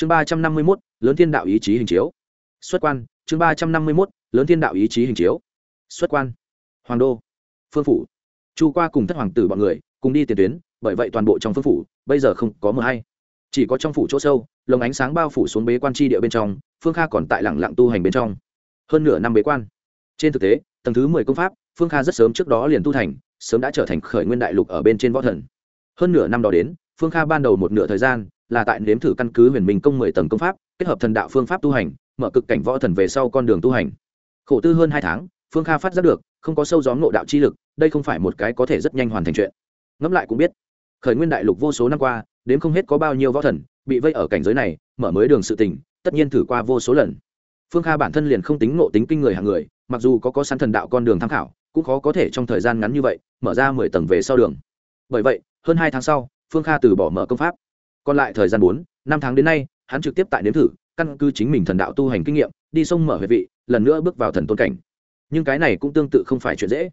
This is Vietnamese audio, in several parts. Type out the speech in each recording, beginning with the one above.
chương ba trăm năm mươi mốt, lớn thiên đạo ý chí hình chiếu. Xuất quan, chương ba trăm năm mươi mốt, lớn thiên đạo ý chí hình chiếu. Xuất quan. Hoàng đô. Phương phủ. Chu qua cùng thất hoàng tử bọn người cùng đi tiền tuyến, bởi vậy toàn bộ trong phương phủ, bây giờ không có mờ hay. Chỉ có trong phủ chỗ sâu, lồng ánh sáng bao phủ xuống bế quan tri địa bên trong, phương kha còn tại lẳng lặng tu hành bên trong. Hơn nửa năm bế quan. Trên thực tế, tầng thứ mười công pháp, phương kha rất sớm trước đó liền tu thành, sớm đã trở thành khởi nguyên đại lục ở bên trên võ thần. Hơn nửa năm đó đến, phương kha ban đầu một nửa thời gian là tại nếm thử căn cứ huyền minh công mười tầng công pháp, kết hợp thần đạo phương pháp tu hành, mở cực cảnh võ thần về sau con đường tu hành. Khổ tư hơn hai tháng, phương kha phát giác được, không có sâu gió ngộ đạo chi lực, đây không phải một cái có thể rất nhanh hoàn thành chuyện. Ngẫm lại cũng biết, khởi nguyên đại lục vô số năm qua đến không hết có bao nhiêu võ thần, bị vây ở cảnh giới này, mở mới đường sự tình, tất nhiên thử qua vô số lần. Phương kha bản thân liền không tính ngộ tính kinh người hàng người, mặc dù có có sẵn thần đạo con đường tham khảo, cũng khó có thể trong thời gian ngắn như vậy, mở ra mười tầng về sau đường. Bởi vậy, hơn hai tháng sau, phương kha từ bỏ mở công pháp còn lại thời gian bốn, năm tháng đến nay, hắn trực tiếp tại nếm thử, căn cứ chính mình thần đạo tu hành kinh nghiệm, đi sông mở huệ vị, lần nữa bước vào thần tôn cảnh. Nhưng cái này cũng tương tự không phải chuyện dễ.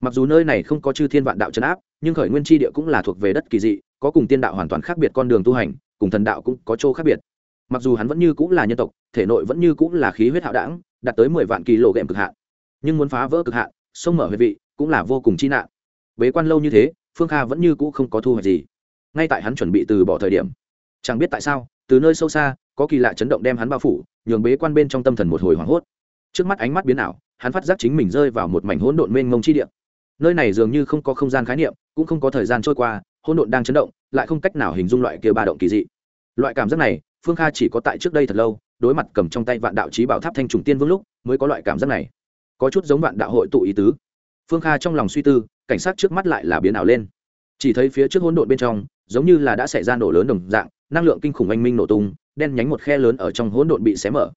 Mặc dù nơi này không có chư thiên vạn đạo trấn áp, nhưng khởi nguyên tri địa cũng là thuộc về đất kỳ dị, có cùng tiên đạo hoàn toàn khác biệt con đường tu hành, cùng thần đạo cũng có chỗ khác biệt. Mặc dù hắn vẫn như cũng là nhân tộc, thể nội vẫn như cũng là khí huyết hạo đảng đạt tới mười vạn kỳ lộ ghệm cực hạn, nhưng muốn phá vỡ cực hạn, sông mở huệ vị cũng là vô cùng chi nạn. Bế quan lâu như thế, phương kha vẫn như cũ không có thu hoạch gì ngay tại hắn chuẩn bị từ bỏ thời điểm. Chẳng biết tại sao, từ nơi sâu xa, có kỳ lạ chấn động đem hắn bao phủ, nhường bế quan bên trong tâm thần một hồi hoảng hốt. Trước mắt ánh mắt biến ảo, hắn phát giác chính mình rơi vào một mảnh hỗn độn mênh mông chi địa. Nơi này dường như không có không gian khái niệm, cũng không có thời gian trôi qua, hỗn độn đang chấn động, lại không cách nào hình dung loại kia ba động kỳ dị. Loại cảm giác này, phương kha chỉ có tại trước đây thật lâu, đối mặt cầm trong tay vạn đạo trí bảo tháp thanh trùng tiên vương lúc, mới có loại cảm giác này. Có chút giống vạn đạo hội tụ ý tứ. Phương kha trong lòng suy tư, cảnh sát trước mắt lại là biến ảo lên. Chỉ thấy phía trước hỗn độn bên trong giống như là đã xảy ra nổ lớn đồng dạng, năng lượng kinh khủng oanh minh nổ tung, đen nhánh một khe lớn ở trong hỗn độn bị xé mở.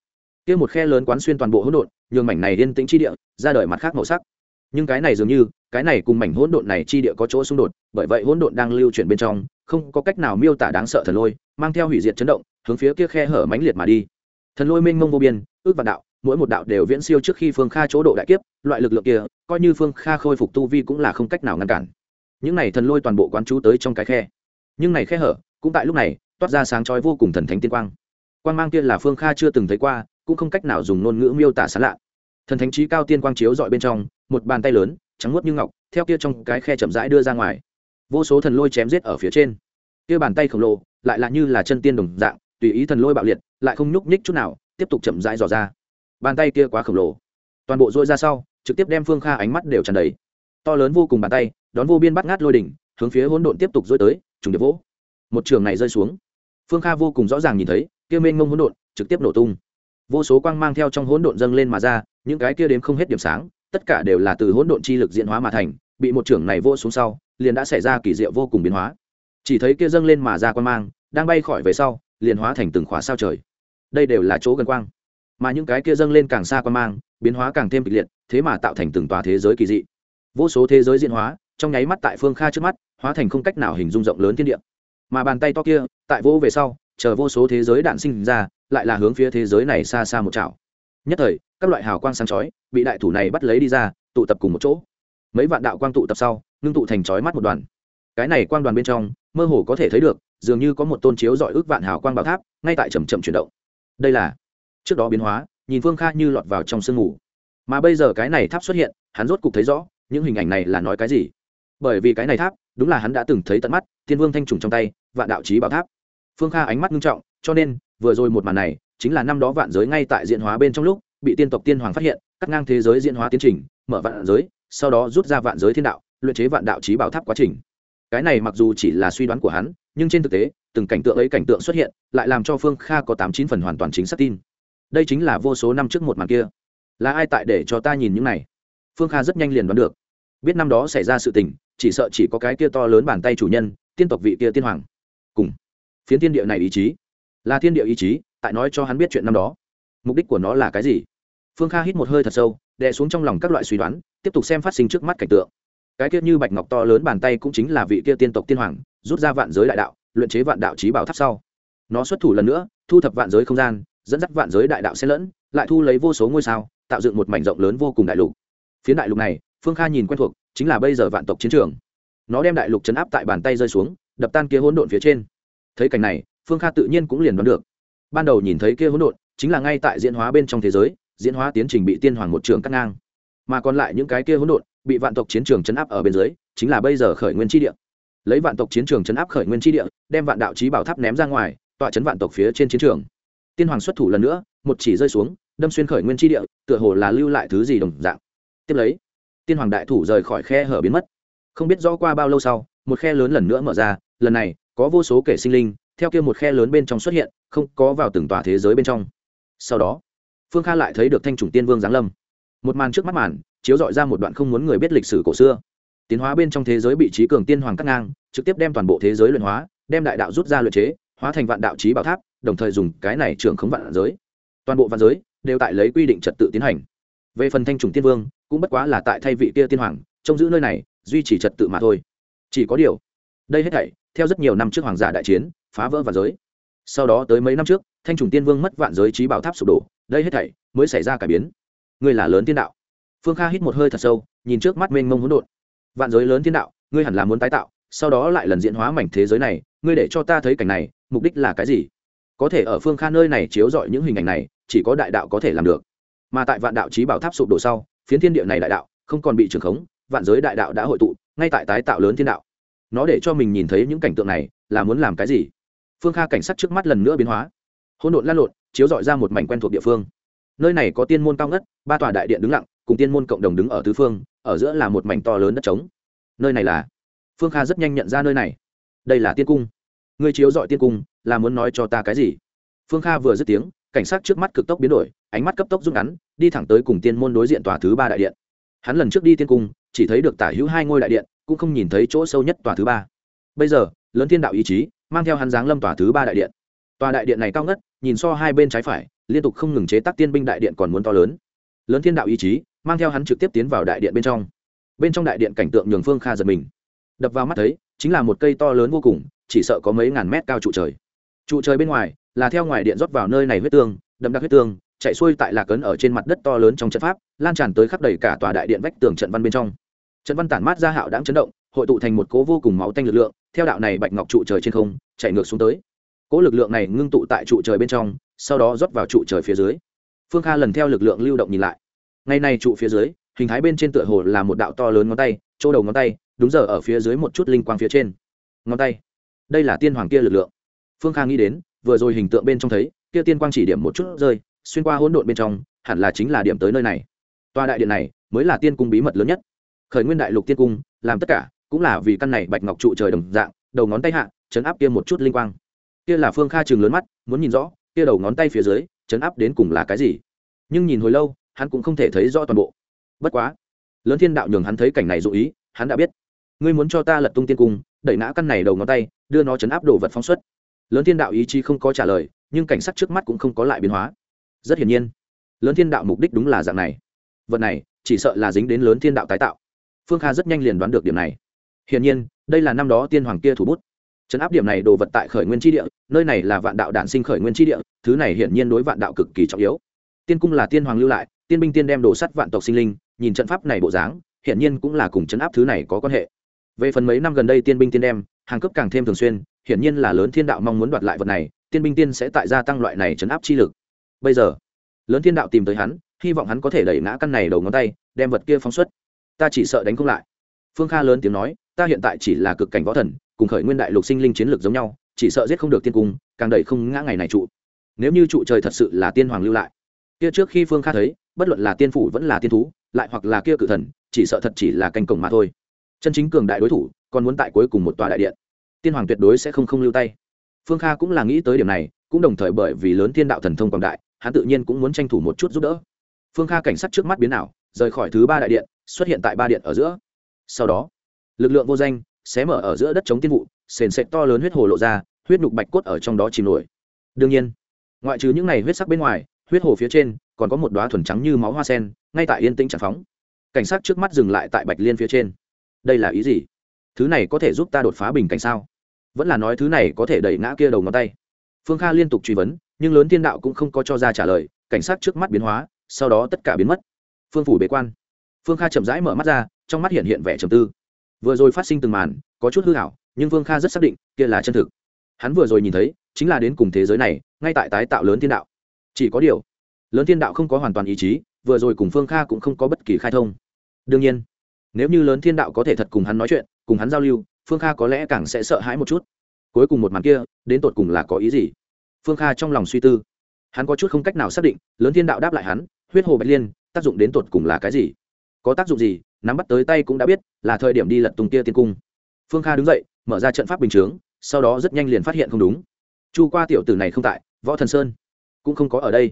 Kia một khe lớn quán xuyên toàn bộ hỗn độn, nhường mảnh này yên tĩnh chi địa, ra đời mặt khác màu sắc. Nhưng cái này dường như, cái này cùng mảnh hỗn độn này chi địa có chỗ xung đột, bởi vậy hỗn độn đang lưu chuyển bên trong, không có cách nào miêu tả đáng sợ thần lôi, mang theo hủy diệt chấn động, hướng phía kia khe hở mãnh liệt mà đi. Thần lôi mênh mông vô biên, ước vạn đạo, mỗi một đạo đều viễn siêu trước khi phương kha chỗ độ đại kiếp, loại lực lượng kia, coi như phương kha khôi phục tu vi cũng là không cách nào ngăn cản. Những này thần lôi toàn bộ quán chú tới trong cái khe nhưng này khe hở, cũng tại lúc này, toát ra sáng chói vô cùng thần thánh tiên quang. Quang mang kia là phương kha chưa từng thấy qua, cũng không cách nào dùng ngôn ngữ miêu tả sán lạ. Thần thánh trí cao tiên quang chiếu dọi bên trong, một bàn tay lớn, trắng nuốt như ngọc, theo kia trong cái khe chậm rãi đưa ra ngoài. Vô số thần lôi chém giết ở phía trên. Kia bàn tay khổng lồ, lại là như là chân tiên đồng dạng, tùy ý thần lôi bạo liệt, lại không nhúc nhích chút nào, tiếp tục chậm rãi dò ra. Bàn tay kia quá khổng lồ. Toàn bộ dội ra sau, trực tiếp đem phương kha ánh mắt đều tràn đầy. To lớn vô cùng bàn tay, đón vô biên bắt ngát lôi đỉnh, hướng phía hỗn độn tiếp tục dối tới trùng điệp vỗ. Một trường này rơi xuống. Phương kha vô cùng rõ ràng nhìn thấy, kia mênh mông hỗn độn trực tiếp nổ tung. Vô số quang mang theo trong hỗn độn dâng lên mà ra, những cái kia đếm không hết điểm sáng, tất cả đều là từ hỗn độn chi lực diễn hóa mà thành, bị một trưởng này vô xuống sau, liền đã xảy ra kỳ diệu vô cùng biến hóa. Chỉ thấy kia dâng lên mà ra quang mang, đang bay khỏi về sau, liền hóa thành từng khóa sao trời. Đây đều là chỗ gần quang. Mà những cái kia dâng lên càng xa quang mang, biến hóa càng thêm kịch liệt, thế mà tạo thành từng tòa thế giới kỳ dị. Vô số thế giới diễn hóa, trong nháy mắt tại phương kha trước mắt hóa thành không cách nào hình dung rộng lớn thiên địa. Mà bàn tay to kia, tại vô về sau, chờ vô số thế giới đạn sinh ra, lại là hướng phía thế giới này xa xa một chảo. Nhất thời, các loại hào quang sáng chói, bị đại thủ này bắt lấy đi ra, tụ tập cùng một chỗ. Mấy vạn đạo quang tụ tập sau, ngưng tụ thành chói mắt một đoàn. Cái này quang đoàn bên trong, mơ hồ có thể thấy được, dường như có một tôn chiếu dọi ước vạn hào quang bảo tháp, ngay tại chầm chậm chuyển động. Đây là, trước đó biến hóa, nhìn phương kha như lọt vào trong sương mù. Mà bây giờ cái này tháp xuất hiện, hắn rốt cục thấy rõ, những hình ảnh này là nói cái gì? Bởi vì cái này tháp đúng là hắn đã từng thấy tận mắt tiên vương thanh trùng trong tay, vạn đạo trí bảo tháp. Phương kha ánh mắt nghiêm trọng, cho nên, vừa rồi một màn này, chính là năm đó vạn giới ngay tại diễn hóa bên trong lúc, bị tiên tộc tiên hoàng phát hiện, cắt ngang thế giới diễn hóa tiến trình, mở vạn giới, sau đó rút ra vạn giới thiên đạo, luyện chế vạn đạo trí bảo tháp quá trình. Cái này mặc dù chỉ là suy đoán của hắn, nhưng trên thực tế, từng cảnh tượng ấy cảnh tượng xuất hiện, lại làm cho phương kha có tám chín phần hoàn toàn chính xác tin. Đây chính là vô số năm trước một màn kia. Là ai tại để cho ta nhìn những này? Phương kha rất nhanh liền đoán được. Biết năm đó xảy ra sự tình chỉ sợ chỉ có cái kia to lớn bàn tay chủ nhân, tiên tộc vị kia tiên hoàng. Cùng phiến thiên địa này ý chí, là thiên địa ý chí, tại nói cho hắn biết chuyện năm đó. Mục đích của nó là cái gì? Phương kha hít một hơi thật sâu, đè xuống trong lòng các loại suy đoán, tiếp tục xem phát sinh trước mắt cảnh tượng. Cái kia như bạch ngọc to lớn bàn tay cũng chính là vị kia tiên tộc tiên hoàng, rút ra vạn giới đại đạo, luyện chế vạn đạo trí bảo tháp sau. Nó xuất thủ lần nữa, thu thập vạn giới không gian, dẫn dắt vạn giới đại đạo xen lẫn, lại thu lấy vô số ngôi sao, tạo dựng một mảnh rộng lớn vô cùng đại lục. Phiến đại lục này, phương kha nhìn quen thuộc chính là bây giờ vạn tộc chiến trường. Nó đem đại lục chấn áp tại bàn tay rơi xuống, đập tan kia hỗn độn phía trên. Thấy cảnh này, phương kha tự nhiên cũng liền đoán được. Ban đầu nhìn thấy kia hỗn độn, chính là ngay tại diễn hóa bên trong thế giới, diễn hóa tiến trình bị tiên hoàng một trường cắt ngang. Mà còn lại những cái kia hỗn độn, bị vạn tộc chiến trường chấn áp ở bên dưới, chính là bây giờ khởi nguyên tri địa. Lấy vạn tộc chiến trường chấn áp khởi nguyên tri địa, đem vạn đạo trí bảo tháp ném ra ngoài, tọa chấn vạn tộc phía trên chiến trường. Tiên hoàng xuất thủ lần nữa, một chỉ rơi xuống, đâm xuyên khởi nguyên tri địa, tựa hồ là lưu lại thứ gì đồng dạng. Tiếp lấy tiên hoàng đại thủ rời khỏi khe hở biến mất. Không biết rõ qua bao lâu sau, một khe lớn lần nữa mở ra, lần này, có vô số kẻ sinh linh, theo kia một khe lớn bên trong xuất hiện, không có vào từng tòa thế giới bên trong. Sau đó, phương kha lại thấy được thanh trùng tiên vương giáng lâm. Một màn trước mắt màn, chiếu dọi ra một đoạn không muốn người biết lịch sử cổ xưa. Tiến hóa bên trong thế giới bị trí cường tiên hoàng cắt ngang, trực tiếp đem toàn bộ thế giới luyện hóa, đem đại đạo rút ra luyện chế, hóa thành vạn đạo trí bảo tháp, đồng thời dùng cái này trưởng khống vạn giới. Toàn bộ vạn giới đều tại lấy quy định trật tự tiến hành. Về phần thanh trùng tiên vương cũng bất quá là tại thay vị kia tiên hoàng, trông giữ nơi này, duy trì trật tự mà thôi. Chỉ có điều, đây hết thảy, theo rất nhiều năm trước hoàng giả đại chiến, phá vỡ vạn giới. Sau đó tới mấy năm trước, thanh trùng tiên vương mất vạn giới trí bảo tháp sụp đổ, đây hết thảy mới xảy ra cải biến. Ngươi là lớn tiên đạo. Phương kha hít một hơi thật sâu, nhìn trước mắt mênh mông hỗn độn. Vạn giới lớn tiên đạo, ngươi hẳn là muốn tái tạo, sau đó lại lần diễn hóa mảnh thế giới này, ngươi để cho ta thấy cảnh này, mục đích là cái gì? Có thể ở phương kha nơi này chiếu rọi những hình ảnh này, chỉ có đại đạo có thể làm được. Mà tại vạn đạo trí bảo tháp sụp đổ sau phiến thiên địa này đại đạo không còn bị trường khống, vạn giới đại đạo đã hội tụ, ngay tại tái tạo lớn thiên đạo. Nó để cho mình nhìn thấy những cảnh tượng này là muốn làm cái gì? Phương kha cảnh sắc trước mắt lần nữa biến hóa. Hỗn độn lan lộn, chiếu dọi ra một mảnh quen thuộc địa phương. Nơi này có tiên môn cao ngất, ba tòa đại điện đứng lặng, cùng tiên môn cộng đồng đứng ở tứ phương, ở giữa là một mảnh to lớn đất trống. Nơi này là? Phương kha rất nhanh nhận ra nơi này. Đây là tiên cung. Người chiếu dọi tiên cung là muốn nói cho ta cái gì? Phương kha vừa dứt tiếng, cảnh sát trước mắt cực tốc biến đổi, ánh mắt cấp tốc rút ngắn đi thẳng tới cùng tiên môn đối diện tòa thứ ba đại điện. Hắn lần trước đi tiên cung, chỉ thấy được tả hữu hai ngôi đại điện, cũng không nhìn thấy chỗ sâu nhất tòa thứ ba. Bây giờ, lớn thiên đạo ý chí, mang theo hắn giáng lâm tòa thứ ba đại điện. Tòa đại điện này cao ngất, nhìn so hai bên trái phải, liên tục không ngừng chế tác tiên binh đại điện còn muốn to lớn. Lớn thiên đạo ý chí, mang theo hắn trực tiếp tiến vào đại điện bên trong. Bên trong đại điện cảnh tượng nhường phương kha giật mình. Đập vào mắt thấy, chính là một cây to lớn vô cùng, chỉ sợ có mấy ngàn mét cao trụ trời. Trụ trời bên ngoài, là theo ngoài điện rót vào nơi này huyết tương, đậm đặc huyết tương chạy xuôi tại lạc ấn ở trên mặt đất to lớn trong trận pháp, lan tràn tới khắp đầy cả tòa đại điện vách tường trận văn bên trong. Trận văn tản mát ra hạo đáng chấn động, hội tụ thành một cố vô cùng máu tanh lực lượng, theo đạo này bạch ngọc trụ trời trên không, chạy ngược xuống tới. Cố lực lượng này ngưng tụ tại trụ trời bên trong, sau đó rót vào trụ trời phía dưới. Phương kha lần theo lực lượng lưu động nhìn lại. Ngay này trụ phía dưới, hình thái bên trên tựa hồ là một đạo to lớn ngón tay, chỗ đầu ngón tay, đúng giờ ở phía dưới một chút linh quang phía trên. Ngón tay. Đây là tiên hoàng kia lực lượng. Phương kha nghĩ đến, vừa rồi hình tượng bên trong thấy, kia tiên quang chỉ điểm một chút rơi xuyên qua hỗn độn bên trong, hẳn là chính là điểm tới nơi này. Tòa đại điện này mới là tiên cung bí mật lớn nhất. Khởi nguyên đại lục tiên cung, làm tất cả cũng là vì căn này bạch ngọc trụ trời đồng dạng, đầu ngón tay hạ, chấn áp kia một chút linh quang. Kia là phương kha trường lớn mắt, muốn nhìn rõ, kia đầu ngón tay phía dưới, chấn áp đến cùng là cái gì. Nhưng nhìn hồi lâu, hắn cũng không thể thấy rõ toàn bộ. Bất quá, lớn thiên đạo nhường hắn thấy cảnh này dụ ý, hắn đã biết. Ngươi muốn cho ta lật tung tiên cung, đẩy ngã căn này đầu ngón tay, đưa nó chấn áp đồ vật phóng xuất. Lớn thiên đạo ý chí không có trả lời, nhưng cảnh sắc trước mắt cũng không có lại biến hóa rất hiển nhiên, lớn thiên đạo mục đích đúng là dạng này. Vật này, chỉ sợ là dính đến lớn thiên đạo tái tạo. Phương kha rất nhanh liền đoán được điểm này. Hiển nhiên, đây là năm đó tiên hoàng kia thủ bút. Trấn áp điểm này đồ vật tại khởi nguyên tri địa, nơi này là vạn đạo đản sinh khởi nguyên tri địa, thứ này hiển nhiên đối vạn đạo cực kỳ trọng yếu. Tiên cung là tiên hoàng lưu lại, tiên binh tiên đem đồ sắt vạn tộc sinh linh, nhìn trận pháp này bộ dáng, hiển nhiên cũng là cùng trấn áp thứ này có quan hệ. Về phần mấy năm gần đây tiên binh tiên đem, hàng cấp càng thêm thường xuyên, hiển nhiên là lớn thiên đạo mong muốn đoạt lại vật này, tiên binh tiên sẽ tại gia tăng loại này trấn áp chi lực bây giờ, lớn thiên đạo tìm tới hắn, hy vọng hắn có thể đẩy ngã căn này đầu ngón tay, đem vật kia phóng xuất. Ta chỉ sợ đánh không lại. Phương kha lớn tiếng nói, ta hiện tại chỉ là cực cảnh võ thần, cùng khởi nguyên đại lục sinh linh chiến lược giống nhau, chỉ sợ giết không được tiên cung, càng đẩy không ngã ngày này trụ. Nếu như trụ trời thật sự là tiên hoàng lưu lại, kia trước khi phương kha thấy, bất luận là tiên phủ vẫn là tiên thú, lại hoặc là kia cự thần, chỉ sợ thật chỉ là canh cổng mà thôi. Chân chính cường đại đối thủ, còn muốn tại cuối cùng một tòa đại điện. Tiên hoàng tuyệt đối sẽ không không lưu tay. Phương kha cũng là nghĩ tới điểm này, cũng đồng thời bởi vì lớn thiên đạo thần thông quảng đại hắn tự nhiên cũng muốn tranh thủ một chút giúp đỡ. Phương kha cảnh sát trước mắt biến ảo, rời khỏi thứ ba đại điện, xuất hiện tại ba điện ở giữa. Sau đó, lực lượng vô danh, xé mở ở giữa đất chống tiên vụ, sền sệt to lớn huyết hồ lộ ra, huyết nhục bạch cốt ở trong đó chìm nổi. Đương nhiên, ngoại trừ những này huyết sắc bên ngoài, huyết hồ phía trên còn có một đoá thuần trắng như máu hoa sen, ngay tại yên tĩnh tràn phóng. Cảnh sát trước mắt dừng lại tại bạch liên phía trên. Đây là ý gì? Thứ này có thể giúp ta đột phá bình cảnh sao? Vẫn là nói thứ này có thể đẩy ngã kia đầu ngón tay. Phương kha liên tục truy vấn nhưng lớn thiên đạo cũng không có cho ra trả lời, cảnh sát trước mắt biến hóa, sau đó tất cả biến mất. Phương phủ bế quan. Phương kha chậm rãi mở mắt ra, trong mắt hiện hiện vẻ trầm tư. Vừa rồi phát sinh từng màn, có chút hư hảo nhưng phương kha rất xác định, kia là chân thực. Hắn vừa rồi nhìn thấy, chính là đến cùng thế giới này, ngay tại tái tạo lớn thiên đạo. Chỉ có điều, lớn thiên đạo không có hoàn toàn ý chí, vừa rồi cùng phương kha cũng không có bất kỳ khai thông. Đương nhiên, nếu như lớn thiên đạo có thể thật cùng hắn nói chuyện, cùng hắn giao lưu, phương kha có lẽ càng sẽ sợ hãi một chút. Cuối cùng một màn kia, đến tột cùng là có ý gì? Phương kha trong lòng suy tư. Hắn có chút không cách nào xác định, lớn thiên đạo đáp lại hắn, huyết hồ bạch liên, tác dụng đến tột cùng là cái gì? Có tác dụng gì, nắm bắt tới tay cũng đã biết, là thời điểm đi lật tùng kia tiên cung. Phương kha đứng dậy, mở ra trận pháp bình chướng, sau đó rất nhanh liền phát hiện không đúng. Chu qua tiểu tử này không tại, võ thần sơn cũng không có ở đây.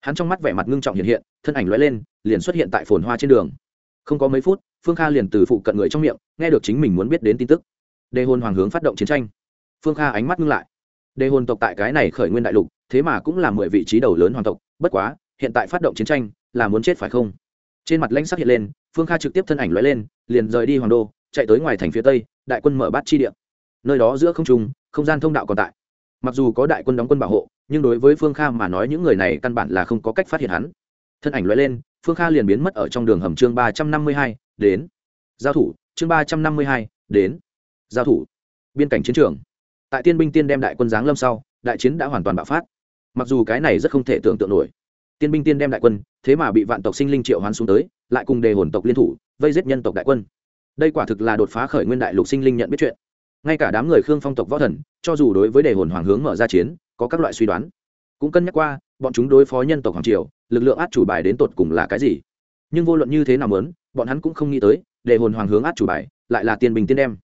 Hắn trong mắt vẻ mặt ngưng trọng hiện hiện, thân ảnh lóe lên, liền xuất hiện tại phồn hoa trên đường. Không có mấy phút, phương kha liền từ phụ cận người trong miệng, nghe được chính mình muốn biết đến tin tức. Đề hồn hoàng hướng phát động chiến tranh. Phương kha ánh mắt ngưng lại đề hồn tộc tại cái này khởi nguyên đại lục, thế mà cũng là mười vị trí đầu lớn hoàng tộc, bất quá, hiện tại phát động chiến tranh, là muốn chết phải không? Trên mặt lãnh sắc hiện lên, phương kha trực tiếp thân ảnh lóe lên, liền rời đi hoàng đô, chạy tới ngoài thành phía tây, đại quân mở bát chi địa. Nơi đó giữa không trung, không gian thông đạo còn tại. Mặc dù có đại quân đóng quân bảo hộ, nhưng đối với phương kha mà nói những người này căn bản là không có cách phát hiện hắn. Thân ảnh lóe lên, phương kha liền biến mất ở trong đường hầm chương ba trăm năm mươi hai, đến. Giao thủ, chương ba trăm năm mươi hai, đến. Giao thủ. Biên cảnh chiến trường tại tiên binh tiên đem đại quân giáng lâm sau, đại chiến đã hoàn toàn bạo phát. Mặc dù cái này rất không thể tưởng tượng nổi. Tiên binh tiên đem đại quân, thế mà bị vạn tộc sinh linh triệu hoán xuống tới, lại cùng đề hồn tộc liên thủ, vây giết nhân tộc đại quân. Đây quả thực là đột phá khởi nguyên đại lục sinh linh nhận biết chuyện. Ngay cả đám người khương phong tộc võ thần, cho dù đối với đề hồn hoàng hướng mở ra chiến, có các loại suy đoán, cũng cân nhắc qua, bọn chúng đối phó nhân tộc hoàng triều, lực lượng át chủ bài đến tột cùng là cái gì. Nhưng vô luận như thế nào lớn bọn hắn cũng không nghĩ tới, đề hồn hoàng hướng át chủ bài, lại là tiên bình tiên đem.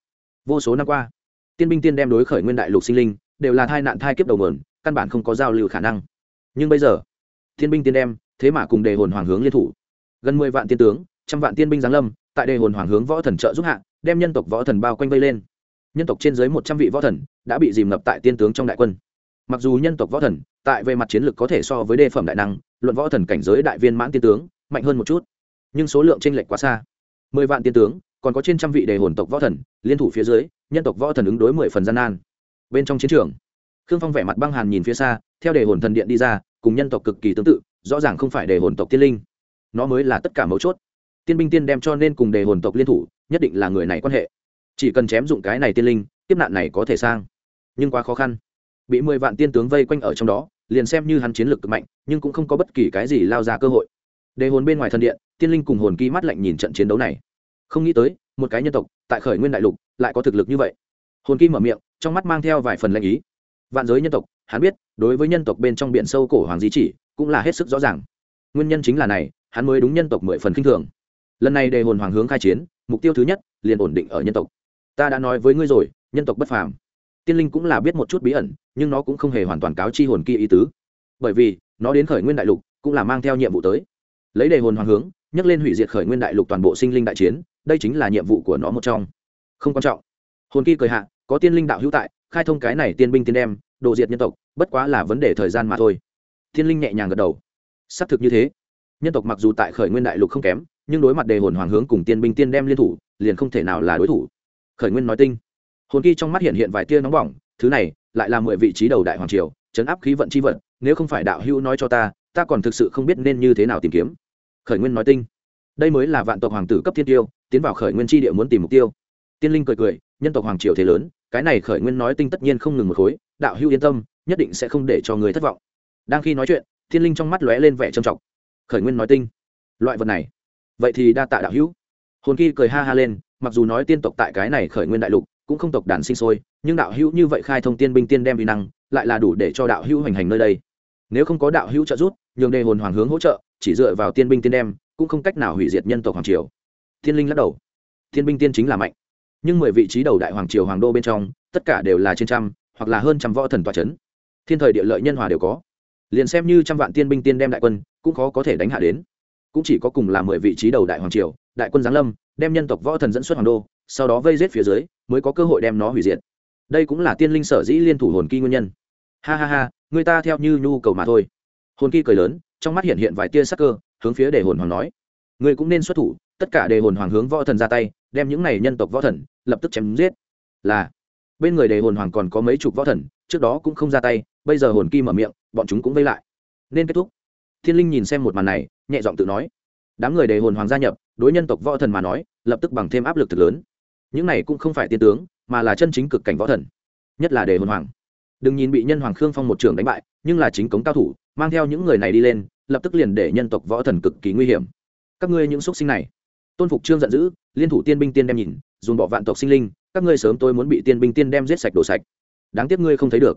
Vô số năm qua tiên binh tiên đem đối khởi nguyên đại lục sinh linh, đều là thai nạn thai kiếp đầu mườn căn bản không có giao lưu khả năng. Nhưng bây giờ, tiên binh tiên đem, thế mà cùng đề hồn hoàng hướng liên thủ. Gần mười vạn tiên tướng, trăm vạn tiên binh giáng lâm, tại đề hồn hoàng hướng võ thần trợ giúp hạ, đem nhân tộc võ thần bao quanh vây lên. Nhân tộc trên dưới một trăm vị võ thần đã bị dìm ngập tại tiên tướng trong đại quân. Mặc dù nhân tộc võ thần, tại về mặt chiến lược có thể so với đề phẩm đại năng, luận võ thần cảnh giới đại viên mãn tiên tướng, mạnh hơn một chút. Nhưng số lượng tranh lệch quá xa. Mười vạn tiên tướng, còn có trên trăm vị đề hồn tộc võ thần, liên thủ phía dưới nhân tộc võ thần ứng đối mười phần gian nan. Bên trong chiến trường, khương phong vẻ mặt băng hàn nhìn phía xa, theo đề hồn thần điện đi ra, cùng nhân tộc cực kỳ tương tự, rõ ràng không phải đề hồn tộc tiên linh. Nó mới là tất cả mấu chốt. Tiên binh tiên đem cho nên cùng đề hồn tộc liên thủ, nhất định là người này quan hệ. Chỉ cần chém dụng cái này tiên linh tiếp nạn này có thể sang. Nhưng quá khó khăn. Bị mười vạn tiên tướng vây quanh ở trong đó, liền xem như hắn chiến lược cực mạnh, nhưng cũng không có bất kỳ cái gì lao ra cơ hội. Đề hồn bên ngoài thần điện, tiên linh cùng hồn ký mắt lạnh nhìn trận chiến đấu này. Không nghĩ tới, một cái nhân tộc, tại khởi nguyên đại lục lại có thực lực như vậy. Hồn kim mở miệng, trong mắt mang theo vài phần lãnh ý. Vạn giới nhân tộc, hắn biết, đối với nhân tộc bên trong biển sâu cổ hoàng di chỉ, cũng là hết sức rõ ràng. Nguyên nhân chính là này, hắn mới đúng nhân tộc mười phần k i n h thường. Lần này đề hồn hoàng hướng khai chiến, mục tiêu thứ nhất, liền ổn định ở nhân tộc. Ta đã nói với ngươi rồi, nhân tộc bất phàm. Tiên linh cũng là biết một chút bí ẩn, nhưng nó cũng không hề hoàn toàn cáo chi hồn kia ý tứ. Bởi vì, nó đến khởi nguyên đại lục, cũng là mang theo nhiệm vụ tới. Lấy đề hồn hoàng hướng nhắc lên hủy diệt khởi nguyên đại lục toàn bộ sinh linh đại chiến, đây chính là nhiệm vụ của nó một trong không quan trọng. Hồn kỳ cười hạ, có tiên linh đạo hữu tại, khai thông cái này tiên binh tiên đem, đồ diệt nhân tộc, bất quá là vấn đề thời gian mà thôi. Tiên linh nhẹ nhàng gật đầu. Xác thực như thế. Nhân tộc mặc dù tại khởi nguyên đại lục không kém, nhưng đối mặt đề hồn hoàng hướng cùng tiên binh tiên đem liên thủ, liền không thể nào là đối thủ. Khởi nguyên nói tinh. Hồn kỳ trong mắt hiện hiện vài tia nóng bỏng, thứ này, lại là mười vị trí đầu đại hoàng triều, chấn áp khí vận chi vận, nếu không phải đạo hữu nói cho ta ta còn thực sự không biết nên như thế nào tìm kiếm. Khởi nguyên nói tinh. Đây mới là vạn tộc hoàng tử cấp thiên tiêu, tiến vào khởi nguyên tri địa muốn tìm mục tiêu tiên linh cười cười, nhân tộc hoàng triều thế lớn, cái này khởi nguyên nói tinh tất nhiên không ngừng một khối, đạo hữu yên tâm, nhất định sẽ không để cho người thất vọng. Đang khi nói chuyện thiên linh trong mắt lóe lên vẻ trầm trọng. Khởi nguyên nói tinh, loại vật này, vậy thì đa tạ đạo hữu. Hồn kỳ cười ha ha lên, mặc dù nói tiên tộc tại cái này khởi nguyên đại lục cũng không tộc đàn sinh sôi, nhưng đạo hữu như vậy khai thông tiên binh tiên đem vi năng, lại là đủ để cho đạo hữu hành hành nơi đây. Nếu không có đạo hữu trợ giúp, nhường đề hồn hoàng hướng hỗ trợ, chỉ dựa vào tiên binh tiên đem, cũng không cách nào hủy diệt nhân tộc hoàng triều. Thiên linh lắc đầu. Tiên binh tiên chính là mạnh nhưng mười vị trí đầu đại hoàng triều hoàng đô bên trong, tất cả đều là trên trăm, hoặc là hơn trăm võ thần tòa c h ấ n thiên thời địa lợi nhân hòa đều có. Liền xem như trăm vạn tiên binh tiên đem đại quân, cũng khó có thể đánh hạ đến. Cũng chỉ có cùng là mười vị trí đầu đại hoàng triều, đại quân giáng lâm, đem nhân tộc võ thần dẫn xuất hoàng đô, sau đó vây rết phía dưới, mới có cơ hội đem nó hủy diệt. Đây cũng là tiên linh sở dĩ liên thủ hồn kỳ nguyên nhân. Ha ha ha, người ta theo như nhu cầu mà thôi. Hồn kỳ cười lớn, trong mắt hiện hiện vài tia sắc cơ, hướng phía để hồn hoàng nói. Người cũng nên xuất thủ, tất cả đề hồn hoàng hướng võ thần ra tay, đem những này nhân tộc võ thần lập tức chém giết. Là, bên người đề hồn hoàng còn có mấy chục võ thần, trước đó cũng không ra tay, bây giờ hồn kim mở miệng, bọn chúng cũng vây lại. Nên kết thúc. Thiên linh nhìn xem một màn này, nhẹ giọng tự nói. Đám người đề hồn hoàng gia nhập, đối nhân tộc võ thần mà nói, lập tức bằng thêm áp lực thật lớn. Những này cũng không phải tiên tướng, mà là chân chính cực cảnh võ thần. Nhất là đề hồn hoàng. Đừng nhìn bị nhân hoàng khương phong một trường đánh bại, nhưng là chính cống cao thủ, mang theo những người này đi lên, lập tức liền để nhân tộc võ thần cực kỳ nguy hiểm. Các ngươi những xuất sinh này. Tôn phục trương giận dữ, liên thủ tiên binh tiên đem nhìn dùng bỏ vạn tộc sinh linh, các ngươi sớm tôi muốn bị tiên binh tiên đem giết sạch đổ sạch. Đáng tiếc ngươi không thấy được.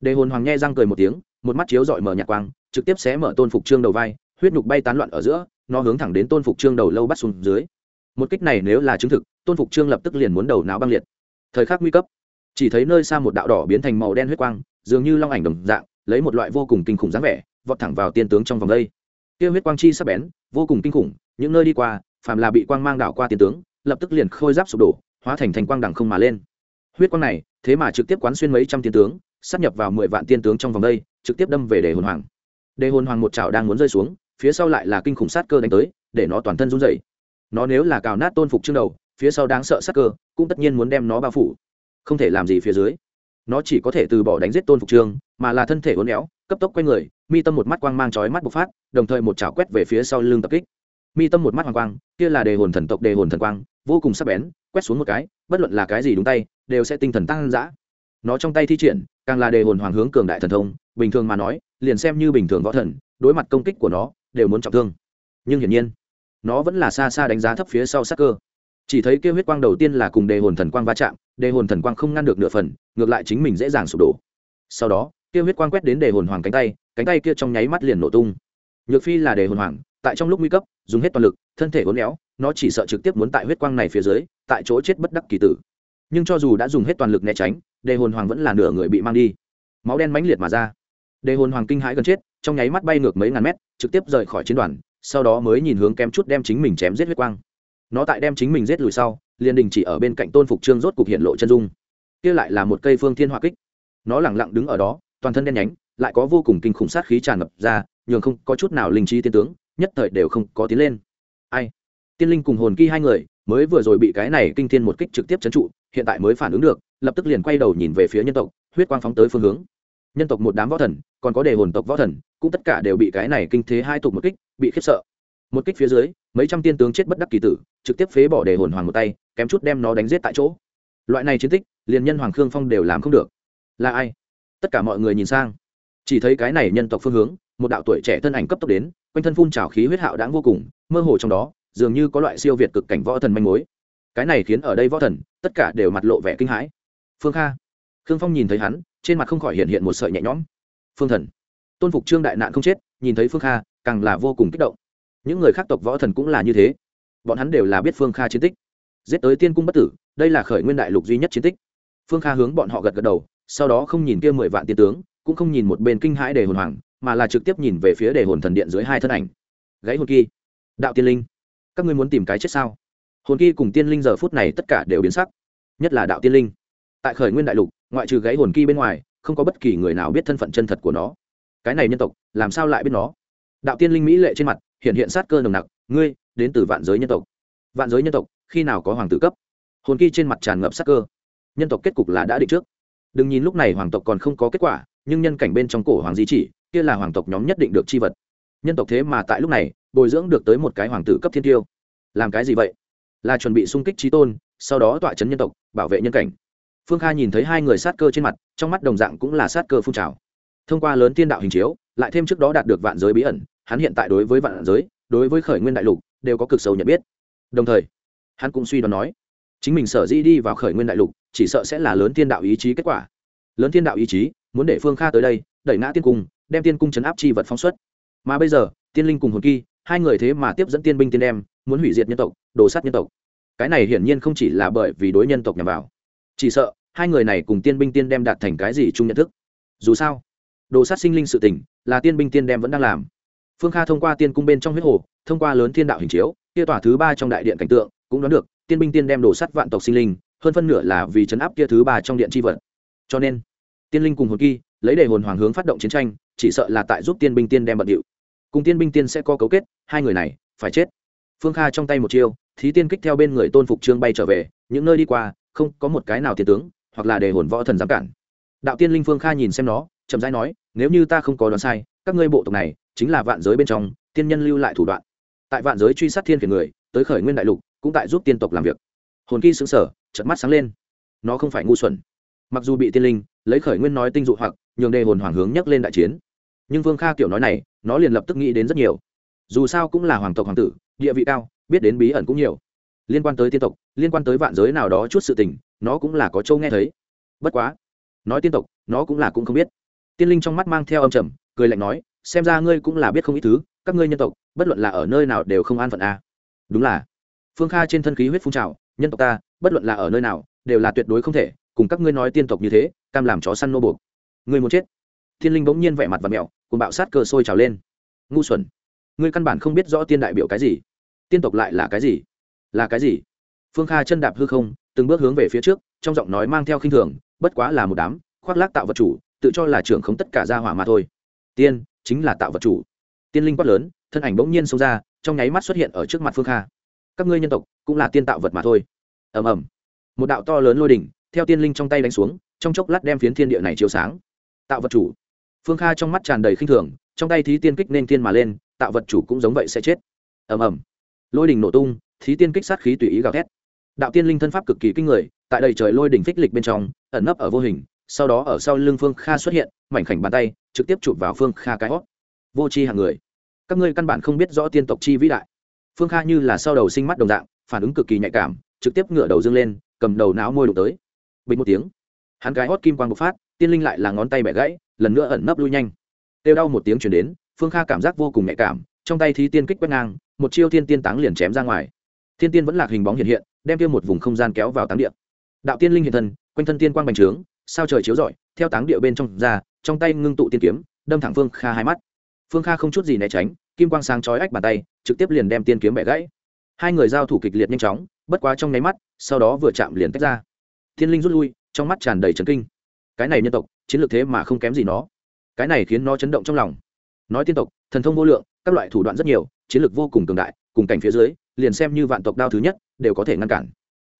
Đề hồn hoàng nghe răng cười một tiếng, một mắt chiếu dọi mở nhạc quang, trực tiếp xé mở tôn phục trương đầu vai, huyết nhục bay tán loạn ở giữa, nó hướng thẳng đến tôn phục trương đầu lâu bắt xuống dưới. Một kích này nếu là chứng thực, tôn phục trương lập tức liền muốn đầu não băng liệt. Thời khắc nguy cấp, chỉ thấy nơi xa một đạo đỏ biến thành màu đen huyết quang, dường như long ảnh đồng dạng, lấy một loại vô cùng kinh khủng dáng vẻ, vọt thẳng vào tiên tướng trong vòng đây. Kia huyết quang chi sắp bén, vô cùng kinh khủng, những nơi đi qua, phàm là bị quang mang đảo qua tiên tướng lập tức liền khôi giáp sụp đổ, hóa thành thành quang đẳng không mà lên. Huyết quang này, thế mà trực tiếp quán xuyên mấy trăm tiên tướng sát nhập vào mười vạn tiên tướng trong vòng đây, trực tiếp đâm về đề hồn hoàng. Đề hồn hoàng một chảo đang muốn rơi xuống, phía sau lại là kinh khủng sát cơ đánh tới, để nó toàn thân run rẩy. Nó nếu là cào nát tôn phục chương đầu, phía sau đáng sợ sát cơ, cũng tất nhiên muốn đem nó bao phủ. Không thể làm gì phía dưới. Nó chỉ có thể từ bỏ đánh giết tôn phục trương, mà là thân thể uốn éo, cấp tốc quay người, mi tâm một mắt quang mang chói mắt bộc phát, đồng thời một chảo quét về phía sau lưng tập kích. Mi tâm một mắt hoàng quang, kia là đề hồn thần tộc đề hồn thần quang vô cùng sắc bén, quét xuống một cái, bất luận là cái gì đúng tay, đều sẽ tinh thần tăng dã. Nó trong tay thi triển, càng là đề hồn hoàng hướng cường đại thần thông, bình thường mà nói, liền xem như bình thường võ thần, đối mặt công kích của nó, đều muốn trọng thương. Nhưng hiển nhiên, nó vẫn là xa xa đánh giá thấp phía sau sắc cơ. Chỉ thấy kêu huyết quang đầu tiên là cùng đề hồn thần quang va chạm, đề hồn thần quang không ngăn được nửa phần, ngược lại chính mình dễ dàng sụp đổ. Sau đó kêu huyết quang quét đến đề hồn hoàng cánh tay cánh tay kia trong nháy mắt liền nổ tung. Nhược phi là đề hồn hoàng tại trong lúc nguy cấp, dùng hết toàn lực, thân thể hốn éo, nó chỉ sợ trực tiếp muốn tại huyết quang này phía dưới, tại chỗ chết bất đắc kỳ tử. Nhưng cho dù đã dùng hết toàn lực né tránh, đề hồn hoàng vẫn là nửa người bị mang đi. Máu đen mãnh liệt mà ra. Đề hồn hoàng kinh hãi gần chết, trong nháy mắt bay ngược mấy ngàn mét, trực tiếp rời khỏi chiến đoàn, sau đó mới nhìn hướng kém chút đem chính mình chém giết huyết quang. Nó tại đem chính mình giết lùi sau, liền đình chỉ ở bên cạnh tôn phục trương rốt cục hiện lộ chân dung. Kia lại là một cây phương thiên hỏa kích. Nó lẳng lặng đứng ở đó, toàn thân đen nhánh, lại có vô cùng kinh khủng sát khí tràn ngập ra, nhường không có chút nào linh trí tiên tướng nhất thời đều không có tiến lên. Ai? Tiên linh cùng hồn kỳ hai người, mới vừa rồi bị cái này kinh thiên một kích trực tiếp chấn trụ, hiện tại mới phản ứng được, lập tức liền quay đầu nhìn về phía nhân tộc, huyết quang phóng tới phương hướng. Nhân tộc một đám võ thần, còn có đề hồn tộc võ thần, cũng tất cả đều bị cái này kinh thế hai tục một kích, bị khiếp sợ. Một kích phía dưới, mấy trăm tiên tướng chết bất đắc kỳ tử, trực tiếp phế bỏ đề hồn hoàng một tay, kém chút đem nó đánh giết tại chỗ. Loại này chiến tích, liền nhân hoàng khương phong đều làm không được. Là ai? Tất cả mọi người nhìn sang. Chỉ thấy cái này nhân tộc phương hướng, một đạo tuổi trẻ thân ảnh cấp tốc đến quanh thân phun trào khí huyết hạo đáng vô cùng, mơ hồ trong đó, dường như có loại siêu việt cực cảnh võ thần manh mối. Cái này khiến ở đây võ thần, tất cả đều mặt lộ vẻ kinh hãi. Phương kha. Khương phong nhìn thấy hắn, trên mặt không khỏi hiện hiện một sợi nhẹ nhõm. Phương thần. Tôn phục trương đại nạn không chết, nhìn thấy phương kha, càng là vô cùng kích động. Những người khác tộc võ thần cũng là như thế. Bọn hắn đều là biết phương kha chiến tích. Giết tới tiên cung bất tử, đây là khởi nguyên đại lục duy nhất chiến tích. Phương kha hướng bọn họ gật gật đầu, sau đó không nhìn kia mười vạn tiên tướng, cũng không nhìn một bên kinh hãi để hồn hoàng mà là trực tiếp nhìn về phía đề hồn thần điện dưới hai thân ảnh. Gãy hồn kỳ. Đạo tiên linh. Các ngươi muốn tìm cái chết sao? Hồn kỳ cùng tiên linh giờ phút này tất cả đều biến sắc. Nhất là đạo tiên linh. Tại khởi nguyên đại lục, ngoại trừ gãy hồn kỳ bên ngoài, không có bất kỳ người nào biết thân phận chân thật của nó. Cái này nhân tộc, làm sao lại biết nó? Đạo tiên linh mỹ lệ trên mặt, hiện hiện sát cơ nồng nặc. Ngươi, đến từ vạn giới nhân tộc. Vạn giới nhân tộc, khi nào có hoàng tử cấp? Hồn kỳ trên mặt tràn ngập sát cơ. Nhân tộc kết cục là đã định trước. Đừng nhìn lúc này hoàng tộc còn không có kết quả, nhưng nhân cảnh bên trong cổ hoàng di chỉ kia là hoàng tộc nhóm nhất định được chi vật. Nhân tộc thế mà tại lúc này, bồi dưỡng được tới một cái hoàng tử cấp thiên tiêu. Làm cái gì vậy? Là chuẩn bị xung kích trí tôn, sau đó tọa chấn nhân tộc, bảo vệ nhân cảnh. Phương kha nhìn thấy hai người sát cơ trên mặt, trong mắt đồng dạng cũng là sát cơ phun trào. Thông qua lớn tiên đạo hình chiếu, lại thêm trước đó đạt được vạn giới bí ẩn, hắn hiện tại đối với vạn giới, đối với khởi nguyên đại lục, đều có cực sâu nhận biết. Đồng thời, hắn cũng suy đoán nói, chính mình sở di đi vào khởi nguyên đại lục, chỉ sợ sẽ là lớn tiên đạo ý chí kết quả. Lớn tiên đạo ý chí, muốn để phương kha tới đây, đẩy ngã tiên cung đem tiên cung chấn áp chi vật phóng xuất. Mà bây giờ, tiên linh cùng hồn kỳ, hai người thế mà tiếp dẫn tiên binh tiên đem, muốn hủy diệt nhân tộc đồ sát nhân tộc. Cái này hiển nhiên không chỉ là bởi vì đối nhân tộc nhằm vào. Chỉ sợ, hai người này cùng tiên binh tiên đem đạt thành cái gì chung nhận thức. Dù sao, đồ sát sinh linh sự tình, là tiên binh tiên đem vẫn đang làm. Phương kha thông qua tiên cung bên trong huyết hồ, thông qua lớn thiên đạo hình chiếu, kia tòa thứ ba trong đại điện cảnh tượng, cũng đoán được, tiên binh tiên đem đồ sát vạn tộc sinh linh, hơn phân nửa là vì chấn áp kia thứ ba trong điện tri vật. Cho nên, tiên linh cùng hồn kỳ lấy đề hồn hoàng hướng phát động chiến tranh, chỉ sợ là tại giúp tiên binh tiên đem bận điệu. Cùng tiên binh tiên sẽ có cấu kết, hai người này phải chết. Phương kha trong tay một chiêu, thí tiên kích theo bên người tôn phục trương bay trở về, những nơi đi qua, không có một cái nào tiền tướng, hoặc là đề hồn võ thần dám cản. Đạo tiên linh phương kha nhìn xem nó, chậm rãi nói, nếu như ta không có đoán sai, các ngươi bộ tộc này chính là vạn giới bên trong, tiên nhân lưu lại thủ đoạn. Tại vạn giới truy sát thiên kiệt người, tới khởi nguyên đại lục, cũng tại giúp tiên tộc làm việc. Hồn kỳ xứng sở chật mắt sáng lên. Nó không phải ngu xuẩn. Mặc dù bị tiên linh lấy khởi nguyên nói tinh dụ hoặc nhường đề hồn hoàng hướng nhắc lên đại chiến. Nhưng vương kha kiểu nói này, nó liền lập tức nghĩ đến rất nhiều. Dù sao cũng là hoàng tộc hoàng tử, địa vị cao, biết đến bí ẩn cũng nhiều. Liên quan tới tiên tộc, liên quan tới vạn giới nào đó chút sự tình, nó cũng là có châu nghe thấy. Bất quá, nói tiên tộc, nó cũng là cũng không biết. Tiên linh trong mắt mang theo âm trầm, cười lạnh nói, xem ra ngươi cũng là biết không ít thứ, các ngươi nhân tộc, bất luận là ở nơi nào đều không an phận a à. đúng là, phương kha trên thân khí huyết phun trào, nhân tộc ta, bất luận là ở nơi nào, đều là tuyệt đối không thể cùng các ngươi nói tiên tộc như thế, cam làm chó săn nô buộc ngươi muốn chết. Thiên linh bỗng nhiên vẻ mặt và mẹo cùng bạo sát cơ sôi trào lên. Ngu xuẩn. Ngươi căn bản không biết rõ tiên đại biểu cái gì. Tiên tộc lại là cái gì? Là cái gì? Phương kha chân đạp hư không, từng bước hướng về phía trước, trong giọng nói mang theo khinh thường, bất quá là một đám khoác lác tạo vật chủ, tự cho là trưởng không tất cả gia hỏa mà thôi. Tiên, chính là tạo vật chủ. Tiên linh quát lớn, thân ảnh bỗng nhiên xông ra, trong nháy mắt xuất hiện ở trước mặt phương kha. Các ngươi nhân tộc, cũng là tiên tạo vật mà thôi. Ầm ầm. Một đạo to lớn lôi đỉnh, theo tiên linh trong tay đánh xuống, trong chốc lát đem phiến thiên địa này chiếu sáng tạo vật chủ. Phương kha trong mắt tràn đầy khinh thường, trong tay thí tiên kích nên tiên mà lên, tạo vật chủ cũng giống vậy sẽ chết. Ầm ầm. Lôi đình nổ tung, thí tiên kích sát khí tùy ý gào thét. Đạo tiên linh thân pháp cực kỳ kinh người, tại đầy trời lôi đỉnh phích lịch bên trong, ẩn nấp ở vô hình, sau đó ở sau lưng phương kha xuất hiện, mảnh khảnh bàn tay, trực tiếp chụp vào phương kha cái hót. Vô c h i hàng người. Các ngươi căn bản không biết rõ tiên tộc chi vĩ đại. Phương kha như là sau đầu sinh mắt đồng dạng, phản ứng cực kỳ nhạy cảm, trực tiếp ngựa đầu dâng lên, cầm đầu não môi đục tới. Bình một tiếng, hắn cái hót kim quang bộc phát tiên linh lại là ngón tay bẻ gãy, lần nữa ẩn nấp lui nhanh. Têu đau một tiếng chuyển đến, phương kha cảm giác vô cùng nhạy cảm, trong tay thi tiên kích quét ngang, một chiêu thiên tiên táng liền chém ra ngoài. Thiên tiên vẫn lạc hình bóng hiện hiện, đem tiêu một vùng không gian kéo vào táng địa. Đạo tiên linh hiện thân, quanh thân tiên quang bành trướng, sao trời chiếu rọi, theo táng địa bên trong ra, trong tay ngưng tụ tiên kiếm, đâm thẳng phương kha hai mắt. Phương kha không chút gì né tránh, kim quang sáng chói ách bàn tay, trực tiếp liền đem tiên kiếm bẻ gãy. Hai người giao thủ kịch liệt nhanh chóng, bất quá trong nháy mắt, sau đó vừa chạm liền tách ra. Thiên linh rút lui, trong mắt tràn đầy trấn kinh cái này nhân tộc, chiến lược thế mà không kém gì nó. Cái này khiến nó chấn động trong lòng. Nói tiên tộc, thần thông vô lượng, các loại thủ đoạn rất nhiều, chiến lược vô cùng cường đại, cùng cảnh phía dưới, liền xem như vạn tộc đao thứ nhất, đều có thể ngăn cản.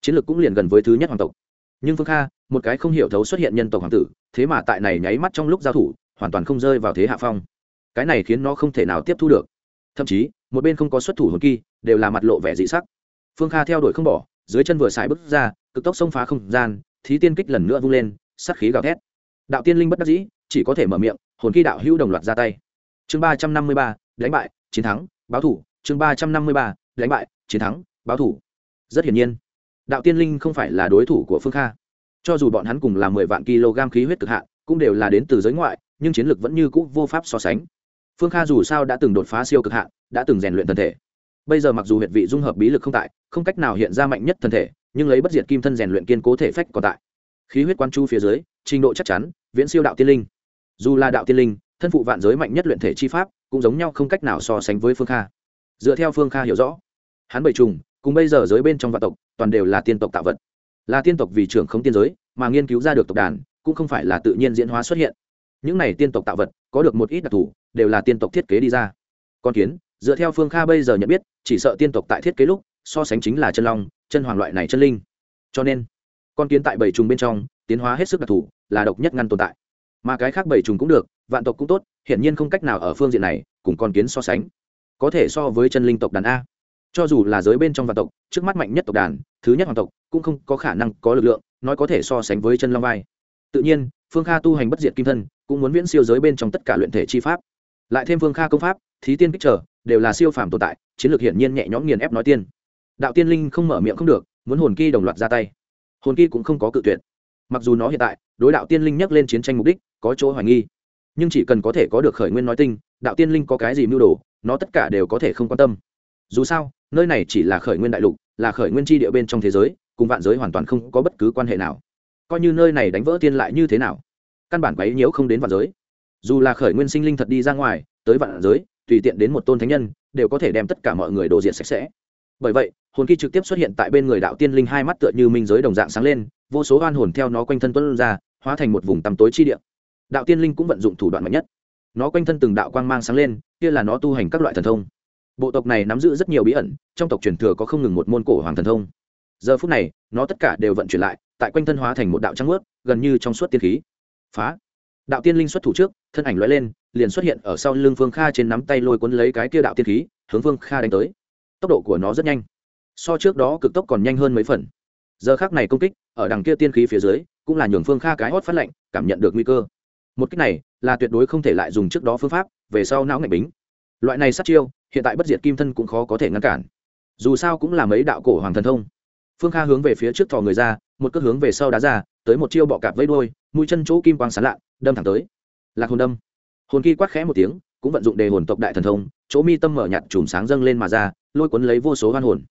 Chiến lược cũng liền gần với thứ nhất hoàng tộc. Nhưng phương kha, một cái không hiểu thấu xuất hiện nhân tộc hoàng tử, thế mà tại này nháy mắt trong lúc giao thủ, hoàn toàn không rơi vào thế hạ phong. Cái này khiến nó không thể nào tiếp thu được. Thậm chí, một bên không có xuất thủ hồn kỳ, đều là mặt lộ vẻ dị sắc. Phương kha theo đuổi không bỏ, dưới chân vừa xài bước ra, cực tốc xông phá không gian, thí tiên kích lần nữa vung lên sắc khí gào thét. Đạo tiên linh bất đắc dĩ, chỉ có thể mở miệng, hồn khí đạo hữu đồng loạt ra tay. Chương ba trăm năm mươi ba, đánh bại, chiến thắng, báo thủ. Chương ba trăm năm mươi ba, đánh bại, chiến thắng, báo thủ. Rất hiển nhiên, đạo tiên linh không phải là đối thủ của phương kha. Cho dù bọn hắn cùng là mười vạn kg khí huyết cực hạn cũng đều là đến từ giới ngoại, nhưng chiến lược vẫn như cũ vô pháp so sánh. Phương kha dù sao đã từng đột phá siêu cực hạn đã từng rèn luyện thân thể. Bây giờ mặc dù huyệt vị dung hợp bí lực không tại, không cách nào hiện ra mạnh nhất thân thể, nhưng lấy bất diệt kim thân rèn luyện kiên cố thể phách còn tại khí huyết quan chu phía dưới, trình độ chắc chắn, viễn siêu đạo tiên linh. Dù là đạo tiên linh, thân phụ vạn giới mạnh nhất luyện thể chi pháp, cũng giống nhau không cách nào so sánh với phương kha. Dựa theo phương kha hiểu rõ, hắn bảy trùng cùng bây giờ giới bên trong vạn tộc, toàn đều là tiên tộc tạo vật. Là tiên tộc vì trưởng không tiên giới, mà nghiên cứu ra được tộc đàn, cũng không phải là tự nhiên diễn hóa xuất hiện. Những này tiên tộc tạo vật, có được một ít đặc thù, đều là tiên tộc thiết kế đi ra. Con kiến, dựa theo phương kha bây giờ nhận biết, chỉ sợ tiên tộc tại thiết kế lúc, so sánh chính là chân long, chân hoàng loại này chân linh. Cho nên con kiến tại bảy trùng bên trong, tiến hóa hết sức đặc thù, là độc nhất ngăn tồn tại. Mà cái khác bảy trùng cũng được, vạn tộc cũng tốt, hiển nhiên không cách nào ở phương diện này, cùng con kiến so sánh. Có thể so với chân linh tộc đàn a. Cho dù là giới bên trong vạn tộc, trước mắt mạnh nhất tộc đàn, thứ nhất hoàng tộc, cũng không có khả năng có lực lượng, nói có thể so sánh với chân long vai. Tự nhiên, phương kha tu hành bất diệt kim thân, cũng muốn viễn siêu giới bên trong tất cả luyện thể chi pháp. Lại thêm phương kha công pháp, thí tiên kích trở, đều là siêu phàm tồn tại, chiến lược hiển nhiên nhẹ nhõm nghiền ép nói tiên. Đạo tiên linh không mở miệng không được, muốn hồn kỳ đồng loạt ra tay hồn kỳ cũng không có cự tuyệt. Mặc dù nó hiện tại, đối đạo tiên linh nhắc lên chiến tranh mục đích, có chỗ hoài nghi. Nhưng chỉ cần có thể có được khởi nguyên nói tinh, đạo tiên linh có cái gì mưu đồ, nó tất cả đều có thể không quan tâm. Dù sao, nơi này chỉ là khởi nguyên đại lục, là khởi nguyên tri địa bên trong thế giới, cùng vạn giới hoàn toàn không có bất cứ quan hệ nào. Coi như nơi này đánh vỡ tiên lại như thế nào, căn bản quấy nhiễu không đến vạn giới. Dù là khởi nguyên sinh linh thật đi ra ngoài, tới vạn giới, tùy tiện đến một tôn thánh nhân, đều có thể đem tất cả mọi người đồ diện sạch sẽ. Bởi vậy hồn khí trực tiếp xuất hiện tại bên người đạo tiên linh hai mắt tựa như minh giới đồng dạng sáng lên, vô số oan hồn theo nó quanh thân tuân ra, hóa thành một vùng tăm tối chi địa. Đạo tiên linh cũng vận dụng thủ đoạn mạnh nhất. Nó quanh thân từng đạo quang mang sáng lên, kia là nó tu hành các loại thần thông. Bộ tộc này nắm giữ rất nhiều bí ẩn, trong tộc truyền thừa có không ngừng một môn cổ hoàng thần thông. Giờ phút này, nó tất cả đều vận chuyển lại, tại quanh thân hóa thành một đạo trắng ướt gần như trong suốt tiên khí. Phá! Đạo tiên linh xuất thủ trước, thân ảnh lóe lên, liền xuất hiện ở sau lưng phương kha trên nắm tay lôi cuốn lấy cái kia đạo tiên khí, hướng phương kha đánh tới. Tốc độ của nó rất nhanh so trước đó cực tốc còn nhanh hơn mấy phần. Giờ khác này công kích, ở đằng kia tiên khí phía dưới, cũng là nhường phương kha cái hót phát lệnh cảm nhận được nguy cơ. Một cách này, là tuyệt đối không thể lại dùng trước đó phương pháp, về sau não ngạch bính. Loại này sát chiêu, hiện tại bất diệt kim thân cũng khó có thể ngăn cản. Dù sao cũng là mấy đạo cổ hoàng thần thông. Phương kha hướng về phía trước thò người ra, một cước hướng về sau đá ra, tới một chiêu bọ cạp vây đôi mũi chân chỗ kim quang sán lạ, đâm thẳng tới. Lạc hồn đâm. Hồn kỳ quát khẽ một tiếng, cũng vận dụng đề hồn tộc đại thần thông, chỗ mi tâm mở nhạt chùm sáng dâng lên mà ra, lôi cuốn lấy vô số hoan hồn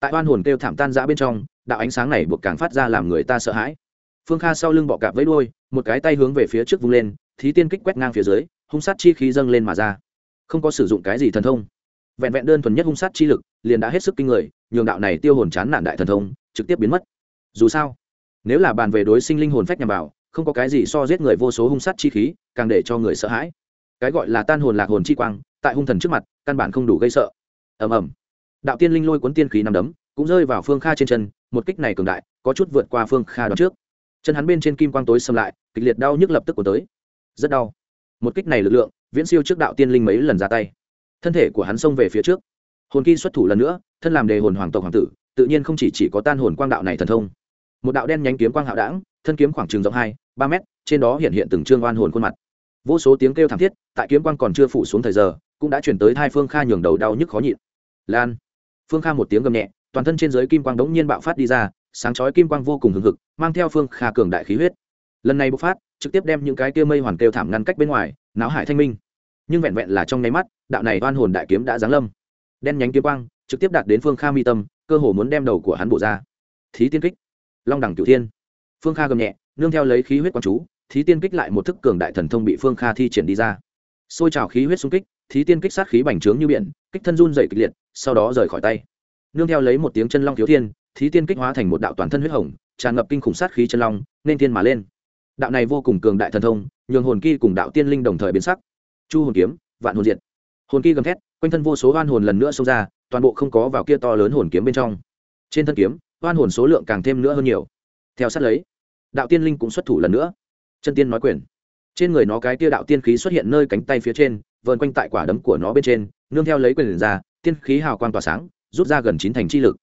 tại oan hồn kêu thảm tan giã bên trong, đạo ánh sáng này buộc càng phát ra làm người ta sợ hãi. Phương kha sau lưng bọ cạp vẫy đôi một cái tay hướng về phía trước vung lên, thí tiên kích quét ngang phía dưới, hung sát chi khí dâng lên mà ra. Không có sử dụng cái gì thần thông. Vẹn vẹn đơn thuần nhất hung sát chi lực, liền đã hết sức kinh người, nhường đạo này tiêu hồn chán nản đại thần thông, trực tiếp biến mất. Dù sao, nếu là bàn về đối sinh linh hồn phách nhằm vào, không có cái gì so giết người vô số hung sát chi khí, càng để cho người sợ hãi. Cái gọi là tan hồn lạc hồn chi quang, tại hung thần trước mặt, căn bản không đủ gây sợ. Ầm ầm đạo tiên linh lôi cuốn tiên khí nằm đấm cũng rơi vào phương kha trên chân một kích này cường đại có chút vượt qua phương kha đón trước. Chân hắn bên trên kim quang tối xâm lại kịch liệt đau nhức lập tức của tới. Rất đau. Một kích này lực lượng viễn siêu trước đạo tiên linh mấy lần ra tay. Thân thể của hắn xông về phía trước. Hồn kỳ xuất thủ lần nữa thân làm đề hồn hoàng tộc hoàng tử tự nhiên không chỉ, chỉ có tan hồn quang đạo này thần thông. Một đạo đen nhánh kiếm quang hạo đảng thân kiếm khoảng trường rộng hai ba mét trên đó hiện hiện từng trương oan hồn khuôn mặt. Vô số tiếng kêu thảm thiết tại kiếm quang còn chưa phủ xuống thời giờ cũng đã chuyển tới hai phương kha nhường đầu đau nhức khó nhịn. Lan phương kha một tiếng gầm nhẹ, toàn thân trên giới kim quang đống nhiên bạo phát đi ra, sáng chói kim quang vô cùng hừng hực, mang theo phương kha cường đại khí huyết. Lần này bộc phát, trực tiếp đem những cái kia mây hoàn kêu thảm ngăn cách bên ngoài náo hải thanh minh. Nhưng vẹn vẹn là trong nháy mắt, đạo này oan hồn đại kiếm đã giáng lâm. Đen nhánh kiếm quang, trực tiếp đạt đến phương kha mi tâm, cơ hồ muốn đem đầu của hắn bổ ra. Thí tiên kích. Long đẳng cửu thiên. Phương kha gầm nhẹ, nương theo lấy khí huyết quang chú, thí tiên kích lại một thức cường đại thần thông bị phương kha thi triển đi ra. Xôi trào khí huyết xung kích thí tiên kích sát khí bành trướng như biển, kích thân run dày kịch liệt, sau đó rời khỏi tay. Nương theo lấy một tiếng chân long thiếu thiên, thí tiên kích hóa thành một đạo toàn thân huyết hồng, tràn ngập kinh khủng sát khí chân long, nên thiên mà lên. Đạo này vô cùng cường đại thần thông, nhường hồn kỳ cùng đạo tiên linh đồng thời biến sắc. Chu hồn kiếm, vạn hồn diệt. Hồn kỳ gầm thét, quanh thân vô số oan hồn lần nữa xông ra, toàn bộ không có vào kia to lớn hồn kiếm bên trong. Trên thân kiếm, oan hồn số lượng càng thêm nữa hơn nhiều. Theo sát lấy, đạo tiên linh cũng xuất thủ lần nữa. Chân tiên nói quyền. Trên người nó cái tia đạo tiên khí xuất hiện nơi cánh tay phía trên vờn quanh tại quả đấm của nó bên trên, nương theo lấy quyền ra, tiên khí hào quang tỏa sáng, rút ra gần chín thành chi lực.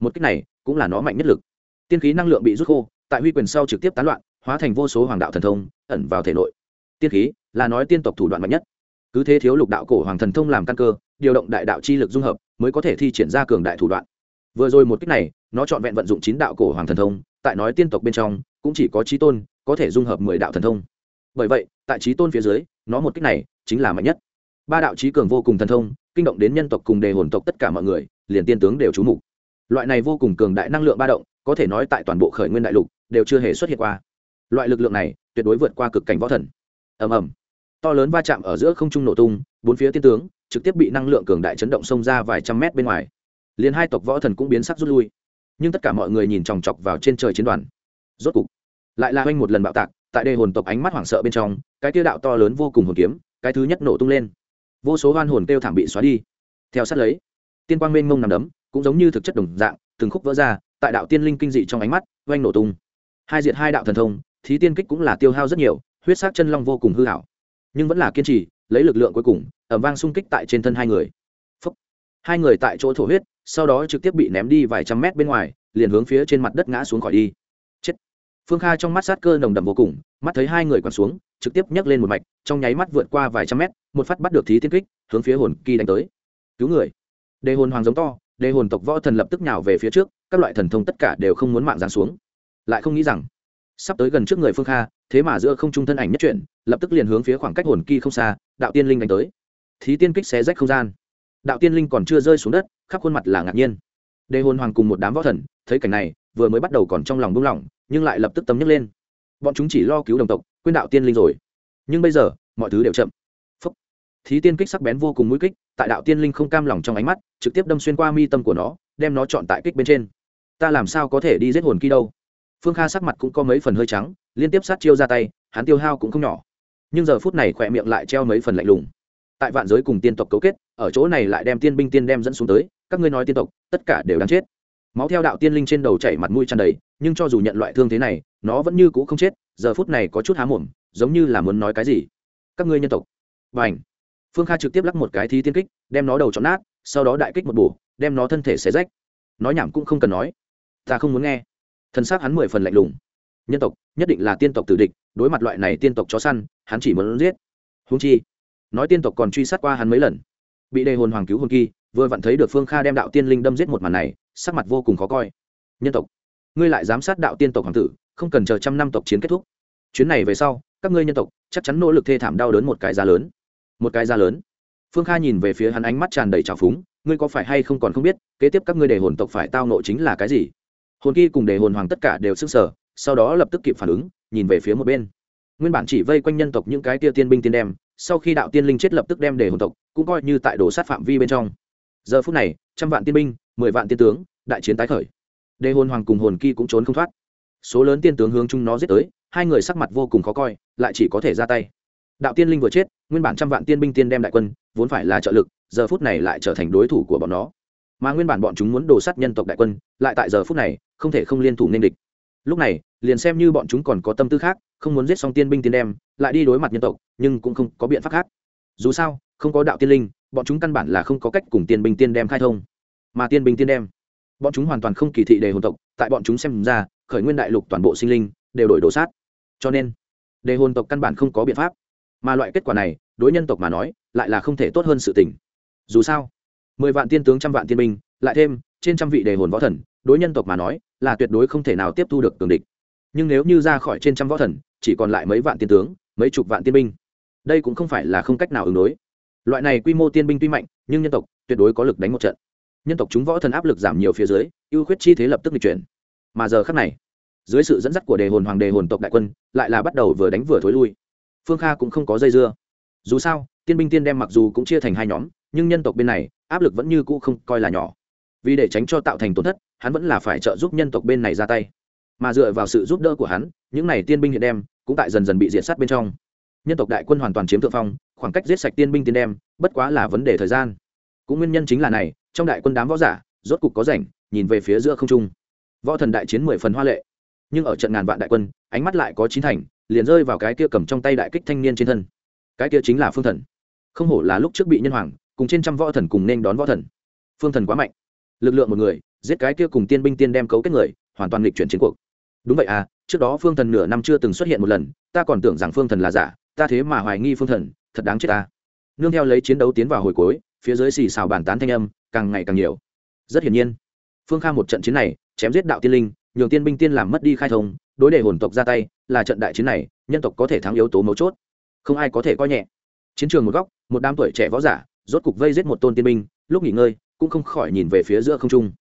Một cách này cũng là nó mạnh nhất lực. Tiên khí năng lượng bị rút khô, tại huy quyền sau trực tiếp tán loạn, hóa thành vô số hoàng đạo thần thông, ẩn vào thể nội. Tiên khí là nói tiên tộc thủ đoạn mạnh nhất. Cứ thế thiếu lục đạo cổ hoàng thần thông làm căn cơ, điều động đại đạo chi lực dung hợp, mới có thể thi triển ra cường đại thủ đoạn. Vừa rồi một cách này, nó trọn vẹn vận dụng chín đạo cổ hoàng thần thông, tại nói tiên tộc bên trong, cũng chỉ có trí tôn có thể dung hợp mười đạo thần thông. Bởi vậy, tại trí tôn phía dưới, nó một cách này chính là mạnh nhất ba đạo trí cường vô cùng thần thông, kinh động đến nhân tộc cùng đề hồn tộc tất cả mọi người, liền tiên tướng đều trú mục. Loại này vô cùng cường đại năng lượng ba động, có thể nói tại toàn bộ khởi nguyên đại lục, đều chưa hề xuất hiện qua. Loại lực lượng này, tuyệt đối vượt qua cực cảnh võ thần. Ầm ầm. To lớn va chạm ở giữa không trung nổ tung, bốn phía tiên tướng, trực tiếp bị năng lượng cường đại chấn động xông ra vài trăm mét bên ngoài. Liền hai tộc võ thần cũng biến sắc rút lui. Nhưng tất cả mọi người nhìn chòng chọc vào trên trời chiến đoàn. Rốt cục, lại là oanh một lần bạo tạc, tại đây hồn tộc ánh mắt hoảng sợ bên trong, cái tiêu đạo to lớn vô cùng hồn kiếm, cái thứ nhất nổ tung lên vô số hoan hồn kêu thảm bị xóa đi. Theo sát lấy, tiên quang mênh mông nằm đấm, cũng giống như thực chất đồng dạng, từng khúc vỡ ra, tại đạo tiên linh kinh dị trong ánh mắt, oanh nổ tung. Hai diệt hai đạo thần thông, thí tiên kích cũng là tiêu hao rất nhiều, huyết sắc chân long vô cùng hư hảo nhưng vẫn là kiên trì, lấy lực lượng cuối cùng ẩm vang xung kích tại trên thân hai người. Phúc. hai người tại chỗ thổ huyết, sau đó trực tiếp bị ném đi vài trăm mét bên ngoài, liền hướng phía trên mặt đất ngã xuống khỏi đi. Chết. Phương kha trong mắt sát cơ nồng đậm vô cùng, mắt thấy hai người còn xuống trực tiếp nhấc lên một mạch, trong nháy mắt vượt qua vài trăm mét, một phát bắt được thí tiên kích, hướng phía hồn kỳ đánh tới. Cứu người. Đề hồn hoàng giống to đề hồn tộc võ thần lập tức nhào về phía trước, các loại thần thông tất cả đều không muốn mạng giáng xuống. Lại không nghĩ rằng, sắp tới gần trước người phương kha, thế mà giữa không trung thân ảnh nhất chuyển, lập tức liền hướng phía khoảng cách hồn kỳ không xa, đạo tiên linh đánh tới. Thí tiên kích xé rách không gian. Đạo tiên linh còn chưa rơi xuống đất, khắp khuôn mặt là ngạc nhiên. Đề hồn hoàng cùng một đám võ thần, thấy cảnh này, vừa mới bắt đầu còn trong lòng buông lỏng nhưng lại lập tức tấm nhấc lên. Bọn chúng chỉ lo cứu đồng tộc quên đạo tiên linh rồi. Nhưng bây giờ, mọi thứ đều chậm. Phúc. thí tiên kích sắc bén vô cùng mũi kích, tại đạo tiên linh không cam lòng trong ánh mắt, trực tiếp đâm xuyên qua mi tâm của nó, đem nó chọn tại kích bên trên. Ta làm sao có thể đi giết hồn kỳ đâu? Phương kha sắc mặt cũng có mấy phần hơi trắng, liên tiếp sát chiêu ra tay, hắn tiêu hao cũng không nhỏ. Nhưng giờ phút này khỏe miệng lại treo mấy phần lạnh lùng. Tại vạn giới cùng tiên tộc cấu kết, ở chỗ này lại đem tiên binh tiên đem dẫn xuống tới, các ngươi nói tiên tộc, tất cả đều đáng chết. Máu theo đạo tiên linh trên đầu chảy mặt mũi tràn đầy, nhưng cho dù nhận loại thương thế này, nó vẫn như cũ không chết giờ phút này có chút há mồm, giống như là muốn nói cái gì. Các ngươi nhân tộc. Và ảnh phương kha trực tiếp lắc một cái thí tiên kích, đem nó đầu chọn nát, sau đó đại kích một bổ, đem nó thân thể xé rách. Nói nhảm cũng không cần nói. Ta không muốn nghe. Thân xác hắn mười phần lạnh lùng. Nhân tộc, nhất định là tiên tộc tử địch, đối mặt loại này tiên tộc chó săn, hắn chỉ muốn giết. Húng chi, nói tiên tộc còn truy sát qua hắn mấy lần. Bị đề hồn hoàng cứu hồn kỳ, vừa vặn thấy được phương kha đem đạo tiên linh đâm giết một màn này, sắc mặt vô cùng khó coi. Nhân tộc ngươi lại giám sát đạo tiên tộc hoàng tử, không cần chờ trăm năm tộc chiến kết thúc. Chuyến này về sau, các ngươi nhân tộc chắc chắn nỗ lực thê thảm đau đớn một cái giá lớn. Một cái giá lớn. Phương kha nhìn về phía hắn ánh mắt tràn đầy trào phúng, ngươi có phải hay không còn không biết, kế tiếp các ngươi đề hồn tộc phải tao nộ chính là cái gì? Hồn kỳ cùng đề hồn hoàng tất cả đều sức sở sau đó lập tức kịp phản ứng, nhìn về phía một bên. Nguyên bản chỉ vây quanh nhân tộc những cái tia tiên binh tiên đem, sau khi đạo tiên linh chết lập tức đem đề hồn tộc, cũng coi như tại đồ sát phạm vi bên trong. Giờ phút này, trăm vạn tiên binh, mười vạn tiên tướng, đại chiến tái khởi đề hồn hoàng cùng hồn kỳ cũng trốn không thoát. Số lớn tiên tướng hướng chung nó giết tới, hai người sắc mặt vô cùng khó coi, lại chỉ có thể ra tay. Đạo tiên linh vừa chết, nguyên bản trăm vạn tiên binh tiên đem đại quân, vốn phải là trợ lực, giờ phút này lại trở thành đối thủ của bọn nó. Mà nguyên bản bọn chúng muốn đổ sát nhân tộc đại quân, lại tại giờ phút này, không thể không liên thủ nên địch. Lúc này, liền xem như bọn chúng còn có tâm tư khác, không muốn giết xong tiên binh tiên đem, lại đi đối mặt nhân tộc, nhưng cũng không có biện pháp khác. Dù sao, không có đạo tiên linh, bọn chúng căn bản là không có cách cùng tiên binh tiên đem khai thông. Mà tiên binh tiên đem bọn chúng hoàn toàn không kỳ thị đề hồn tộc, tại bọn chúng xem ra, khởi nguyên đại lục toàn bộ sinh linh đều đổi đổ sát. Cho nên, đề hồn tộc căn bản không có biện pháp. Mà loại kết quả này, đối nhân tộc mà nói, lại là không thể tốt hơn sự tình. Dù sao, mười vạn tiên tướng, trăm vạn tiên binh, lại thêm trên trăm vị đề hồn võ thần, đối nhân tộc mà nói, là tuyệt đối không thể nào tiếp thu được cường địch. Nhưng nếu như ra khỏi trên trăm võ thần, chỉ còn lại mấy vạn tiên tướng, mấy chục vạn tiên binh, đây cũng không phải là không cách nào ứng đối. Loại này quy mô tiên binh tuy mạnh, nhưng nhân tộc tuyệt đối có lực đánh một trận nhân tộc chúng võ thần áp lực giảm nhiều phía dưới, ưu khuyết chi thế lập tức lịch chuyển. Mà giờ khắc này, dưới sự dẫn dắt của đề hồn hoàng đề hồn tộc đại quân, lại là bắt đầu vừa đánh vừa thối lui. Phương kha cũng không có dây dưa. Dù sao, tiên binh tiên đem mặc dù cũng chia thành hai nhóm, nhưng nhân tộc bên này, áp lực vẫn như cũ không coi là nhỏ. Vì để tránh cho tạo thành tổn thất, hắn vẫn là phải trợ giúp nhân tộc bên này ra tay. Mà dựa vào sự giúp đỡ của hắn, những n à y tiên binh hiện đem, cũng tại dần dần bị diệt sát bên trong. Nhân tộc đại quân hoàn toàn chiếm thượng phong, khoảng cách giết sạch tiên binh tiên đem, bất quá là vấn đề thời gian cũng nguyên nhân chính là này, trong đại quân đám võ giả, rốt cục có rảnh, nhìn về phía giữa không trung. Võ thần đại chiến mười phần hoa lệ. Nhưng ở trận ngàn vạn đại quân, ánh mắt lại có chín thành, liền rơi vào cái kia cầm trong tay đại kích thanh niên trên thân. Cái kia chính là phương thần. Không hổ là lúc trước bị nhân hoàng, cùng trên trăm võ thần cùng nên đón võ thần. Phương thần quá mạnh. Lực lượng một người, giết cái kia cùng tiên binh tiên đem cấu kết người, hoàn toàn lịch chuyển chiến cuộc. Đúng vậy à trước đó phương thần nửa năm chưa từng xuất hiện một lần, ta còn tưởng rằng phương thần là giả, ta thế mà hoài nghi phương thần, thật đáng chết ta. Nương theo lấy chiến đấu tiến vào hồi cuối phía dưới xì xào bàn tán thanh âm, càng ngày càng nhiều. Rất hiển nhiên, phương kha một trận chiến này, chém giết đạo tiên linh, nhường tiên binh tiên làm mất đi khai thông, đối đề hồn tộc ra tay, là trận đại chiến này, nhân tộc có thể thắng yếu tố mấu chốt. Không ai có thể coi nhẹ. Chiến trường một góc, một đám tuổi trẻ võ giả, rốt cục vây giết một tôn tiên binh, lúc nghỉ ngơi, cũng không khỏi nhìn về phía giữa không trung.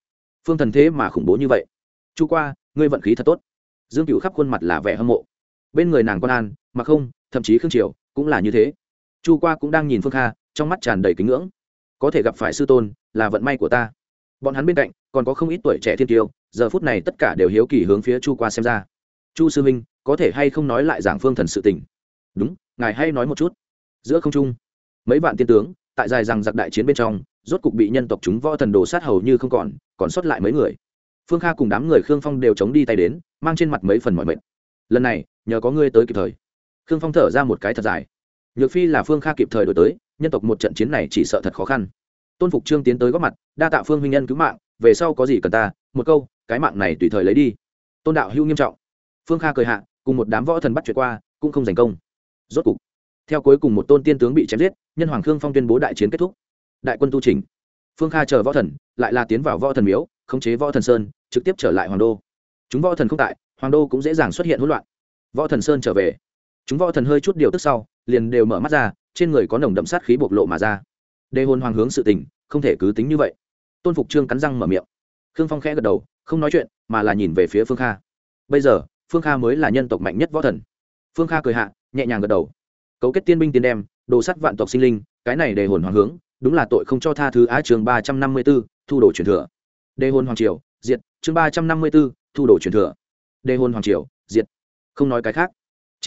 Phương thần thế mà khủng bố như vậy. Chu qua, ngươi vận khí thật tốt. Dương cựu khắp khuôn mặt là vẻ hâm mộ. Bên người nàng con an mà không, thậm chí khương triều, cũng là như thế. Chu qua cũng đang nhìn phương kha, trong mắt tràn đầy kính ngưỡng có thể gặp phải sư tôn, là vận may của ta. Bọn hắn bên cạnh, còn có không ít tuổi trẻ thiên tiêu giờ phút này tất cả đều hiếu kỳ hướng phía chu qua xem ra. Chu sư minh có thể hay không nói lại giảng phương thần sự tình? Đúng, ngài hay nói một chút. Giữa không trung, mấy vạn tiên tướng, tại dài rằng giặc đại chiến bên trong, rốt cục bị nhân tộc chúng võ thần đồ sát hầu như không còn còn sót lại mấy người. Phương kha cùng đám người khương phong đều chống đi tay đến, mang trên mặt mấy phần mọi mệt. Lần này, nhờ có ngươi tới kịp thời. Khương phong thở ra một cái thật dài nhược phi là phương kha kịp thời đổi tới, nhân tộc một trận chiến này chỉ sợ thật khó khăn. Tôn phục trương tiến tới góp mặt, đa tạ phương huynh nhân cứu mạng, về sau có gì cần ta, một câu, cái mạng này tùy thời lấy đi. Tôn đạo hữu nghiêm trọng. Phương kha cười hạ, cùng một đám võ thần bắt chuyện qua, cũng không giành công. Rốt cục, theo cuối cùng một tôn tiên tướng bị chém giết, nhân hoàng khương phong tuyên bố đại chiến kết thúc. Đại quân tu trình phương kha chờ võ thần, lại là tiến vào võ thần miếu, khống chế võ thần sơn, trực tiếp trở lại hoàng đô. Chúng võ thần không tại, hoàng đô cũng dễ dàng xuất hiện hỗn loạn. Võ thần sơn trở về. Chúng võ thần hơi chút điều tức sau liền đều mở mắt ra, trên người có nồng đậm sát khí bộc lộ mà ra. Đề hồn hoàng hướng sự tình, không thể cứ tính như vậy. Tôn phục trương cắn răng mở miệng. Khương phong khẽ gật đầu, không nói chuyện, mà là nhìn về phía phương kha. Bây giờ, phương kha mới là nhân tộc mạnh nhất võ thần. Phương kha cười hạ, nhẹ nhàng gật đầu. Cấu kết tiên binh tiên đem, đồ sắt vạn tộc sinh linh, cái này đề hồn hoàng hướng, đúng là tội không cho tha thứ á trường ba trăm năm mươi b ố thu đồ truyền thừa. Đề hồn hoàng triều, diệt, chương ba trăm năm mươi b ố thu đồ truyền thừa. Đề hồn hoàng triều, diệt. Không nói cái khác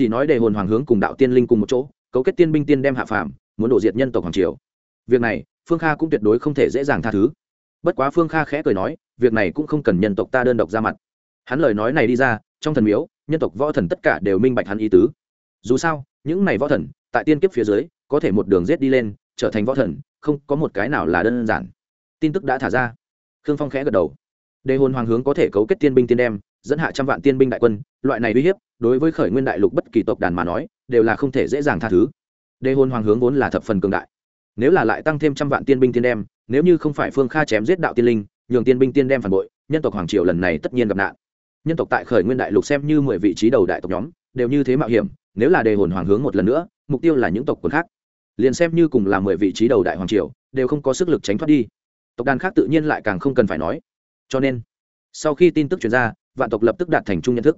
chỉ nói để hồn hoàng hướng cùng đạo tiên linh cùng một chỗ, cấu kết tiên binh tiên đem hạ phàm, muốn đổ diệt nhân tộc hoàng triều. Việc này, phương kha cũng tuyệt đối không thể dễ dàng tha thứ. Bất quá phương kha khẽ cười nói, việc này cũng không cần nhân tộc ta đơn độc ra mặt. Hắn lời nói này đi ra, trong thần miếu, nhân tộc võ thần tất cả đều minh bạch hắn ý tứ. Dù sao, những này võ thần, tại tiên kiếp phía dưới, có thể một đường rết đi lên, trở thành võ thần, không có một cái nào là đơn giản. Tin tức đã thả ra. Khương phong khẽ gật đầu đề hồn hoàng hướng có thể cấu kết tiên binh tiên đem, dẫn hạ trăm vạn tiên binh đại quân, loại này uy hiếp, đối với khởi nguyên đại lục bất kỳ tộc đàn mà nói, đều là không thể dễ dàng tha thứ. Đề hồn hoàng hướng vốn là thập phần cường đại. Nếu là lại tăng thêm trăm vạn tiên binh tiên đem, nếu như không phải phương kha chém giết đạo tiên linh, nhường tiên binh tiên đem phản bội, nhân tộc hoàng triều lần này tất nhiên gặp nạn. Nhân tộc tại khởi nguyên đại lục xem như mười vị trí đầu đại tộc nhóm, đều như thế mạo hiểm, nếu là đề hồn hoàng hướng một lần nữa, mục tiêu là những tộc quần khác. Liền xem như cùng là mười vị trí đầu đại hoàng triều, đều không có sức lực tránh thoát đi. Tộc đàn khác tự nhiên lại càng không cần phải nói cho nên sau khi tin tức chuyển ra, vạn tộc lập tức đạt thành chung nhận thức.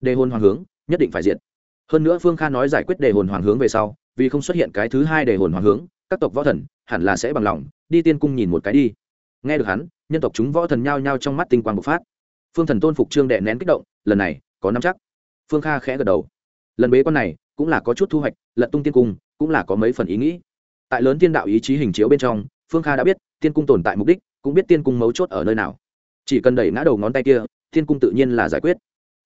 Đề hồn hoàng hướng, nhất định phải diện hơn nữa phương kha nói giải quyết đề hồn hoàng hướng về sau, vì không xuất hiện cái thứ hai đề hồn hoàng hướng, các tộc võ thần hẳn là sẽ bằng lòng, đi tiên cung nhìn một cái đi. Nghe được hắn, nhân tộc chúng võ thần nhao nhao trong mắt tinh quang bộc phát. Phương thần tôn phục trương đệ nén kích động, lần này, có năm chắc. Phương kha khẽ gật đầu. Lần bế con này, cũng là có chút thu hoạch, lật tung tiên cung, cũng là có mấy phần ý nghĩ. Tại lớn tiên đạo ý chí hình chiếu bên trong, phương kha đã biết, tiên cung tồn tại mục đích, cũng biết tiên cung mấu chốt ở nơi nào chỉ cần đẩy ngã đầu ngón tay kia, thiên cung tự nhiên là giải quyết.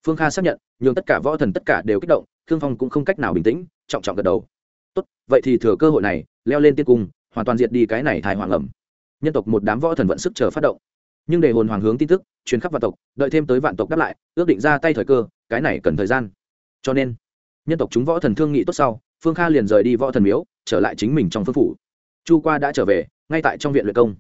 Phương kha xác nhận, nhường tất cả võ thần tất cả đều kích động, khương phong cũng không cách nào bình tĩnh, trọng trọng gật đầu. Tốt, vậy thì thừa cơ hội này, leo lên tiên cung, hoàn toàn diệt đi cái này thai hoàng ẩm. Nhân tộc một đám võ thần vận sức chờ phát động. Nhưng để hồn hoàng hướng tin tức, truyền khắp vạn tộc, đợi thêm tới vạn tộc đáp lại, ước định ra tay thời cơ, cái này cần thời gian. Cho nên, nhân tộc chúng võ thần thương nghị tốt sau, phương kha liền rời đi võ thần miếu, trở lại chính mình trong phương phủ. Chu qua đã trở về, ngay tại trong viện luyện công.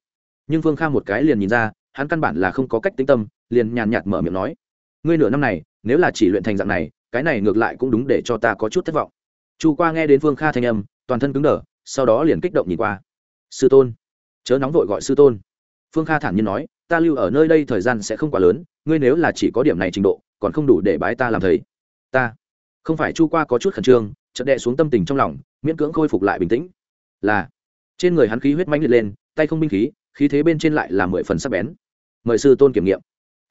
Nhưng phương kha một cái liền nhìn ra hắn căn bản là không có cách tính tâm, liền nhàn nhạt mở miệng nói, ngươi nửa năm này, nếu là chỉ luyện thành dạng này, cái này ngược lại cũng đúng để cho ta có chút thất vọng. Chu qua nghe đến phương kha thanh âm, toàn thân cứng đờ, sau đó liền kích động nhìn qua. Sư tôn. Chớ nóng vội gọi sư tôn. Phương kha thản nhiên nói, ta lưu ở nơi đây thời gian sẽ không quá lớn, ngươi nếu là chỉ có điểm này trình độ, còn không đủ để bái ta làm thầy. Ta. Không phải chu qua có chút khẩn trương, chợt đệ xuống tâm tình trong lòng, miễn cưỡng khôi phục lại bình tĩnh. Là, trên người hắn khí huyết mãnh liệt lên, tay không binh khí khí thế bên trên lại là mười phần sắc bén mời sư tôn kiểm nghiệm.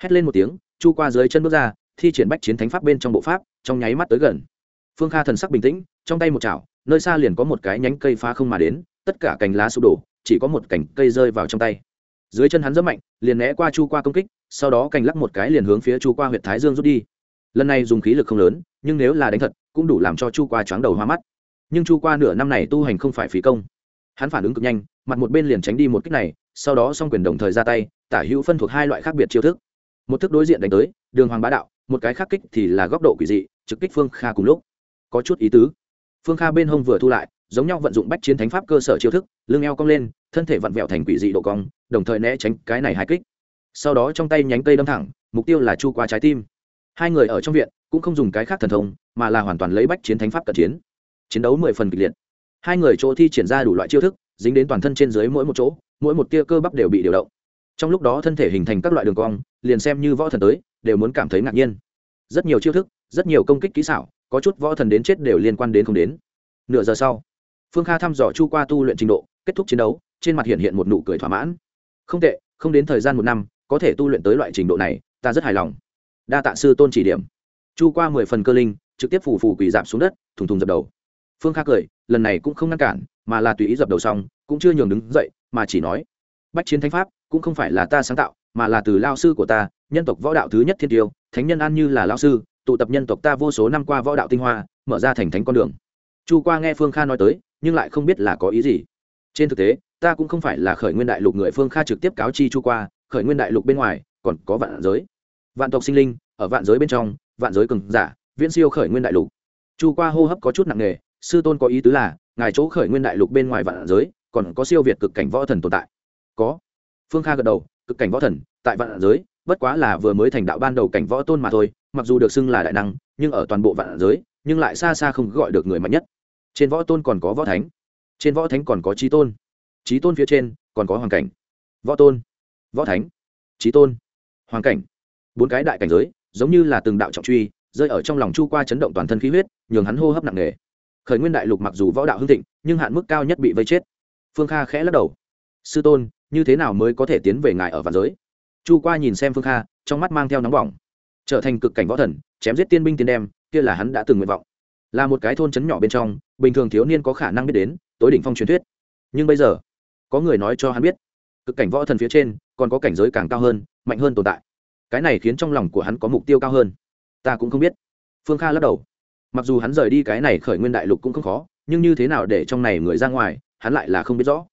Hét lên một tiếng, chu qua dưới chân bước ra, thi triển bách chiến thánh pháp bên trong bộ pháp, trong nháy mắt tới gần. Phương kha thần sắc bình tĩnh, trong tay một chảo, nơi xa liền có một cái nhánh cây phá không mà đến, tất cả cành lá sụp đổ, chỉ có một cành cây rơi vào trong tay. Dưới chân hắn rất mạnh, liền né qua chu qua công kích, sau đó cành lắc một cái liền hướng phía chu qua huyện thái dương rút đi. Lần này dùng khí lực không lớn, nhưng nếu là đánh thật, cũng đủ làm cho chu qua chóng đầu hoa mắt. Nhưng chu qua nửa năm này tu hành không phải phí công. Hắn phản ứng cực nhanh, mặt một bên liền tránh đi một kích này, sau đó s o n g quyền đồng thời ra tay tả hữu phân thuộc hai loại khác biệt chiêu thức. Một thức đối diện đánh tới, đường hoàng bá đạo, một cái khác kích thì là góc độ quỷ dị, trực kích phương kha cùng lúc. Có chút ý tứ. Phương kha bên hông vừa thu lại, giống nhau vận dụng bách chiến thánh pháp cơ sở chiêu thức, lưng eo cong lên, thân thể vặn vẹo thành quỷ dị độ cong, đồng thời né tránh cái này hai kích. Sau đó trong tay nhánh cây đâm thẳng, mục tiêu là chu qua trái tim. Hai người ở trong viện, cũng không dùng cái khác thần thông, mà là hoàn toàn lấy bách chiến thánh pháp cận chiến. Chiến đấu mười phần kịch liệt. Hai người chỗ thi triển ra đủ loại chiêu thức, dính đến toàn thân trên dưới mỗi một chỗ, mỗi một tia cơ bắp đều bị điều động trong lúc đó thân thể hình thành các loại đường cong, liền xem như võ thần tới, đều muốn cảm thấy ngạc nhiên. Rất nhiều chiêu thức, rất nhiều công kích kỹ xảo, có chút võ thần đến chết đều liên quan đến không đến. Nửa giờ sau, phương kha thăm dò chu qua tu luyện trình độ, kết thúc chiến đấu, trên mặt hiện hiện một nụ cười thỏa mãn. Không tệ, không đến thời gian một năm, có thể tu luyện tới loại trình độ này, ta rất hài lòng. Đa tạ sư tôn chỉ điểm. Chu qua mười phần cơ linh, trực tiếp phủ phủ quỳ dạp xuống đất, thùng thùng dập đầu. Phương kha cười, lần này cũng không ngăn cản, mà là tùy ý dập đầu xong, cũng chưa nhường đứng dậy, mà chỉ nói, bách chiến thánh pháp cũng không phải là ta sáng tạo, mà là từ lao sư của ta, nhân tộc võ đạo thứ nhất thiên tiêu, thánh nhân an như là lao sư, tụ tập nhân tộc ta vô số năm qua võ đạo tinh hoa, mở ra thành thánh con đường. Chu qua nghe phương kha nói tới, nhưng lại không biết là có ý gì. Trên thực tế, ta cũng không phải là khởi nguyên đại lục người phương kha trực tiếp cáo chi chu qua, khởi nguyên đại lục bên ngoài, còn có vạn giới. Vạn tộc sinh linh, ở vạn giới bên trong, vạn giới cường giả, viễn siêu khởi nguyên đại lục. Chu qua hô hấp có chút nặng nề, sư tôn có ý tứ là, ngài chỗ khởi nguyên đại lục bên ngoài vạn giới, còn có siêu việt cực cảnh võ thần tồn tại. Có phương kha gật đầu, cực cảnh võ thần, tại vạn giới, bất quá là vừa mới thành đạo ban đầu cảnh võ tôn mà thôi, mặc dù được xưng là đại năng, nhưng ở toàn bộ vạn giới, nhưng lại xa xa không gọi được người mạnh nhất. Trên võ tôn còn có võ thánh, trên võ thánh còn có trí tôn. Trí tôn phía trên còn có hoàng cảnh. Võ tôn, võ thánh trí tôn, hoàng cảnh. Bốn cái đại cảnh giới, giống như là từng đạo trọng truy, rơi ở trong lòng chu qua chấn động toàn thân khí huyết, nhường hắn hô hấp nặng nề. Khởi nguyên đại lục mặc dù võ đạo hưng thịnh, nhưng hạn mức cao nhất bị vây chết. Phương kha khẽ lắc đầu. Sư tôn như thế nào mới có thể tiến về ngài ở vạn giới? Chu qua nhìn xem phương kha, trong mắt mang theo nóng bỏng. Trở thành cực cảnh võ thần, chém giết tiên binh tiên đem, kia là hắn đã từng nguyện vọng. Là một cái thôn trấn nhỏ bên trong, bình thường thiếu niên có khả năng biết đến, tối đỉnh phong truyền thuyết. Nhưng bây giờ, có người nói cho hắn biết, cực cảnh võ thần phía trên, còn có cảnh giới càng cao hơn, mạnh hơn tồn tại. Cái này khiến trong lòng của hắn có mục tiêu cao hơn. Ta cũng không biết. Phương kha lắc đầu. Mặc dù hắn rời đi cái này khởi nguyên đại lục cũng không khó, nhưng như thế nào để trong này người ra ngoài, hắn lại là không biết rõ.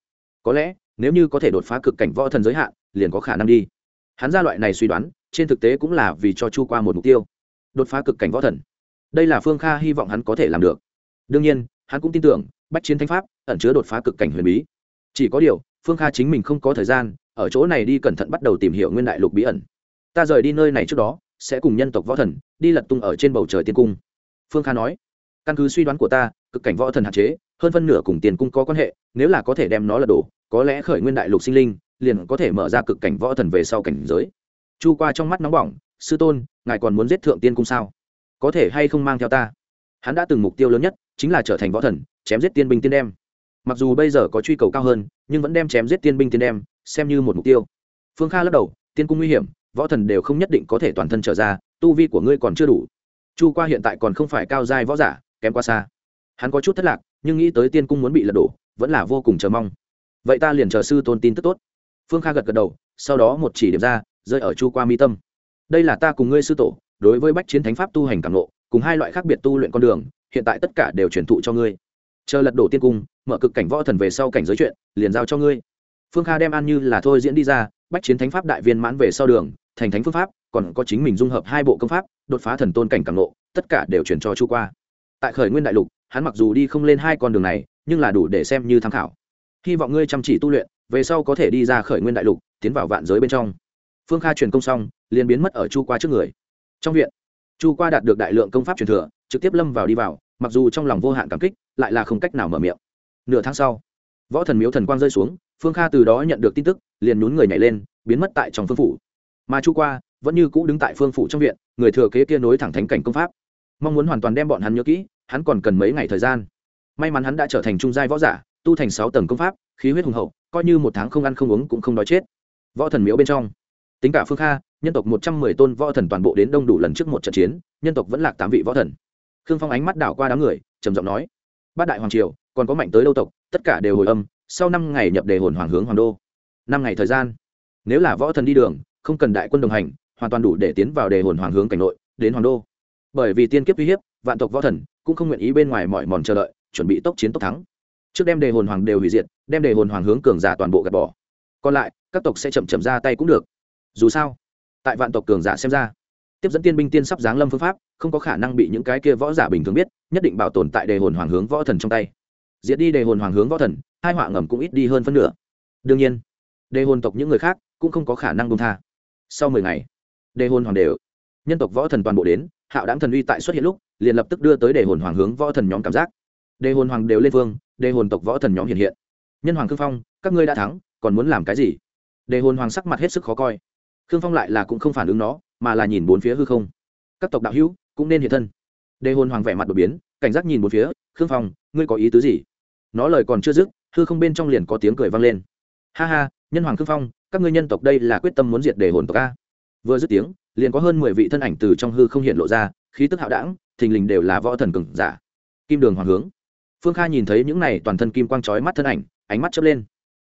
Có lẽ nếu như có thể đột phá cực cảnh võ thần giới hạn, liền có khả năng đi. Hắn ra loại này suy đoán, trên thực tế cũng là vì cho chu qua một mục tiêu, đột phá cực cảnh võ thần. Đây là phương kha hy vọng hắn có thể làm được. Đương nhiên, hắn cũng tin tưởng, bách chiến thánh pháp ẩn chứa đột phá cực cảnh huyền bí. Chỉ có điều, phương kha chính mình không có thời gian, ở chỗ này đi cẩn thận bắt đầu tìm hiểu nguyên đại lục bí ẩn. Ta rời đi nơi này trước đó, sẽ cùng nhân tộc võ thần, đi lật tung ở trên bầu trời tiên cung. Phương kha nói, căn cứ suy đoán của ta, cực cảnh võ thần hạn chế, hơn phân nửa cùng tiền cung có quan hệ, nếu là có thể đem nó lật đổ có lẽ khởi nguyên đại lục sinh linh liền có thể mở ra cực cảnh võ thần về sau cảnh giới. Chu qua trong mắt nóng bỏng, sư tôn, ngài còn muốn giết thượng tiên cung sao? Có thể hay không mang theo ta? Hắn đã từng mục tiêu lớn nhất chính là trở thành võ thần, chém giết tiên binh tiên đem. Mặc dù bây giờ có truy cầu cao hơn, nhưng vẫn đem chém giết tiên binh tiên đem xem như một mục tiêu. Phương kha lắc đầu, tiên cung nguy hiểm, võ thần đều không nhất định có thể toàn thân trở ra, tu vi của ngươi còn chưa đủ. Chu qua hiện tại còn không phải cao giai võ giả, kém qua xa. Hắn có chút thất lạc, nhưng nghĩ tới tiên cung muốn bị lật đổ, vẫn là vô cùng chờ mong vậy ta liền chờ sư tôn tin tức tốt. Phương kha gật gật đầu, sau đó một chỉ điểm ra, rơi ở chu qua mi tâm. Đây là ta cùng ngươi sư tổ, đối với bách chiến thánh pháp tu hành cảm lộ cùng hai loại khác biệt tu luyện con đường, hiện tại tất cả đều truyền thụ cho ngươi. Chờ lật đổ tiên cung, mở cực cảnh võ thần về sau cảnh giới chuyện, liền giao cho ngươi. Phương kha đem an như là thôi diễn đi ra, bách chiến thánh pháp đại viên mãn về sau đường, thành thánh phương pháp, còn có chính mình dung hợp hai bộ công pháp, đột phá thần tôn cảnh càng lộ tất cả đều chuyển cho chu qua. Tại khởi nguyên đại lục, hắn mặc dù đi không lên hai con đường này, nhưng là đủ để xem như tham khảo hy vọng ngươi chăm chỉ tu luyện, về sau có thể đi ra khởi nguyên đại lục, tiến vào vạn giới bên trong. Phương kha truyền công xong, liền biến mất ở chu qua trước người. Trong viện, chu qua đạt được đại lượng công pháp truyền thừa, trực tiếp lâm vào đi vào, mặc dù trong lòng vô hạn cảm kích, lại là không cách nào mở miệng. Nửa tháng sau, võ thần miếu thần quang rơi xuống, phương kha từ đó nhận được tin tức, liền nhún người nhảy lên, biến mất tại trong phương phủ. Mà chu qua vẫn như cũ đứng tại phương phủ trong viện, người thừa kế kia nối thẳng thánh cảnh công pháp. Mong muốn hoàn toàn đem bọn hắn nhớ kỹ, hắn còn cần mấy ngày thời gian. May mắn hắn đã trở thành trung giai võ giả tu thành sáu tầng công pháp, khí huyết hùng hậu, coi như một tháng không ăn không uống cũng không đói chết. Võ thần miếu bên trong. Tính cả phương kha, nhân tộc một trăm mười tôn võ thần toàn bộ đến đông đủ lần trước một trận chiến, nhân tộc vẫn lạc tám vị võ thần. Khương phong ánh mắt đảo qua đám người, trầm giọng nói, bát đại hoàng triều, còn có mạnh tới đâu tộc, tất cả đều hồi âm, sau năm ngày nhập đề hồn hoàng hướng hoàng đô. Năm ngày thời gian, nếu là võ thần đi đường, không cần đại quân đồng hành, hoàn toàn đủ để tiến vào đề hồn hoàng hướng cảnh nội, đến hoàng đô. Bởi vì tiên kiếp uy hiếp, vạn tộc võ thần cũng không nguyện ý bên ngoài mọi mòn chờ đợi, chuẩn bị tốc chiến tốc thắng trước đem đề hồn hoàng đều hủy diệt, đem đề hồn hoàng hướng cường giả toàn bộ gạt bỏ. Còn lại, các tộc sẽ chậm chậm ra tay cũng được. Dù sao, tại vạn tộc cường giả xem ra, tiếp dẫn tiên binh tiên sắp giáng lâm phương pháp, không có khả năng bị những cái kia võ giả bình thường biết, nhất định bảo tồn tại đề hồn hoàng hướng võ thần trong tay. Diệt đi đề hồn hoàng hướng võ thần hai họa ngầm cũng ít đi hơn phân nửa. Đương nhiên, đề hồn tộc những người khác cũng không có khả năng công tha. Sau mười ngày, đề hồn hoàng đều, nhân tộc võ thần toàn bộ đến, hạo đáng thần uy tại xuất hiện lúc, liền lập tức đưa tới đề hồn hoàng hướng võ thần nhóm cảm giác. Đề hồn hoàng đều lên vương đề hồn tộc võ thần nhóm hiện hiện. Nhân hoàng khương phong, các ngươi đã thắng, còn muốn làm cái gì? Đề hồn hoàng sắc mặt hết sức khó coi. Khương phong lại là cũng không phản ứng nó, mà là nhìn bốn phía hư không. Các tộc đạo hữu cũng nên hiện thân. Đề hồn hoàng vẻ mặt đột biến, cảnh giác nhìn bốn phía, khương phong, ngươi có ý tứ gì? Nó lời còn chưa dứt, hư không bên trong liền có tiếng cười vang lên. Ha ha, nhân hoàng khương phong, các ngươi nhân tộc đây là quyết tâm muốn diệt đề hồn tộc a? Vừa dứt tiếng, liền có hơn mười vị thân ảnh từ trong hư không hiện lộ ra, khí tức hạo đảng, thình lình đều là võ thần cường giả. Kim đường hoàng hướng phương kha nhìn thấy những này toàn thân kim quang trói mắt thân ảnh, ánh mắt chớp lên.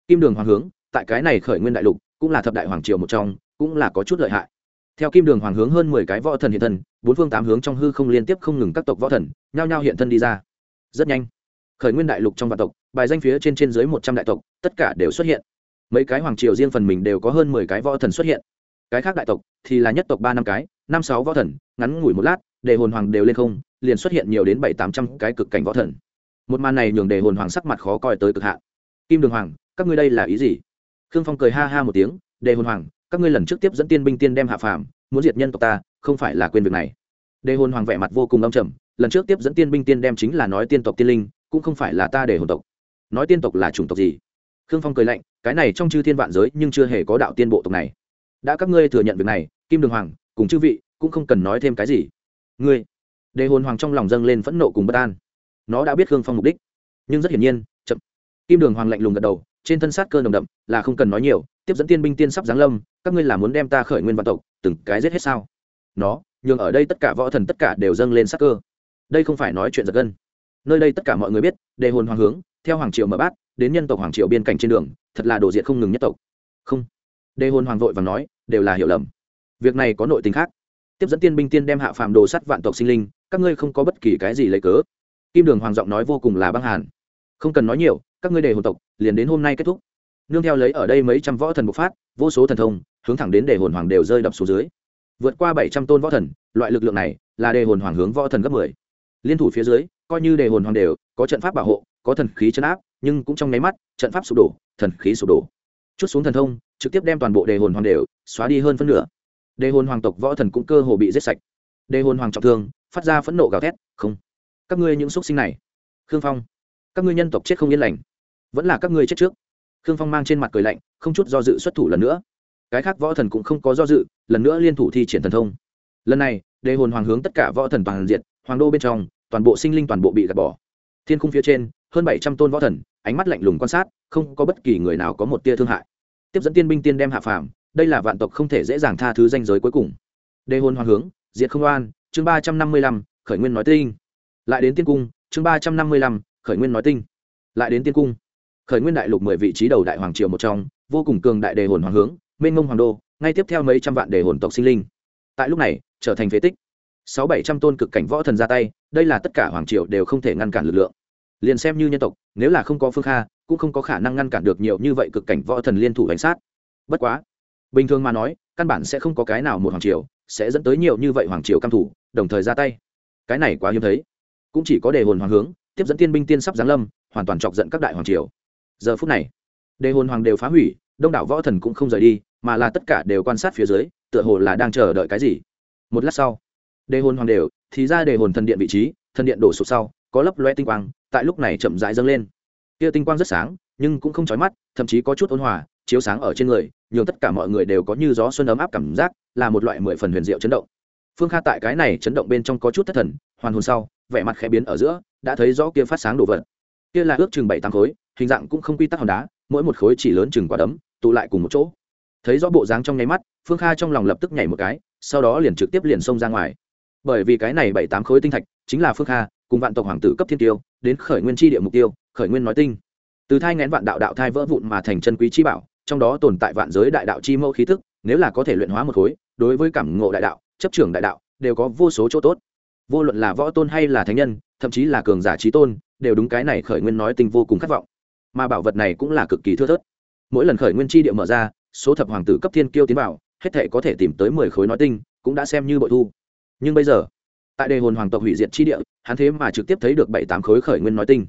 Kim đường hoàng hướng, tại cái này khởi nguyên đại lục, cũng là thập đại hoàng triều một trong, cũng là có chút lợi hại. Theo kim đường hoàng hướng hơn mười cái võ thần hiện thân, bốn phương tám hướng trong hư không liên tiếp không ngừng các tộc võ thần, nhao nhao hiện thân đi ra. Rất nhanh, khởi nguyên đại lục trong vạn tộc, bài danh phía trên trên dưới một trăm đại tộc, tất cả đều xuất hiện. Mấy cái hoàng triều riêng phần mình đều có hơn mười cái võ thần xuất hiện. Cái khác đại tộc thì là nhất tộc ba năm cái, năm sáu võ thần, ngắn ngủi một lát, đề hồn hoàng đều lên không, liền xuất hiện nhiều đến bảy tám trăm cái cực cảnh võ thần một màn này nhường đề hồn hoàng sắc mặt khó coi tới cực hạn. Kim đường hoàng, các ngươi đây là ý gì? Khương phong cười ha ha một tiếng, đề hồn hoàng, các ngươi lần trước tiếp dẫn tiên binh tiên đem hạ phàm, muốn diệt nhân tộc ta, không phải là quên việc này. Đề hồn hoàng vẻ mặt vô cùng âm trầm, lần trước tiếp dẫn tiên binh tiên đem chính là nói tiên tộc tiên linh, cũng không phải là ta để hồn tộc. Nói tiên tộc là chủng tộc gì? Khương phong cười lạnh, cái này trong chư thiên vạn giới nhưng chưa hề có đạo tiên bộ tộc này. Đã các ngươi thừa nhận việc này, kim đường hoàng, cùng chư vị, cũng không cần nói thêm cái gì. Ngươi, đề hồn hoàng trong lòng dâng lên phẫn nộ cùng bất an nó đã biết khương phong mục đích. Nhưng rất hiển nhiên, chậm. Kim đường hoàng lạnh lùng gật đầu, trên thân sát cơ nồng đậm, là không cần nói nhiều, tiếp dẫn tiên binh tiên sắp giáng lâm, các ngươi là muốn đem ta khởi nguyên vạn tộc, từng cái giết hết sao? Nó, nhường ở đây tất cả võ thần tất cả đều dâng lên sát cơ. Đây không phải nói chuyện giật gân. Nơi đây tất cả mọi người biết, đề hồn hoàng hướng, theo hoàng triều mở bát, đến nhân tộc hoàng triều biên cảnh trên đường, thật là đồ diện không ngừng nhất tộc. Không. Đề hồn hoàng vội và nói, đều là hiểu lầm. Việc này có nội tình khác. Tiếp dẫn tiên binh tiên đem hạ phàm đồ sắt vạn tộc sinh linh, các ngươi không có bất kỳ cái gì lấy cớ kim đường hoàng giọng nói vô cùng là băng hàn. Không cần nói nhiều, các ngươi đề hồn tộc, liền đến hôm nay kết thúc. Nương theo lấy ở đây mấy trăm võ thần bộc phát, vô số thần thông, hướng thẳng đến đề hồn hoàng đều rơi đập xuống dưới. Vượt qua bảy trăm tôn võ thần, loại lực lượng này là đề hồn hoàng hướng võ thần gấp mười. Liên thủ phía dưới, coi như đề hồn hoàng đều, có trận pháp bảo hộ, có thần khí chấn áp, nhưng cũng trong nháy mắt, trận pháp sụp đổ, thần khí sụp đổ. Chút xuống thần thông, trực tiếp đem toàn bộ đề hồn hoàng đều xóa đi hơn phân nửa. Đề hồn hoàng tộc võ thần cũng cơ hồ bị giết sạch. Đề hồn hoàng trọng thương, phát ra phẫn nộ gào thét, không các ngươi những x sinh này. Khương phong. Các ngươi nhân tộc chết không yên lành. Vẫn là các ngươi chết trước. Khương phong mang trên mặt cười lạnh, không chút do dự xuất thủ lần nữa. Cái khác võ thần cũng không có do dự, lần nữa liên thủ thi triển thần thông. Lần này đề hồn hoàng hướng tất cả võ thần toàn diện, hoàng đô bên trong, toàn bộ sinh linh toàn bộ bị gạt bỏ. Thiên khung phía trên, hơn bảy trăm tôn võ thần, ánh mắt lạnh lùng quan sát, không có bất kỳ người nào có một tia thương hại. Tiếp dẫn tiên binh tiên đem hạ phàm, đây là vạn tộc không thể dễ dàng tha thứ danh giới cuối cùng. Đề hồn hoàng hướng, diệt không oan, chương ba trăm năm mươi lăm, khởi nguyên nói tinh lại đến tiên cung, chương ba trăm năm mươi lăm, khởi nguyên nói tinh. Lại đến tiên cung. Khởi nguyên đại lục mười vị trí đầu đại hoàng triều một trong, vô cùng cường đại đề hồn hoàng hướng, mênh ngông hoàng đô, ngay tiếp theo mấy trăm vạn đề hồn tộc sinh linh. Tại lúc này, trở thành phế tích. Sáu bảy trăm tôn cực cảnh võ thần ra tay, đây là tất cả hoàng triều đều không thể ngăn cản lực lượng. Liền xem như nhân tộc, nếu là không có phương kha, cũng không có khả năng ngăn cản được nhiều như vậy cực cảnh võ thần liên thủ đánh sát. Bất quá, bình thường mà nói, căn bản sẽ không có cái nào một hoàng triều sẽ dẫn tới nhiều như vậy hoàng triều căm thủ, đồng thời ra tay. Cái này quá hiếm thấy cũng chỉ có đề hồn hoàng hướng, tiếp dẫn tiên binh tiên sắp giáng lâm, hoàn toàn chọc giận các đại hoàng triều. Giờ phút này, đề hồn hoàng đều phá hủy, đông đảo võ thần cũng không rời đi, mà là tất cả đều quan sát phía dưới, tựa hồ là đang chờ đợi cái gì. Một lát sau, đề hồn hoàng đều thì ra đề hồn thần điện vị trí, thần điện đổ sụp sau, có lấp loe tinh quang, tại lúc này chậm rãi dâng lên. Kia tinh quang rất sáng, nhưng cũng không chói mắt, thậm chí có chút ôn hòa, chiếu sáng ở trên người, nhường tất cả mọi người đều có như gió xuân ấm áp cảm giác, là một loại mười phần huyền diệu chấn động. Phương kha tại cái này chấn động bên trong có chút thất thần, hoàn hồn sau vẻ mặt khẽ biến ở giữa, đã thấy rõ kia phát sáng đồ vật. Kia là ước chừng bảy tám khối, hình dạng cũng không quy tắc hòn đá, mỗi một khối chỉ lớn chừng quả đấm, tụ lại cùng một chỗ. Thấy rõ bộ dáng trong nháy mắt, phương kha trong lòng lập tức nhảy một cái, sau đó liền trực tiếp liền xông ra ngoài. Bởi vì cái này bảy tám khối tinh thạch, chính là phương kha cùng vạn tộc hoàng tử cấp thiên tiêu, đến khởi nguyên tri địa mục tiêu, khởi nguyên nói tinh. Từ thai ngén vạn đạo đạo thai vỡ vụn mà thành chân quý chi bảo, trong đó tồn tại vạn giới đại đạo chi mẫu khí thức nếu là có thể luyện hóa một khối, đối với cảm ngộ đại đạo, chấp trưởng đại đạo, đều có vô số chỗ tốt vô luận là võ tôn hay là thánh nhân, thậm chí là cường giả trí tôn, đều đúng cái này khởi nguyên nói tinh vô cùng khát vọng. Mà bảo vật này cũng là cực kỳ thưa thớt. Mỗi lần khởi nguyên chi địa mở ra, số thập hoàng tử cấp thiên kiêu tiến vào, hết thể có thể tìm tới mười khối nói tinh, cũng đã xem như bội thu. Nhưng bây giờ, tại đề hồn hoàng tộc hủy diệt chi địa, hắn thế mà trực tiếp thấy được bảy tám khối khởi nguyên nói tinh.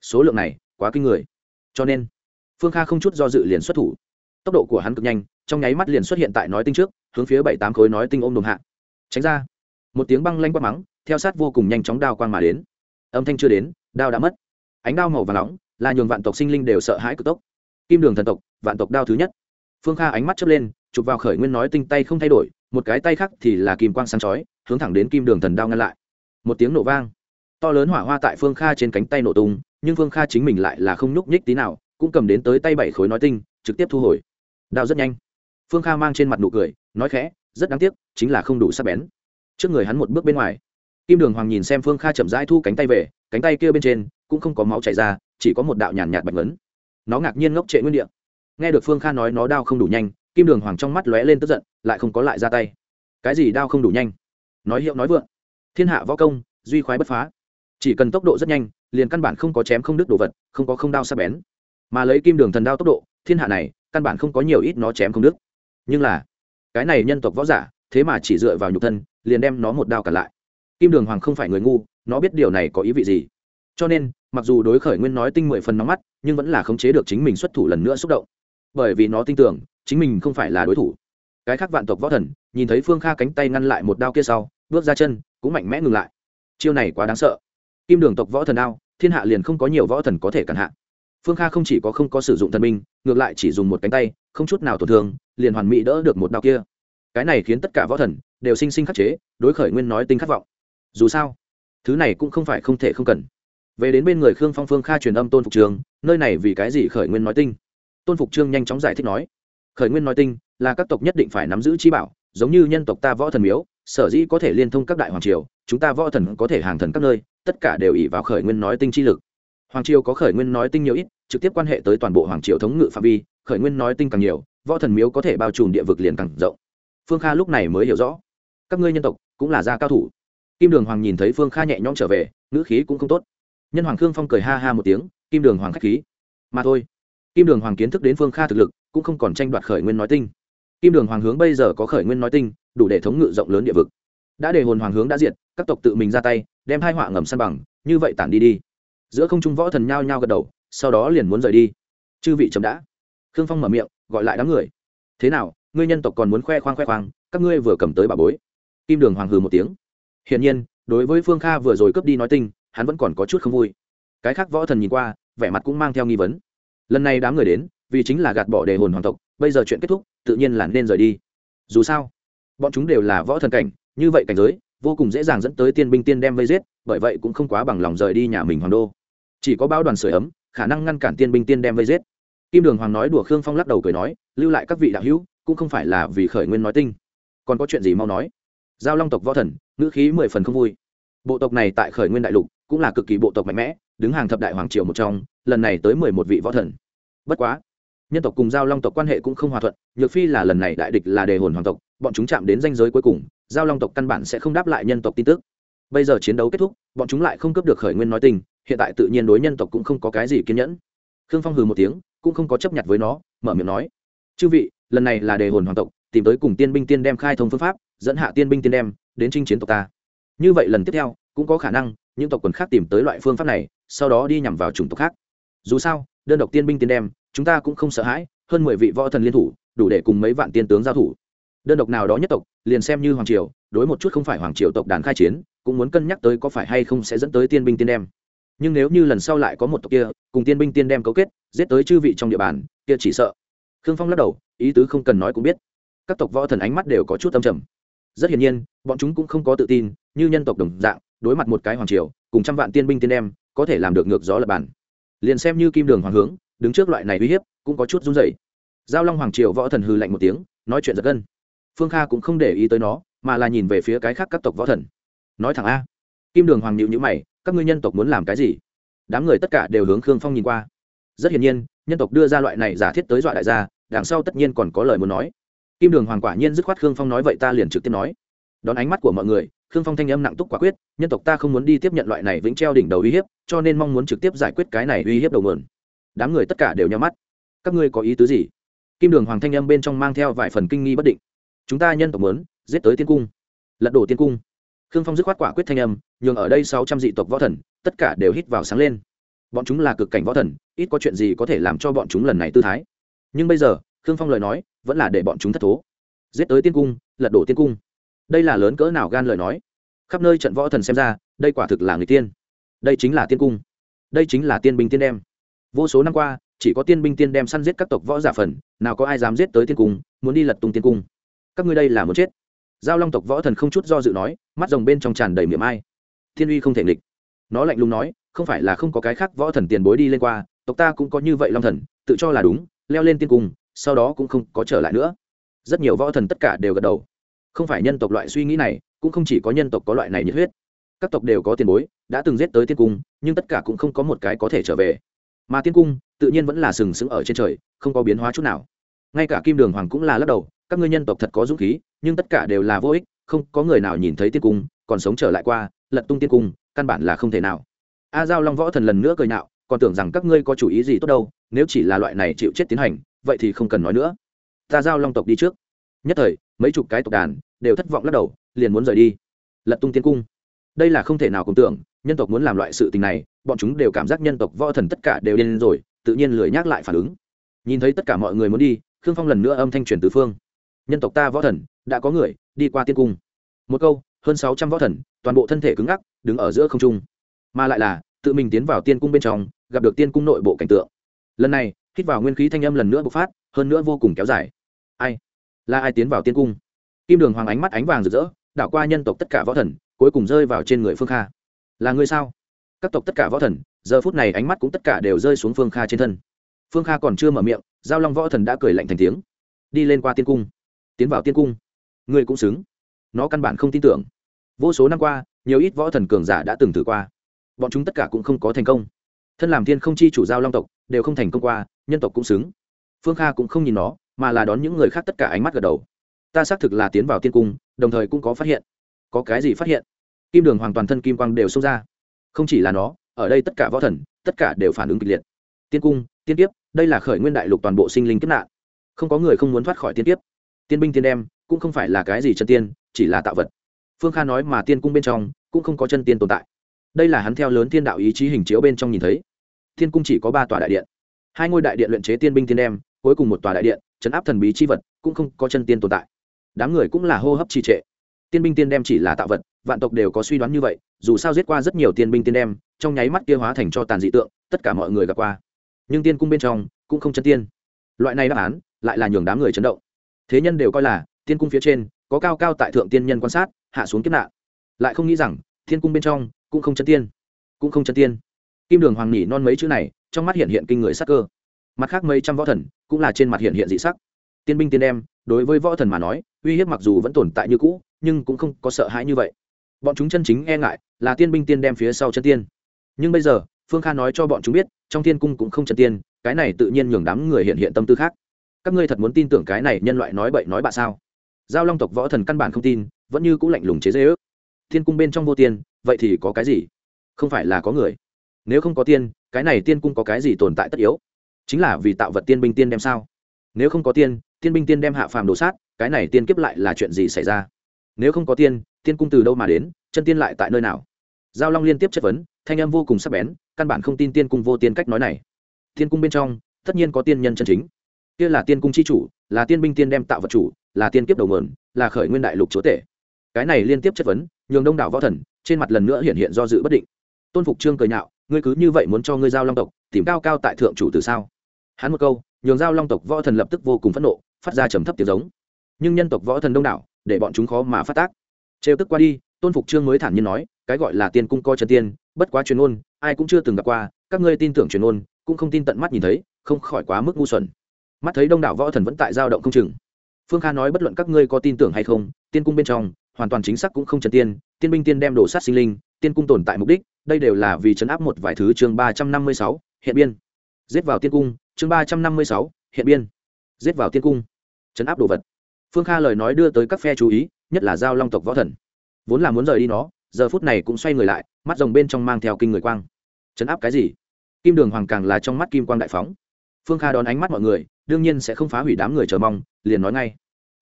Số lượng này, quá kinh người. Cho nên, phương kha không chút do dự liền xuất thủ. Tốc độ của hắn cực nhanh, trong nháy mắt liền xuất hiện tại nói tinh trước, hướng phía bảy tám khối nói tinh ôm đồm hạ. Tránh ra, một tiếng băng lanh quát mắng theo sát vô cùng nhanh chóng đao quang mà đến. Âm thanh chưa đến, đao đã mất. Ánh đao màu và nóng, là nhường vạn tộc sinh linh đều sợ hãi cực tốc. Kim đường thần tộc, vạn tộc đao thứ nhất. Phương kha ánh mắt chớp lên, chụp vào khởi nguyên nói tinh tay không thay đổi, một cái tay khác thì là kim quang sáng chói, hướng thẳng đến kim đường thần đao ngăn lại. Một tiếng nổ vang. To lớn hỏa hoa tại phương kha trên cánh tay nổ tung, nhưng phương kha chính mình lại là không nhúc nhích tí nào, cũng cầm đến tới tay bảy khối nói tinh, trực tiếp thu hồi. Đao rất nhanh. Phương kha mang trên mặt nụ cười, nói khẽ, rất đáng tiếc, chính là không đủ sắc bén. Trước người hắn một bước bên ngoài kim đường hoàng nhìn xem phương kha chậm rãi thu cánh tay về, cánh tay kia bên trên cũng không có máu chảy ra, chỉ có một đạo nhàn nhạt bạch vấn nó ngạc nhiên ngốc trệ nguyên đ ị a nghe được phương kha nói nó đao không đủ nhanh, kim đường hoàng trong mắt lóe lên tức giận, lại không có lại ra tay. Cái gì đao không đủ nhanh? Nói hiệu nói vượng. Thiên hạ võ công, duy khoái bất phá. Chỉ cần tốc độ rất nhanh, liền căn bản không có chém không đứt đồ vật, không có không đao sắp bén. Mà lấy kim đường thần đao tốc độ, thiên hạ này, căn bản không có nhiều ít nó chém không đứt. Nhưng là, cái này nhân tộc võ giả, thế mà chỉ dựa vào nhục thân, liền đem nó một đao cả lại kim đường hoàng không phải người ngu, nó biết điều này có ý vị gì. Cho nên, mặc dù đối khởi nguyên nói tinh mười phần nóng mắt, nhưng vẫn là khống chế được chính mình xuất thủ lần nữa xúc động. Bởi vì nó tin tưởng, chính mình không phải là đối thủ. Cái khác vạn tộc võ thần, nhìn thấy phương kha cánh tay ngăn lại một đao kia sau, bước ra chân, cũng mạnh mẽ ngừng lại. Chiêu này quá đáng sợ. Kim đường tộc võ thần đao thiên hạ liền không có nhiều võ thần có thể cản hạ. Phương kha không chỉ có không có sử dụng thần minh ngược lại chỉ dùng một cánh tay, không chút nào tổn thương, liền hoàn mỹ đỡ được một đao kia. Cái này khiến tất cả võ thần đều sinh sinh khắc chế, đối khởi nguyên nói tinh khát vọng dù sao, thứ này cũng không phải không thể không cần. Về đến bên người khương phong phương kha truyền âm tôn phục trường, nơi này vì cái gì khởi nguyên nói tinh? Tôn phục trương nhanh chóng giải thích nói, khởi nguyên nói tinh là các tộc nhất định phải nắm giữ chi bảo, giống như nhân tộc ta võ thần miếu, sở dĩ có thể liên thông các đại hoàng triều, chúng ta võ thần có thể hàng thần các nơi, tất cả đều ỉ vào khởi nguyên nói tinh chi lực. Hoàng triều có khởi nguyên nói tinh nhiều ít, trực tiếp quan hệ tới toàn bộ hoàng triều thống ngự phạm vi, khởi nguyên nói tinh càng nhiều, võ thần miếu có thể bao trùm địa vực liền càng rộng. Phương kha lúc này mới hiểu rõ, các ngươi nhân tộc cũng là gia cao thủ kim đường hoàng nhìn thấy phương kha nhẹ nhõm trở về, ngữ khí cũng không tốt. Nhân hoàng khương phong cười ha ha một tiếng, kim đường hoàng k h á c h khí. Mà thôi. Kim đường hoàng kiến thức đến phương kha thực lực, cũng không còn tranh đoạt khởi nguyên nói tinh. Kim đường hoàng hướng bây giờ có khởi nguyên nói tinh, đủ để thống ngự rộng lớn địa vực. Đã để hồn hoàng hướng đã diệt, các tộc tự mình ra tay, đem hai họa ngầm săn bằng, như vậy tản đi đi. Giữa không trung võ thần nhao nhao gật đầu, sau đó liền muốn rời đi. Chư vị chấm đã. Khương phong mở miệng, gọi lại đám người. Thế nào, ngươi nhân tộc còn muốn khoe khoang khoe khoang, các ngươi vừa cầm tới bà bối. Kim đường hoàng hừ một tiếng hiển nhiên, đối với phương kha vừa rồi cướp đi nói tinh hắn vẫn còn có chút không vui. Cái khác võ thần nhìn qua, vẻ mặt cũng mang theo nghi vấn. Lần này đám người đến, vì chính là gạt bỏ đề hồn hoàng tộc, bây giờ chuyện kết thúc, tự nhiên là nên rời đi. Dù sao, bọn chúng đều là võ thần cảnh, như vậy cảnh giới, vô cùng dễ dàng dẫn tới tiên binh tiên đem vây giết, bởi vậy cũng không quá bằng lòng rời đi nhà mình hoàng đô. Chỉ có bao đoàn sửa ấm, khả năng ngăn cản tiên binh tiên đem vây giết. Kim đường hoàng nói đùa khương phong lắc đầu cười nói, lưu lại các vị đạo hữu, cũng không phải là vì khởi nguyên nói tinh còn có chuyện gì mau nói giao long tộc võ thần, ngữ khí mười phần không vui. Bộ tộc này tại khởi nguyên đại lục cũng là cực kỳ bộ tộc mạnh mẽ, đứng hàng thập đại hoàng triều một trong, lần này tới mười một vị võ thần. Bất quá, nhân tộc cùng giao long tộc quan hệ cũng không hòa thuận, nhược phi là lần này đại địch là đề hồn hoàng tộc, bọn chúng chạm đến danh giới cuối cùng, giao long tộc căn bản sẽ không đáp lại nhân tộc tin tức. Bây giờ chiến đấu kết thúc, bọn chúng lại không cấp được khởi nguyên nói tình, hiện tại tự nhiên đối nhân tộc cũng không có cái gì kiên nhẫn. Khương phong hừ một tiếng, cũng không có chấp nhận với nó, mở miệng nói, chư vị, lần này là đề hồn hoàng tộc tìm tới cùng tiên binh tiên đem khai thông phương pháp, dẫn hạ tiên binh tiên đem, đến chinh chiến tộc ta. Như vậy lần tiếp theo, cũng có khả năng, những tộc quần khác tìm tới loại phương pháp này, sau đó đi nhằm vào chủng tộc khác. Dù sao, đơn độc tiên binh tiên đem, chúng ta cũng không sợ hãi, hơn mười vị võ thần liên thủ, đủ để cùng mấy vạn tiên tướng giao thủ. Đơn độc nào đó nhất tộc, liền xem như hoàng triều, đối một chút không phải hoàng triều tộc đàn khai chiến, cũng muốn cân nhắc tới có phải hay không sẽ dẫn tới tiên binh tiên đem. Nhưng nếu như lần sau lại có một tộc kia, cùng tiên binh tiên đem cấu kết, giết tới chư vị trong địa bàn, kia chỉ sợ. Khương phong lắc đầu, ý tứ không cần nói cũng biết các tộc võ thần ánh mắt đều có chút âm trầm. Rất hiển nhiên, bọn chúng cũng không có tự tin, như nhân tộc đồng dạng, đối mặt một cái hoàng triều, cùng trăm vạn tiên binh tiên đem có thể làm được ngược gió lập bản liền xem như kim đường hoàng hướng, đứng trước loại này uy hiếp, cũng có chút run rẩy. Giao long hoàng triều võ thần hư lạnh một tiếng, nói chuyện giật gân. Phương kha cũng không để ý tới nó, mà là nhìn về phía cái khác các tộc võ thần. Nói thẳng a, kim đường hoàng nhịu nhữ mày, các ngươi nhân tộc muốn làm cái gì? Đám người tất cả đều hướng khương phong nhìn qua. Rất hiển nhiên, nhân tộc đưa ra loại này giả thiết tới dọa đại gia, đằng sau tất nhiên còn có lời muốn nói kim đường hoàng quả nhiên dứt khoát khương phong nói vậy ta liền trực tiếp nói. Đón ánh mắt của mọi người, khương phong thanh âm nặng túc quả quyết, nhân tộc ta không muốn đi tiếp nhận loại này vĩnh treo đỉnh đầu uy hiếp, cho nên mong muốn trực tiếp giải quyết cái này uy hiếp đầu nguồn. Đám người tất cả đều nhắm mắt. Các ngươi có ý tứ gì? Kim đường hoàng thanh âm bên trong mang theo vài phần kinh nghi bất định. Chúng ta nhân tộc muốn giết tới tiên cung, lật đổ tiên cung. Khương phong dứt khoát quả quyết thanh âm, nhường ở đây sáu trăm dị tộc võ thần, tất cả đều hít vào sáng lên. Bọn chúng là cực cảnh võ thần, ít có chuyện gì có thể làm cho bọn chúng lần này tư thái. Nhưng bây giờ khương phong lời nói vẫn là để bọn chúng thất thố. Giết tới tiên cung, lật đổ tiên cung. Đây là lớn cỡ nào gan lời nói? Khắp nơi trận võ thần xem ra, đây quả thực là người tiên. Đây chính là tiên cung. Đây chính là tiên binh tiên đem. Vô số năm qua, chỉ có tiên binh tiên đem săn giết các tộc võ giả phần, nào có ai dám giết tới tiên cung, muốn đi lật tung tiên cung. Các ngươi đây là muốn chết. Giao long tộc võ thần không chút do dự nói, mắt rồng bên trong tràn đầy miệng ai. Thiên uy không thể nghịch. Nó lạnh lùng nói, không phải là không có cái khác võ thần tiền bối đi lên qua, tộc ta cũng có như vậy long thần, tự cho là đúng, leo lên tiên cung sau đó cũng không có trở lại nữa. Rất nhiều võ thần tất cả đều gật đầu. Không phải nhân tộc loại suy nghĩ này, cũng không chỉ có nhân tộc có loại này nhiệt huyết. Các tộc đều có tiền bối, đã từng giết tới tiên cung, nhưng tất cả cũng không có một cái có thể trở về. Mà tiên cung, tự nhiên vẫn là sừng sững ở trên trời, không có biến hóa chút nào. Ngay cả kim đường hoàng cũng là lắc đầu, các ngươi nhân tộc thật có dũng khí, nhưng tất cả đều là vô ích, không có người nào nhìn thấy tiên cung, còn sống trở lại qua, lật tung tiên cung, căn bản là không thể nào. A giao long võ thần lần nữa cười nạo còn tưởng rằng các ngươi có chủ ý gì tốt đâu, nếu chỉ là loại này chịu chết tiến hành vậy thì không cần nói nữa. Ta giao long tộc đi trước. Nhất thời, mấy chục cái tộc đàn đều thất vọng lắc đầu, liền muốn rời đi. Lật tung tiên cung. Đây là không thể nào cùng tưởng, nhân tộc muốn làm loại sự tình này, bọn chúng đều cảm giác nhân tộc võ thần tất cả đều điên rồi, tự nhiên lười nhắc lại phản ứng. Nhìn thấy tất cả mọi người muốn đi, khương phong lần nữa âm thanh truyền tứ phương. Nhân tộc ta võ thần, đã có người, đi qua tiên cung. Một câu, hơn sáu trăm võ thần, toàn bộ thân thể cứng ngắc, đứng ở giữa không trung. Mà lại là, tự mình tiến vào tiên cung bên trong, gặp được tiên cung nội bộ cảnh tượng. Lần này hít vào nguyên khí thanh âm lần nữa bộc phát, hơn nữa vô cùng kéo dài. Ai? Là ai tiến vào tiên cung? Kim đường hoàng ánh mắt ánh vàng rực rỡ, đảo qua nhân tộc tất cả võ thần, cuối cùng rơi vào trên người phương kha. Là người sao? Các tộc tất cả võ thần, giờ phút này ánh mắt cũng tất cả đều rơi xuống phương kha trên thân. Phương kha còn chưa mở miệng, giao long võ thần đã cười lạnh thành tiếng. Đi lên qua tiên cung. Tiến vào tiên cung. Ngươi cũng xứng. Nó căn bản không tin tưởng. Vô số năm qua, nhiều ít võ thần cường giả đã từng thử qua. Bọn chúng tất cả cũng không có thành công thân làm thiên không chi chủ giao long tộc, đều không thành công qua, nhân tộc cũng xứng. Phương kha cũng không nhìn nó, mà là đón những người khác tất cả ánh mắt gật đầu. Ta xác thực là tiến vào tiên cung, đồng thời cũng có phát hiện. Có cái gì phát hiện? Kim đường hoàn toàn thân kim quang đều xông ra. Không chỉ là nó, ở đây tất cả võ thần, tất cả đều phản ứng kịch liệt. Tiên cung, tiên tiếp đây là khởi nguyên đại lục toàn bộ sinh linh kiếp nạn. Không có người không muốn thoát khỏi tiên tiếp tiên binh tiên đem, cũng không phải là cái gì chân tiên, chỉ là tạo vật. Phương kha nói mà tiên cung bên trong, cũng không có chân tiên tồn tại đây là hắn theo lớn thiên đạo ý chí hình chiếu bên trong nhìn thấy. Thiên cung chỉ có ba tòa đại điện. Hai ngôi đại điện luyện chế tiên binh tiên đem, cuối cùng một tòa đại điện, chấn áp thần bí c h i vật, cũng không có chân tiên tồn tại. Đám người cũng là hô hấp trì trệ. Tiên binh tiên đem chỉ là tạo vật, vạn tộc đều có suy đoán như vậy, dù sao giết qua rất nhiều tiên binh tiên đem, trong nháy mắt kia hóa thành cho tàn dị tượng, tất cả mọi người gặp qua. Nhưng tiên cung bên trong, cũng không chân tiên. Loại này đáp án, lại là nhường đám người chấn động. Thế nhân đều coi là, tiên cung phía trên, có cao cao tại thượng tiên nhân quan sát, hạ xuống kiếp nạn. Lại không nghĩ rằng thiên cung bên trong cũng không chân tiên, cũng không chân tiên. Kim đường hoàng nhỉ non mấy chữ này, trong mắt hiện hiện kinh người sắc cơ. Mặt khác mấy trăm võ thần cũng là trên mặt hiện hiện dị sắc. Tiên binh tiên đem đối với võ thần mà nói, uy hiếp mặc dù vẫn tồn tại như cũ, nhưng cũng không có sợ hãi như vậy. Bọn chúng chân chính e ngại là tiên binh tiên đem phía sau chân tiên. Nhưng bây giờ, phương kha nói cho bọn chúng biết, trong thiên cung cũng không chân tiên, cái này tự nhiên nhường đám người hiện hiện tâm tư khác. Các ngươi thật muốn tin tưởng cái này nhân loại nói bậy nói bạ sao? Giao long tộc võ thần căn bản không tin, vẫn như cũng lạnh lùng chế dây ước thiên cung bên trong vô tiên, vậy thì có cái gì? Không phải là có người. Nếu không có tiên, cái này tiên cung có cái gì tồn tại tất yếu? Chính là vì tạo vật tiên binh tiên đem sao? Nếu không có tiên tiên binh tiên đem hạ phàm đồ sát, cái này tiên kiếp lại là chuyện gì xảy ra? Nếu không có tiên tiên cung từ đâu mà đến, chân tiên lại tại nơi nào? Giao long liên tiếp chất vấn, thanh em vô cùng sắc bén, căn bản không tin tiên cung vô tiên cách nói này. Tiên cung bên trong, tất nhiên có tiên nhân chân chính. Kia là tiên cung c h i chủ, là tiên binh tiên đem tạo vật chủ, là tiên kiếp đầu mượn là khởi nguyên đại lục chúa tể. Cái này liên tiếp chất vấn nhường đông đảo võ thần trên mặt lần nữa hiện hiện do dự bất định. Tôn phục trương cười nhạo, ngươi cứ như vậy muốn cho ngươi giao long tộc, tìm cao cao tại thượng chủ từ sao? Hắn một câu, nhường giao long tộc võ thần lập tức vô cùng phẫn nộ, phát ra trầm thấp tiếng giống. Nhưng nhân tộc võ thần đông đảo, để bọn chúng khó mà phát tác. Trêu tức qua đi, tôn phục trương mới thản nhiên nói, cái gọi là tiên cung coi chân tiên, bất quá truyền ôn ai cũng chưa từng gặp qua, các ngươi tin tưởng truyền ôn cũng không tin tận mắt nhìn thấy, không khỏi quá mức ngu xuẩn. Mắt thấy đông đảo võ thần vẫn tại dao động không chừng. Phương kha nói, bất luận các ngươi có tin tưởng hay không, tiên cung bên trong hoàn toàn chính xác cũng không chân tiên tiên binh tiên đem đổ sát sinh linh, tiên cung tồn tại mục đích, đây đều là vì chấn áp một vài thứ chương ba trăm năm mươi sáu, hiện biên. Giết vào tiên cung, chương ba trăm năm mươi sáu, hiện biên. Giết vào tiên cung, chấn áp đồ vật. Phương kha lời nói đưa tới các phe chú ý, nhất là giao long tộc võ thần. Vốn là muốn rời đi nó, giờ phút này cũng xoay người lại, mắt rồng bên trong mang theo kinh người quang. Chấn áp cái gì? Kim đường hoàng càng là trong mắt kim quang đại phóng. Phương kha đón ánh mắt mọi người, đương nhiên sẽ không phá hủy đám người chờ mong, liền nói ngay.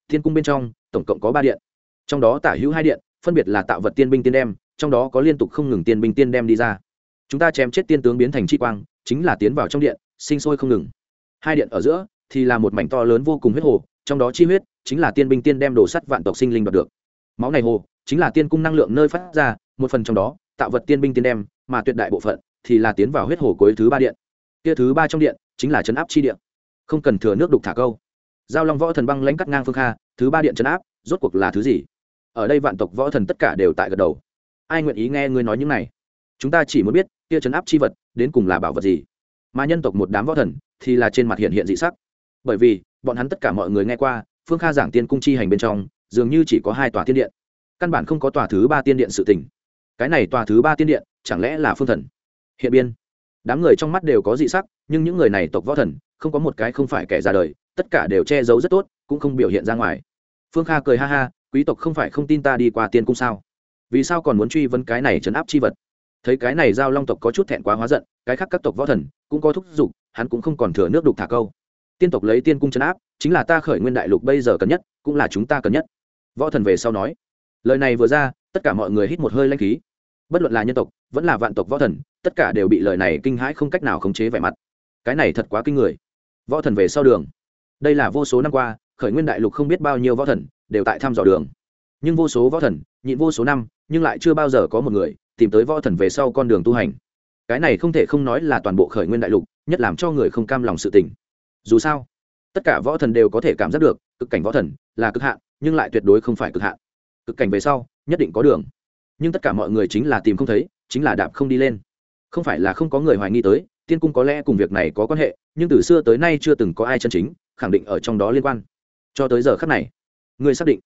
Thiên cung bên trong, tổng cộng có ba điện trong đó tả hữu hai điện, phân biệt là tạo vật tiên binh tiên đem, trong đó có liên tục không ngừng tiên binh tiên đem đi ra. Chúng ta chém chết tiên tướng biến thành chi quang, chính là tiến vào trong điện, sinh sôi không ngừng. Hai điện ở giữa thì là một mảnh to lớn vô cùng huyết hồ, trong đó chi huyết chính là tiên binh tiên đem đồ sắt vạn tộc sinh linh đoạt được. Máu này hồ chính là tiên cung năng lượng nơi phát ra, một phần trong đó, tạo vật tiên binh tiên đem, mà tuyệt đại bộ phận thì là tiến vào huyết hồ cuối thứ ba điện. Kia thứ ba trong điện chính là chấn áp chi điện. Không cần thừa nước đục thả câu. Giao long võ thần băng lãnh cắt ngang phương kha, thứ ba điện chấn áp, rốt cuộc là thứ gì? Ở đây vạn tộc võ thần tất cả đều tại gật đầu. Ai nguyện ý nghe ngươi nói những này? Chúng ta chỉ muốn biết, kia chấn áp chi vật, đến cùng là bảo vật gì? Mà nhân tộc một đám võ thần, thì là trên mặt hiện hiện dị sắc. Bởi vì, bọn hắn tất cả mọi người nghe qua, phương kha giảng tiên cung chi hành bên trong, dường như chỉ có hai tòa tiên điện. Căn bản không có tòa thứ ba tiên điện sự tình. Cái này tòa thứ ba tiên điện, chẳng lẽ là phương thần? Hiện biên. Đám người trong mắt đều có dị sắc, nhưng những người này tộc võ thần, không có một cái không phải kẻ ra đời, tất cả đều che giấu rất tốt, cũng không biểu hiện ra ngoài. Phương kha cười ha ha quý tộc không phải không tin ta đi qua tiên cung sao? Vì sao còn muốn truy vấn cái này chấn áp chi vật? Thấy cái này giao long tộc có chút thẹn quá hóa giận, cái khác các tộc võ thần cũng có thúc giục, hắn cũng không còn thừa nước đục thả câu. Tiên tộc lấy tiên cung chấn áp, chính là ta khởi nguyên đại lục bây giờ cần nhất, cũng là chúng ta cần nhất. Võ thần về sau nói, lời này vừa ra, tất cả mọi người hít một hơi lanh khí. Bất luận là nhân tộc, vẫn là vạn tộc võ thần, tất cả đều bị lời này kinh hãi không cách nào khống chế vẻ mặt. Cái này thật quá kinh người. Võ thần về sau đường. Đây là vô số năm qua, khởi nguyên đại lục không biết bao nhiêu võ thần đều tại thăm dò đường. Nhưng vô số võ thần, nhịn vô số năm, nhưng lại chưa bao giờ có một người tìm tới võ thần về sau con đường tu hành. Cái này không thể không nói là toàn bộ khởi nguyên đại lục, nhất làm cho người không cam lòng sự tình. Dù sao, tất cả võ thần đều có thể cảm giác được, cực cảnh võ thần là cực hạn, nhưng lại tuyệt đối không phải cực hạn. Cực cảnh về sau, nhất định có đường. Nhưng tất cả mọi người chính là tìm không thấy, chính là đạp không đi lên. Không phải là không có người hoài nghi tới, tiên cung có lẽ cùng việc này có quan hệ, nhưng từ xưa tới nay chưa từng có ai chân chính khẳng định ở trong đó liên quan. Cho tới giờ khắc này Ngươi xác định.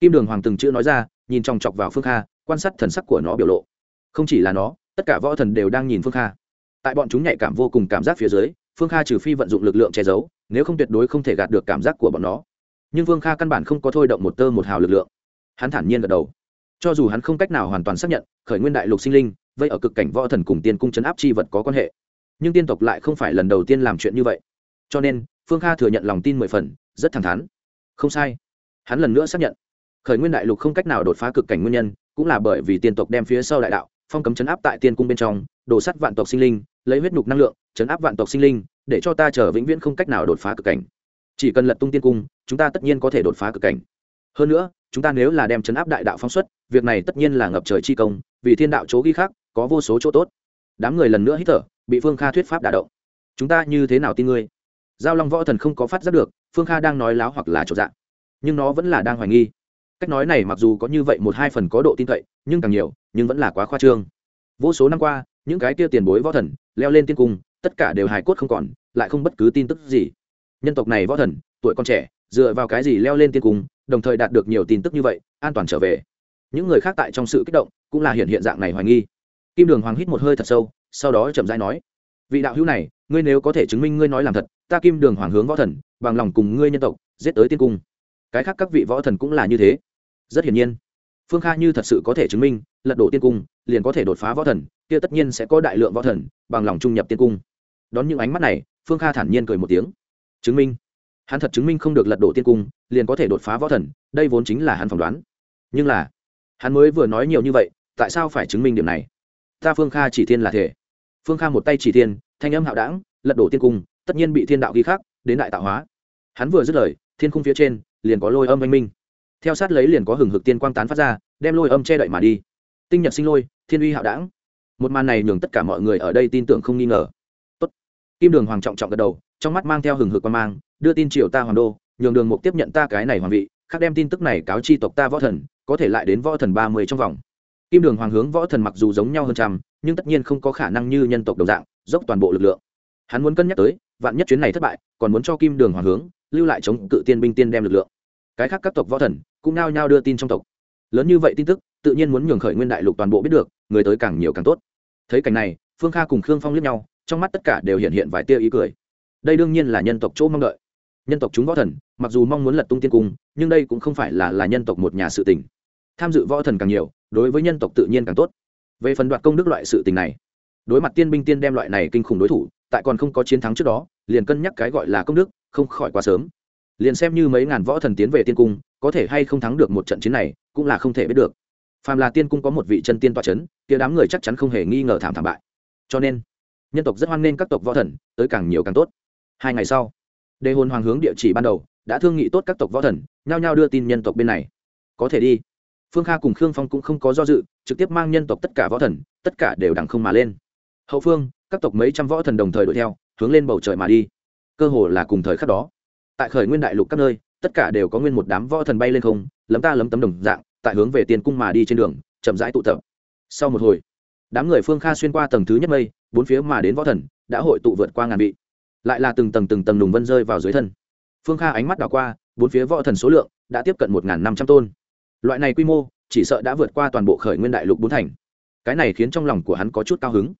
Kim đường hoàng từng chữ nói ra, nhìn chòng chọc vào phương kha, quan sát thần sắc của nó biểu lộ. Không chỉ là nó, tất cả võ thần đều đang nhìn phương kha. Tại bọn chúng nhạy cảm vô cùng cảm giác phía dưới, phương kha trừ phi vận dụng lực lượng che giấu, nếu không tuyệt đối không thể gạt được cảm giác của bọn nó. Nhưng phương kha căn bản không có thôi động một tơ một hào lực lượng. Hắn thản nhiên gật đầu. Cho dù hắn không cách nào hoàn toàn xác nhận, khởi nguyên đại lục sinh linh, vậy ở cực cảnh võ thần cùng tiên cung chấn áp chi vật có quan hệ. Nhưng tiên tộc lại không phải lần đầu tiên làm chuyện như vậy. Cho nên, phương kha thừa nhận lòng tin mười phần, rất thẳng thắn. Không sai hắn lần nữa xác nhận. Khởi nguyên đại lục không cách nào đột phá cực cảnh nguyên nhân, cũng là bởi vì tiên tộc đem phía sau đại đạo, phong cấm chấn áp tại tiên cung bên trong, đổ sắt vạn tộc sinh linh, lấy huyết nhục năng lượng, chấn áp vạn tộc sinh linh, để cho ta chờ vĩnh viễn không cách nào đột phá cực cảnh. Chỉ cần lật tung tiên cung, chúng ta tất nhiên có thể đột phá cực cảnh. Hơn nữa, chúng ta nếu là đem chấn áp đại đạo phong xuất, việc này tất nhiên là ngập trời chi công, vì thiên đạo chỗ ghi khác có vô số chỗ tốt. Đám người lần nữa hít thở, bị phương kha thuyết pháp đả động. Chúng ta như thế nào tin ngươi? Giao long võ thần không có phát giác được, phương kha đang nói láo hoặc là trộn dạng nhưng nó vẫn là đang hoài nghi. Cách nói này mặc dù có như vậy một hai phần có độ tin cậy, nhưng càng nhiều, nhưng vẫn là quá khoa trương. Vô số năm qua, những cái kia tiền bối võ thần, leo lên tiên cung, tất cả đều hài cốt không còn, lại không bất cứ tin tức gì. Nhân tộc này võ thần, tuổi còn trẻ, dựa vào cái gì leo lên tiên cung, đồng thời đạt được nhiều tin tức như vậy, an toàn trở về. Những người khác tại trong sự kích động, cũng là hiện hiện dạng này hoài nghi. Kim đường hoàng hít một hơi thật sâu, sau đó chậm rãi nói, vị đạo hữu này, ngươi nếu có thể chứng minh ngươi nói làm thật, ta kim đường hoàng hướng võ thần, bằng lòng cùng ngươi nhân tộc, giết tới tiên cung cái khác các vị võ thần cũng là như thế. Rất hiển nhiên, phương kha như thật sự có thể chứng minh, lật đổ tiên cung, liền có thể đột phá võ thần, kia tất nhiên sẽ có đại lượng võ thần, bằng lòng trung nhập tiên cung. Đón những ánh mắt này, phương kha thản nhiên cười một tiếng. Chứng minh? Hắn thật chứng minh không được lật đổ tiên cung, liền có thể đột phá võ thần, đây vốn chính là hắn phỏng đoán. Nhưng là, hắn mới vừa nói nhiều như vậy, tại sao phải chứng minh điểm này? Ta phương kha chỉ thiên là thể. Phương kha một tay chỉ thiên, thanh âm hạo đảng, lật đổ tiên cung, tất nhiên bị thiên đạo ghi khắc, đến đại tạo hóa. Hắn vừa dứt lời, thiên cung phía trên liền có lôi âm anh minh. Theo sát lấy liền có hừng hực tiên quang tán phát ra, đem lôi âm che đậy mà đi. Tinh nhật sinh lôi, thiên uy hạo đảng một màn này nhường tất cả mọi người ở đây tin tưởng không nghi ngờ. Tốt. kim đường hoàng trọng trọng gật đầu, trong mắt mang theo hừng hực quan mang, đưa tin triều ta hoàng đô, nhường đường mục tiếp nhận ta cái này hoàng vị, khác đem tin tức này cáo chi tộc ta võ thần, có thể lại đến võ thần ba mươi trong vòng. Kim đường hoàng hướng võ thần mặc dù giống nhau hơn trăm, nhưng tất nhiên không có khả năng như nhân tộc đồng dạng, dốc toàn bộ lực lượng. Hắn muốn cân nhắc tới, vạn nhất chuyến này thất bại, còn muốn cho kim đường hoàng hướng lưu lại chống cự tiên binh tiên đem lực lượng. Cái khác các tộc võ thần cũng nao nhao đưa tin trong tộc. Lớn như vậy tin tức, tự nhiên muốn nhường khởi nguyên đại lục toàn bộ biết được, người tới càng nhiều càng tốt. Thấy cảnh này, phương kha cùng khương phong liếc nhau, trong mắt tất cả đều hiện hiện vài tia ý cười. Đây đương nhiên là nhân tộc chỗ mong đợi. Nhân tộc chúng võ thần, mặc dù mong muốn lật tung tiên cung, nhưng đây cũng không phải là là nhân tộc một nhà sự tình. Tham dự võ thần càng nhiều, đối với nhân tộc tự nhiên càng tốt. Về phần đoạt công đức loại sự tình này, đối mặt tiên binh tiên đem loại này kinh khủng đối thủ, tại còn không có chiến thắng trước đó, liền cân nhắc cái gọi là công đức không khỏi quá sớm. Liền xem như mấy ngàn võ thần tiến về tiên cung, có thể hay không thắng được một trận chiến này, cũng là không thể biết được. Phàm là tiên cung có một vị chân tiên toa c h ấ n kia đám người chắc chắn không hề nghi ngờ thảm thảm bại. Cho nên, nhân tộc rất hoan nghênh các tộc võ thần, tới càng nhiều càng tốt. Hai ngày sau đề hồn hoàng hướng địa chỉ ban đầu, đã thương nghị tốt các tộc võ thần, nhao nhao đưa tin nhân tộc bên này. Có thể đi. Phương kha cùng khương phong cũng không có do dự, trực tiếp mang nhân tộc tất cả võ thần, tất cả đều đằng không mà lên. Hậu phương, các tộc mấy trăm võ thần đồng thời đuổi theo, hướng lên bầu trời mà đi cơ hồ là cùng thời khắc đó. Tại khởi nguyên đại lục các nơi, tất cả đều có nguyên một đám võ thần bay lên không, lấm ta lấm tấm đồng dạng, tại hướng về tiền cung mà đi trên đường, chậm rãi tụ tập. Sau một hồi, đám người phương kha xuyên qua tầng thứ nhất mây, bốn phía mà đến võ thần, đã hội tụ vượt qua ngàn vị. Lại là từng tầng từng tầng nùng vân rơi vào dưới thân. Phương kha ánh mắt đảo qua, bốn phía võ thần số lượng đã tiếp cận một năm trăm tôn. Loại này quy mô, chỉ sợ đã vượt qua toàn bộ khởi nguyên đại lục bốn thành. Cái này khiến trong lòng của hắn có chút cao hứng.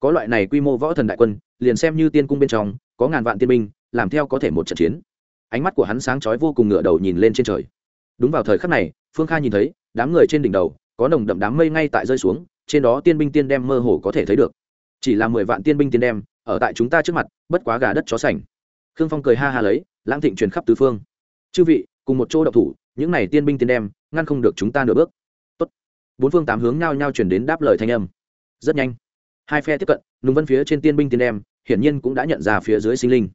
Có loại này quy mô võ thần đại quân, liền xem như tiên cung bên trong có ngàn vạn tiên binh, làm theo có thể một trận chiến. Ánh mắt của hắn sáng chói vô cùng ngựa đầu nhìn lên trên trời. Đúng vào thời khắc này, phương kha nhìn thấy, đám người trên đỉnh đầu, có nồng đậm đám mây ngay tại rơi xuống, trên đó tiên binh tiên đem mơ hồ có thể thấy được. Chỉ là mười vạn tiên binh tiên đem, ở tại chúng ta trước mặt, bất quá gà đất chó sành. Khương phong cười ha ha lấy, lãng thịnh truyền khắp tứ phương. Chư vị, cùng một chỗ độc thủ, những này tiên binh tiên đem, ngăn không được chúng ta nửa bước. Tốt. bốn phương tám hướng nhao nhao chuyển đến đáp lời thanh âm. Rất nhanh. Hai phe tiếp cận, nùng vân phía trên tiên binh tiên đem hiển nhiên cũng đã nhận ra phía dưới sinh linh.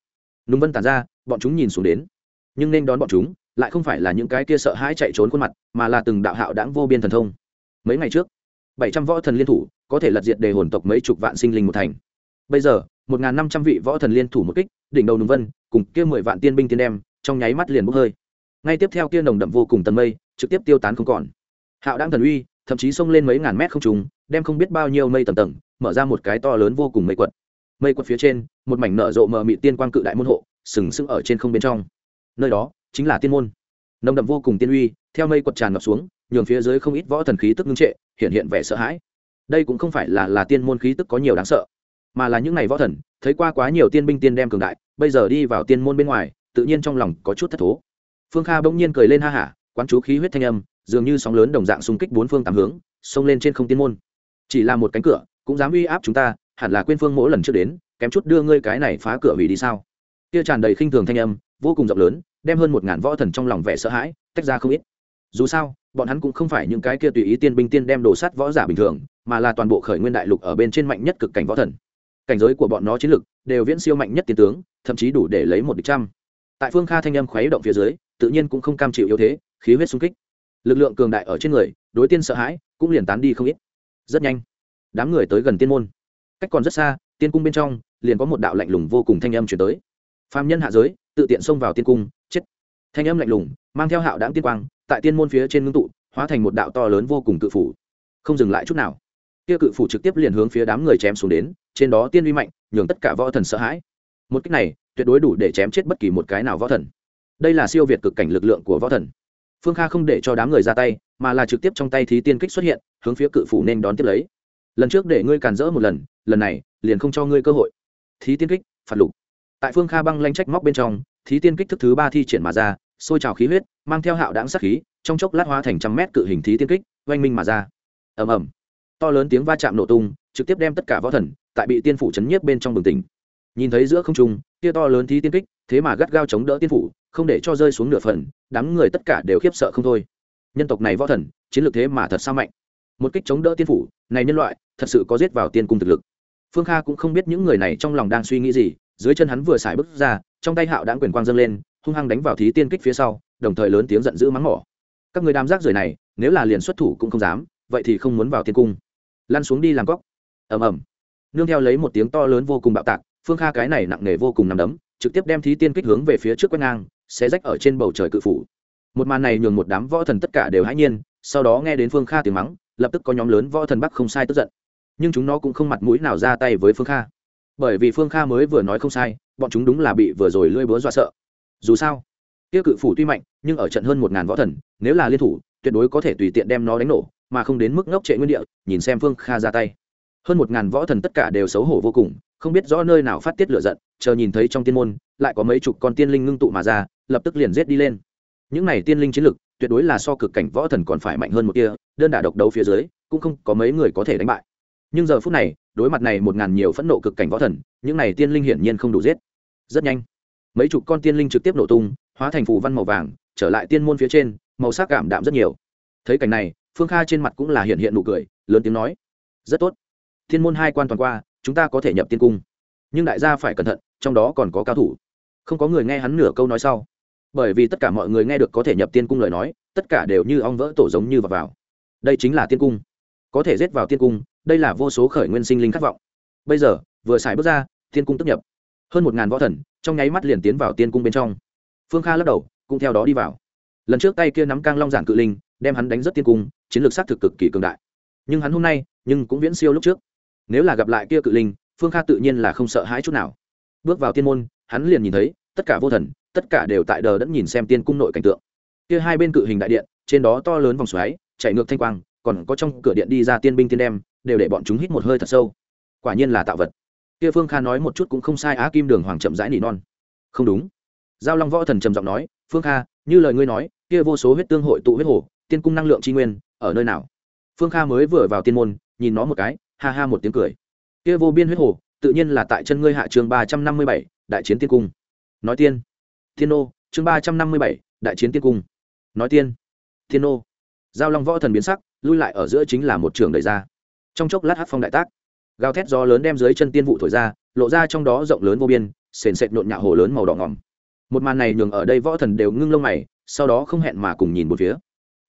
Nùng vân tản ra, bọn chúng nhìn xuống đến. Nhưng nên đón bọn chúng, lại không phải là những cái kia sợ hãi chạy trốn khuôn mặt, mà là từng đạo hạo đãng vô biên thần thông. Mấy ngày trước, bảy trăm võ thần liên thủ, có thể lật diệt đề hồn tộc mấy chục vạn sinh linh một thành. Bây giờ, một n g h n năm trăm vị võ thần liên thủ một kích, đỉnh đầu nùng vân, cùng kia mười vạn tiên binh tiên đem, trong nháy mắt liền bốc hơi. Ngay tiếp theo kia nồng đậm vô cùng tần mây, trực tiếp tiêu tán không còn. Hạo đãng thần uy, thậm chí xông lên mấy ngàn mét không trùng đem không biết bao nhiêu mây tầng tầng, mở ra một cái to lớn vô cùng mây quật mây quật phía trên, một mảnh nở rộ mờ mị tiên quang cự đại môn hộ, sừng sững ở trên không bên trong. Nơi đó, chính là tiên môn. Nồng đậm vô cùng tiên uy, theo mây quật tràn ngập xuống, nhường phía dưới không ít võ thần khí tức ngưng trệ, hiện hiện vẻ sợ hãi. Đây cũng không phải là là tiên môn khí tức có nhiều đáng sợ, mà là những ngày võ thần, thấy qua quá nhiều tiên binh tiên đem cường đại, bây giờ đi vào tiên môn bên ngoài, tự nhiên trong lòng có chút thất thố. Phương kha bỗng nhiên cười lên ha hả, quán chú khí huyết thanh âm, dường như sóng lớn đồng dạng xung kích bốn phương tám hướng, xông lên trên không tiên môn. Chỉ là một cánh cửa, cũng dám uy áp chúng ta hẳn là quên phương mỗi lần trước đến, kém chút đưa ngươi cái này phá cửa hủy đi sao? Kia tràn đầy khinh thường thanh âm, vô cùng rộng lớn, đem hơn một ngàn võ thần trong lòng vẻ sợ hãi, tách ra không ít. Dù sao, bọn hắn cũng không phải những cái kia tùy ý tiên binh tiên đem đồ sắt võ giả bình thường, mà là toàn bộ khởi nguyên đại lục ở bên trên mạnh nhất cực cảnh võ thần. Cảnh giới của bọn nó chiến lực đều viễn siêu mạnh nhất tiến tướng, thậm chí đủ để lấy một địch trăm. Tại phương kha thanh âm khuấy động phía dưới, tự nhiên cũng không cam chịu yếu thế, khí huyết sung kích. Lực lượng cường đại ở trên người, đối tiên sợ hãi cũng liền tán đi không ít. Rất nhanh, đám người tới gần tiên môn cách còn rất xa, tiên cung bên trong, liền có một đạo lạnh lùng vô cùng thanh âm chuyển tới. Phạm nhân hạ giới, tự tiện xông vào tiên cung, chết. Thanh âm lạnh lùng, mang theo hạo đáng tiên quang, tại tiên môn phía trên ngưng tụ, hóa thành một đạo to lớn vô cùng cự phủ. Không dừng lại chút nào. Kia cự phủ trực tiếp liền hướng phía đám người chém xuống đến, trên đó tiên uy mạnh, nhường tất cả võ thần sợ hãi. Một cách này, tuyệt đối đủ để chém chết bất kỳ một cái nào võ thần. Đây là siêu việt cực cảnh lực lượng của võ thần. Phương kha không để cho đám người ra tay, mà là trực tiếp trong tay thí tiên kích xuất hiện, hướng phía cự phủ nên đón tiếp lấy. Lần trước để ngươi càn rỡ một lần lần này, liền không cho ngươi cơ hội. Thí tiên kích, phạt lục. Tại phương kha băng lanh trách móc bên trong, thí tiên kích thức thứ ba thi triển mà ra xôi trào khí huyết, mang theo hạo đáng sắc khí, trong chốc lát hóa thành trăm mét cự hình thí tiên kích, oanh minh mà ra. Ầm ầm. To lớn tiếng va chạm nổ tung, trực tiếp đem tất cả võ thần, tại bị tiên phủ chấn nhiếp bên trong bừng tỉnh. Nhìn thấy giữa không trung, kia to lớn thí tiên kích, thế mà gắt gao chống đỡ tiên phủ, không để cho rơi xuống nửa phần, đám người tất cả đều khiếp sợ không thôi. Nhân tộc này võ thần, chiến lược thế mà thật sao mạnh. Một kích chống đỡ tiên phủ, này nhân loại, thật sự có giết vào tiên cung thực lực phương kha cũng không biết những người này trong lòng đang suy nghĩ gì, dưới chân hắn vừa xài bước ra, trong tay hạo đãng quyền quang dâng lên, hung hăng đánh vào thí tiên kích phía sau, đồng thời lớn tiếng giận dữ mắng mỏ. Các người đám rác rưởi này, nếu là liền xuất thủ cũng không dám, vậy thì không muốn vào tiên cung. Lăn xuống đi làm góc ầm ầm. Nương theo lấy một tiếng to lớn vô cùng bạo tạc, phương kha cái này nặng nề vô cùng nằm đấm, trực tiếp đem thí tiên kích hướng về phía trước quét ngang sẽ rách ở trên bầu trời cự phủ. Một màn này nhường một đám võ thần tất cả đều hãi nhiên, sau đó nghe đến phương kha tiếng mắng, lập tức có nhóm lớn võ thần bắc không sai tức giận nhưng chúng nó cũng không mặt mũi nào ra tay với phương kha bởi vì phương kha mới vừa nói không sai bọn chúng đúng là bị vừa rồi lưỡi búa dọa sợ dù sao tiêu cự phủ tuy mạnh nhưng ở trận hơn một ngàn võ thần nếu là liên thủ tuyệt đối có thể tùy tiện đem nó đánh nổ mà không đến mức ngốc trệ nguyên địa nhìn xem phương kha ra tay hơn một ngàn võ thần tất cả đều xấu hổ vô cùng không biết rõ nơi nào phát tiết lửa giận chờ nhìn thấy trong tiên môn lại có mấy chục con tiên linh ngưng tụ mà ra lập tức liền giết đi lên những này tiên linh chiến lực tuyệt đối là so cực cảnh võ thần còn phải mạnh hơn một kia đơn đả độc đấu phía dưới, cũng không có mấy người có thể đánh bại nhưng giờ phút này đối mặt này một ngàn nhiều phẫn nộ cực cảnh võ thần những này tiên linh hiển nhiên không đủ giết. Rất nhanh mấy chục con tiên linh trực tiếp nổ tung hóa thành phù văn màu vàng trở lại tiên môn phía trên màu sắc cảm đạm rất nhiều. Thấy cảnh này phương kha trên mặt cũng là hiện hiện nụ cười lớn tiếng nói rất tốt. Thiên môn hai quan toàn qua chúng ta có thể nhập tiên cung. Nhưng đại gia phải cẩn thận trong đó còn có cao thủ. Không có người nghe hắn nửa câu nói sau. Bởi vì tất cả mọi người nghe được có thể nhập tiên cung lời nói tất cả đều như ong vỡ tổ giống như vào, vào. đây chính là tiên cung. Có thể giết vào tiên cung đây là vô số khởi nguyên sinh linh khát vọng. Bây giờ, vừa xài bước ra tiên cung tức nhập. Hơn một ngàn võ thần, trong nháy mắt liền tiến vào tiên cung bên trong. Phương kha lắc đầu, cũng theo đó đi vào. Lần trước tay kia nắm cang long giản cự linh, đem hắn đánh rất tiên cung, chiến lược xác thực cực kỳ cường đại. Nhưng hắn hôm nay, nhưng cũng viễn siêu lúc trước. Nếu là gặp lại kia cự linh, phương kha tự nhiên là không sợ hãi chút nào. Bước vào tiên môn, hắn liền nhìn thấy, tất cả vô thần, tất cả đều tại đờ đẫn nhìn xem tiên cung nội cảnh tượng. Kia hai bên cự hình đại điện, trên đó to lớn vòng xoáy, chạy ngược thanh quang, còn có trong cửa điện đi ra tiên binh tiên đem đều để bọn chúng hít một hơi thật sâu. Quả nhiên là tạo vật. Kia phương kha nói một chút cũng không sai, á kim đường hoàng chậm rãi nỉ non. Không đúng. Giao long võ thần trầm giọng nói, phương kha, như lời ngươi nói, kia vô số huyết tương hội tụ huyết hồ, tiên cung năng lượng tri nguyên, ở nơi nào? Phương kha mới vừa vào tiên môn, nhìn nó một cái, ha ha một tiếng cười. Kia vô biên huyết hồ, tự nhiên là tại chân ngươi hạ chương ba trăm năm mươi bảy, đại chiến tiên cung. Nói tiên. Thiên nô, chương ba trăm năm mươi bảy, đại chiến tiên cung. Nói tiên. Thiên nô. Giao long võ thần biến sắc, lui lại ở giữa chính là một trường đẩy ra trong chốc lát hát phong đại tác. Gào thét gió lớn đem dưới chân tiên vụ thổi ra, lộ ra trong đó rộng lớn vô biên, sền sệt nhộn nhạo hồ lớn màu đỏ ngỏm. Một màn này nhường ở đây võ thần đều ngưng lông mày, sau đó không hẹn mà cùng nhìn một phía.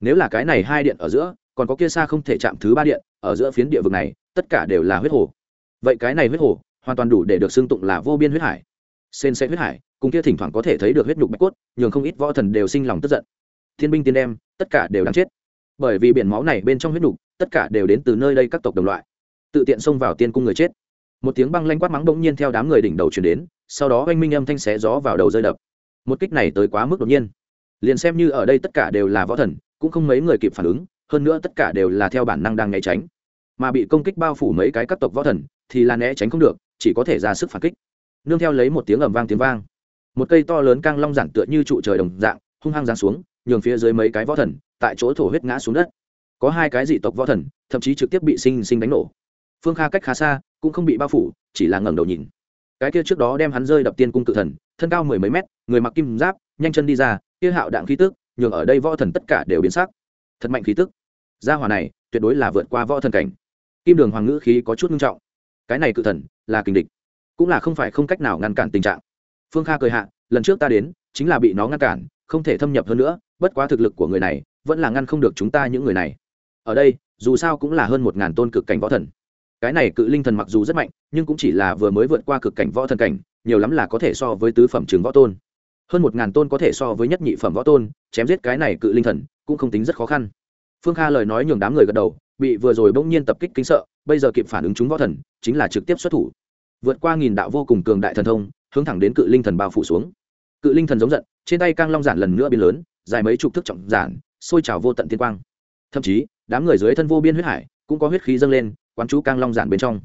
Nếu là cái này hai điện ở giữa, còn có kia xa không thể chạm thứ ba điện, ở giữa phiến địa vực này, tất cả đều là huyết hồ. Vậy cái này huyết hồ, hoàn toàn đủ để được xưng tụng là vô biên huyết hải. Sên sẽ huyết hải, cùng kia thỉnh thoảng có thể thấy được huyết nhục bạch cốt, nhường không ít võ thần đều sinh lòng tức giận. Thiên binh tiên đem, tất cả đều đáng chết. Bởi vì biển máu này bên trong huyết nhục tất cả đều đến từ nơi đây các tộc đồng loại. Tự tiện xông vào tiên cung người chết. Một tiếng băng lanh quát mắng bỗng nhiên theo đám người đỉnh đầu chuyển đến, sau đó oanh minh âm thanh xé gió vào đầu rơi đập. Một kích này tới quá mức đột nhiên. Liền xem như ở đây tất cả đều là võ thần, cũng không mấy người kịp phản ứng, hơn nữa tất cả đều là theo bản năng đang né tránh. Mà bị công kích bao phủ mấy cái các tộc võ thần, thì là né tránh không được, chỉ có thể ra sức phản kích. Nương theo lấy một tiếng ầm vang tiếng vang. Một cây to lớn căng long giản tựa như trụ trời đồng dạng, hung hăng giáng xuống, nhường phía dưới mấy cái võ thần, tại chỗ thổ huyết ngã xuống đất có hai cái dị tộc võ thần, thậm chí trực tiếp bị sinh sinh đánh nổ. Phương kha cách khá xa, cũng không bị bao phủ, chỉ là ngẩng đầu nhìn. Cái kia trước đó đem hắn rơi đập tiên cung tự thần, thân cao mười mấy mét, người mặc kim giáp, nhanh chân đi ra, kia hạo đạn khí tức, nhường ở đây võ thần tất cả đều biến sắc. Thật mạnh khí tức. Gia hỏa này, tuyệt đối là vượt qua võ thần cảnh. Kim đường hoàng ngữ khí có chút nghiêm trọng. Cái này cự thần, là kình địch. Cũng là không phải không cách nào ngăn cản tình trạng. Phương kha cười hạ, lần trước ta đến, chính là bị nó ngăn cản, không thể thâm nhập hơn nữa, bất quá thực lực của người này, vẫn là ngăn không được chúng ta những người này ở đây, dù sao cũng là hơn một ngàn tôn cực cảnh võ thần. Cái này cự linh thần mặc dù rất mạnh, nhưng cũng chỉ là vừa mới vượt qua cực cảnh võ thần cảnh, nhiều lắm là có thể so với tứ phẩm trường võ tôn. Hơn một ngàn tôn có thể so với nhất nhị phẩm võ tôn, chém giết cái này cự linh thần, cũng không tính rất khó khăn. Phương kha lời nói nhường đám người gật đầu, bị vừa rồi bỗng nhiên tập kích kính sợ, bây giờ kịp phản ứng chúng võ thần, chính là trực tiếp xuất thủ. Vượt qua nghìn đạo vô cùng cường đại thần thông, hướng thẳng đến cự linh thần bao phủ xuống. Cự linh thần giống giận, trên tay cang long giản lần nữa biến lớn, dài mấy chục thước trọng giản, sôi trào vô tận tiên quang. Thậm chí đám người dưới thân vô biên huyết hải cũng có huyết khí dâng lên, quán chú cang long giản bên trong.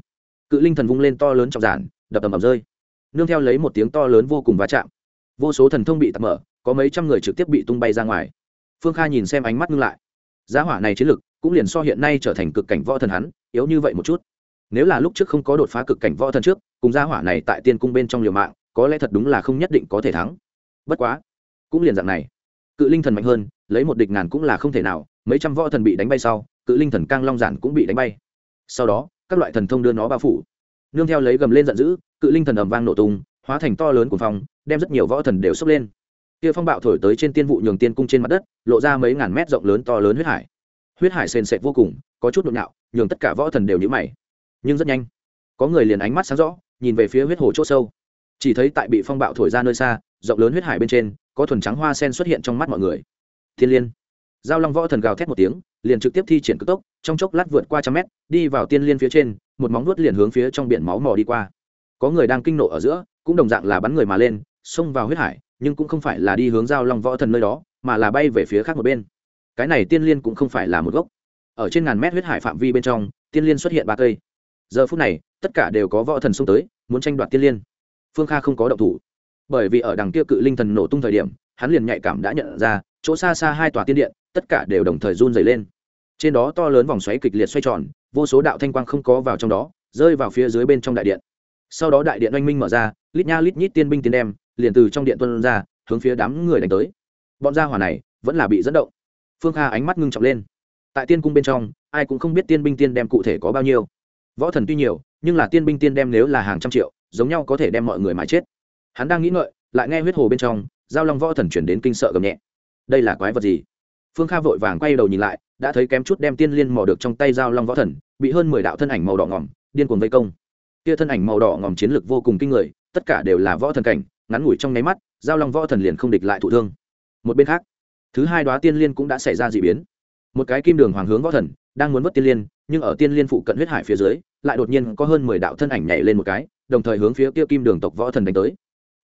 Cự linh thần vung lên to lớn trọng giản, đập tầm ầm rơi. Nương theo lấy một tiếng to lớn vô cùng va chạm. Vô số thần thông bị tạm mở, có mấy trăm người trực tiếp bị tung bay ra ngoài. Phương kha nhìn xem ánh mắt ngưng lại. Giá hỏa này chiến lực cũng liền so hiện nay trở thành cực cảnh võ thần hắn, yếu như vậy một chút. Nếu là lúc trước không có đột phá cực cảnh võ thần trước, cùng gia hỏa này tại tiên cung bên trong liều mạng, có lẽ thật đúng là không nhất định có thể thắng. Bất quá, cũng liền dạng này. Cự linh thần mạnh hơn, lấy một địch ngàn cũng là không thể nào mấy trăm võ thần bị đánh bay sau, cự linh thần cang long giản cũng bị đánh bay. Sau đó, các loại thần thông đưa nó bao phủ. Nương theo lấy gầm lên giận dữ, cự linh thần ầm vang nổ tung, hóa thành to lớn của phong, đem rất nhiều võ thần đều sốc lên. Kia phong bạo thổi tới trên tiên vụ nhường tiên cung trên mặt đất, lộ ra mấy ngàn mét rộng lớn to lớn huyết hải. Huyết hải sền sệt vô cùng, có chút nhộn nhạo, nhường tất cả võ thần đều nhữ mày. Nhưng rất nhanh, có người liền ánh mắt sáng rõ, nhìn về phía huyết hồ c h sâu. Chỉ thấy tại bị phong bạo thổi ra nơi xa, rộng lớn huyết hải bên trên, có thuần trắng hoa sen xuất hiện trong mắt mọi người. Thiên liên giao long võ thần gào thét một tiếng, liền trực tiếp thi triển cực tốc, trong chốc lát vượt qua trăm mét, đi vào tiên liên phía trên, một móng nuốt liền hướng phía trong biển máu mò đi qua. Có người đang kinh nộ ở giữa, cũng đồng dạng là bắn người mà lên, xông vào huyết hải, nhưng cũng không phải là đi hướng giao long võ thần nơi đó, mà là bay về phía khác một bên. Cái này tiên liên cũng không phải là một gốc. Ở trên ngàn mét huyết hải phạm vi bên trong, tiên liên xuất hiện ba cây. Giờ phút này, tất cả đều có võ thần xông tới, muốn tranh đoạt tiên liên. Phương kha không có động thủ. Bởi vì ở đằng kia cự linh thần nổ tung thời điểm, hắn liền nhạy cảm đã nhận ra, chỗ xa xa hai tòa tiên điện tất cả đều đồng thời run dày lên. Trên đó to lớn vòng xoáy kịch liệt xoay tròn, vô số đạo thanh quang không có vào trong đó, rơi vào phía dưới bên trong đại điện. Sau đó đại điện oanh minh mở ra, lít nha lít nhít tiên binh tiên đem, liền từ trong điện tuân ra, hướng phía đám người đánh tới. Bọn gia hỏa này vẫn là bị dẫn động. Phương kha ánh mắt ngưng trọng lên. Tại tiên cung bên trong, ai cũng không biết tiên binh tiên đem cụ thể có bao nhiêu. Võ thần tuy nhiều, nhưng là tiên binh tiên đem nếu là hàng trăm triệu, giống nhau có thể đem mọi người mãi chết. Hắn đang nghĩ ngợi, lại nghe huyết hồ bên trong, giao long võ thần chuyển đến kinh sợ gầm nhẹ. Đây là quái vật gì? Phương kha vội vàng quay đầu nhìn lại, đã thấy kém chút đem tiên liên mò được trong tay giao long võ thần, bị hơn mười đạo thân ảnh màu đỏ ngỏm điên cuồng vây công. Kia thân ảnh màu đỏ ngỏm chiến lực vô cùng kinh người, tất cả đều là võ thần cảnh, ngắn ngủi trong nháy mắt, giao long võ thần liền không địch lại thụ thương. Một bên khác, thứ hai đoá tiên liên cũng đã xảy ra d ị biến. Một cái kim đường hoàng hướng võ thần, đang muốn vớt tiên liên, nhưng ở tiên liên phụ cận huyết hải phía dưới, lại đột nhiên có hơn mười đạo thân ảnh nhảy lên một cái, đồng thời hướng phía kia kim đường tộc võ thần đánh tới.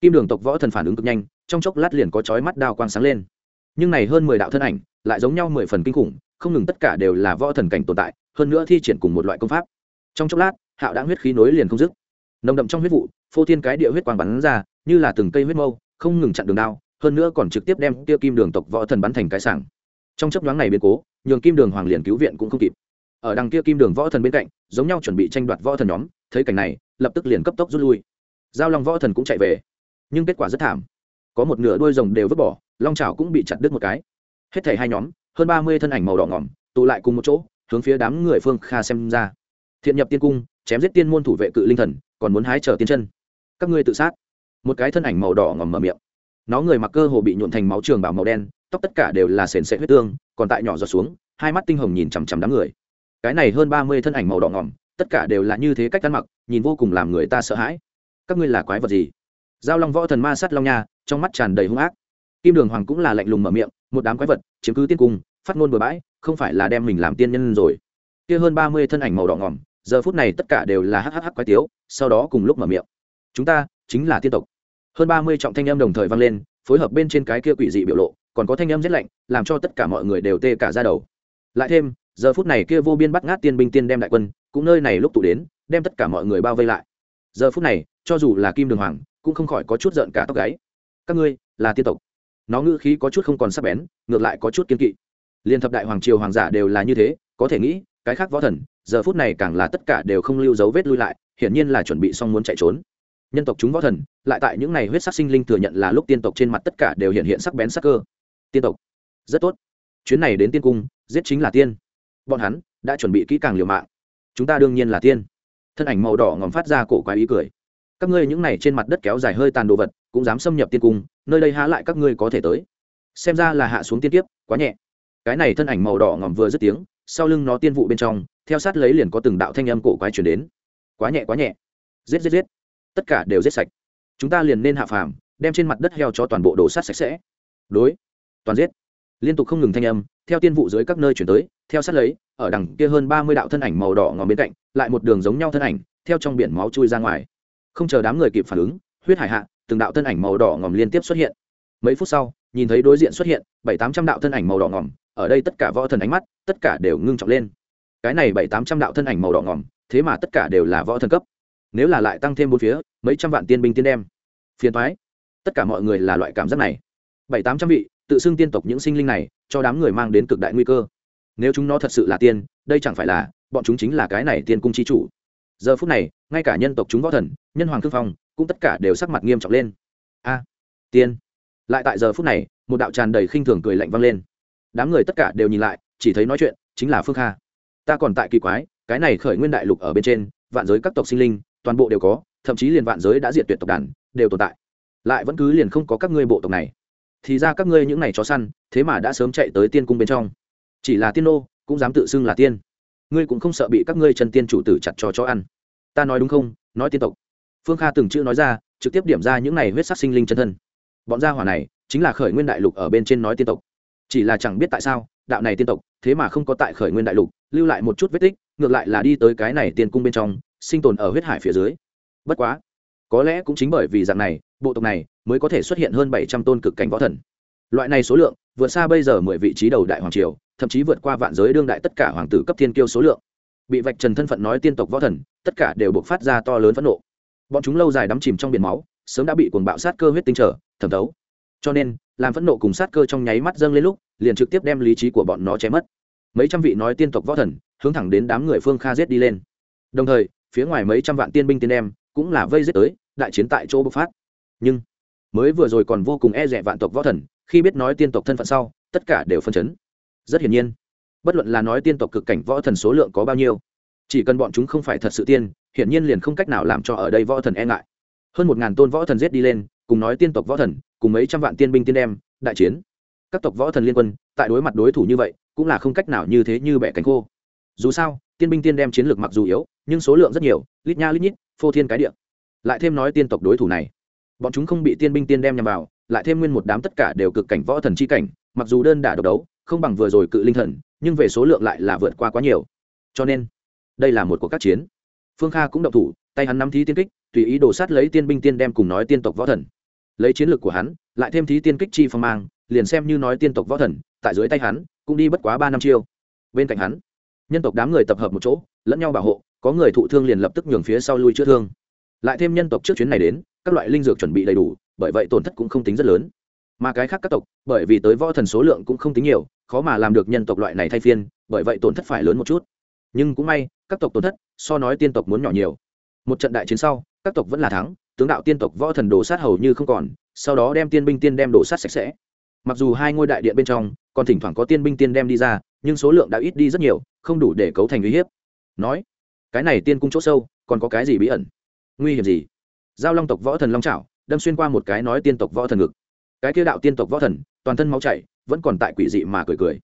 Kim đường tộc võ thần phản ứng cực nhanh, trong chốc lát liền có chói mắt đao quang sáng lên nhưng này hơn mười đạo thân ảnh, lại giống nhau mười phần kinh khủng, không ngừng tất cả đều là võ thần cảnh tồn tại, hơn nữa thi triển cùng một loại công pháp. Trong chốc lát, hạo đã huyết khí nối liền không dứt. Nồng đậm trong huyết vụ, phô thiên cái địa huyết quang bắn ra, như là từng cây huyết mâu, không ngừng chặn đường đao, hơn nữa còn trực tiếp đem kia kim đường tộc võ thần bắn thành cái sảng. Trong chấp nhoáng này biến cố, nhường kim đường hoàng liền cứu viện cũng không kịp. Ở đằng kia kim đường võ thần bên cạnh, giống nhau chuẩn bị tranh đoạt võ thần nhóm, thấy cảnh này, lập tức liền cấp tốc rút lui. Giao long võ thần cũng chạy về, nhưng kết quả rất thảm. Có một nửa đuôi rồng đều vứt bỏ long trào cũng bị chặt đứt một cái. Hết thảy hai nhóm, hơn ba mươi thân ảnh màu đỏ ngỏm, tụ lại cùng một chỗ, hướng phía đám người phương kha xem ra. Thiện nhập tiên cung, chém giết tiên môn thủ vệ cự linh thần, còn muốn hái chờ tiên chân. Các ngươi tự sát. Một cái thân ảnh màu đỏ ngỏm mở miệng. Nó người mặc cơ hồ bị nhuộn thành máu trường bảo màu đen, tóc tất cả đều là sền sệ huyết tương, còn tại nhỏ giọt xuống, hai mắt tinh hồng nhìn chằm chằm đám người. Cái này hơn ba mươi thân ảnh màu đỏ ngỏm, tất cả đều là như thế cách ăn mặc, nhìn vô cùng làm người ta sợ hãi. Các ngươi là quái vật gì? Giao long võ thần ma sắt long nha, trong mắt tràn đầy hung ác kim đường hoàng cũng là lạnh lùng mở miệng, một đám quái vật, chiếm cứ tiên cung, phát ngôn bừa bãi, không phải là đem mình làm tiên nhân rồi. Kia hơn ba mươi thân ảnh màu đỏ ngỏm, giờ phút này tất cả đều là hhh quái tiếu, sau đó cùng lúc mở miệng. Chúng ta chính là tiên tộc. Hơn ba mươi trọng thanh âm đồng thời vang lên, phối hợp bên trên cái kia quỷ dị biểu lộ, còn có thanh âm rét lạnh, làm cho tất cả mọi người đều tê cả ra đầu. Lại thêm, giờ phút này kia vô biên bắt ngát tiên binh tiên đem đại quân, cũng nơi này lúc tụ đến, đem tất cả mọi người bao vây lại. Giờ phút này, cho dù là kim đường hoàng, cũng không khỏi có chút giận cả tóc gáy. Các ngươi là tiên tộc nó ngữ khí có chút không còn sắc bén, ngược lại có chút kiên kỵ. Liên thập đại hoàng triều hoàng giả đều là như thế, có thể nghĩ, cái khác võ thần, giờ phút này càng là tất cả đều không lưu dấu vết lui lại, hiển nhiên là chuẩn bị xong muốn chạy trốn. Nhân tộc chúng võ thần, lại tại những ngày huyết sắc sinh linh thừa nhận là lúc tiên tộc trên mặt tất cả đều hiện hiện sắc bén sắc cơ. Tiên tộc, rất tốt. Chuyến này đến tiên cung, giết chính là tiên. Bọn hắn đã chuẩn bị kỹ càng liều mạng. Chúng ta đương nhiên là tiên. Thân ảnh màu đỏ ngòm phát ra cổ quái ý cười. Các ngươi những này trên mặt đất kéo dài hơi tàn đồ vật cũng dám xâm nhập tiên cung, nơi đây há lại các ngươi có thể tới. Xem ra là hạ xuống tiên tiếp quá nhẹ. Cái này thân ảnh màu đỏ ngòm vừa dứt tiếng, sau lưng nó tiên vụ bên trong, theo sát lấy liền có từng đạo thanh âm cổ quái chuyển đến. Quá nhẹ quá nhẹ. Giết giết giết. Tất cả đều giết sạch. Chúng ta liền nên hạ phàm, đem trên mặt đất heo cho toàn bộ đổ sát sạch sẽ. Đối. Toàn giết. Liên tục không ngừng thanh âm, theo tiên vụ dưới các nơi chuyển tới, theo sát lấy, ở đằng kia hơn ba mươi đạo thân ảnh màu đỏ ngòm bên cạnh, lại một đường giống nhau thân ảnh, theo trong biển máu chui ra ngoài. Không chờ đám người kịp phản ứng, huyết hải hạ từng đạo thân ảnh màu đỏ ngòm liên tiếp xuất hiện. Mấy phút sau, nhìn thấy đối diện xuất hiện bảy tám trăm đạo thân ảnh màu đỏ ngòm, ở đây tất cả võ thần ánh mắt, tất cả đều ngưng trọng lên. Cái này bảy tám trăm đạo thân ảnh màu đỏ ngòm, thế mà tất cả đều là võ thần cấp. Nếu là lại tăng thêm bốn phía, mấy trăm vạn tiên binh tiên đem. Phiền thoái tất cả mọi người là loại cảm giác này. Bảy tám trăm vị, tự xưng tiên tộc những sinh linh này, cho đám người mang đến cực đại nguy cơ. Nếu chúng nó thật sự là tiên, đây chẳng phải là, bọn chúng chính là cái này tiên cung chi chủ. Giờ phút này, ngay cả nhân tộc chúng võ thần, nhân hoàng thương phong cũng tất cả đều sắc mặt nghiêm trọng lên. A, tiên. Lại tại giờ phút này, một đạo tràn đầy khinh thường cười lạnh vang lên. Đám người tất cả đều nhìn lại, chỉ thấy nói chuyện, chính là phương kha. Ta còn tại kỳ quái, cái này khởi nguyên đại lục ở bên trên, vạn giới các tộc sinh linh, toàn bộ đều có, thậm chí liền vạn giới đã diệt tuyệt tộc đàn, đều tồn tại. Lại vẫn cứ liền không có các ngươi bộ tộc này. Thì ra các ngươi những này chó săn, thế mà đã sớm chạy tới tiên cung bên trong. Chỉ là tiên nô, cũng dám tự xưng là tiên. Ngươi cũng không sợ bị các ngươi chân tiên chủ tử chặt cho chó ăn. Ta nói đúng không? Nói tiên tộc phương kha từng chữ nói ra, trực tiếp điểm ra những này huyết sắc sinh linh chân thân. Bọn gia hỏa này chính là khởi nguyên đại lục ở bên trên nói tiên tộc. Chỉ là chẳng biết tại sao, đạo này tiên tộc, thế mà không có tại khởi nguyên đại lục, lưu lại một chút vết tích, ngược lại là đi tới cái này tiên cung bên trong, sinh tồn ở huyết hải phía dưới. Bất quá, có lẽ cũng chính bởi vì dạng này, bộ tộc này mới có thể xuất hiện hơn bảy trăm tôn cực cảnh võ thần. Loại này số lượng, vượt xa bây giờ mười vị trí đầu đại hoàng triều, thậm chí vượt qua vạn giới đương đại tất cả hoàng tử cấp thiên kiêu số lượng. Bị vạch trần thân phận nói tiên tộc võ thần, tất cả đều buộc phát ra to lớn phẫn nộ bọn chúng lâu dài đắm chìm trong biển máu, sớm đã bị cuồng bạo sát cơ huyết tinh trở, thẩm thấu. Cho nên, làm phẫn nộ cùng sát cơ trong nháy mắt dâng lên lúc, liền trực tiếp đem lý trí của bọn nó chém mất. Mấy trăm vị nói tiên tộc võ thần, hướng thẳng đến đám người phương kha giết đi lên. Đồng thời, phía ngoài mấy trăm vạn tiên binh tiên em, cũng là vây giết tới, đại chiến tại chỗ bộc phát. Nhưng, mới vừa rồi còn vô cùng e rẻ vạn tộc võ thần, khi biết nói tiên tộc thân phận sau, tất cả đều phân chấn. Rất hiển nhiên, bất luận là nói tiên tộc cực cảnh võ thần số lượng có bao nhiêu, chỉ cần bọn chúng không phải thật sự tiên hiển nhiên liền không cách nào làm cho ở đây võ thần e ngại. Hơn một ngàn tôn võ thần giết đi lên, cùng nói tiên tộc võ thần, cùng mấy trăm vạn tiên binh tiên đem, đại chiến. Các tộc võ thần liên quân, tại đối mặt đối thủ như vậy, cũng là không cách nào như thế như bẻ cánh khô. Dù sao, tiên binh tiên đem chiến lược mặc dù yếu, nhưng số lượng rất nhiều, lít nha lít nhít, phô thiên cái địa. Lại thêm nói tiên tộc đối thủ này, bọn chúng không bị tiên binh tiên đem nhằm vào, lại thêm nguyên một đám tất cả đều cực cảnh võ thần chi cảnh, mặc dù đơn đả độc đấu, không bằng vừa rồi cự linh thần, nhưng về số lượng lại là vượt qua quá nhiều. Cho nên, đây là một cuộc các chiến phương kha cũng động thủ, tay hắn nắm thí tiên kích, tùy ý đổ sát lấy tiên binh tiên đem cùng nói tiên tộc võ thần. Lấy chiến lược của hắn, lại thêm thí tiên kích chi phong mang, liền xem như nói tiên tộc võ thần, tại dưới tay hắn, cũng đi bất quá ba năm chiêu. Bên cạnh hắn, nhân tộc đám người tập hợp một chỗ, lẫn nhau bảo hộ, có người thụ thương liền lập tức nhường phía sau lui chữa thương. Lại thêm nhân tộc trước chuyến này đến, các loại linh dược chuẩn bị đầy đủ, bởi vậy tổn thất cũng không tính rất lớn. Mà cái khác các tộc, bởi vì tới võ thần số lượng cũng không tính nhiều, khó mà làm được nhân tộc loại này thay phiên, bởi vậy tổn thất phải lớn một chút nhưng cũng may, các tộc tổn thất, so nói tiên tộc muốn nhỏ nhiều. Một trận đại chiến sau, các tộc vẫn là thắng, tướng đạo tiên tộc võ thần đổ sát hầu như không còn, sau đó đem tiên binh tiên đem đổ sát sạch sẽ. Mặc dù hai ngôi đại điện bên trong, còn thỉnh thoảng có tiên binh tiên đem đi ra, nhưng số lượng đã ít đi rất nhiều, không đủ để cấu thành uy hiếp. Nói, cái này tiên cung chỗ sâu, còn có cái gì bí ẩn? Nguy hiểm gì? Giao long tộc võ thần long trảo, đâm xuyên qua một cái nói tiên tộc võ thần ngực. Cái kia đạo tiên tộc võ thần, toàn thân máu chảy, vẫn còn tại quỷ dị mà cười cười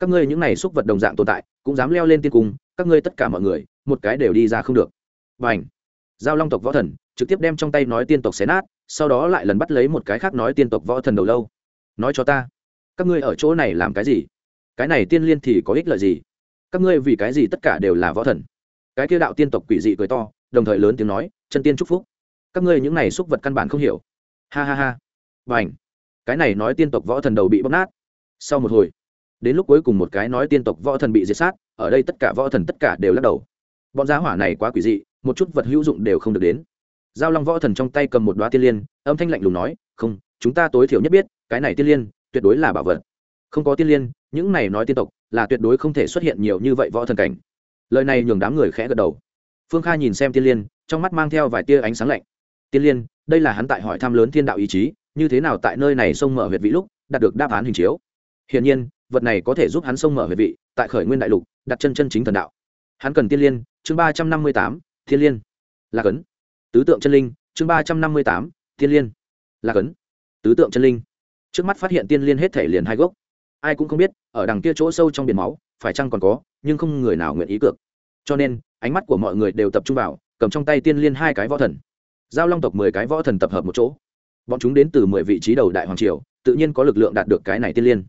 các ngươi những này xúc vật đồng dạng tồn tại, cũng dám leo lên tiên cung, các ngươi tất cả mọi người, một cái đều đi ra không được. Và ảnh giao long tộc võ thần, trực tiếp đem trong tay nói tiên tộc xé nát, sau đó lại lần bắt lấy một cái khác nói tiên tộc võ thần đầu lâu. Nói cho ta, các ngươi ở chỗ này làm cái gì? Cái này tiên liên thì có ích lợi gì? Các ngươi vì cái gì tất cả đều là võ thần? Cái kia đạo tiên tộc quỷ dị cười to, đồng thời lớn tiếng nói, chân tiên chúc phúc. Các ngươi những này xúc vật căn bản không hiểu. Ha ha ha. Và ảnh cái này nói tiên tộc võ thần đầu bị bóc nát. Sau một hồi đến lúc cuối cùng một cái nói tiên tộc võ thần bị diệt sát, ở đây tất cả võ thần tất cả đều lắc đầu. Bọn giá hỏa này quá quỷ dị, một chút vật hữu dụng đều không được đến. Giao long võ thần trong tay cầm một đoá tiên liên, âm thanh lạnh lùng nói, không, chúng ta tối thiểu nhất biết, cái này tiên liên tuyệt đối là bảo vật. Không có tiên liên, những này nói tiên tộc là tuyệt đối không thể xuất hiện nhiều như vậy võ thần cảnh. Lời này nhường đám người khẽ gật đầu. Phương kha nhìn xem tiên liên, trong mắt mang theo vài tia ánh sáng lạnh. Tiên liên, đây là hắn tại hỏi thăm lớn thiên đạo ý chí, như thế nào tại nơi này sông mở huyệt vĩ lúc, đạt được đáp án hình chiếu? Hiển nhiên, vật này có thể giúp hắn sông mở về vị, tại khởi nguyên đại lục, đặt chân chân chính thần đạo. Hắn cần tiên liên, chương ba trăm năm mươi tám thiên liên. Là cấn tứ tượng chân linh, chương ba trăm năm mươi tám, tiên liên. Là cấn tứ tượng chân linh. Trước mắt phát hiện tiên liên hết thể liền hai gốc. Ai cũng không biết, ở đằng kia chỗ sâu trong biển máu, phải chăng còn có, nhưng không người nào nguyện ý cược. Cho nên, ánh mắt của mọi người đều tập trung vào, cầm trong tay tiên liên hai cái võ thần. Giao long tộc mười cái võ thần tập hợp một chỗ. Bọn chúng đến từ mười vị trí đầu đại hoàng triều, tự nhiên có lực lượng đạt được cái này tiên liên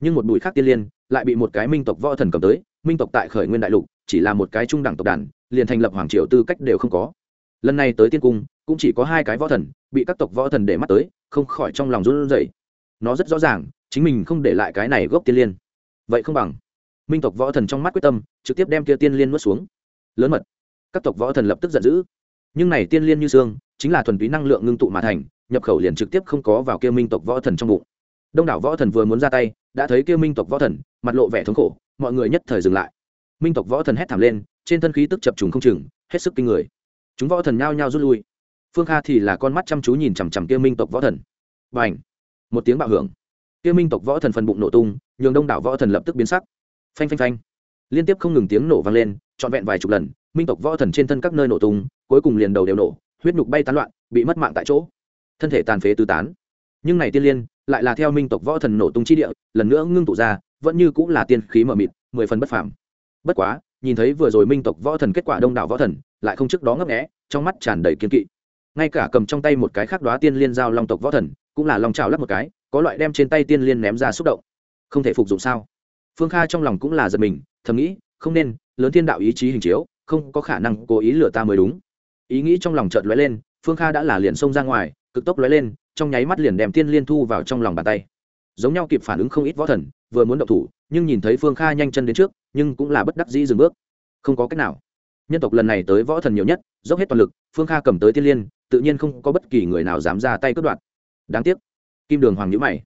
nhưng một bụi khác tiên liên lại bị một cái minh tộc võ thần cầm tới, minh tộc tại khởi nguyên đại lục, chỉ là một cái trung đẳng tộc đàn, liền thành lập hoàng triều tư cách đều không có. Lần này tới tiên cung, cũng chỉ có hai cái võ thần bị các tộc võ thần để mắt tới, không khỏi trong lòng run rẩy. Nó rất rõ ràng, chính mình không để lại cái này gốc tiên liên. Vậy không bằng. Minh tộc võ thần trong mắt quyết tâm, trực tiếp đem kia tiên liên nuốt xuống. Lớn mật. Các tộc võ thần lập tức giận dữ. Nhưng này tiên liên như xương, chính là thuần túy năng lượng ngưng tụ mà thành, nhập khẩu liền trực tiếp không có vào kia minh tộc võ thần trong bụng đông đảo võ thần vừa muốn ra tay, đã thấy kia minh tộc võ thần, mặt lộ vẻ thống khổ, mọi người nhất thời dừng lại. Minh tộc võ thần hét thảm lên, trên thân khí tức chập trùng không chừng, hết sức kinh người. Chúng võ thần nhao nhao rút lui. Phương kha thì là con mắt chăm chú nhìn chằm chằm kia minh tộc võ thần. Và h một tiếng bạo hưởng. Kia minh tộc võ thần phần bụng nổ tung, nhường đông đảo võ thần lập tức biến sắc. Phanh phanh phanh. Liên tiếp không ngừng tiếng nổ vang lên, trọn vẹn vài chục lần, minh tộc võ thần trên thân các nơi nổ tung, cuối cùng liền đầu đều nổ, huyết nhục bay tán loạn, bị mất mạng tại chỗ. Thân thể tàn phế tứ tán. Nhưng này tiên liên lại là theo minh tộc võ thần nổ tung chi địa, lần nữa ngưng tụ ra, vẫn như cũng là tiên khí mờ mịt, mười phần bất phàm. Bất quá, nhìn thấy vừa rồi minh tộc võ thần kết quả đông đảo võ thần, lại không trước đó ngấp nghẽ trong mắt tràn đầy kiên kỵ. Ngay cả cầm trong tay một cái khác đoá tiên liên giao long tộc võ thần, cũng là lòng trào lắp một cái, có loại đem trên tay tiên liên ném ra xúc động. Không thể phục dụng sao? Phương kha trong lòng cũng là giật mình, thầm nghĩ, không nên, lớn thiên đạo ý chí hình chiếu, không có khả năng cố ý lừa ta mới đúng. Ý nghĩ trong lòng chợt lóe lên, phương kha đã là liền xông ra ngoài, cực tốc lóe lên trong nháy mắt liền đem tiên liên thu vào trong lòng bàn tay. Giống nhau kịp phản ứng không ít võ thần, vừa muốn động thủ, nhưng nhìn thấy phương kha nhanh chân đến trước, nhưng cũng là bất đắc dĩ dừng bước. Không có cách nào. Nhân tộc lần này tới võ thần nhiều nhất, dốc hết toàn lực, phương kha cầm tới tiên liên, tự nhiên không có bất kỳ người nào dám ra tay cướp đoạt. Đáng tiếc. Kim đường hoàng nhữ mày.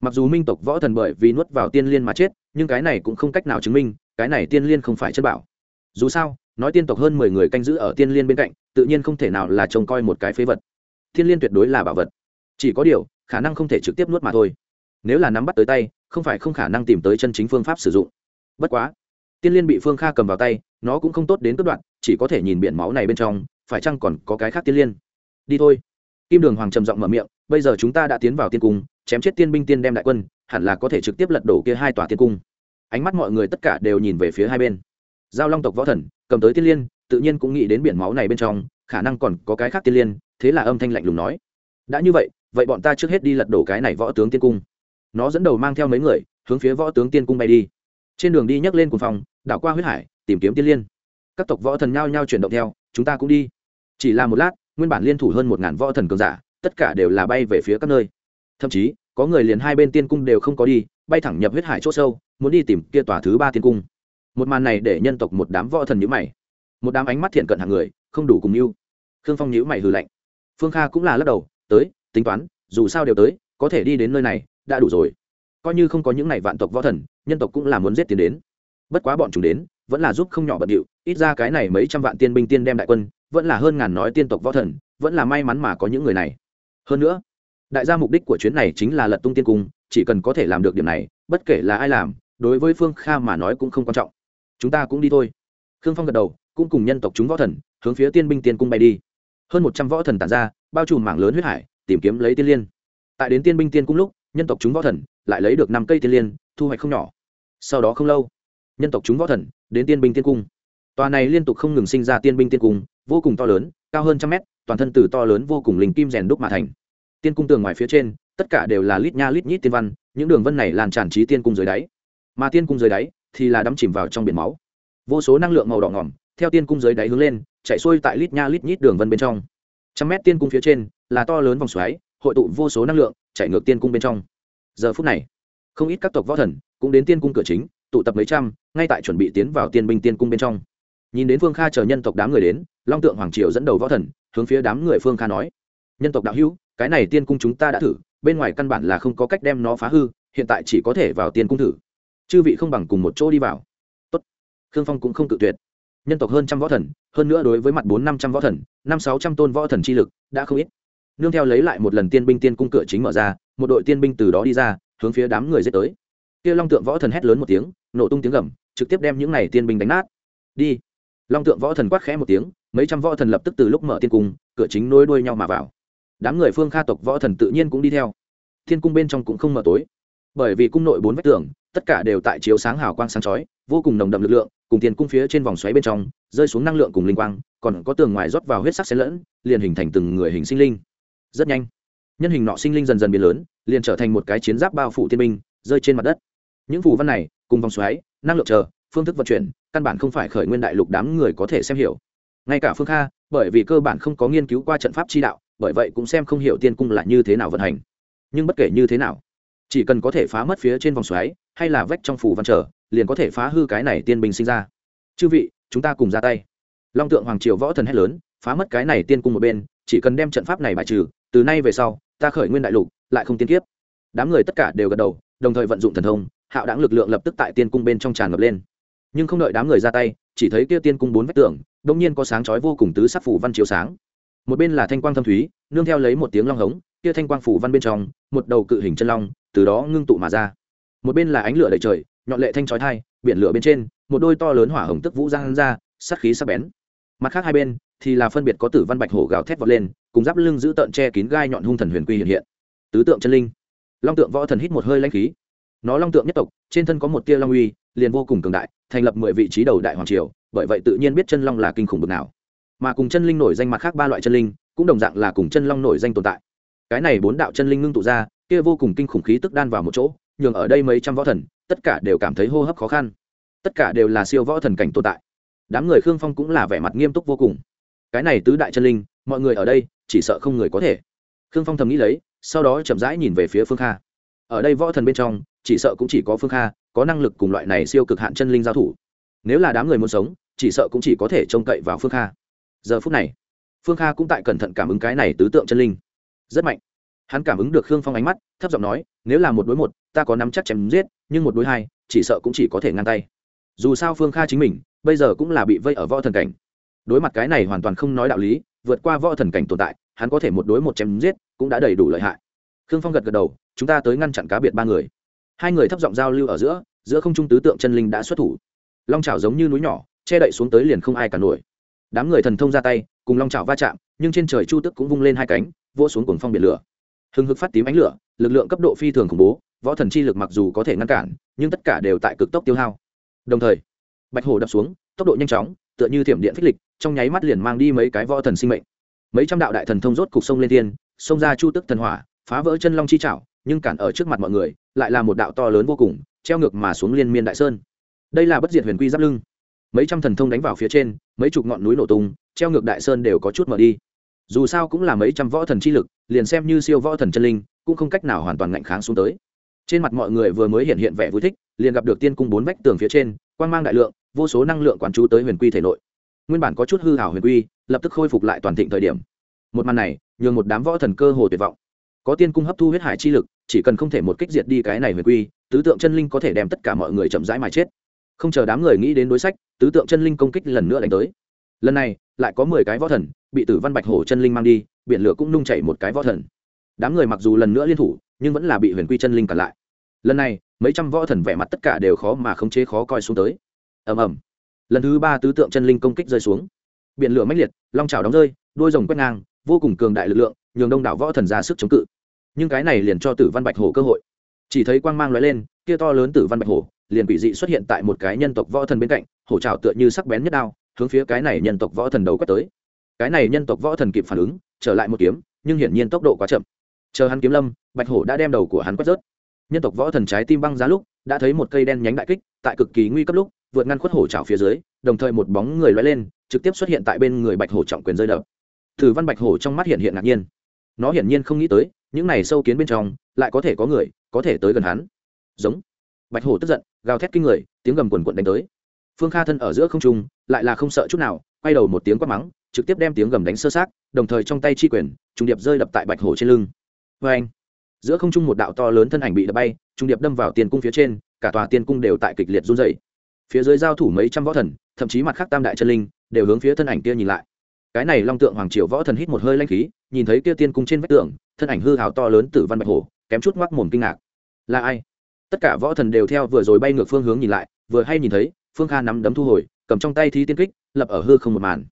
Mặc dù minh tộc võ thần bởi vì nuốt vào tiên liên mà chết, nhưng cái này cũng không cách nào chứng minh, cái này tiên liên không phải chất bảo. Dù sao, nói tiên tộc hơn mười người canh giữ ở tiên liên bên cạnh, tự nhiên không thể nào là trông coi một cái phế vật. Tiên liên tuyệt đối là bảo vật chỉ có điều, khả năng không thể trực tiếp nuốt mà thôi. Nếu là nắm bắt tới tay, không phải không khả năng tìm tới chân chính phương pháp sử dụng. Bất quá, tiên liên bị phương kha cầm vào tay, nó cũng không tốt đến cất đoạn chỉ có thể nhìn biển máu này bên trong, phải chăng còn có cái khác tiên liên. Đi thôi. Kim đường hoàng trầm giọng mở miệng, bây giờ chúng ta đã tiến vào tiên cung, chém chết tiên binh tiên đem đại quân, hẳn là có thể trực tiếp lật đổ kia hai tòa tiên cung. Ánh mắt mọi người tất cả đều nhìn về phía hai bên. Giao long tộc võ thần, cầm tới tiên liên, tự nhiên cũng nghĩ đến biển máu này bên trong, khả năng còn có cái khác tiên liên, thế là âm thanh lạnh lùng nói. Đã như vậy vậy bọn ta trước hết đi lật đổ cái này võ tướng tiên cung. Nó dẫn đầu mang theo mấy người, hướng phía võ tướng tiên cung bay đi. Trên đường đi nhấc lên cùng phòng đảo qua huyết hải, tìm kiếm tiên liên. Các tộc võ thần nhao nhao chuyển động theo, chúng ta cũng đi. Chỉ là một lát, nguyên bản liên thủ hơn một ngàn võ thần cường giả, tất cả đều là bay về phía các nơi. Thậm chí, có người liền hai bên tiên cung đều không có đi, bay thẳng nhập huyết hải c h ỗ sâu, muốn đi tìm kia tòa thứ ba tiên cung. Một màn này để nhân tộc một đám võ thần nhữ mày. Một đám ánh mắt thiện cận hàng người, không đủ cùng mưu khương phong nhữ mày hừ lạnh. Phương kha cũng là lắc đầu, tới tính toán, dù sao đều tới, có thể đi đến nơi này, đã đủ rồi. Coi như không có những n à y vạn tộc võ thần, nhân tộc cũng là muốn giết tiến đến. Bất quá bọn chúng đến, vẫn là giúp không nhỏ bận điệu, ít ra cái này mấy trăm vạn tiên binh tiên đem đại quân, vẫn là hơn ngàn nói tiên tộc võ thần, vẫn là may mắn mà có những người này. Hơn nữa, đại gia mục đích của chuyến này chính là lật tung tiên cung, chỉ cần có thể làm được điểm này, bất kể là ai làm, đối với phương kha mà nói cũng không quan trọng. Chúng ta cũng đi thôi. Khương phong gật đầu, cũng cùng nhân tộc chúng võ thần, hướng phía tiên binh tiên cung bay đi. Hơn một trăm võ thần tản ra, bao trùm mảng lớn huyết hải tìm kiếm lấy tiên liên. Tại đến tiên binh tiên cung lúc, nhân tộc chúng võ thần lại lấy được năm cây tiên liên, thu hoạch không nhỏ. Sau đó không lâu, nhân tộc chúng võ thần đến tiên binh tiên cung. Tòa này liên tục không ngừng sinh ra tiên binh tiên cung, vô cùng to lớn, cao hơn trăm mét, toàn thân từ to lớn vô cùng linh kim rèn đúc mà thành. Tiên cung tường ngoài phía trên, tất cả đều là lít nha lít nhít tiên văn, những đường vân này lan tràn trí tiên cung dưới đáy. Mà tiên cung dưới đáy thì là đắm chìm vào trong biển máu. Vô số năng lượng màu đỏ ngỏm, theo tiên cung dưới đáy hướng lên, chạy xuôi tại lít nha lít nhít đường vân bên trong trăm mét tiên cung phía trên là to lớn vòng xoáy, hội tụ vô số năng lượng, chạy ngược tiên cung bên trong. Giờ phút này, không ít các tộc võ thần cũng đến tiên cung cửa chính, tụ tập mấy trăm, ngay tại chuẩn bị tiến vào tiên binh tiên cung bên trong. Nhìn đến phương kha chờ nhân tộc đám người đến, long tượng hoàng triều dẫn đầu võ thần, hướng phía đám người phương kha nói, nhân tộc đạo hữu, cái này tiên cung chúng ta đã thử, bên ngoài căn bản là không có cách đem nó phá hư, hiện tại chỉ có thể vào tiên cung thử. Chư vị không bằng cùng một chỗ đi vào. Tốt. Khương phong cũng không tự tuyệt nhân tộc hơn trăm võ thần, hơn nữa đối với mặt bốn năm trăm võ thần, năm sáu trăm tôn võ thần chi lực đã không ít. Nương theo lấy lại một lần tiên binh tiên cung cửa chính mở ra, một đội tiên binh từ đó đi ra, hướng phía đám người dết tới. Kia long tượng võ thần hét lớn một tiếng, nổ tung tiếng gầm, trực tiếp đem những này tiên binh đánh nát. Đi. Long tượng võ thần quát khẽ một tiếng, mấy trăm võ thần lập tức từ lúc mở tiên cung, cửa chính nối đuôi nhau mà vào. Đám người phương kha tộc võ thần tự nhiên cũng đi theo. Thiên cung bên trong cũng không mở tối. Bởi vì cung nội bốn vách tường, tất cả đều tại chiếu sáng hào quang sáng chói, vô cùng nồng đậm lực lượng cùng tiền cung phía trên vòng xoáy bên trong, rơi xuống năng lượng cùng linh quang, còn có tường ngoài rót vào huyết sắc xen lẫn, liền hình thành từng người hình sinh linh. Rất nhanh, nhân hình nọ sinh linh dần dần biến lớn, liền trở thành một cái chiến giáp bao phủ tiên minh rơi trên mặt đất. Những phù văn này, cùng vòng xoáy, năng lượng chờ, phương thức vận chuyển, căn bản không phải khởi nguyên đại lục đám người có thể xem hiểu. Ngay cả phương kha, bởi vì cơ bản không có nghiên cứu qua trận pháp chi đạo, bởi vậy cũng xem không hiểu tiên cung là như thế nào vận hành. Nhưng bất kể như thế nào, chỉ cần có thể phá mất phía trên vòng xoáy, hay là vách trong phủ văn trở liền có thể phá hư cái này tiên binh sinh ra. Chư vị, chúng ta cùng ra tay. Long tượng hoàng triều võ thần hét lớn, phá mất cái này tiên cung một bên, chỉ cần đem trận pháp này bài trừ, từ nay về sau, ta khởi nguyên đại lục, lại không tiên kiếp. Đám người tất cả đều gật đầu, đồng thời vận dụng thần thông, hạo đáng lực lượng lập tức tại tiên cung bên trong tràn ngập lên. Nhưng không đợi đám người ra tay, chỉ thấy kia tiên cung bốn vách tường đông nhiên có sáng chói vô cùng tứ sắc phủ văn chiếu sáng. Một bên là thanh quang thâm thúy, nương theo lấy một tiếng long hống, kia thanh quang phủ văn bên trong, một đầu cự hình chân long, từ đó ngưng tụ mà ra. Một bên là ánh lửa đầy trời nhọn lệ thanh chói thai, biển lửa bên trên, một đôi to lớn hỏa hồng tức vũ giang ra, sát khí sắc bén. Mặt khác hai bên thì là phân biệt có tử văn bạch hổ gào thét vọt lên, cùng giáp lưng giữ tợn che kín gai nhọn hung thần huyền quy hiện hiện. Tứ tượng chân linh. Long tượng võ thần hít một hơi lanh khí. Nó long tượng nhất tộc, trên thân có một tia long uy, liền vô cùng cường đại, thành lập mười vị trí đầu đại hoàng triều, bởi vậy tự nhiên biết chân long là kinh khủng bực nào. Mà cùng chân linh nổi danh mặt khác ba loại chân linh, cũng đồng dạng là cùng chân long nổi danh tồn tại. Cái này bốn đạo chân linh ngưng tụ ra, kia vô cùng kinh khủng khí tức đan vào một chỗ, nhường ở đây mấy trăm võ thần tất cả đều cảm thấy hô hấp khó khăn. Tất cả đều là siêu võ thần cảnh tồn tại. Đám người khương phong cũng là vẻ mặt nghiêm túc vô cùng. Cái này tứ đại chân linh, mọi người ở đây, chỉ sợ không người có thể. Khương phong thầm nghĩ lấy, sau đó chậm rãi nhìn về phía phương kha. Ở đây võ thần bên trong, chỉ sợ cũng chỉ có phương kha, có năng lực cùng loại này siêu cực hạn chân linh giao thủ. Nếu là đám người muốn sống, chỉ sợ cũng chỉ có thể trông cậy vào phương kha. Giờ phút này, phương kha cũng tại cẩn thận cảm ứng cái này tứ tượng chân linh. Rất mạnh hắn cảm ứng được khương phong ánh mắt, thấp giọng nói, nếu là một đối một, ta có nắm chắc chém giết, nhưng một đối hai, chỉ sợ cũng chỉ có thể ngăn tay. Dù sao phương kha chính mình, bây giờ cũng là bị vây ở võ thần cảnh. Đối mặt cái này hoàn toàn không nói đạo lý, vượt qua võ thần cảnh tồn tại, hắn có thể một đối một chém giết, cũng đã đầy đủ lợi hại. Khương phong gật gật đầu, chúng ta tới ngăn chặn cá biệt ba người. Hai người thấp giọng giao lưu ở giữa giữa không trung tứ tượng chân linh đã xuất thủ. Long trào giống như núi nhỏ, che đậy xuống tới liền không ai cả nổi. Đám người thần thông ra tay, cùng long trào va chạm, nhưng trên trời chu tức cũng vung lên hai cánh, vỗ xuống cuồng phong biển lửa hừng hực phát tím ánh lửa, lực lượng cấp độ phi thường khủng bố, võ thần chi lực mặc dù có thể ngăn cản, nhưng tất cả đều tại cực tốc tiêu hao. Đồng thời, bạch hồ đập xuống, tốc độ nhanh chóng, tựa như thiểm điện phích lịch, trong nháy mắt liền mang đi mấy cái võ thần sinh mệnh. Mấy trăm đạo đại thần thông rốt cục sông lên thiên, xông ra chu tức thần hỏa, phá vỡ chân long chi trảo, nhưng cản ở trước mặt mọi người, lại là một đạo to lớn vô cùng, treo ngược mà xuống liên miên đại sơn. Đây là bất diệt huyền quy giáp lưng. Mấy trăm thần thông đánh vào phía trên, mấy chục ngọn núi nổ tung, treo ngược đại sơn đều có chút mở đi. Dù sao cũng là mấy trăm võ thần chi lực liền xem như siêu võ thần chân linh, cũng không cách nào hoàn toàn ngạnh kháng xuống tới. Trên mặt mọi người vừa mới hiện hiện vẻ vui thích, liền gặp được tiên cung bốn vách tường phía trên quan mang đại lượng, vô số năng lượng quán chú tới huyền quy thể nội. Nguyên bản có chút hư hảo huyền quy, lập tức khôi phục lại toàn thịnh thời điểm. Một màn này, nhường một đám võ thần cơ hồ tuyệt vọng. Có tiên cung hấp thu huyết hải chi lực, chỉ cần không thể một kích diệt đi cái này huyền quy, tứ tượng chân linh có thể đem tất cả mọi người chậm rãi mà chết. Không chờ đám người nghĩ đến đối sách, tứ tượng chân linh công kích lần nữa đánh tới. Lần này, lại có mười cái võ thần bị tử văn bạch hổ chân linh mang đi biển lửa cũng nung chảy một cái võ thần. Đám người mặc dù lần nữa liên thủ, nhưng vẫn là bị huyền quy chân linh cản lại. Lần này, mấy trăm võ thần vẻ mặt tất cả đều khó mà khống chế khó coi xuống tới. Ầm ầm. Lần thứ ba tứ tượng chân linh công kích rơi xuống. Biển lửa mãnh liệt, long trào đóng rơi đôi rồng quét ngang, vô cùng cường đại lực lượng, nhường đông đảo võ thần ra sức chống cự. Nhưng cái này liền cho tử văn bạch hổ cơ hội. Chỉ thấy quang mang lóe lên, kia to lớn tử văn bạch hổ, liền bị dị xuất hiện tại một cái nhân tộc võ thần bên cạnh, hổ trào tựa như sắc bén nhất đao, hướng phía cái này nhân tộc võ thần đầu quét tới cái này nhân tộc võ thần kịp phản ứng, trở lại một kiếm, nhưng hiển nhiên tốc độ quá chậm. Chờ hắn kiếm lâm, bạch hổ đã đem đầu của hắn quét rớt. Nhân tộc võ thần trái tim băng giá lúc, đã thấy một cây đen nhánh đại kích, tại cực kỳ nguy cấp lúc, vượt ngăn khuất hổ trào phía dưới, đồng thời một bóng người loay lên, trực tiếp xuất hiện tại bên người bạch hổ trọng quyền rơi đập. Thử văn bạch hổ trong mắt hiện hiện ngạc nhiên. Nó hiển nhiên không nghĩ tới, những này sâu kiến bên trong, lại có thể có người, có thể tới gần hắn. Giống. Bạch hổ tức giận, gào thét kinh người, tiếng gầm quần quận đánh tới. Phương kha thân ở giữa không trung, lại là không sợ chút nào, quay đầu một tiếng quát mắng trực tiếp đem tiếng gầm đánh sơ sát đồng thời trong tay chi quyền trung điệp rơi đập tại bạch hổ trên lưng. Vê anh, giữa không trung một đạo to lớn thân ảnh bị đập bay trung điệp đâm vào tiền cung phía trên, cả tòa tiên cung đều tại kịch liệt run dày phía dưới giao thủ mấy trăm võ thần, thậm chí mặt khác tam đại chân linh, đều hướng phía thân ảnh kia nhìn lại. Cái này long tượng hoàng triều võ thần hít một hơi lanh khí, nhìn thấy kia tiên cung trên vách tường, thân ảnh hư hào to lớn tử văn bạch hổ, kém chút ngoắc mồm kinh ngạc. Là ai? Tất cả võ thần đều theo vừa rồi bay ngược phương hướng nhìn lại, vừa hay nhìn thấy, phương kha nắm đấm thu hồi, cầm trong tay thi tiên kích, lập ở hư không một màn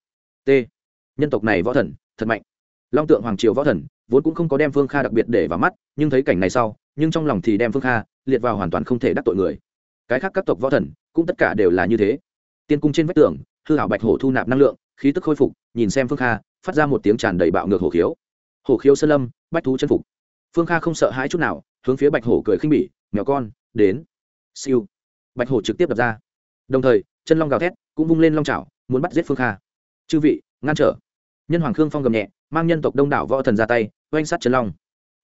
t. Nhân tộc này võ thần, thật mạnh. Long tượng hoàng triều võ thần, vốn cũng không có đem phương kha đặc biệt để vào mắt, nhưng thấy cảnh này sau, nhưng trong lòng thì đem phương kha liệt vào hoàn toàn không thể đắc tội người. Cái khác các tộc võ thần, cũng tất cả đều là như thế. Tiên cung trên vách tường, hư hảo bạch hổ thu nạp năng lượng, khí tức khôi phục, nhìn xem phương kha, phát ra một tiếng tràn đầy bạo ngược hổ khiếu. Hổ khiếu sơn lâm, bách thú chân phục. Phương kha không sợ hãi chút nào, hướng phía bạch hổ cười khinh bỉ, mèo con, đến. Siêu. Bạch hổ trực tiếp đập ra. Đồng thời, chân long gào thét cũng vung lên long trào muốn bắt giết phương kha chư vị, ngăn trở. Nhân hoàng khương phong gầm nhẹ, mang nhân tộc đông đảo võ thần ra tay, oanh sát chân long.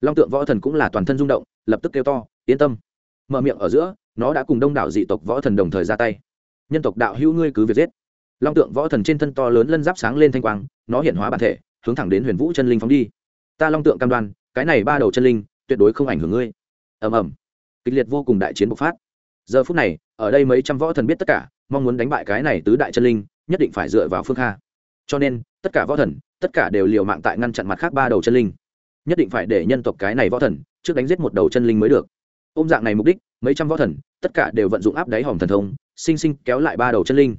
Long tượng võ thần cũng là toàn thân rung động, lập tức kêu to, yên tâm. Mở miệng ở giữa, nó đã cùng đông đảo dị tộc võ thần đồng thời ra tay. Nhân tộc đạo hữu ngươi cứ việc giết. Long tượng võ thần trên thân to lớn lân giáp sáng lên thanh quang, nó hiện hóa bản thể, hướng thẳng đến huyền vũ chân linh phóng đi. Ta long tượng cam đoan, cái này ba đầu chân linh tuyệt đối không ảnh hưởng ngươi. Ầm ầm. Kịch liệt vô cùng đại chiến bộc phát. Giờ phút này, ở đây mấy trăm võ thần biết tất cả, mong muốn đánh bại cái này tứ đại chân linh, nhất định phải dựa vào phương kha cho nên, tất cả võ thần, tất cả đều liều mạng tại ngăn chặn mặt khác ba đầu chân linh. Nhất định phải để nhân tộc cái này võ thần, trước đánh giết một đầu chân linh mới được. Ôm dạng này mục đích, mấy trăm võ thần, tất cả đều vận dụng áp đáy hòm thần thông, sinh sinh kéo lại ba đầu chân linh.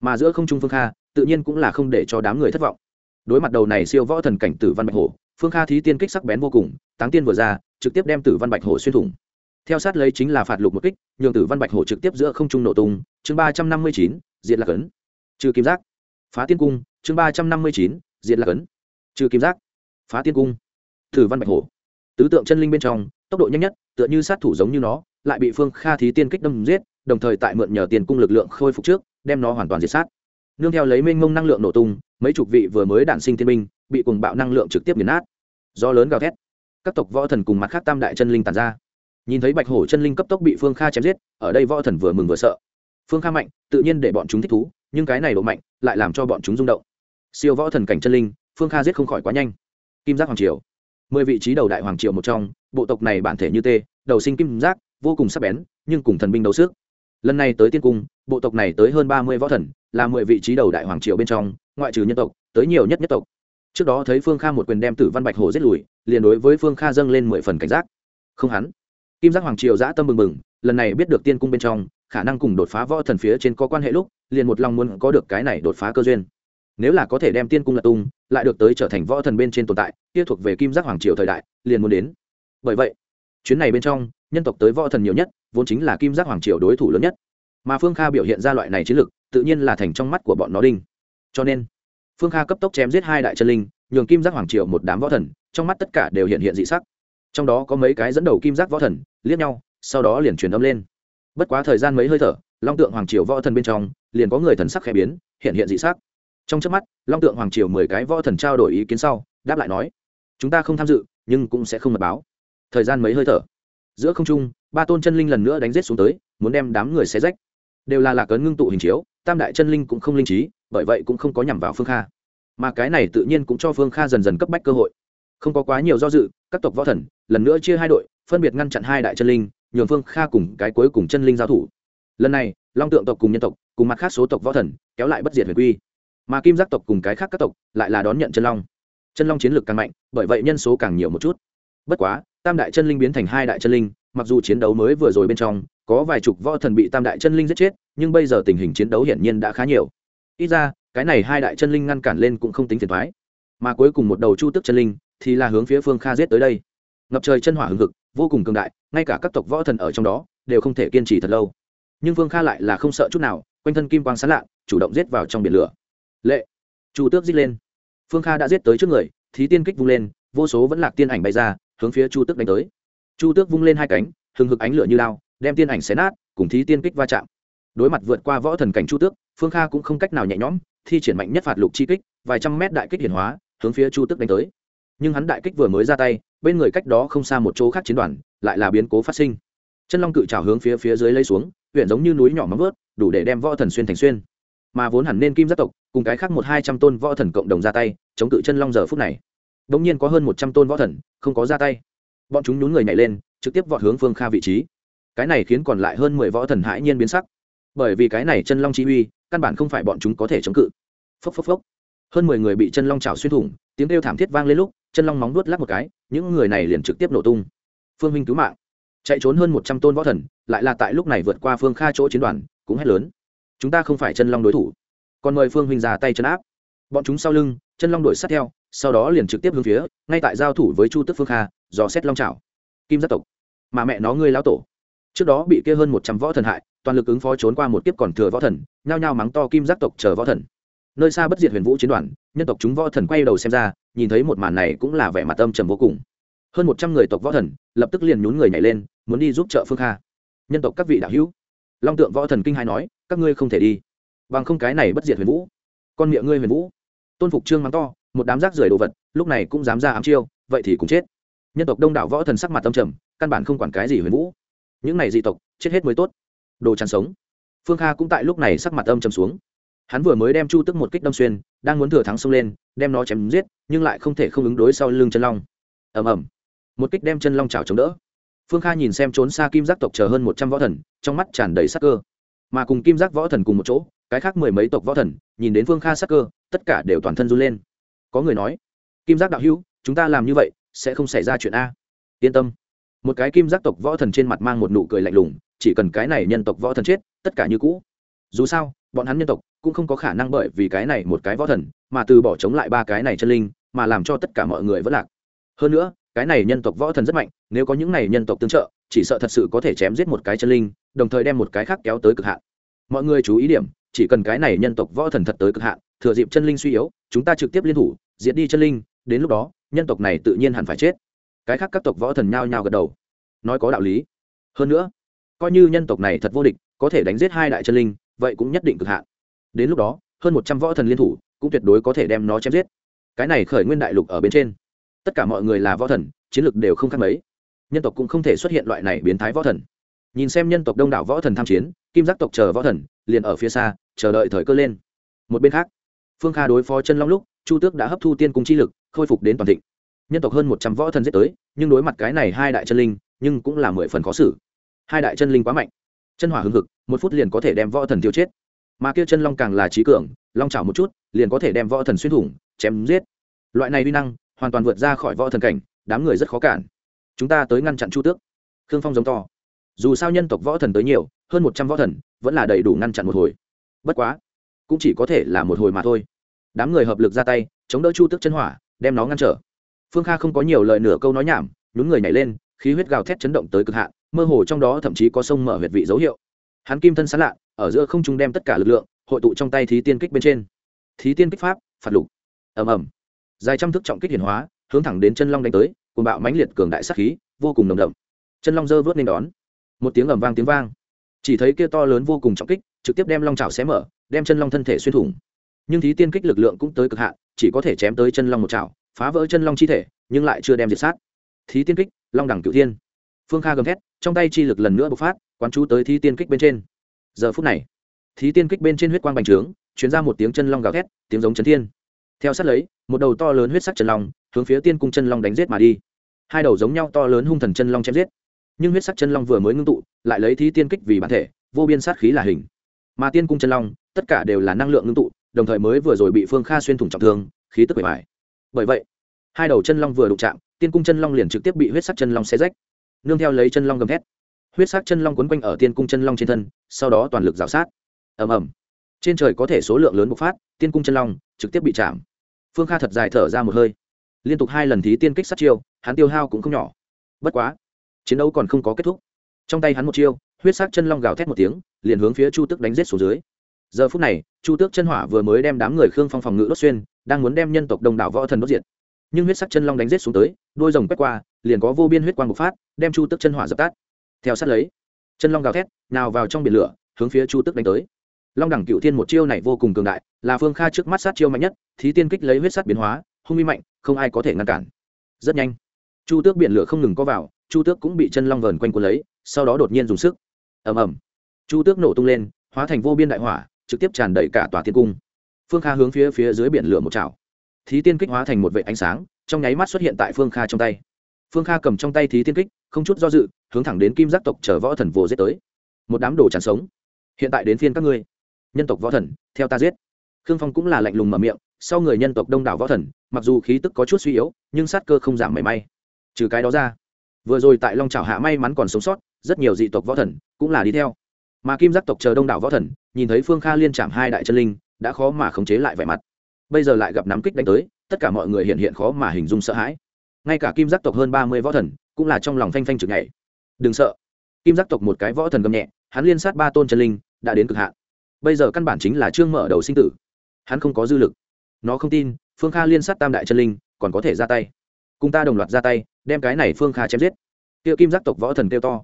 Mà giữa không trung phương kha, tự nhiên cũng là không để cho đám người thất vọng. Đối mặt đầu này siêu võ thần cảnh tử văn bạch hổ, phương kha thí tiên kích sắc bén vô cùng, táng tiên vừa ra, trực tiếp đem tử văn bạch hổ xuyên thủng. Theo sát lấy chính là phạt lục một kích, nhường tử văn bạch hổ trực tiếp giữa không trung nổ tung. Chương ba trăm năm mươi chín diện lạc ấn. Trừ kim giác, phá tiên cung chương ba trăm năm mươi chín, diện lạc ấn. Trừ kim giác, phá tiên cung. Thử văn bạch hổ. Tứ tượng chân linh bên trong, tốc độ nhanh nhất, tựa như sát thủ giống như nó, lại bị phương kha thí tiên kích đâm giết, đồng thời tại mượn nhờ tiền cung lực lượng khôi phục trước, đem nó hoàn toàn diệt sát. Nương theo lấy mênh mông năng lượng nổ tung, mấy chục vị vừa mới đản sinh thiên minh bị cùng bạo năng lượng trực tiếp nghiền nát. Do lớn gào thét. Các tộc võ thần cùng mặt khác tam đại chân linh tàn ra. Nhìn thấy bạch hổ chân linh cấp tốc bị phương kha chém giết, ở đây võ thần vừa mừng vừa sợ. Phương kha mạnh, tự nhiên để bọn chúng thích thú, nhưng cái này độ mạnh, lại làm cho bọn chúng rung động siêu võ thần cảnh chân linh, phương kha giết không khỏi quá nhanh. Kim giác hoàng triều. Mười vị trí đầu đại hoàng triều một trong, bộ tộc này bản thể như tê, đầu sinh kim giác, vô cùng sắc bén, nhưng cùng thần binh đấu sức. Lần này tới tiên cung, bộ tộc này tới hơn ba mươi võ thần, là mười vị trí đầu đại hoàng triều bên trong, ngoại trừ nhân tộc, tới nhiều nhất nhất tộc. Trước đó thấy phương kha một quyền đem tử văn bạch hồ giết lùi, liền đối với phương kha dâng lên mười phần cảnh giác. Không hắn. Kim giác hoàng triều giã tâm mừng mừng lần này biết được tiên cung bên trong, khả năng cùng đột phá võ thần phía trên có quan hệ lúc, liền một lòng muốn có được cái này đột phá cơ duyên nếu là có thể đem tiên cung lật tung, lại được tới trở thành võ thần bên trên tồn tại, kia thuộc về kim giác hoàng triều thời đại, liền muốn đến. Bởi vậy, chuyến này bên trong, nhân tộc tới võ thần nhiều nhất, vốn chính là kim giác hoàng triều đối thủ lớn nhất. Mà phương kha biểu hiện ra loại này chiến lược tự nhiên là thành trong mắt của bọn nó đinh. Cho nên, phương kha cấp tốc chém giết hai đại chân linh, nhường kim giác hoàng triều một đám võ thần, trong mắt tất cả đều hiện hiện dị sắc. Trong đó có mấy cái dẫn đầu kim giác võ thần, liếc nhau, sau đó liền truyền âm lên. Bất quá thời gian mấy hơi thở, long tượng hoàng triều võ thần bên trong, liền có người thần sắc khẽ biến, hiện hiện dị sắc trong trước mắt, long tượng hoàng triều mười cái võ thần trao đổi ý kiến sau, đáp lại nói, chúng ta không tham dự, nhưng cũng sẽ không mật báo. Thời gian mấy hơi thở. Giữa không trung, ba tôn chân linh lần nữa đánh rết xuống tới, muốn đem đám người xé rách. Đều là lạc ấn ngưng tụ hình chiếu, tam đại chân linh cũng không linh trí, bởi vậy cũng không có nhằm vào phương kha. Mà cái này tự nhiên cũng cho phương kha dần dần cấp bách cơ hội. Không có quá nhiều do dự, các tộc võ thần lần nữa chia hai đội, phân biệt ngăn chặn hai đại chân linh, nhường phương kha cùng cái cuối cùng chân linh giao thủ. Lần này, long tượng tộc cùng nhân tộc, cùng mặt khác số tộc võ thần, kéo lại bất diệt huyền quy mà kim giác tộc cùng cái khác các tộc lại là đón nhận chân long. Chân long chiến lược càng mạnh, bởi vậy nhân số càng nhiều một chút. Bất quá, tam đại chân linh biến thành hai đại chân linh, mặc dù chiến đấu mới vừa rồi bên trong, có vài chục võ thần bị tam đại chân linh giết chết, nhưng bây giờ tình hình chiến đấu hiển nhiên đã khá nhiều. Ít ra, cái này hai đại chân linh ngăn cản lên cũng không tính phiền thoái mà cuối cùng một đầu chu tức chân linh thì là hướng phía phương kha giết tới đây. Ngập trời chân hỏa hưng hực, vô cùng cường đại, ngay cả các tộc võ thần ở trong đó đều không thể kiên trì thật lâu. Nhưng phương kha lại là không sợ chút nào, quanh thân kim quang sán lạ, chủ động giết vào trong biển lửa lệ. Chu tước giết lên. Phương kha đã giết tới trước người, thí tiên kích vung lên, vô số vẫn lạc tiên ảnh bay ra, hướng phía chu tước đánh tới. Chu tước vung lên hai cánh, hừng hực ánh lửa như lao, đem tiên ảnh xé nát, cùng thí tiên kích va chạm. Đối mặt vượt qua võ thần cảnh chu tước, phương kha cũng không cách nào nhẹ nhõm, thi triển mạnh nhất phạt lục chi kích, vài trăm mét đại kích hiển hóa, hướng phía chu tước đánh tới. Nhưng hắn đại kích vừa mới ra tay, bên người cách đó không xa một chỗ khác chiến đoàn, lại là biến cố phát sinh. Chân long cự trào hướng phía phía dưới lấy xuống, huyện giống như núi nhỏ mắm vớt đủ để đem võ thần xuyên thành xuyên. Mà vốn hẳn nên kim giác tộc cùng cái khác một hai trăm tôn võ thần cộng đồng ra tay, chống cự chân long giờ phút này. Đ ỗ n g nhiên có hơn một trăm tôn võ thần, không có ra tay. Bọn chúng nhún người nhảy lên, trực tiếp vọt hướng phương kha vị trí. Cái này khiến còn lại hơn mười võ thần hãi nhiên biến sắc. Bởi vì cái này chân long chi uy, căn bản không phải bọn chúng có thể chống cự. Phốc phốc phốc. Hơn mười người bị chân long chảo xuyên thủng, tiếng kêu thảm thiết vang lên lúc, chân long móng nuốt lắc một cái, những người này liền trực tiếp nổ tung. Phương huynh cứu mạng. Chạy trốn hơn một trăm tôn võ thần, lại là tại lúc này vượt qua phương kha chỗ chiến đoàn, cũng hét lớn. Chúng ta không phải chân long đối thủ còn mời phương huynh ra tay chân áp. Bọn chúng sau lưng, chân long đuổi sát theo, sau đó liền trực tiếp hướng phía, ngay tại giao thủ với chu tức phương kha, dò xét long trào kim giác tộc, mà mẹ nó ngươi lão tổ. Trước đó bị kia hơn một trăm võ thần hại, toàn lực ứng phó trốn qua một kiếp còn thừa võ thần, nhao nhao mắng to kim giác tộc chờ võ thần. Nơi xa bất diệt huyền vũ chiến đoàn, nhân tộc chúng võ thần quay đầu xem ra, nhìn thấy một màn này cũng là vẻ mặt âm trầm vô cùng. Hơn một trăm người tộc võ thần, lập tức liền nhún người nhảy lên, muốn đi giúp trợ phương kha. Nhân tộc các vị đạo hữu. Long tượng võ thần kinh hai nói, các ngươi không thể đi bằng không cái này bất diệt huyền vũ. Con miệng ngươi huyền vũ. Tôn phục trương mắng to, một đám rác rưởi đồ vật, lúc này cũng dám ra ám chiêu, vậy thì cũng chết. Nhân tộc đông đảo võ thần sắc mặt tâm trầm, căn bản không quản cái gì huyền vũ. Những này dị tộc, chết hết mới tốt. Đồ chăn sống. Phương kha cũng tại lúc này sắc mặt âm trầm xuống. Hắn vừa mới đem chu tức một kích đâm xuyên, đang muốn thừa thắng xông lên, đem nó chém giết, nhưng lại không thể không ứng đối sau lưng chân long. Ầm ầm. Một kích đem chân long chảo chống đỡ. Phương kha nhìn xem trốn xa kim giác tộc chờ hơn một trăm võ thần, trong mắt tràn đầy sắc cơ mà cùng kim giác võ thần cùng một chỗ, cái khác mười mấy tộc võ thần, nhìn đến phương kha sắc cơ, tất cả đều toàn thân run lên. Có người nói, kim giác đạo hữu, chúng ta làm như vậy, sẽ không xảy ra chuyện a? Yên tâm. Một cái kim giác tộc võ thần trên mặt mang một nụ cười lạnh lùng, chỉ cần cái này nhân tộc võ thần chết, tất cả như cũ. Dù sao, bọn hắn nhân tộc cũng không có khả năng bởi vì cái này một cái võ thần, mà từ bỏ chống lại ba cái này chân linh, mà làm cho tất cả mọi người vẫn lạc. Hơn nữa cái này nhân tộc võ thần rất mạnh, nếu có những này nhân tộc tương trợ, chỉ sợ thật sự có thể chém giết một cái chân linh, đồng thời đem một cái khác kéo tới cực hạn. Mọi người chú ý điểm, chỉ cần cái này nhân tộc võ thần thật tới cực hạn, thừa dịp chân linh suy yếu, chúng ta trực tiếp liên thủ, diệt đi chân linh, đến lúc đó, nhân tộc này tự nhiên hẳn phải chết. Cái khác các tộc võ thần nhao nhao gật đầu. Nói có đạo lý. Hơn nữa, coi như nhân tộc này thật vô địch, có thể đánh giết hai đại chân linh, vậy cũng nhất định cực hạn. Đến lúc đó, hơn một trăm võ thần liên thủ, cũng tuyệt đối có thể đem nó chém giết. Cái này khởi nguyên đại lục ở bên trên tất cả mọi người là võ thần, chiến lược đều không khác mấy. Nhân tộc cũng không thể xuất hiện loại này biến thái võ thần. Nhìn xem nhân tộc đông đảo võ thần tham chiến, kim giác tộc chờ võ thần, liền ở phía xa, chờ đợi thời cơ lên. Một bên khác, phương kha đối phó chân long lúc, chu tước đã hấp thu tiên cung chi lực, khôi phục đến toàn thịnh. Nhân tộc hơn một trăm võ thần giết tới, nhưng đối mặt cái này hai đại chân linh, nhưng cũng là mười phần khó xử. Hai đại chân linh quá mạnh. Chân hỏa hưng hực, một phút liền có thể đem võ thần tiêu chết. Mà kia chân long càng là trí cường, long chảo một chút, liền có thể đem võ thần xuyên thủng, chém giết. Loại này uy năng hoàn toàn vượt ra khỏi võ thần cảnh, đám người rất khó cản. Chúng ta tới ngăn chặn chu tước. Khương phong giống to. Dù sao nhân tộc võ thần tới nhiều, hơn một trăm võ thần, vẫn là đầy đủ ngăn chặn một hồi. Bất quá, cũng chỉ có thể là một hồi mà thôi. Đám người hợp lực ra tay, chống đỡ chu tước chân hỏa, đem nó ngăn trở. Phương kha không có nhiều lời nửa câu nói nhảm, nhún người nhảy lên, khí huyết gào thét chấn động tới cực hạn, mơ hồ trong đó thậm chí có sông mở huyệt vị dấu hiệu. Hắn kim thân sán lạ, ở giữa không trung đem tất cả lực lượng, hội tụ trong tay thí tiên kích bên trên. Thí tiên kích pháp, phạt lục. Ầm ầm dài trăm thước trọng kích hiển hóa, hướng thẳng đến chân long đánh tới cùng bạo mãnh liệt cường đại sát khí, vô cùng nồng đậm. Chân long dơ vớt nên đón. Một tiếng ầm vang tiếng vang. Chỉ thấy kia to lớn vô cùng trọng kích, trực tiếp đem long trào xé mở, đem chân long thân thể xuyên thủng. Nhưng thí tiên kích lực lượng cũng tới cực hạn, chỉ có thể chém tới chân long một trào phá vỡ chân long chi thể, nhưng lại chưa đem diệt sát. Thí tiên kích, long đẳng cửu thiên. Phương kha gầm thét, trong tay chi lực lần nữa bộc phát, quán chú tới thí tiên kích bên trên. Giờ phút này, thí tiên kích bên trên huyết quang bành trướng chuyến ra một tiếng chân long gào thét, tiếng giống chấn thiên theo sát lấy một đầu to lớn huyết sắc chân long hướng phía tiên cung chân long đánh giết mà đi hai đầu giống nhau to lớn hung thần chân long chém giết nhưng huyết sắc chân long vừa mới ngưng tụ lại lấy thí tiên kích vì bản thể vô biên sát khí là hình mà tiên cung chân long tất cả đều là năng lượng ngưng tụ đồng thời mới vừa rồi bị phương kha xuyên thủng trọng thương khí tức bể bài bởi vậy hai đầu chân long vừa đụng chạm tiên cung chân long liền trực tiếp bị huyết sắc chân long xé rách nương theo lấy chân long gầm thét huyết sắc chân long quấn quanh ở tiên cung chân long trên thân sau đó toàn lực g sát ầm ầm trên trời có thể số lượng lớn bộc phát, tiên cung chân long trực tiếp bị chạm. Phương kha thật dài thở ra một hơi. Liên tục hai lần thí tiên kích sát chiêu, hắn tiêu hao cũng không nhỏ. Bất quá, chiến đấu còn không có kết thúc. Trong tay hắn một chiêu, huyết sắc chân long gào thét một tiếng, liền hướng phía chu tước đánh rết xuống dưới. Giờ phút này, chu tước chân hỏa vừa mới đem đám người khương phong phòng ngự đốt xuyên, đang muốn đem nhân tộc đồng đảo võ thần đốt diệt. Nhưng huyết sắc chân long đánh rết xuống tới, đôi rồng quét qua, liền có vô biên huyết quang bộc phát, đem chu tước chân hỏa dập tắt. Theo sát lấy, chân long gào thét, nào vào trong biển lửa, hướng phía chu tước đánh tới long đẳng cựu thiên một chiêu này vô cùng cường đại, là phương kha trước mắt sát chiêu mạnh nhất, thí tiên kích lấy huyết sắt biến hóa, hung mi mạnh, không ai có thể ngăn cản. Rất nhanh, chu tước biển lửa không ngừng có vào, chu tước cũng bị chân long vờn quanh quân lấy, sau đó đột nhiên dùng sức. Ầm ầm. Chu tước nổ tung lên, hóa thành vô biên đại hỏa, trực tiếp tràn đầy cả tòa tiên cung. Phương kha hướng phía phía dưới biển lửa một chảo. Thí tiên kích hóa thành một vệ ánh sáng, trong nháy mắt xuất hiện tại phương kha trong tay. Phương kha cầm trong tay thí tiên kích, không chút do dự, hướng thẳng đến kim giác tộc chở võ thần vồ giết tới. Một đám đồ tràn sống. Hiện tại đến phiên các ngươi nhân tộc võ thần, theo ta giết. Khương phong cũng là lạnh lùng mở miệng, sau người nhân tộc đông đảo võ thần, mặc dù khí tức có chút suy yếu, nhưng sát cơ không giảm mảy may. Trừ cái đó ra, vừa rồi tại long trào hạ may mắn còn sống sót, rất nhiều dị tộc võ thần cũng là đi theo. Mà kim giác tộc chờ đông đảo võ thần, nhìn thấy phương kha liên chạm hai đại chân linh, đã khó mà khống chế lại vẻ mặt. Bây giờ lại gặp nắm kích đánh tới, tất cả mọi người hiện hiện khó mà hình dung sợ hãi. Ngay cả kim giác tộc hơn ba mươi võ thần cũng là trong lòng phanh phanh trực nhảy. Đừng sợ. Kim giác tộc một cái võ thần gầm nhẹ, hắn liên sát ba tôn chân linh, đã đến cực hạn bây giờ căn bản chính là trương mở đầu sinh tử. Hắn không có dư lực. Nó không tin, phương kha liên sát tam đại chân linh, còn có thể ra tay. Cùng ta đồng loạt ra tay, đem cái này phương kha chém giết. Kia kim giác tộc võ thần kêu to.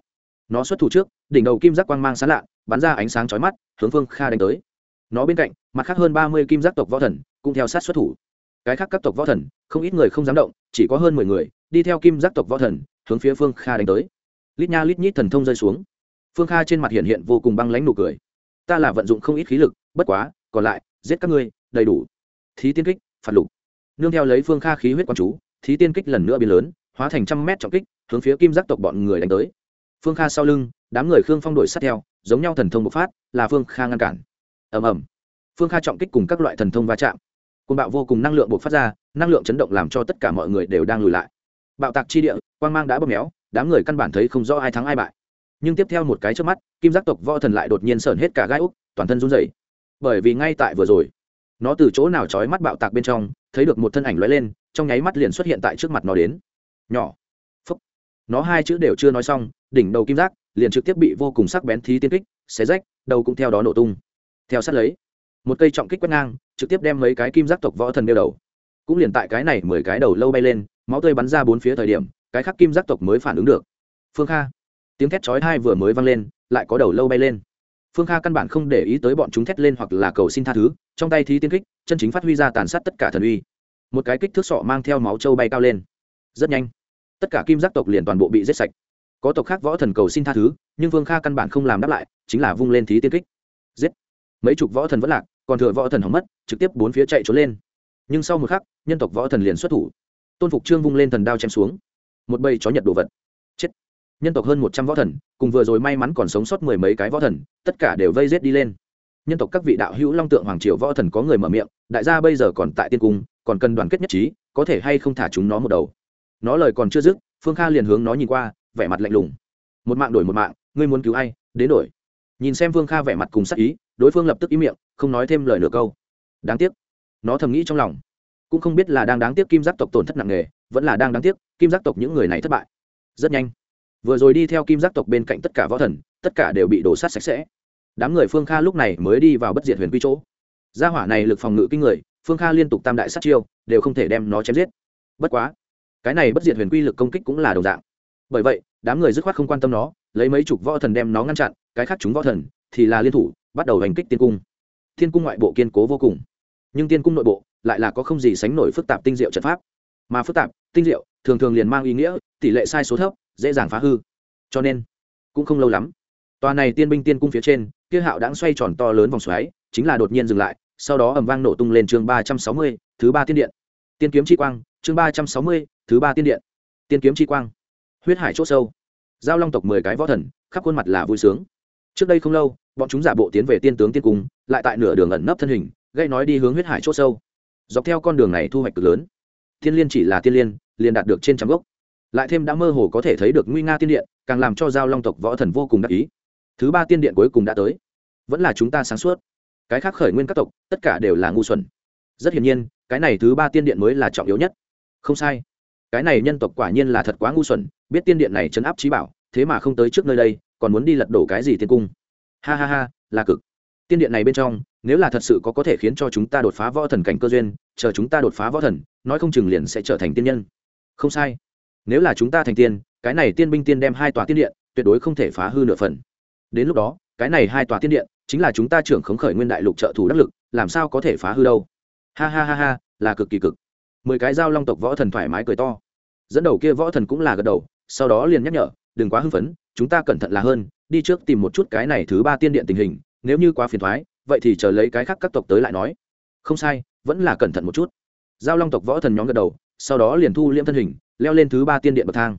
Nó xuất thủ trước, đỉnh đầu kim giác quang mang sán lạ, bắn ra ánh sáng chói mắt, hướng phương kha đánh tới. Nó bên cạnh, mặt khác hơn ba mươi kim giác tộc võ thần, cũng theo sát xuất thủ. Cái khác các tộc võ thần, không ít người không dám động, chỉ có hơn mười người, đi theo kim giác tộc võ thần, hướng phía phương kha đánh tới. Lít nha lít nhít thần thông rơi xuống. Phương kha trên mặt hiện hiện vô cùng băng lãnh nụ cười ta là vận dụng không ít khí lực, bất quá, còn lại, giết các ngươi, đầy đủ. Thí tiên kích, phạt lục. Nương theo lấy phương kha khí huyết quang chú, thí tiên kích lần nữa biến lớn, hóa thành trăm mét trọng kích, hướng phía kim giác tộc bọn người đánh tới. Phương kha sau lưng, đám người khương phong đổi sát theo, giống nhau thần thông bộc phát, là phương kha ngăn cản. Ầm ầm. Phương kha trọng kích cùng các loại thần thông va chạm. Côn bạo vô cùng năng lượng bộc phát ra, năng lượng chấn động làm cho tất cả mọi người đều đang lùi lại. Bạo tạc chi địa, quang mang đã bóp méo, đám người căn bản thấy không rõ ai thắng ai bại nhưng tiếp theo một cái trước mắt, kim giác tộc võ thần lại đột nhiên sởn hết cả gai úc, toàn thân run rẩy. Bởi vì ngay tại vừa rồi, nó từ chỗ nào trói mắt bạo tạc bên trong, thấy được một thân ảnh lóe lên, trong nháy mắt liền xuất hiện tại trước mặt nó đến. Nhỏ. Phúc. Nó hai chữ đều chưa nói xong, đỉnh đầu kim giác liền trực tiếp bị vô cùng sắc bén thí tiên kích, xé rách, đầu cũng theo đó nổ tung. Theo sát lấy, một cây trọng kích quét ngang, trực tiếp đem mấy cái kim giác tộc võ thần đeo đầu. Cũng liền tại cái này mười cái đầu lâu bay lên, máu tươi bắn ra bốn phía thời điểm, cái khắc kim giác tộc mới phản ứng được. Phương kha tiếng thét chói hai vừa mới vang lên, lại có đầu lâu bay lên. Phương kha căn bản không để ý tới bọn chúng thét lên hoặc là cầu xin tha thứ, trong tay thí tiên kích, chân chính phát huy ra tàn sát tất cả thần uy. Một cái kích thước sọ mang theo máu trâu bay cao lên. Rất nhanh, tất cả kim giác tộc liền toàn bộ bị giết sạch. Có tộc khác võ thần cầu xin tha thứ, nhưng phương kha căn bản không làm đáp lại, chính là vung lên thí tiên kích. Giết! Mấy chục võ thần vẫn lạc, còn thừa võ thần hỏng mất, trực tiếp bốn phía chạy trốn lên. Nhưng sau một khắc, nhân tộc võ thần liền xuất thủ. Tôn phục trương vung lên thần đao chém xuống. Một bầy chó nhật đồ vật. Chết! Nhân tộc hơn một trăm võ thần, cùng vừa rồi may mắn còn sống sót mười mấy cái võ thần, tất cả đều vây rết đi lên. Nhân tộc các vị đạo hữu long tượng hoàng triều võ thần có người mở miệng, đại gia bây giờ còn tại tiên cung, còn cần đoàn kết nhất trí, có thể hay không thả chúng nó một đầu. Nó lời còn chưa dứt, phương kha liền hướng nó nhìn qua, vẻ mặt lạnh lùng. Một mạng đổi một mạng, ngươi muốn cứu ai, đến đổi. Nhìn xem phương kha vẻ mặt cùng sắc ý, đối phương lập tức ý miệng, không nói thêm lời nửa câu. Đáng tiếc. Nó thầm nghĩ trong lòng. Cũng không biết là đang đáng tiếc kim giác tộc tổn thất nặng nề, vẫn là đang đáng tiếc kim giác tộc những người này thất bại. Rất nhanh vừa rồi đi theo kim giác tộc bên cạnh tất cả võ thần, tất cả đều bị đổ sát sạch sẽ. Đám người phương kha lúc này mới đi vào bất diệt huyền quy chỗ. Gia hỏa này lực phòng ngự kinh người, phương kha liên tục tam đại sát chiêu, đều không thể đem nó chém giết. Bất quá, cái này bất diệt huyền quy lực công kích cũng là đồng dạng. Bởi vậy, đám người dứt khoát không quan tâm nó, lấy mấy chục võ thần đem nó ngăn chặn, cái khác chúng võ thần thì là liên thủ, bắt đầu hành kích tiên cung. Thiên cung ngoại bộ kiên cố vô cùng. Nhưng tiên cung nội bộ lại là có không gì sánh nổi phức tạp tinh diệu trận pháp. Mà phức tạp, tinh diệu thường thường liền mang ý nghĩa tỷ lệ sai số thấp dễ dàng phá hư. Cho nên, cũng không lâu lắm, tòa này tiên binh tiên cung phía trên, kia hạo đã xoay tròn to lớn vòng xoáy, chính là đột nhiên dừng lại, sau đó ầm vang nổ tung lên chương ba trăm sáu mươi, thứ ba tiên điện. Tiên kiếm chi quang, chương ba trăm sáu mươi, thứ ba tiên điện. Tiên kiếm chi quang, huyết hải c h ỗ sâu. Giao long tộc mười cái võ thần, khắp khuôn mặt là vui sướng. Trước đây không lâu, bọn chúng giả bộ tiến về tiên tướng tiên cung, lại tại nửa đường ẩn nấp thân hình, gây nói đi hướng huyết hải c h ỗ sâu. Dọc theo con đường này thu hoạch cực lớn. Thiên liên chỉ là tiên liên, liền đạt được trên trăm gốc lại thêm đã mơ hồ có thể thấy được nguy nga tiên điện, càng làm cho giao long tộc võ thần vô cùng đắc ý. Thứ ba tiên điện cuối cùng đã tới. Vẫn là chúng ta sáng suốt. Cái khác khởi nguyên các tộc, tất cả đều là ngu xuẩn. Rất hiển nhiên, cái này thứ ba tiên điện mới là trọng yếu nhất. Không sai. Cái này nhân tộc quả nhiên là thật quá ngu xuẩn, biết tiên điện này chấn áp trí bảo, thế mà không tới trước nơi đây, còn muốn đi lật đổ cái gì tiên cung. Ha ha ha, là cực. Tiên điện này bên trong, nếu là thật sự có có thể khiến cho chúng ta đột phá võ thần cảnh cơ duyên, chờ chúng ta đột phá võ thần, nói không chừng liền sẽ trở thành tiên nhân. Không sai nếu là chúng ta thành tiên, cái này tiên binh tiên đem hai tòa tiên điện, tuyệt đối không thể phá hư nửa phần. Đến lúc đó, cái này hai tòa tiên điện chính là chúng ta trưởng khống khởi nguyên đại lục trợ thủ đắc lực, làm sao có thể phá hư đâu? Ha ha ha ha, là cực kỳ cực. Mười cái dao long tộc võ thần thoải mái cười to. Dẫn đầu kia võ thần cũng là gật đầu, sau đó liền nhắc nhở, đừng quá hưng phấn, chúng ta cẩn thận là hơn, đi trước tìm một chút cái này thứ ba tiên điện tình hình, nếu như quá phiền thoái vậy thì chờ lấy cái khác các tộc tới lại nói. Không sai, vẫn là cẩn thận một chút. Giao long tộc võ thần nhóm gật đầu, sau đó liền thu liễm thân hình leo lên thứ ba tiên điện bậc thang.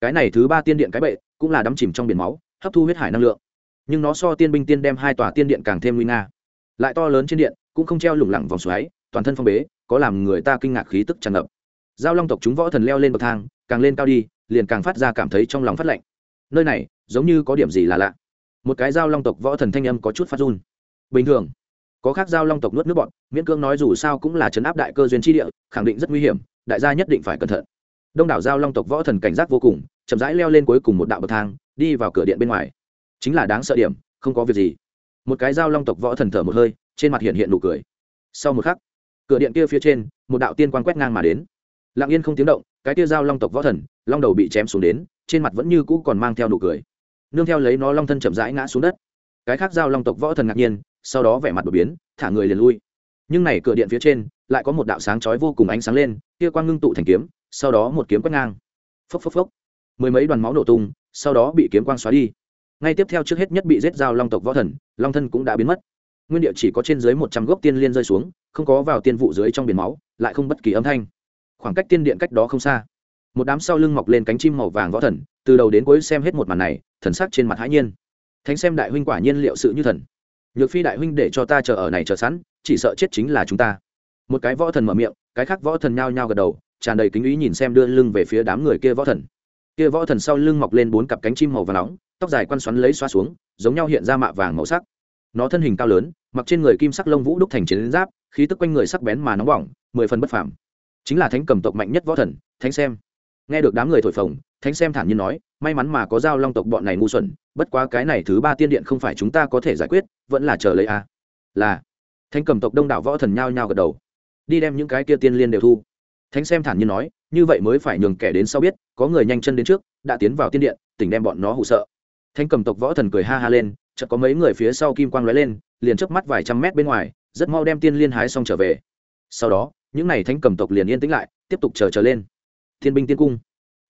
Cái này thứ ba tiên điện cái bệ cũng là đắm chìm trong biển máu, hấp thu huyết hải năng lượng. Nhưng nó so tiên binh tiên đem hai tòa tiên điện càng thêm nguy nga. Lại to lớn trên điện, cũng không treo lủng lẳng vòng xoáy, toàn thân phong bế, có làm người ta kinh ngạc khí tức tràn ngập. Giao long tộc chúng võ thần leo lên bậc thang, càng lên cao đi, liền càng phát ra cảm thấy trong lòng phát lạnh. Nơi này, giống như có điểm gì là lạ. Một cái giao long tộc võ thần thanh âm có chút phát run. Bình thường, có khác giao long tộc nuốt nước bọn miễn cưỡng nói dù sao cũng là chấn áp đại cơ duyên tri địa, khẳng định rất nguy hiểm, đại gia nhất định phải cẩn thận đông đảo giao long tộc võ thần cảnh giác vô cùng, chậm rãi leo lên cuối cùng một đạo bậc thang, đi vào cửa điện bên ngoài. Chính là đáng sợ điểm, không có việc gì. Một cái giao long tộc võ thần thở một hơi, trên mặt hiện hiện nụ cười. Sau một khắc, cửa điện kia phía trên, một đạo tiên quan quét ngang mà đến. Lặng yên không tiếng động, cái kia giao long tộc võ thần, long đầu bị chém xuống đến, trên mặt vẫn như cũ còn mang theo nụ cười. Nương theo lấy nó long thân chậm rãi ngã xuống đất. Cái khác giao long tộc võ thần ngạc nhiên, sau đó vẻ mặt đột biến, thả người liền lui. Nhưng này cửa điện phía trên, lại có một đạo sáng chói vô cùng ánh sáng lên, kia quang ngưng tụ thành kiếm sau đó một kiếm quét ngang. Phốc phốc phốc. Mười mấy đoàn máu nổ tung, sau đó bị kiếm quang xóa đi. Ngay tiếp theo trước hết nhất bị giết dao long tộc võ thần, long thân cũng đã biến mất. Nguyên địa chỉ có trên dưới một trăm gốc tiên liên rơi xuống, không có vào tiên vụ dưới trong biển máu, lại không bất kỳ âm thanh. Khoảng cách tiên điện cách đó không xa, một đám sau lưng mọc lên cánh chim màu vàng võ thần, từ đầu đến cuối xem hết một màn này, thần sắc trên mặt hãi nhiên. Thánh xem đại huynh quả nhiên liệu sự như thần. Nhược phi đại huynh để cho ta chờ ở này chờ sẵn, chỉ sợ chết chính là chúng ta. Một cái võ thần mở miệng, cái khác võ thần nhao nhao gật đầu tràn đầy kính ý nhìn xem đưa lưng về phía đám người kia võ thần. Kia võ thần sau lưng mọc lên bốn cặp cánh chim màu và nóng, tóc dài quăn xoắn lấy xoa xuống, giống nhau hiện ra mạ vàng màu sắc. Nó thân hình cao lớn, mặc trên người kim sắc lông vũ đúc thành chiến giáp, khí tức quanh người sắc bén mà nóng bỏng, mười phần bất phàm. Chính là thánh cầm tộc mạnh nhất võ thần, thánh xem. Nghe được đám người thổi phồng, thánh xem thản nhiên nói, may mắn mà có giao long tộc bọn này ngu xuẩn, bất quá cái này thứ ba tiên điện không phải chúng ta có thể giải quyết, vẫn là chờ lấy a. Là. Thánh cầm tộc đông đảo võ thần nhao nhao gật đầu. Đi đem những cái kia tiên liên đều thu thánh xem thản nhiên nói, như vậy mới phải nhường kẻ đến sau biết, có người nhanh chân đến trước, đã tiến vào tiên điện, tỉnh đem bọn nó hụ sợ. Thánh cầm tộc võ thần cười ha ha lên, chợt có mấy người phía sau kim quang lóe lên, liền chớp mắt vài trăm mét bên ngoài, rất mau đem tiên liên hái xong trở về. Sau đó, những n à y thánh cầm tộc liền yên tĩnh lại, tiếp tục chờ trở lên. Thiên binh tiên cung.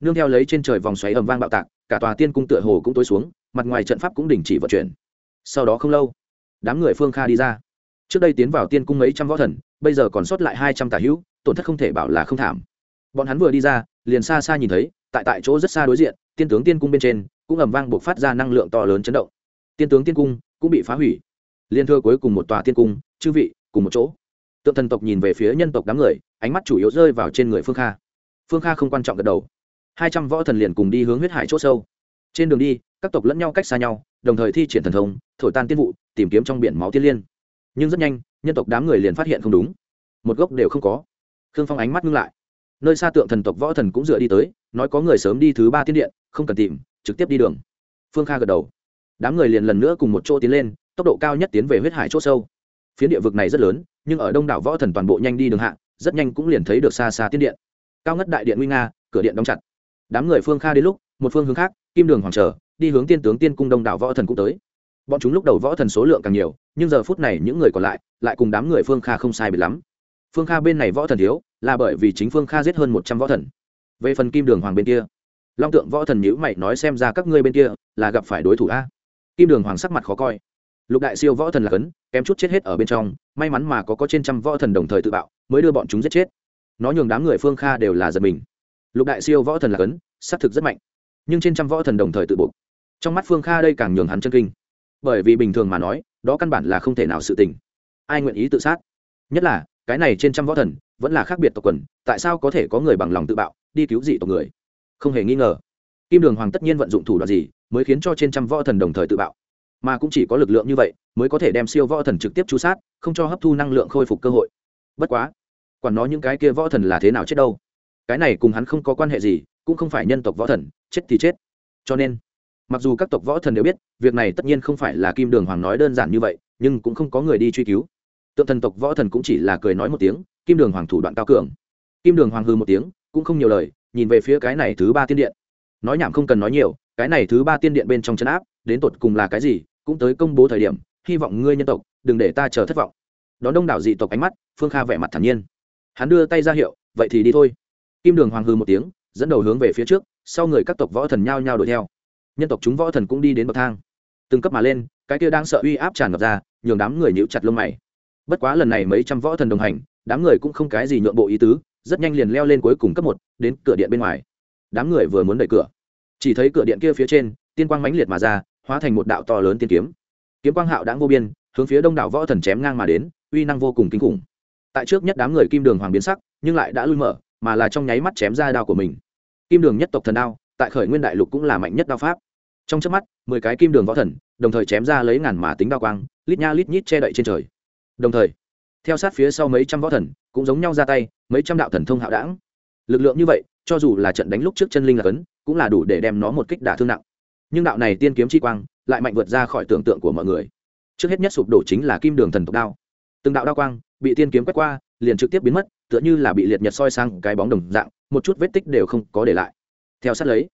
Nương theo lấy trên trời vòng xoáy ầm vang bạo tạc, cả tòa tiên cung tựa hồ cũng tối xuống, mặt ngoài trận pháp cũng đình chỉ vận chuyển. Sau đó không lâu, đám người phương kha đi ra. Trước đây tiến vào tiên cung mấy trăm võ thần, bây giờ còn sót lại hai trăm tà hữu tổn thất không thể bảo là không thảm. Bọn hắn vừa đi ra, liền xa xa nhìn thấy, tại tại chỗ rất xa đối diện, tiên tướng tiên cung bên trên, cũng ầm vang buộc phát ra năng lượng to lớn chấn động. Tiên tướng tiên cung cũng bị phá hủy. Liên thưa cuối cùng một tòa tiên cung, chư vị, cùng một chỗ. Tượng thần tộc nhìn về phía nhân tộc đám người, ánh mắt chủ yếu rơi vào trên người phương kha. Phương kha không quan trọng gật đầu. Hai trăm võ thần liền cùng đi hướng huyết hải c h ỗ sâu. Trên đường đi, các tộc lẫn nhau cách xa nhau, đồng thời thi triển thần thông, thổi tan tiên vụ, tìm kiếm trong biển máu tiên liên. Nhưng rất nhanh, nhân tộc đám người liền phát hiện không đúng. Một gốc đều không có khương phong ánh mắt ngưng lại. Nơi xa tượng thần tộc võ thần cũng dựa đi tới, nói có người sớm đi thứ ba tiên điện, không cần tìm, trực tiếp đi đường. Phương kha gật đầu. Đám người liền lần nữa cùng một chỗ tiến lên, tốc độ cao nhất tiến về huyết hải c h ỗ sâu. Phiến địa vực này rất lớn, nhưng ở đông đảo võ thần toàn bộ nhanh đi đường hạ, rất nhanh cũng liền thấy được xa xa tiến điện. Cao ngất đại điện nguy nga, cửa điện đóng chặt. Đám người phương kha đến lúc, một phương hướng khác, kim đường hoàng trở, đi hướng tiên tướng tiên cung đông đảo võ thần cũng tới. Bọn chúng lúc đầu võ thần số lượng càng nhiều, nhưng giờ phút này những người còn lại lại cùng đám người phương kha không sai biệt lắm phương kha bên này võ thần thiếu, là bởi vì chính phương kha giết hơn một trăm võ thần. Về phần kim đường hoàng bên kia, long tượng võ thần nhữ mày nói xem ra các ngươi bên kia là gặp phải đối thủ a. Kim đường hoàng sắc mặt khó coi. Lục đại siêu võ thần là cấn, kém chút chết hết ở bên trong, may mắn mà có có trên trăm võ thần đồng thời tự bạo, mới đưa bọn chúng giết chết. Nó nhường đám người phương kha đều là giật mình. Lục đại siêu võ thần là cấn xác thực rất mạnh, nhưng trên trăm võ thần đồng thời tự buộc. Trong mắt phương kha đây càng nhường hắn chân kinh. Bởi vì bình thường mà nói, đó căn bản là không thể nào sự tình. Ai nguyện ý tự sát? Nhất là cái này trên trăm võ thần vẫn là khác biệt tộc quần, tại sao có thể có người bằng lòng tự bạo, đi cứu dị tộc người? Không hề nghi ngờ. Kim đường hoàng tất nhiên vận dụng thủ đoạn gì mới khiến cho trên trăm võ thần đồng thời tự bạo? Mà cũng chỉ có lực lượng như vậy mới có thể đem siêu võ thần trực tiếp chú sát, không cho hấp thu năng lượng khôi phục cơ hội. Bất quá còn nó những cái kia võ thần là thế nào chết đâu? Cái này cùng hắn không có quan hệ gì, cũng không phải nhân tộc võ thần, chết thì chết. Cho nên, mặc dù các tộc võ thần đều biết, việc này tất nhiên không phải là kim đường hoàng nói đơn giản như vậy, nhưng cũng không có người đi truy cứu tượng thần tộc võ thần cũng chỉ là cười nói một tiếng, kim đường hoàng thủ đoạn cao cường. Kim đường hoàng hư một tiếng, cũng không nhiều lời, nhìn về phía cái này thứ ba tiên điện. Nói nhảm không cần nói nhiều, cái này thứ ba tiên điện bên trong chân áp, đến tột cùng là cái gì, cũng tới công bố thời điểm, hy vọng ngươi nhân tộc, đừng để ta chờ thất vọng. Đón đông đảo dị tộc ánh mắt, phương kha vẻ mặt thản nhiên. Hắn đưa tay ra hiệu, vậy thì đi thôi. Kim đường hoàng hư một tiếng, dẫn đầu hướng về phía trước, sau người các tộc võ thần nhao nhao đuổi theo. Nhân tộc chúng võ thần cũng đi đến bậc thang. Từng cấp mà lên, cái kia đang sợ uy áp tràn ngập ra, nhường đám người nhíu chặt lông mày bất quá lần này mấy trăm võ thần đồng hành, đám người cũng không cái gì nhượng bộ ý tứ, rất nhanh liền leo lên cuối cùng cấp một, đến cửa điện bên ngoài. Đám người vừa muốn đẩy cửa, chỉ thấy cửa điện kia phía trên, tiên quang mãnh liệt mà ra, hóa thành một đạo to lớn tiên kiếm. Kiếm quang hạo đáng vô biên, hướng phía đông đảo võ thần chém ngang mà đến, uy năng vô cùng kinh khủng. Tại trước nhất đám người kim đường hoàng biến sắc, nhưng lại đã lui mở, mà là trong nháy mắt chém ra đao của mình. Kim đường nhất tộc thần đao, tại khởi nguyên đại lục cũng là mạnh nhất đao pháp. Trong trước mắt, mười cái kim đường võ thần, đồng thời chém ra lấy ngàn mà tính đao quang, lít nha lít nhít che đậy trên trời đồng thời, theo sát phía sau mấy trăm võ thần, cũng giống nhau ra tay, mấy trăm đạo thần thông hạo đảng. Lực lượng như vậy, cho dù là trận đánh lúc trước chân linh là cấn, cũng là đủ để đem nó một kích đả thương nặng. Nhưng đạo này tiên kiếm chi quang, lại mạnh vượt ra khỏi tưởng tượng của mọi người. Trước hết nhất sụp đổ chính là kim đường thần tộc đao. Từng đạo đao quang, bị tiên kiếm quét qua, liền trực tiếp biến mất, tựa như là bị liệt nhật soi sang cái bóng đồng dạng, một chút vết tích đều không có để lại. Theo sát lấy,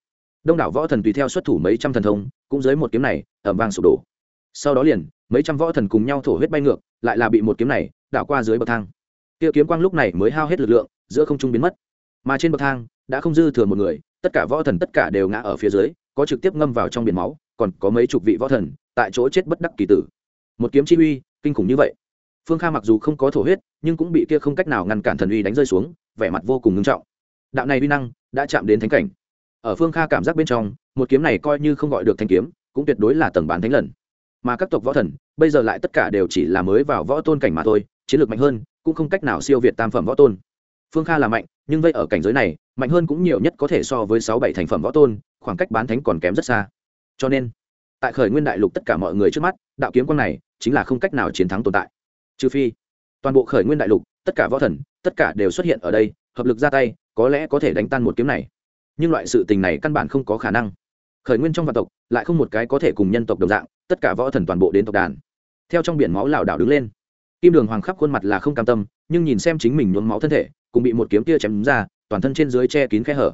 đông đảo võ thần tùy theo xuất thủ mấy trăm thần thông, cũng dưới một kiếm này ẩm vang sụp đổ. Sau đó liền mấy trăm võ thần cùng nhau thổ huyết bay ngược, lại là bị một kiếm này đảo qua dưới bậc thang. Kia kiếm quang lúc này mới hao hết lực lượng, giữa không trung biến mất. Mà trên bậc thang, đã không dư thừa một người, tất cả võ thần tất cả đều ngã ở phía dưới, có trực tiếp ngâm vào trong biển máu, còn có mấy chục vị võ thần tại chỗ chết bất đắc kỳ tử. Một kiếm chi uy, kinh khủng như vậy. Phương kha mặc dù không có thổ huyết, nhưng cũng bị kia không cách nào ngăn cản thần uy đánh rơi xuống, vẻ mặt vô cùng ngưng trọng. Đạo này uy năng đã chạm đến thánh cảnh. Ở phương kha cảm giác bên trong, một kiếm này coi như không gọi được thanh kiếm, cũng tuyệt đối là tầng bán thánh lần mà các tộc võ thần, bây giờ lại tất cả đều chỉ là mới vào võ tôn cảnh mà thôi, chiến lược mạnh hơn, cũng không cách nào siêu việt tam phẩm võ tôn. Phương kha là mạnh, nhưng vậy ở cảnh giới này, mạnh hơn cũng nhiều nhất có thể so với sáu bảy thành phẩm võ tôn, khoảng cách bán thánh còn kém rất xa. Cho nên, tại khởi nguyên đại lục tất cả mọi người trước mắt, đạo kiếm quan này chính là không cách nào chiến thắng tồn tại. Trừ phi, toàn bộ khởi nguyên đại lục, tất cả võ thần, tất cả đều xuất hiện ở đây, hợp lực ra tay, có lẽ có thể đánh tan một kiếm này. Nhưng loại sự tình này căn bản không có khả năng. Khởi nguyên trong vạn tộc, lại không một cái có thể cùng nhân tộc đồng dạng tất cả võ thần toàn bộ đến tộc đàn. Theo trong biển máu lảo đảo đứng lên. Kim đường hoàng khắp khuôn mặt là không cam tâm, nhưng nhìn xem chính mình nhuốm máu thân thể, cùng bị một kiếm kia chém ra, toàn thân trên dưới che kín khe hở.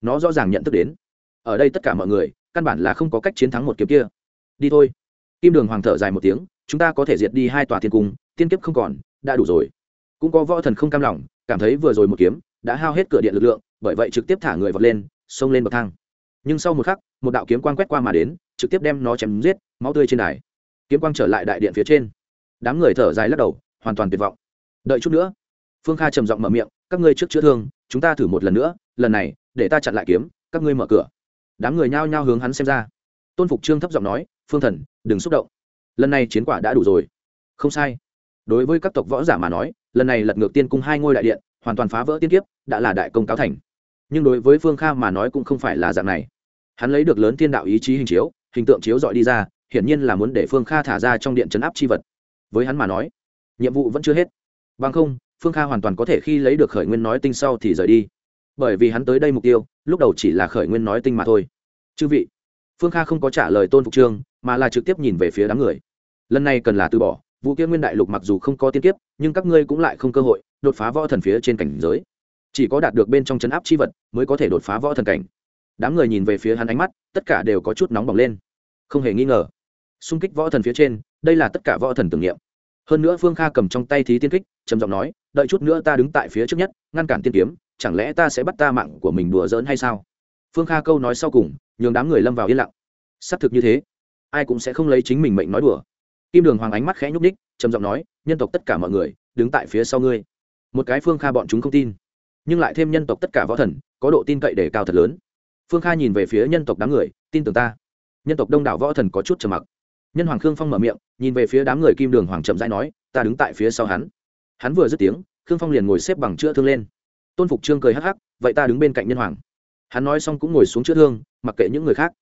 Nó rõ ràng nhận thức đến. Ở đây tất cả mọi người, căn bản là không có cách chiến thắng một kiếm kia. Đi thôi. Kim đường hoàng thở dài một tiếng, chúng ta có thể diệt đi hai tòa thiên cung, tiên kiếp không còn, đã đủ rồi. Cũng có võ thần không cam lòng, cảm thấy vừa rồi một kiếm, đã hao hết cửa điện lực lượng, bởi vậy trực tiếp thả người vọt lên, xông lên bậc thang. Nhưng sau một khắc, một đạo kiếm quang quét qua mà đến trực tiếp đem nó chém giết, máu tươi trên đài. Kiếm quang trở lại đại điện phía trên. Đám người thở dài lắc đầu, hoàn toàn tuyệt vọng. Đợi chút nữa. Phương kha trầm giọng mở miệng, các ngươi trước chữa thương, chúng ta thử một lần nữa, lần này, để ta chặn lại kiếm, các ngươi mở cửa. Đám người nhao nhao hướng hắn xem ra. Tôn phục trương thấp giọng nói, phương thần, đừng xúc động. Lần này chiến quả đã đủ rồi. Không sai. Đối với các tộc võ giả mà nói, lần này lật ngược tiên cung hai ngôi đại điện, hoàn toàn phá vỡ tiên kiếp, đã là đại công cáo thành. Nhưng đối với phương kha mà nói cũng không phải là dạng này. Hắn lấy được lớn thiên đạo ý chí hình chiếu hình tượng chiếu dọi đi ra, hiển nhiên là muốn để phương kha thả ra trong điện chấn áp c h i vật. Với hắn mà nói, nhiệm vụ vẫn chưa hết. Bằng không, phương kha hoàn toàn có thể khi lấy được khởi nguyên nói tinh sau thì rời đi. Bởi vì hắn tới đây mục tiêu, lúc đầu chỉ là khởi nguyên nói tinh mà thôi. Chư vị, phương kha không có trả lời tôn phục trương, mà là trực tiếp nhìn về phía đám người. Lần này cần là từ bỏ, vụ kia nguyên đại lục mặc dù không có tiên kiếp, nhưng các ngươi cũng lại không cơ hội đột phá võ thần phía trên cảnh giới. Chỉ có đạt được bên trong chấn áp c h i vật mới có thể đột phá võ thần cảnh. Đám người nhìn về phía hắn ánh mắt, tất cả đều có chút nóng bỏng lên không hề nghi ngờ. Xung kích võ thần phía trên, đây là tất cả võ thần tưởng niệm. Hơn nữa phương kha cầm trong tay thí tiên kích, trầm giọng nói, đợi chút nữa ta đứng tại phía trước nhất, ngăn cản tiên kiếm, chẳng lẽ ta sẽ bắt ta mạng của mình đùa giỡn hay sao? Phương kha câu nói sau cùng, nhường đám người lâm vào yên lặng. Xác thực như thế, ai cũng sẽ không lấy chính mình mệnh nói đùa. Kim đường hoàng ánh mắt khẽ nhúc ních trầm giọng nói, nhân tộc tất cả mọi người, đứng tại phía sau ngươi. Một cái phương kha bọn chúng không tin, nhưng lại thêm nhân tộc tất cả võ thần, có độ tin cậy để cao thật lớn. Phương kha nhìn về phía nhân tộc đám người, tin tưởng ta nhân tộc đông đảo võ thần có chút trầm mặc. Nhân hoàng khương phong mở miệng, nhìn về phía đám người kim đường hoàng chậm rãi nói, ta đứng tại phía sau hắn. Hắn vừa dứt tiếng, khương phong liền ngồi xếp bằng chữa thương lên. Tôn phục trương cười hắc hắc, vậy ta đứng bên cạnh nhân hoàng. Hắn nói xong cũng ngồi xuống chữa thương, mặc kệ những người khác.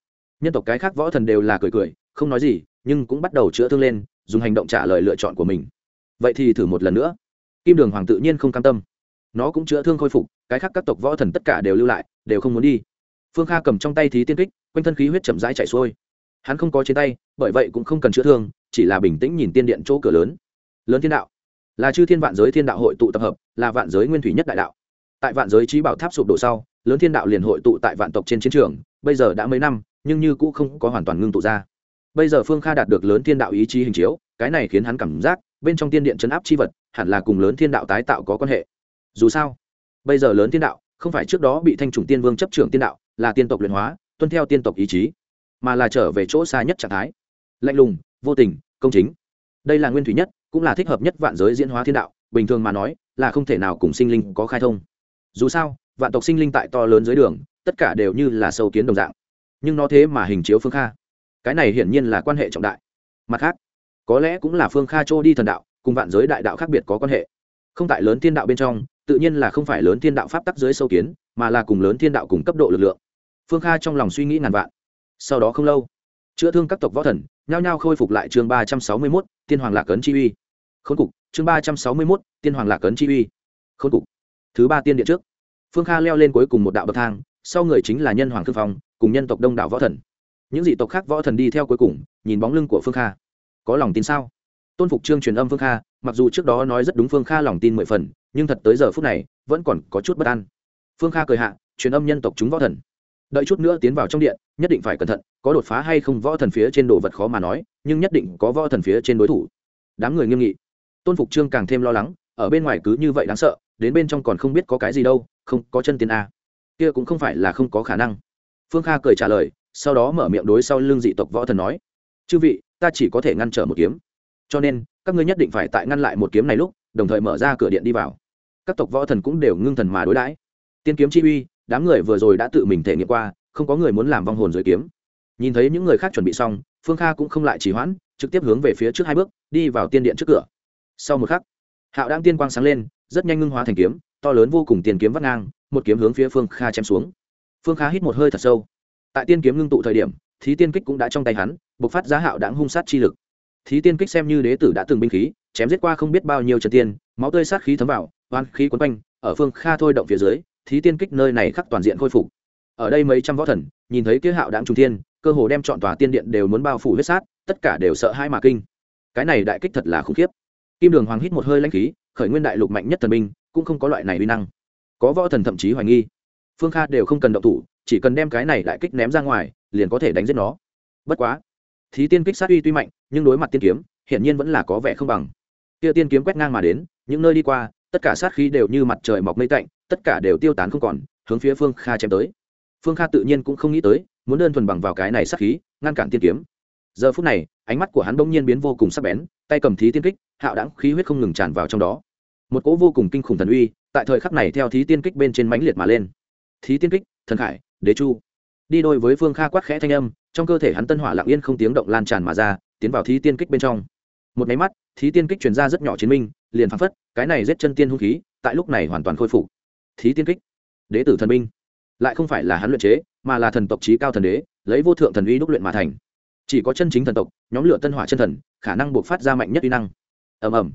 Nhân tộc cái khác võ thần đều là cười cười, không nói gì, nhưng cũng bắt đầu chữa thương lên, dùng hành động trả lời lựa chọn của mình. Vậy thì thử một lần nữa. Kim đường hoàng tự nhiên không cam tâm. Nó cũng chữa thương khôi phục, cái khác các tộc võ thần tất cả đều lưu lại, đều không muốn đi. Phương kha cầm trong tay thí tiên kích quanh thân khí huyết chậm rãi chảy xuôi. Hắn không có trên tay, bởi vậy cũng không cần chữa thương, chỉ là bình tĩnh nhìn tiên điện chỗ cửa lớn. Lớn thiên đạo. Là chư thiên vạn giới thiên đạo hội tụ tập hợp, là vạn giới nguyên thủy nhất đại đạo. Tại vạn giới trí bảo tháp sụp đổ sau, lớn thiên đạo liền hội tụ tại vạn tộc trên chiến trường, bây giờ đã mấy năm, nhưng như cũ không có hoàn toàn ngưng tụ ra. Bây giờ phương kha đạt được lớn thiên đạo ý chí hình chiếu, cái này khiến hắn cảm giác, bên trong tiên điện chấn áp c h i vật, hẳn là cùng lớn thiên đạo tái tạo có quan hệ. Dù sao, bây giờ lớn thiên đạo, không phải trước đó bị thanh trùng tiên vương chấp trưởng tiên đạo, là tiên tộc luyện hóa tuân theo tiên tộc ý chí, mà là trở về chỗ xa nhất trạng thái. Lạnh lùng, vô tình, công chính. Đây là nguyên thủy nhất, cũng là thích hợp nhất vạn giới diễn hóa thiên đạo, bình thường mà nói, là không thể nào cùng sinh linh có khai thông. Dù sao, vạn tộc sinh linh tại to lớn dưới đường, tất cả đều như là sâu kiến đồng dạng. Nhưng nó thế mà hình chiếu phương kha. Cái này hiển nhiên là quan hệ trọng đại. Mặt khác, có lẽ cũng là phương kha trô đi thần đạo, cùng vạn giới đại đạo khác biệt có quan hệ. Không tại lớn thiên đạo bên trong, tự nhiên là không phải lớn thiên đạo pháp tắc dưới sâu kiến, mà là cùng lớn thiên đạo cùng cấp độ lực lượng phương kha trong lòng suy nghĩ ngàn vạn. Sau đó không lâu, chữa thương các tộc võ thần nhao nhao khôi phục lại chương ba trăm sáu mươi mốt, tiên hoàng lạc cấn chi uy. Khốn cục, chương ba trăm sáu mươi mốt, tiên hoàng lạc cấn chi uy. Khốn cục. Thứ ba tiên điện trước. Phương kha leo lên cuối cùng một đạo bậc thang, sau người chính là nhân hoàng thương phong, cùng nhân tộc đông đảo võ thần. Những dị tộc khác võ thần đi theo cuối cùng, nhìn bóng lưng của phương kha. Có lòng tin sao? Tôn phục trương truyền âm phương kha, mặc dù trước đó nói rất đúng phương kha lòng tin mười phần, nhưng thật tới giờ phút này, vẫn còn có chút bất an. Phương kha cười hạ, truyền âm nhân tộc chúng võ thần đợi chút nữa tiến vào trong điện, nhất định phải cẩn thận, có đột phá hay không võ thần phía trên đồ vật khó mà nói, nhưng nhất định có võ thần phía trên đối thủ. Đám người nghiêm nghị. Tôn phục trương càng thêm lo lắng, ở bên ngoài cứ như vậy đáng sợ, đến bên trong còn không biết có cái gì đâu, không, có chân tiền a. Kia cũng không phải là không có khả năng. Phương kha cười trả lời, sau đó mở miệng đối sau l ư n g dị tộc võ thần nói, chư vị, ta chỉ có thể ngăn trở một kiếm. Cho nên, các ngươi nhất định phải tại ngăn lại một kiếm này lúc, đồng thời mở ra cửa điện đi vào. Các tộc võ thần cũng đều ngưng thần mà đối đãi. Tiên kiếm chi uy đám người vừa rồi đã tự mình thể nghiệm qua, không có người muốn làm vong hồn dưới kiếm. Nhìn thấy những người khác chuẩn bị xong, phương kha cũng không lại chỉ hoãn, trực tiếp hướng về phía trước hai bước, đi vào tiên điện trước cửa. Sau một khắc, hạo đang tiên quang sáng lên, rất nhanh ngưng hóa thành kiếm, to lớn vô cùng tiền kiếm vắt ngang, một kiếm hướng phía phương kha chém xuống. Phương kha hít một hơi thật sâu. Tại tiên kiếm ngưng tụ thời điểm, thí tiên kích cũng đã trong tay hắn, bộc phát giá hạo đáng hung sát chi lực. Thí tiên kích xem như đế tử đã từng binh khí, chém giết qua không biết bao nhiêu trần tiên, máu tươi sát khí thấm vào, oan khí quấn quanh, ở phương kha thôi động phía dưới thí tiên kích nơi này khắc toàn diện khôi phục. Ở đây mấy trăm võ thần, nhìn thấy kia hạo đáng trung thiên, cơ hồ đem chọn tòa tiên điện đều muốn bao phủ huyết sát, tất cả đều sợ hai mà kinh. Cái này đại kích thật là khủng khiếp. Kim đường hoàng hít một hơi lãnh khí, khởi nguyên đại lục mạnh nhất thần binh, cũng không có loại này uy năng. Có võ thần thậm chí hoài nghi. Phương kha đều không cần động thủ, chỉ cần đem cái này đại kích ném ra ngoài, liền có thể đánh giết nó. Bất quá, thí tiên kích sát uy tuy mạnh, nhưng đối mặt tiên kiếm, hiển nhiên vẫn là có vẻ không bằng. Kia tiên kiếm quét ngang mà đến, những nơi đi qua tất cả sát khí đều như mặt trời mọc mây tạnh, tất cả đều tiêu tán không còn, hướng phía phương kha chém tới. Phương kha tự nhiên cũng không nghĩ tới, muốn đơn thuần bằng vào cái này sát khí, ngăn cản tiên kiếm. Giờ phút này, ánh mắt của hắn bỗng nhiên biến vô cùng sắc bén, tay cầm thí tiên kích, hạo đáng khí huyết không ngừng tràn vào trong đó. Một cỗ vô cùng kinh khủng thần uy, tại thời khắc này theo thí tiên kích bên trên mãnh liệt mà lên. Thí tiên kích, thần khải, đế chu. Đi đôi với phương kha quát khẽ thanh âm, trong cơ thể hắn tân hỏa lặng yên không tiếng động lan tràn mà ra, tiến vào thí tiên kích bên trong. Một máy mắt, thí tiên kích truyền ra rất nhỏ chiến minh liền phăng phất, cái này giết chân tiên hung khí, tại lúc này hoàn toàn khôi phục. Thí tiên kích. Đế tử thần binh. Lại không phải là hắn luyện chế, mà là thần tộc trí cao thần đế, lấy vô thượng thần uy đúc luyện mà thành. Chỉ có chân chính thần tộc, nhóm lửa tân hỏa chân thần, khả năng buộc phát ra mạnh nhất uy năng. Ầm ầm.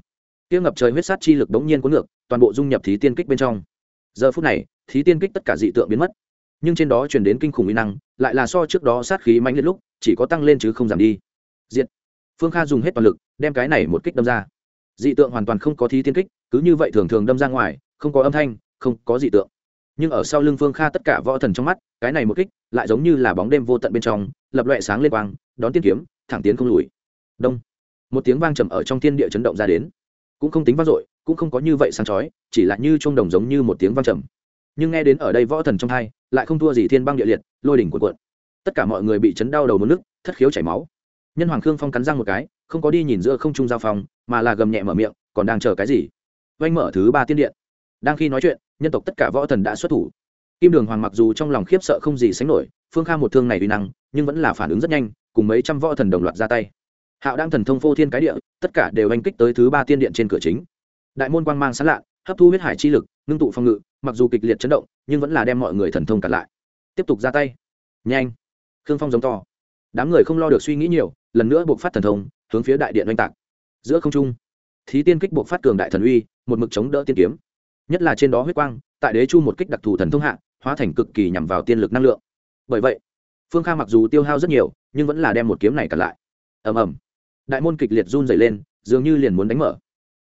Kia ngập trời huyết sát chi lực đống nhiên cuốn ngược, toàn bộ dung nhập thí tiên kích bên trong. Giờ phút này, thí tiên kích tất cả dị tượng biến mất. Nhưng trên đó truyền đến kinh khủng uy năng, lại là so trước đó sát khí mạnh liệt lúc, chỉ có tăng lên chứ không giảm đi. Diện phương kha dùng hết toàn lực, đem cái này một kích đâm ra dị tượng hoàn toàn không có thí thiên kích, cứ như vậy thường thường đâm ra ngoài, không có âm thanh, không có dị tượng. Nhưng ở sau lưng phương kha tất cả võ thần trong mắt, cái này một kích lại giống như là bóng đêm vô tận bên trong, lập loẹ sáng lên quang, đón tiên kiếm, thẳng tiến không lùi. Đông. Một tiếng vang trầm ở trong thiên địa chấn động ra đến. Cũng không tính vang dội, cũng không có như vậy sáng chói, chỉ là như trung đồng giống như một tiếng vang trầm. Nhưng nghe đến ở đây võ thần trong hai, lại không thua gì thiên băng địa liệt, lôi đỉnh cuộn cuộn. Tất cả mọi người bị chấn đau đầu một nước, thất khiếu chảy máu. Nhân hoàng khương phong cắn răng một cái, không có đi nhìn giữa không trung giao phong mà là gầm nhẹ mở miệng, còn đang chờ cái gì? Oanh mở thứ ba tiên điện. Đang khi nói chuyện, nhân tộc tất cả võ thần đã xuất thủ. Kim đường hoàng mặc dù trong lòng khiếp sợ không gì sánh nổi, phương kha một thương này uy năng, nhưng vẫn là phản ứng rất nhanh, cùng mấy trăm võ thần đồng loạt ra tay. Hạo đang thần thông phô thiên cái địa, tất cả đều oanh kích tới thứ ba tiên điện trên cửa chính. Đại môn quang mang sán lạ hấp thu huyết hải chi lực, ngưng tụ phòng ngự, mặc dù kịch liệt chấn động, nhưng vẫn là đem mọi người thần thông cặn lại. Tiếp tục ra tay. Nhanh. Khương phong giống to. Đám người không lo được suy nghĩ nhiều, lần nữa buộc phát thần thông, hướng phía đại điện oanh tạc giữa không trung. Thí tiên kích buộc phát cường đại thần uy, một mực chống đỡ tiên kiếm. Nhất là trên đó huyết quang, tại đế chu một kích đặc thù thần thông hạ, hóa thành cực kỳ nhằm vào tiên lực năng lượng. Bởi vậy, phương kha mặc dù tiêu hao rất nhiều, nhưng vẫn là đem một kiếm này cặn lại. Ầm ầm. Đại môn kịch liệt run dày lên, dường như liền muốn đánh mở.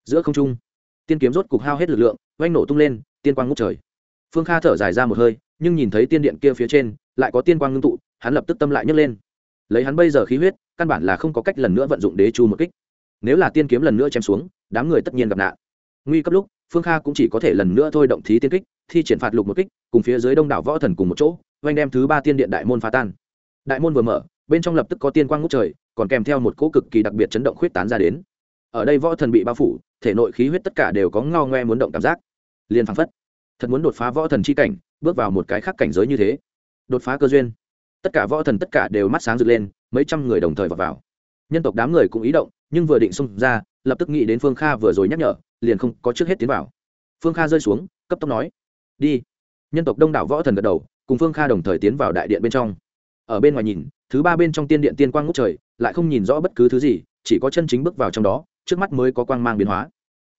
Giữa không trung, tiên kiếm rốt cục hao hết lực lượng, oanh nổ tung lên, tiên quang ngút trời. Phương kha thở dài ra một hơi, nhưng nhìn thấy tiên điện kia phía trên, lại có tiên quang ngưng tụ, hắn lập tức tâm lại nhấc lên. Lấy hắn bây giờ khí huyết, căn bản là không có cách lần nữa vận dụng đế chu một kích nếu là tiên kiếm lần nữa chém xuống, đám người tất nhiên gặp nạn. Nguy cấp lúc, phương kha cũng chỉ có thể lần nữa thôi động thí tiên kích, thi triển phạt lục một kích, cùng phía dưới đông đảo võ thần cùng một chỗ, oanh đem thứ ba tiên điện đại môn phá tan. Đại môn vừa mở, bên trong lập tức có tiên quang ngút trời, còn kèm theo một cỗ cực kỳ đặc biệt chấn động khuyết tán ra đến. Ở đây võ thần bị bao phủ, thể nội khí huyết tất cả đều có ngao ngoe muốn động cảm giác. Liền phăng phất, thật muốn đột phá võ thần chi cảnh, bước vào một cái khác cảnh giới như thế. Đột phá cơ duyên. Tất cả võ thần tất cả đều mắt sáng rực lên, mấy trăm người đồng thời vào vào. Nhân tộc đám người cũng ý động nhưng vừa định xông ra lập tức nghĩ đến phương kha vừa rồi nhắc nhở liền không có trước hết tiến vào. Phương kha rơi xuống cấp tốc nói đi. Nhân tộc đông đảo võ thần gật đầu cùng phương kha đồng thời tiến vào đại điện bên trong. Ở bên ngoài nhìn thứ ba bên trong tiên điện tiên quang ngút trời lại không nhìn rõ bất cứ thứ gì chỉ có chân chính bước vào trong đó trước mắt mới có quang mang biến hóa.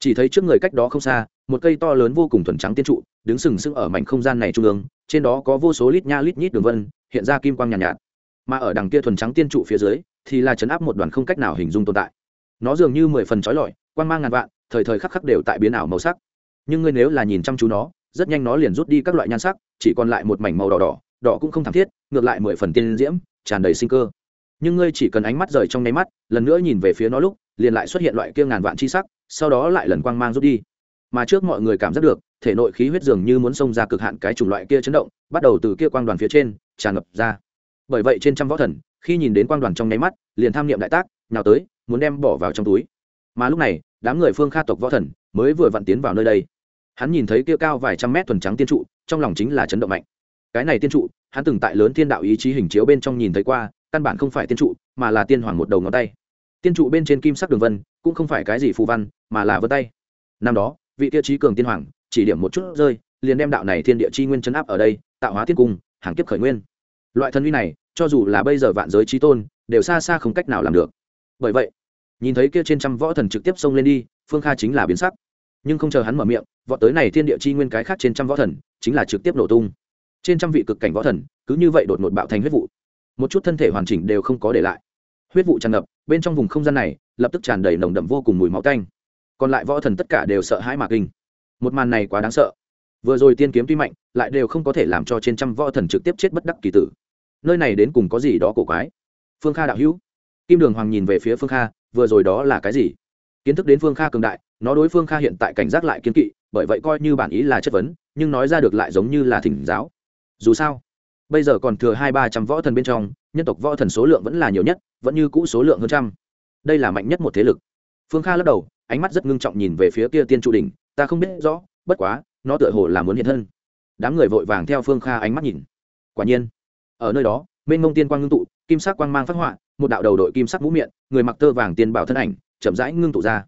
Chỉ thấy trước người cách đó không xa một cây to lớn vô cùng thuần trắng tiên trụ đứng sừng sững ở mảnh không gian này trung ương trên đó có vô số lít nha lít nhít đường vân hiện ra kim quang nhàn nhạt, nhạt mà ở đằng kia thuần trắng tiên trụ phía dưới thì là chấn áp một đoàn không cách nào hình dung tồn tại nó dường như mười phần trói lọi, quang mang ngàn vạn, thời thời khắc khắc đều tại biến ảo màu sắc. Nhưng ngươi nếu là nhìn chăm chú nó, rất nhanh nó liền rút đi các loại nhan sắc, chỉ còn lại một mảnh màu đỏ đỏ đỏ cũng không thảm thiết, ngược lại mười phần tiên diễm, tràn đầy sinh cơ. Nhưng ngươi chỉ cần ánh mắt rời trong nháy mắt, lần nữa nhìn về phía nó lúc, liền lại xuất hiện loại kia ngàn vạn chi sắc, sau đó lại lần quang mang rút đi. Mà trước mọi người cảm giác được, thể nội khí huyết dường như muốn xông ra cực hạn cái chủng loại kia chấn động, bắt đầu từ kia quang đoàn phía trên, tràn ngập ra. Bởi vậy trên trăm võ thần, khi nhìn đến quang đoàn trong nháy mắt, liền tham niệm đại tác nào tới muốn đem bỏ vào trong túi. Mà lúc này, đám người phương kha tộc võ thần mới vừa vặn tiến vào nơi đây. Hắn nhìn thấy kia cao vài trăm mét thuần trắng tiên trụ, trong lòng chính là chấn động mạnh. Cái này tiên trụ, hắn từng tại lớn thiên đạo ý chí hình chiếu bên trong nhìn thấy qua, căn bản không phải tiên trụ, mà là tiên hoàng một đầu ngón tay. Tiên trụ bên trên kim sắc đường vân, cũng không phải cái gì phù văn, mà là vân tay. Năm đó, vị tiêu chí cường tiên hoàng, chỉ điểm một chút rơi, liền đem đạo này thiên địa chi nguyên chấn áp ở đây, tạo hóa tiên cung, hàng kiếp khởi nguyên. Loại thần uy này, cho dù là bây giờ vạn giới trí tôn, đều xa xa không cách nào làm được. Bởi vậy nhìn thấy kia trên trăm võ thần trực tiếp xông lên đi, phương kha chính là biến sắc. Nhưng không chờ hắn mở miệng võ tới này thiên địa chi nguyên cái khác trên trăm võ thần, chính là trực tiếp nổ tung. Trên trăm vị cực cảnh võ thần, cứ như vậy đột ngột bạo thành huyết vụ. Một chút thân thể hoàn chỉnh đều không có để lại. Huyết vụ tràn ngập, bên trong vùng không gian này, lập tức tràn đầy nồng đậm vô cùng mùi máu tanh. Còn lại võ thần tất cả đều sợ hãi mạc kinh. Một màn này quá đáng sợ. Vừa rồi tiên kiếm tuy mạnh, lại đều không có thể làm cho trên trăm võ thần trực tiếp chết bất đắc kỳ tử. Nơi này đến cùng có gì đó cổ quái? Phương kha đạo hữu. Kim đường hoàng nhìn về phía phương kha vừa rồi đó là cái gì? Kiến thức đến phương kha cường đại, nó đối phương kha hiện tại cảnh giác lại kiến kỵ, bởi vậy coi như bản ý là chất vấn, nhưng nói ra được lại giống như là thỉnh giáo. Dù sao, bây giờ còn thừa hai ba trăm võ thần bên trong, nhân tộc võ thần số lượng vẫn là nhiều nhất, vẫn như cũ số lượng hơn trăm. Đây là mạnh nhất một thế lực. Phương kha lắc đầu, ánh mắt rất ngưng trọng nhìn về phía kia tiên trụ đỉnh, ta không biết rõ, bất quá, nó tựa hồ là muốn hiện thân. Đám người vội vàng theo phương kha ánh mắt nhìn. Quả nhiên, ở nơi đó, mênh mông tiên quang ngưng tụ, kim sắc quang mang phát họa một đạo đầu đội kim sắc mũ miệng người mặc tơ vàng tiên bảo thân ảnh, chậm rãi ngưng tụ ra.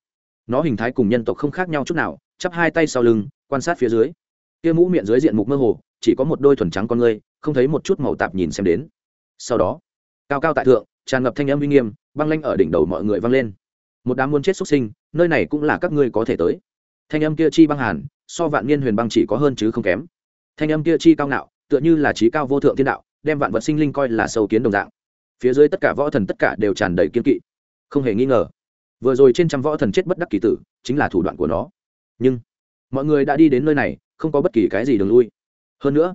Nó hình thái cùng nhân tộc không khác nhau chút nào, chắp hai tay sau lưng, quan sát phía dưới. Kia mũ miệng dưới diện mục mơ hồ, chỉ có một đôi thuần trắng con người không thấy một chút màu tạp nhìn xem đến. Sau đó, cao cao tại thượng, tràn ngập thanh âm uy nghiêm, băng lanh ở đỉnh đầu mọi người vang lên. Một đám muốn chết xuất sinh, nơi này cũng là các ngươi có thể tới. Thanh âm kia chi băng hàn, so vạn niên huyền băng chỉ có hơn chứ không kém. Thanh âm kia chi cao ngạo, tựa như là trí cao vô thượng thiên đạo, đem vạn vật sinh linh coi là sâu kiến đồng dạng phía dưới tất cả võ thần tất cả đều tràn đầy kiên kỵ. Không hề nghi ngờ, vừa rồi trên trăm võ thần chết bất đắc kỳ tử, chính là thủ đoạn của nó. Nhưng, mọi người đã đi đến nơi này, không có bất kỳ cái gì đường lui. Hơn nữa,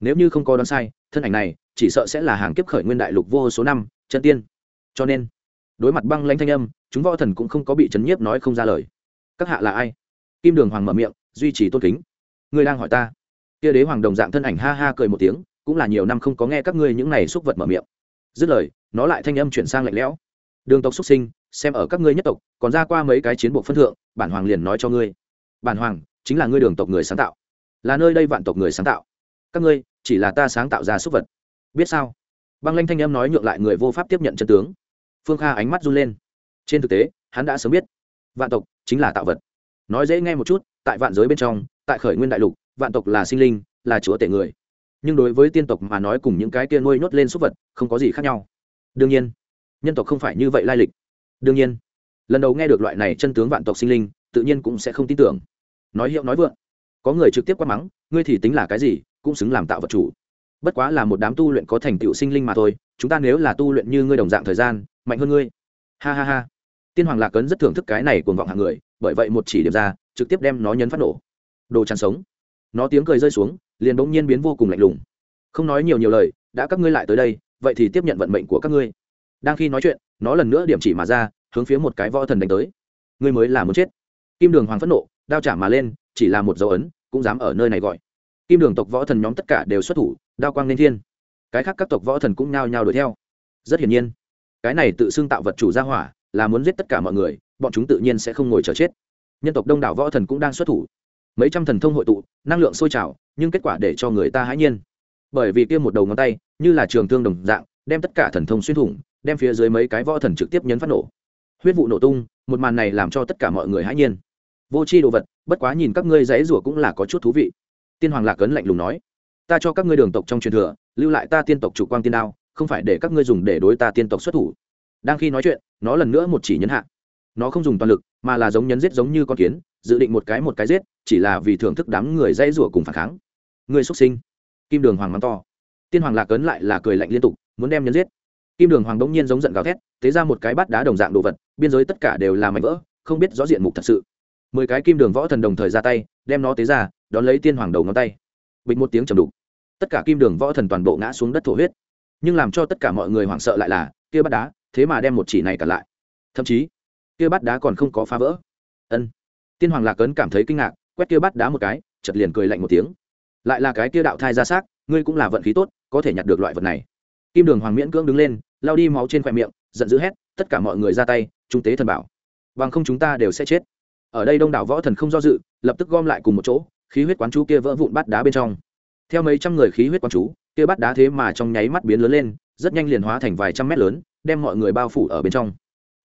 nếu như không có đoán sai, thân ảnh này chỉ sợ sẽ là hàng kiếp khởi nguyên đại lục vô số năm, chân tiên. Cho nên, đối mặt băng lanh thanh âm, chúng võ thần cũng không có bị chấn nhiếp nói không ra lời. Các hạ là ai? Kim đường hoàng mở miệng, duy trì tôn kính. Ngươi đang hỏi ta. Kia đế hoàng đồng dạng thân ảnh ha ha cười một tiếng, cũng là nhiều năm không có nghe các ngươi những này xúc vật mở miệng dứt lời, nó lại thanh âm chuyển sang lạnh lẽo. Đường tộc xuất sinh, xem ở các ngươi nhất tộc, còn ra qua mấy cái chiến buộc phân thượng, bản hoàng liền nói cho ngươi. Bản hoàng, chính là ngươi đường tộc người sáng tạo. Là nơi đây vạn tộc người sáng tạo. Các ngươi, chỉ là ta sáng tạo ra súc vật. Biết sao? Băng lanh thanh âm nói nhượng lại người vô pháp tiếp nhận chân tướng. Phương kha ánh mắt run lên. Trên thực tế, hắn đã sớm biết, vạn tộc chính là tạo vật. Nói dễ nghe một chút, tại vạn giới bên trong, tại khởi nguyên đại lục, vạn tộc là sinh linh, là chúa tể người nhưng đối với tiên tộc mà nói cùng những cái kia nuôi nhốt lên súc vật, không có gì khác nhau. Đương nhiên, nhân tộc không phải như vậy lai lịch. Đương nhiên, lần đầu nghe được loại này chân tướng vạn tộc sinh linh, tự nhiên cũng sẽ không tin tưởng. Nói hiệu nói vượng, có người trực tiếp quát mắng, ngươi thì tính là cái gì, cũng xứng làm tạo vật chủ. Bất quá là một đám tu luyện có thành tựu sinh linh mà thôi, chúng ta nếu là tu luyện như ngươi đồng dạng thời gian, mạnh hơn ngươi. Ha ha ha. Tiên hoàng lạc cấn rất thưởng thức cái này cuồng vọng hạng người, bởi vậy một chỉ điểm ra, trực tiếp đem nó nhấn phát nổ. Đồ chăn sống. Nó tiếng cười rơi xuống liền bỗng nhiên biến vô cùng lạnh lùng. Không nói nhiều nhiều lời, đã các ngươi lại tới đây, vậy thì tiếp nhận vận mệnh của các ngươi. Đang khi nói chuyện, nó lần nữa điểm chỉ mà ra, hướng phía một cái võ thần đánh tới. Ngươi mới là muốn chết. Kim đường hoàng phẫn nộ, đao trả mà lên, chỉ là một dấu ấn, cũng dám ở nơi này gọi. Kim đường tộc võ thần nhóm tất cả đều xuất thủ, đao quang lên thiên. Cái khác các tộc võ thần cũng nhao nhao đuổi theo. Rất hiển nhiên, cái này tự xưng tạo vật chủ gia hỏa, là muốn giết tất cả mọi người, bọn chúng tự nhiên sẽ không ngồi chờ chết. Nhân tộc đông đảo võ thần cũng đang xuất thủ. Mấy trăm thần thông hội tụ, năng lượng sôi trào nhưng kết quả để cho người ta hãi nhiên. Bởi vì kia một đầu ngón tay, như là trường thương đồng dạng, đem tất cả thần thông xuyên thủng, đem phía dưới mấy cái võ thần trực tiếp nhấn phát nổ. Huyết vụ nổ tung, một màn này làm cho tất cả mọi người hãi nhiên. Vô c h i đồ vật, bất quá nhìn các ngươi dãy rủa cũng là có chút thú vị. Tiên hoàng lạc cấn lạnh lùng nói, ta cho các ngươi đường tộc trong truyền thừa, lưu lại ta tiên tộc chủ quang tiên đao, không phải để các ngươi dùng để đối ta tiên tộc xuất thủ. Đang khi nói chuyện, nó lần nữa một chỉ nhấn hạ. Nó không dùng toàn lực, mà là giống nhấn giết giống như con kiến, dự định một cái một cái giết chỉ là vì thưởng thức đám người dãy rủa cùng phản kháng. Người xuất sinh. Kim đường hoàng mắng to. Tiên hoàng lạc cấn lại là cười lạnh liên tục, muốn đem nhấn giết. Kim đường hoàng đống nhiên giống giận gào thét thế ra một cái bát đá đồng dạng đồ vật, biên giới tất cả đều là mảnh vỡ, không biết rõ diện mục thật sự. Mười cái kim đường võ thần đồng thời ra tay, đem nó tế ra, đón lấy tiên hoàng đầu ngón tay. Bịch một tiếng trầm đục. Tất cả kim đường võ thần toàn bộ ngã xuống đất thổ huyết. Nhưng làm cho tất cả mọi người hoảng sợ lại là, kia bát đá, thế mà đem một chỉ này cả lại. Thậm chí, kia bát đá còn không có phá vỡ. Ân. Tiên hoàng lạc cấn cảm thấy kinh ngạc quét kia bắt đá một cái chật liền cười lạnh một tiếng. Lại là cái kia đạo thai ra xác, ngươi cũng là vận khí tốt, có thể nhặt được loại vật này. Kim đường hoàng miễn cưỡng đứng lên lao đi máu trên khoe miệng, giận dữ hét, tất cả mọi người ra tay trung tế thần bảo. Bằng không chúng ta đều sẽ chết. Ở đây đông đảo võ thần không do dự, lập tức gom lại cùng một chỗ, khí huyết quán chú kia vỡ vụn bắt đá bên trong. Theo mấy trăm người khí huyết quán chú, kia bắt đá thế mà trong nháy mắt biến lớn lên, rất nhanh liền hóa thành vài trăm mét lớn, đem mọi người bao phủ ở bên trong.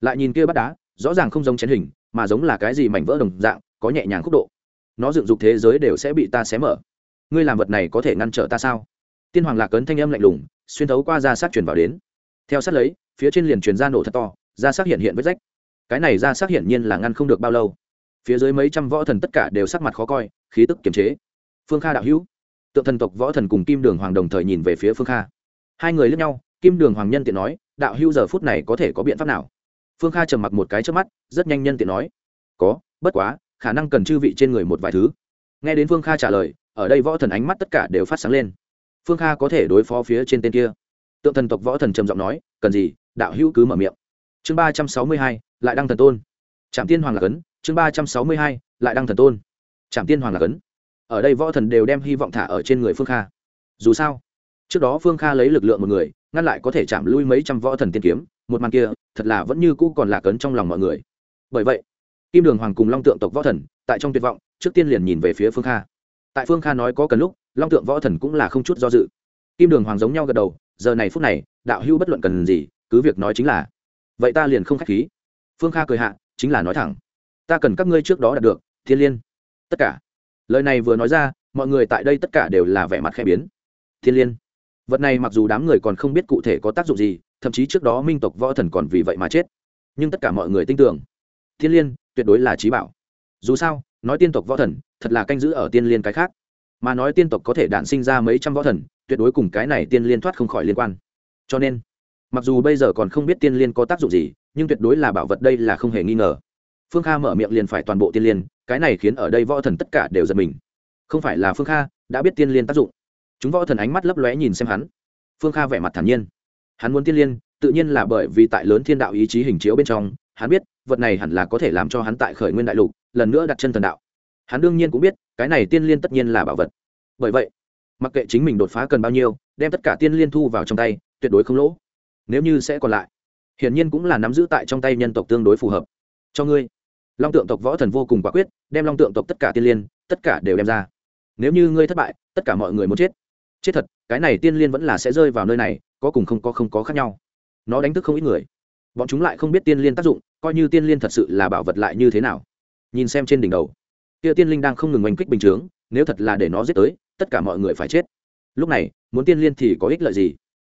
Lại nhìn kia bắt đá, rõ ràng không giống chén hình, mà giống là cái gì mảnh vỡ đồng dạng, có nhẹ nhàng khúc độ nó dựng dục thế giới đều sẽ bị ta xé mở. Ngươi làm vật này có thể ngăn trở ta sao? Tiên hoàng lạc cấn thanh âm lạnh lùng, xuyên thấu qua da sát truyền vào đến. Theo sát lấy, phía trên liền truyền ra nổ thật to, da sát hiện hiện vết rách. Cái này da sát hiển nhiên là ngăn không được bao lâu. Phía dưới mấy trăm võ thần tất cả đều sắc mặt khó coi, khí tức kiềm chế. Phương kha đạo hữu. Tượng thần tộc võ thần cùng kim đường hoàng đồng thời nhìn về phía phương kha. Hai người lướt nhau, kim đường hoàng nhân tiện nói, đạo hữu giờ phút này có thể có biện pháp nào? Phương kha trầm mặc một cái trước mắt, rất nhanh nhân tiện nói, có, bất quá khả năng cần chư vị trên người một vài thứ. Nghe đến phương kha trả lời, ở đây võ thần ánh mắt tất cả đều phát sáng lên. Phương kha có thể đối phó phía trên tên kia. Tượng thần tộc võ thần trầm giọng nói, cần gì, đạo hữu cứ mở miệng. Chương ba trăm sáu mươi hai, lại đăng thần tôn. Trạm tiên hoàng lạc ấn chương ba trăm sáu mươi hai, lại đăng thần tôn. Trạm tiên hoàng lạc ấn ở đây võ thần đều đem hy vọng thả ở trên người phương kha. Dù sao, trước đó phương kha lấy lực lượng một người, ngăn lại có thể chạm lui mấy trăm võ thần tiên kiếm, một màn kia, thật là vẫn như cũ còn lạc ấn trong lòng mọi người. Bởi vậy kim đường hoàng cùng long tượng tộc võ thần, tại trong tuyệt vọng, trước tiên liền nhìn về phía phương kha. Tại phương kha nói có cần lúc, long tượng võ thần cũng là không chút do dự. Kim đường hoàng giống nhau gật đầu, giờ này phút này, đạo hưu bất luận cần gì, cứ việc nói chính là, vậy ta liền không k h á c h khí. Phương kha cười hạ, chính là nói thẳng, ta cần các ngươi trước đó đạt được, thiên liên. Tất cả. Lời này vừa nói ra, mọi người tại đây tất cả đều là vẻ mặt khẽ biến. Thiên liên. Vật này mặc dù đám người còn không biết cụ thể có tác dụng gì, thậm chí trước đó minh tộc võ thần còn vì vậy mà chết. Nhưng tất cả mọi người tin tưởng. Thiên liên tuyệt đối là trí bảo. Dù sao, nói tiên tộc võ thần, thật là canh giữ ở tiên liên cái khác. Mà nói tiên tộc có thể đản sinh ra mấy trăm võ thần, tuyệt đối cùng cái này tiên liên thoát không khỏi liên quan. Cho nên, mặc dù bây giờ còn không biết tiên liên có tác dụng gì, nhưng tuyệt đối là bảo vật đây là không hề nghi ngờ. Phương kha mở miệng liền phải toàn bộ tiên liên, cái này khiến ở đây võ thần tất cả đều giật mình. Không phải là phương kha đã biết tiên liên tác dụng. Chúng võ thần ánh mắt lấp lóe nhìn xem hắn. Phương kha vẻ mặt thản nhiên. Hắn muốn tiên liên, tự nhiên là bởi vì tại lớn thiên đạo ý chí hình chiếu bên trong, hắn biết vật này hẳn là có thể làm cho hắn tại khởi nguyên đại lục, lần nữa đặt chân thần đạo. Hắn đương nhiên cũng biết, cái này tiên liên tất nhiên là bảo vật. Bởi vậy, mặc kệ chính mình đột phá cần bao nhiêu, đem tất cả tiên liên thu vào trong tay, tuyệt đối không lỗ. Nếu như sẽ còn lại, hiển nhiên cũng là nắm giữ tại trong tay nhân tộc tương đối phù hợp. Cho ngươi. Long tượng tộc võ thần vô cùng quả quyết, đem long tượng tộc tất cả tiên liên, tất cả đều đem ra. Nếu như ngươi thất bại, tất cả mọi người muốn chết. Chết thật, cái này tiên liên vẫn là sẽ rơi vào nơi này, có cùng không có không có khác nhau. Nó đánh thức không ít người bọn chúng lại không biết tiên liên tác dụng, coi như tiên liên thật sự là bảo vật lại như thế nào. Nhìn xem trên đỉnh đầu, kia tiên linh đang không ngừng oanh kích bình chướng, nếu thật là để nó giết tới, tất cả mọi người phải chết. Lúc này, muốn tiên liên thì có ích lợi gì?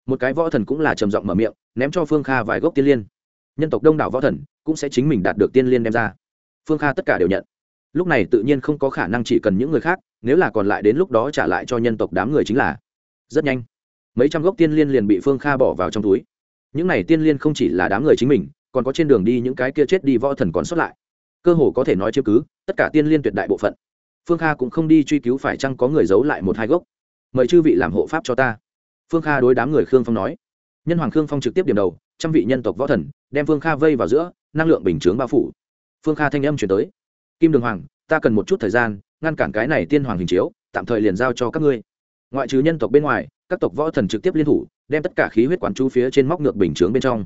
Một cái võ thần cũng là trầm giọng mở miệng, ném cho phương kha vài gốc tiên liên. Nhân tộc đông đảo võ thần cũng sẽ chính mình đạt được tiên liên đem ra. Phương kha tất cả đều nhận. Lúc này tự nhiên không có khả năng chỉ cần những người khác, nếu là còn lại đến lúc đó trả lại cho nhân tộc đám người chính là rất nhanh. Mấy trăm gốc tiên liên liền bị phương kha bỏ vào trong túi những này tiên liên không chỉ là đám người chính mình, còn có trên đường đi những cái kia chết đi võ thần còn xuất lại. Cơ hồ có thể nói chứ cứ tất cả tiên liên tuyệt đại bộ phận. Phương kha cũng không đi truy cứu phải chăng có người giấu lại một hai gốc. Mời chư vị làm hộ pháp cho ta. Phương kha đối đám người khương phong nói. Nhân hoàng khương phong trực tiếp điểm đầu, trăm vị nhân tộc võ thần, đem phương kha vây vào giữa, năng lượng bình chướng bao phủ. Phương kha thanh âm chuyển tới. Kim đường hoàng, ta cần một chút thời gian, ngăn cản cái này tiên hoàng hình chiếu, tạm thời liền giao cho các ngươi. Ngoại trừ nhân tộc bên ngoài, các tộc võ thần trực tiếp liên thủ đem tất cả khí huyết quán chú phía trên móc ngược bình chướng bên trong.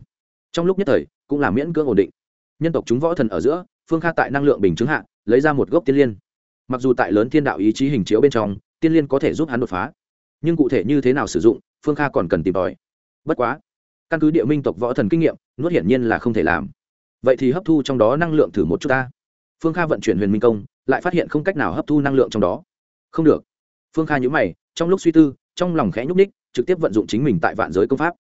Trong lúc nhất thời, cũng là miễn cưỡng ổn định. Nhân tộc chúng võ thần ở giữa, phương kha tại năng lượng bình chứng hạ, lấy ra một gốc tiên liên. Mặc dù tại lớn thiên đạo ý chí hình chiếu bên trong, tiên liên có thể giúp hắn đột phá, nhưng cụ thể như thế nào sử dụng, phương kha còn cần tìm tòi. Bất quá, căn cứ địa minh tộc võ thần kinh nghiệm, nuốt hiển nhiên là không thể làm. Vậy thì hấp thu trong đó năng lượng thử một chút ta. Phương kha vận chuyển huyền minh công, lại phát hiện không cách nào hấp thu năng lượng trong đó. Không được. Phương kha nhữ mày, trong lúc suy tư, trong lòng khẽ nhúc ních trực tiếp vận dụng chính mình tại vạn giới công pháp.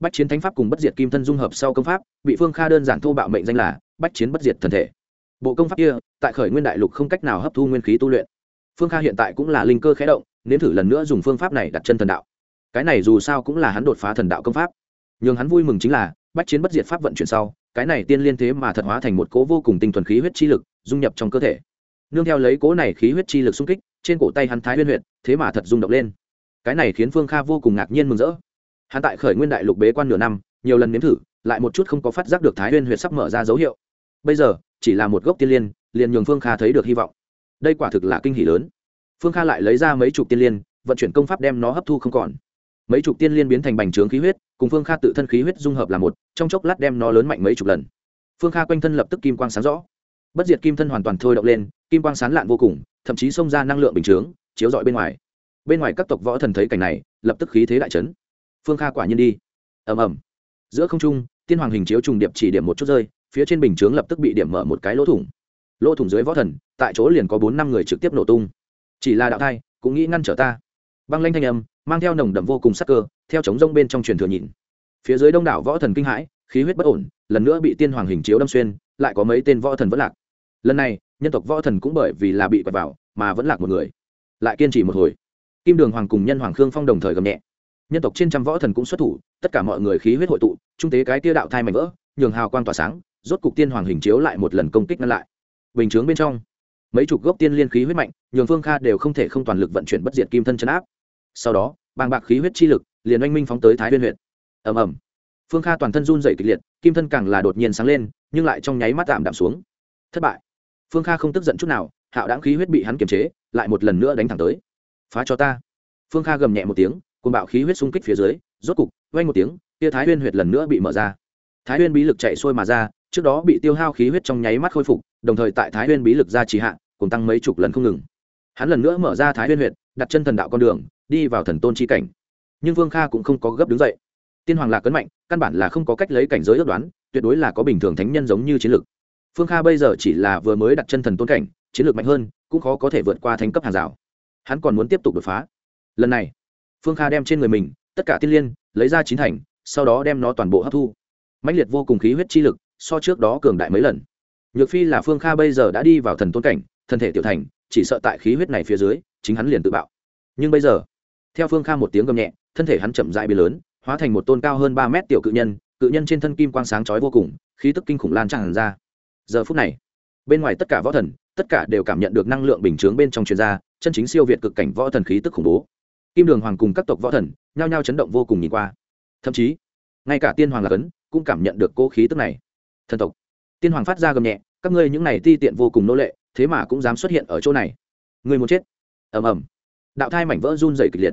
Bách chiến thánh pháp cùng bất diệt kim thân dung hợp sau công pháp, bị phương kha đơn giản thô bạo mệnh danh là bách chiến bất diệt thần thể. Bộ công pháp kia, tại khởi nguyên đại lục không cách nào hấp thu nguyên khí tu luyện. Phương kha hiện tại cũng là linh cơ khé động, nên thử lần nữa dùng phương pháp này đặt chân thần đạo. Cái này dù sao cũng là hắn đột phá thần đạo công pháp. N h ư n g hắn vui mừng chính là, bách chiến bất diệt pháp vận chuyển sau, cái này tiên liên thế mà thật hóa thành một cố vô cùng tinh thuần khí huyết chi lực, dung nhập trong cơ thể. Nương theo lấy cố này khí huyết chi lực xung kích, trên cổ tay hắn thái huyên huyện thế mà thật rung động lên cái này khiến phương kha vô cùng ngạc nhiên mừng rỡ. Hắn tại khởi nguyên đại lục bế quan nửa năm, nhiều lần nếm thử, lại một chút không có phát giác được thái huyên Huyệt sắp mở ra dấu hiệu. Bây giờ, chỉ là một gốc tiên liên, liền nhường phương kha thấy được hy vọng. Đây quả thực là kinh hỷ lớn. Phương kha lại lấy ra mấy chục tiên liên, vận chuyển công pháp đem nó hấp thu không còn. Mấy chục tiên liên biến thành bành trướng khí huyết, cùng phương kha tự thân khí huyết dung hợp là một, trong chốc lát đem nó lớn mạnh mấy chục lần. Phương kha quanh thân lập tức kim quang sáng rõ. Bất diệt kim thân hoàn toàn thôi động lên, kim quang sán lạn vô cùng, thậm chí xông ra năng lượng bình chướng, chiếu rọi bên ngoài bên ngoài các tộc võ thần thấy cảnh này, lập tức khí thế đại trấn phương kha quả nhiên đi. Ầm ầm. Giữa không trung, tiên hoàng hình chiếu trùng điệp chỉ điểm một chút rơi, phía trên bình chướng lập tức bị điểm mở một cái lỗ thủng. Lỗ thủng dưới võ thần, tại chỗ liền có bốn năm người trực tiếp nổ tung. Chỉ là đạo thai, cũng nghĩ ngăn trở ta. Băng lanh thanh âm, mang theo nồng đậm vô cùng sắc cơ, theo chống rông bên trong truyền thừa nhìn. Phía dưới đông đảo võ thần kinh hãi, khí huyết bất ổn, lần nữa bị tiên hoàng hình chiếu đâm xuyên, lại có mấy tên võ thần vẫn lạc. Lần này, nhân tộc võ thần cũng bởi vì là bị quẹt vào, mà vẫn lạc một người. Lại kiên trì một hồi kim đường hoàng cùng nhân hoàng khương phong đồng thời gầm nhẹ. Nhân tộc trên trăm võ thần cũng xuất thủ, tất cả mọi người khí huyết hội tụ, trung tế cái tia đạo thai mạnh vỡ, nhường hào quang tỏa sáng, rốt cục tiên hoàng hình chiếu lại một lần công kích ngăn lại. Bình chướng bên trong, mấy chục gốc tiên liên khí huyết mạnh, nhường phương kha đều không thể không toàn lực vận chuyển bất diệt kim thân chấn áp. Sau đó, bàng bạc khí huyết chi lực, liền oanh minh phóng tới thái huyên huyện. Ầm ầm. Phương kha toàn thân run dày kịch liệt, kim thân càng là đột nhiên sáng lên, nhưng lại trong nháy mắt tạm đạm xuống. Thất bại. Phương kha không tức giận chút nào, hạo đáng khí huyết bị hắn kiềm chế, lại một lần nữa đánh thẳng tới phá cho ta. Phương kha gầm nhẹ một tiếng cùng bạo khí huyết xung kích phía dưới, rốt cục vay một tiếng, tia thái huyên huyệt lần nữa bị mở ra. Thái huyên bí lực chạy xuôi mà ra, trước đó bị tiêu hao khí huyết trong nháy mắt khôi phục, đồng thời tại thái huyên bí lực ra trì hạ, cùng tăng mấy chục lần không ngừng. Hắn lần nữa mở ra thái huyên huyệt, đặt chân thần đạo con đường, đi vào thần tôn chi cảnh. Nhưng vương kha cũng không có gấp đứng dậy. Tiên hoàng lạc cấn mạnh, căn bản là không có cách lấy cảnh giới ước đoán, tuyệt đối là có bình thường thánh nhân giống như chiến lược phương kha bây giờ chỉ là vừa mới đặt chân thần tôn cảnh, chiến lược mạnh hơn, cũng khó có thể vượt qua thánh cấp hàng rào hắn còn muốn tiếp tục đột phá. Lần này, phương kha đem trên người mình, tất cả tiên liên, lấy ra chín thành, sau đó đem nó toàn bộ hấp thu. Mãnh liệt vô cùng khí huyết chi lực, so trước đó cường đại mấy lần. Nhược phi là phương kha bây giờ đã đi vào thần tôn cảnh thân thể tiểu thành, chỉ sợ tại khí huyết này phía dưới, chính hắn liền tự bạo. Nhưng bây giờ, theo phương kha một tiếng gầm nhẹ, thân thể hắn chậm dại bị lớn, hóa thành một tôn cao hơn ba mét tiểu cự nhân cự nhân trên thân kim quang sáng chói vô cùng, khí tức kinh khủng lan tràn ra. Giờ phút này, bên ngoài tất cả võ thần, tất cả đều cảm nhận được năng lượng bình chướng bên trong chuyên gia chân chính siêu việt cực cảnh võ thần khí tức khủng bố. Kim đường hoàng cùng các tộc võ thần nhao nhao chấn động vô cùng nhìn qua. Thậm chí, ngay cả tiên hoàng lạc ấn cũng cảm nhận được cô khí tức này. Thần tộc. Tiên hoàng phát ra gầm nhẹ, các ngươi những này ti tiện vô cùng nô lệ, thế mà cũng dám xuất hiện ở chỗ này. Người muốn chết. Ầm ầm. Đạo thai mảnh vỡ run dày kịch liệt.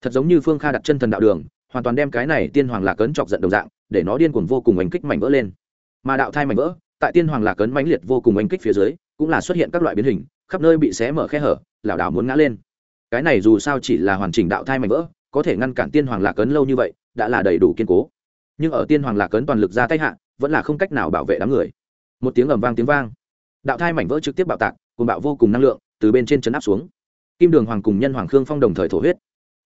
Thật giống như phương kha đặt chân thần đạo đường, hoàn toàn đem cái này tiên hoàng lạc cấn chọc giận đồng dạng, để nó điên cuồng vô cùng oanh kích mảnh vỡ lên. Mà đạo thai mảnh vỡ, tại tiên hoàng lạc cấn mãnh liệt vô cùng oanh kích phía dưới, cũng là xuất hiện các loại biến hình khắp nơi bị xé mở khe hở, lảo đảo muốn ngã lên. Cái này dù sao chỉ là hoàn chỉnh đạo thai mảnh vỡ, có thể ngăn cản tiên hoàng lạc cấn lâu như vậy, đã là đầy đủ kiên cố. Nhưng ở tiên hoàng lạc cấn toàn lực ra tay hạ, vẫn là không cách nào bảo vệ đám người. Một tiếng ầm vang tiếng vang. Đạo thai mảnh vỡ trực tiếp bạo tạc cùng bạo vô cùng năng lượng, từ bên trên chấn áp xuống. Kim đường hoàng cùng nhân hoàng khương phong đồng thời thổ huyết.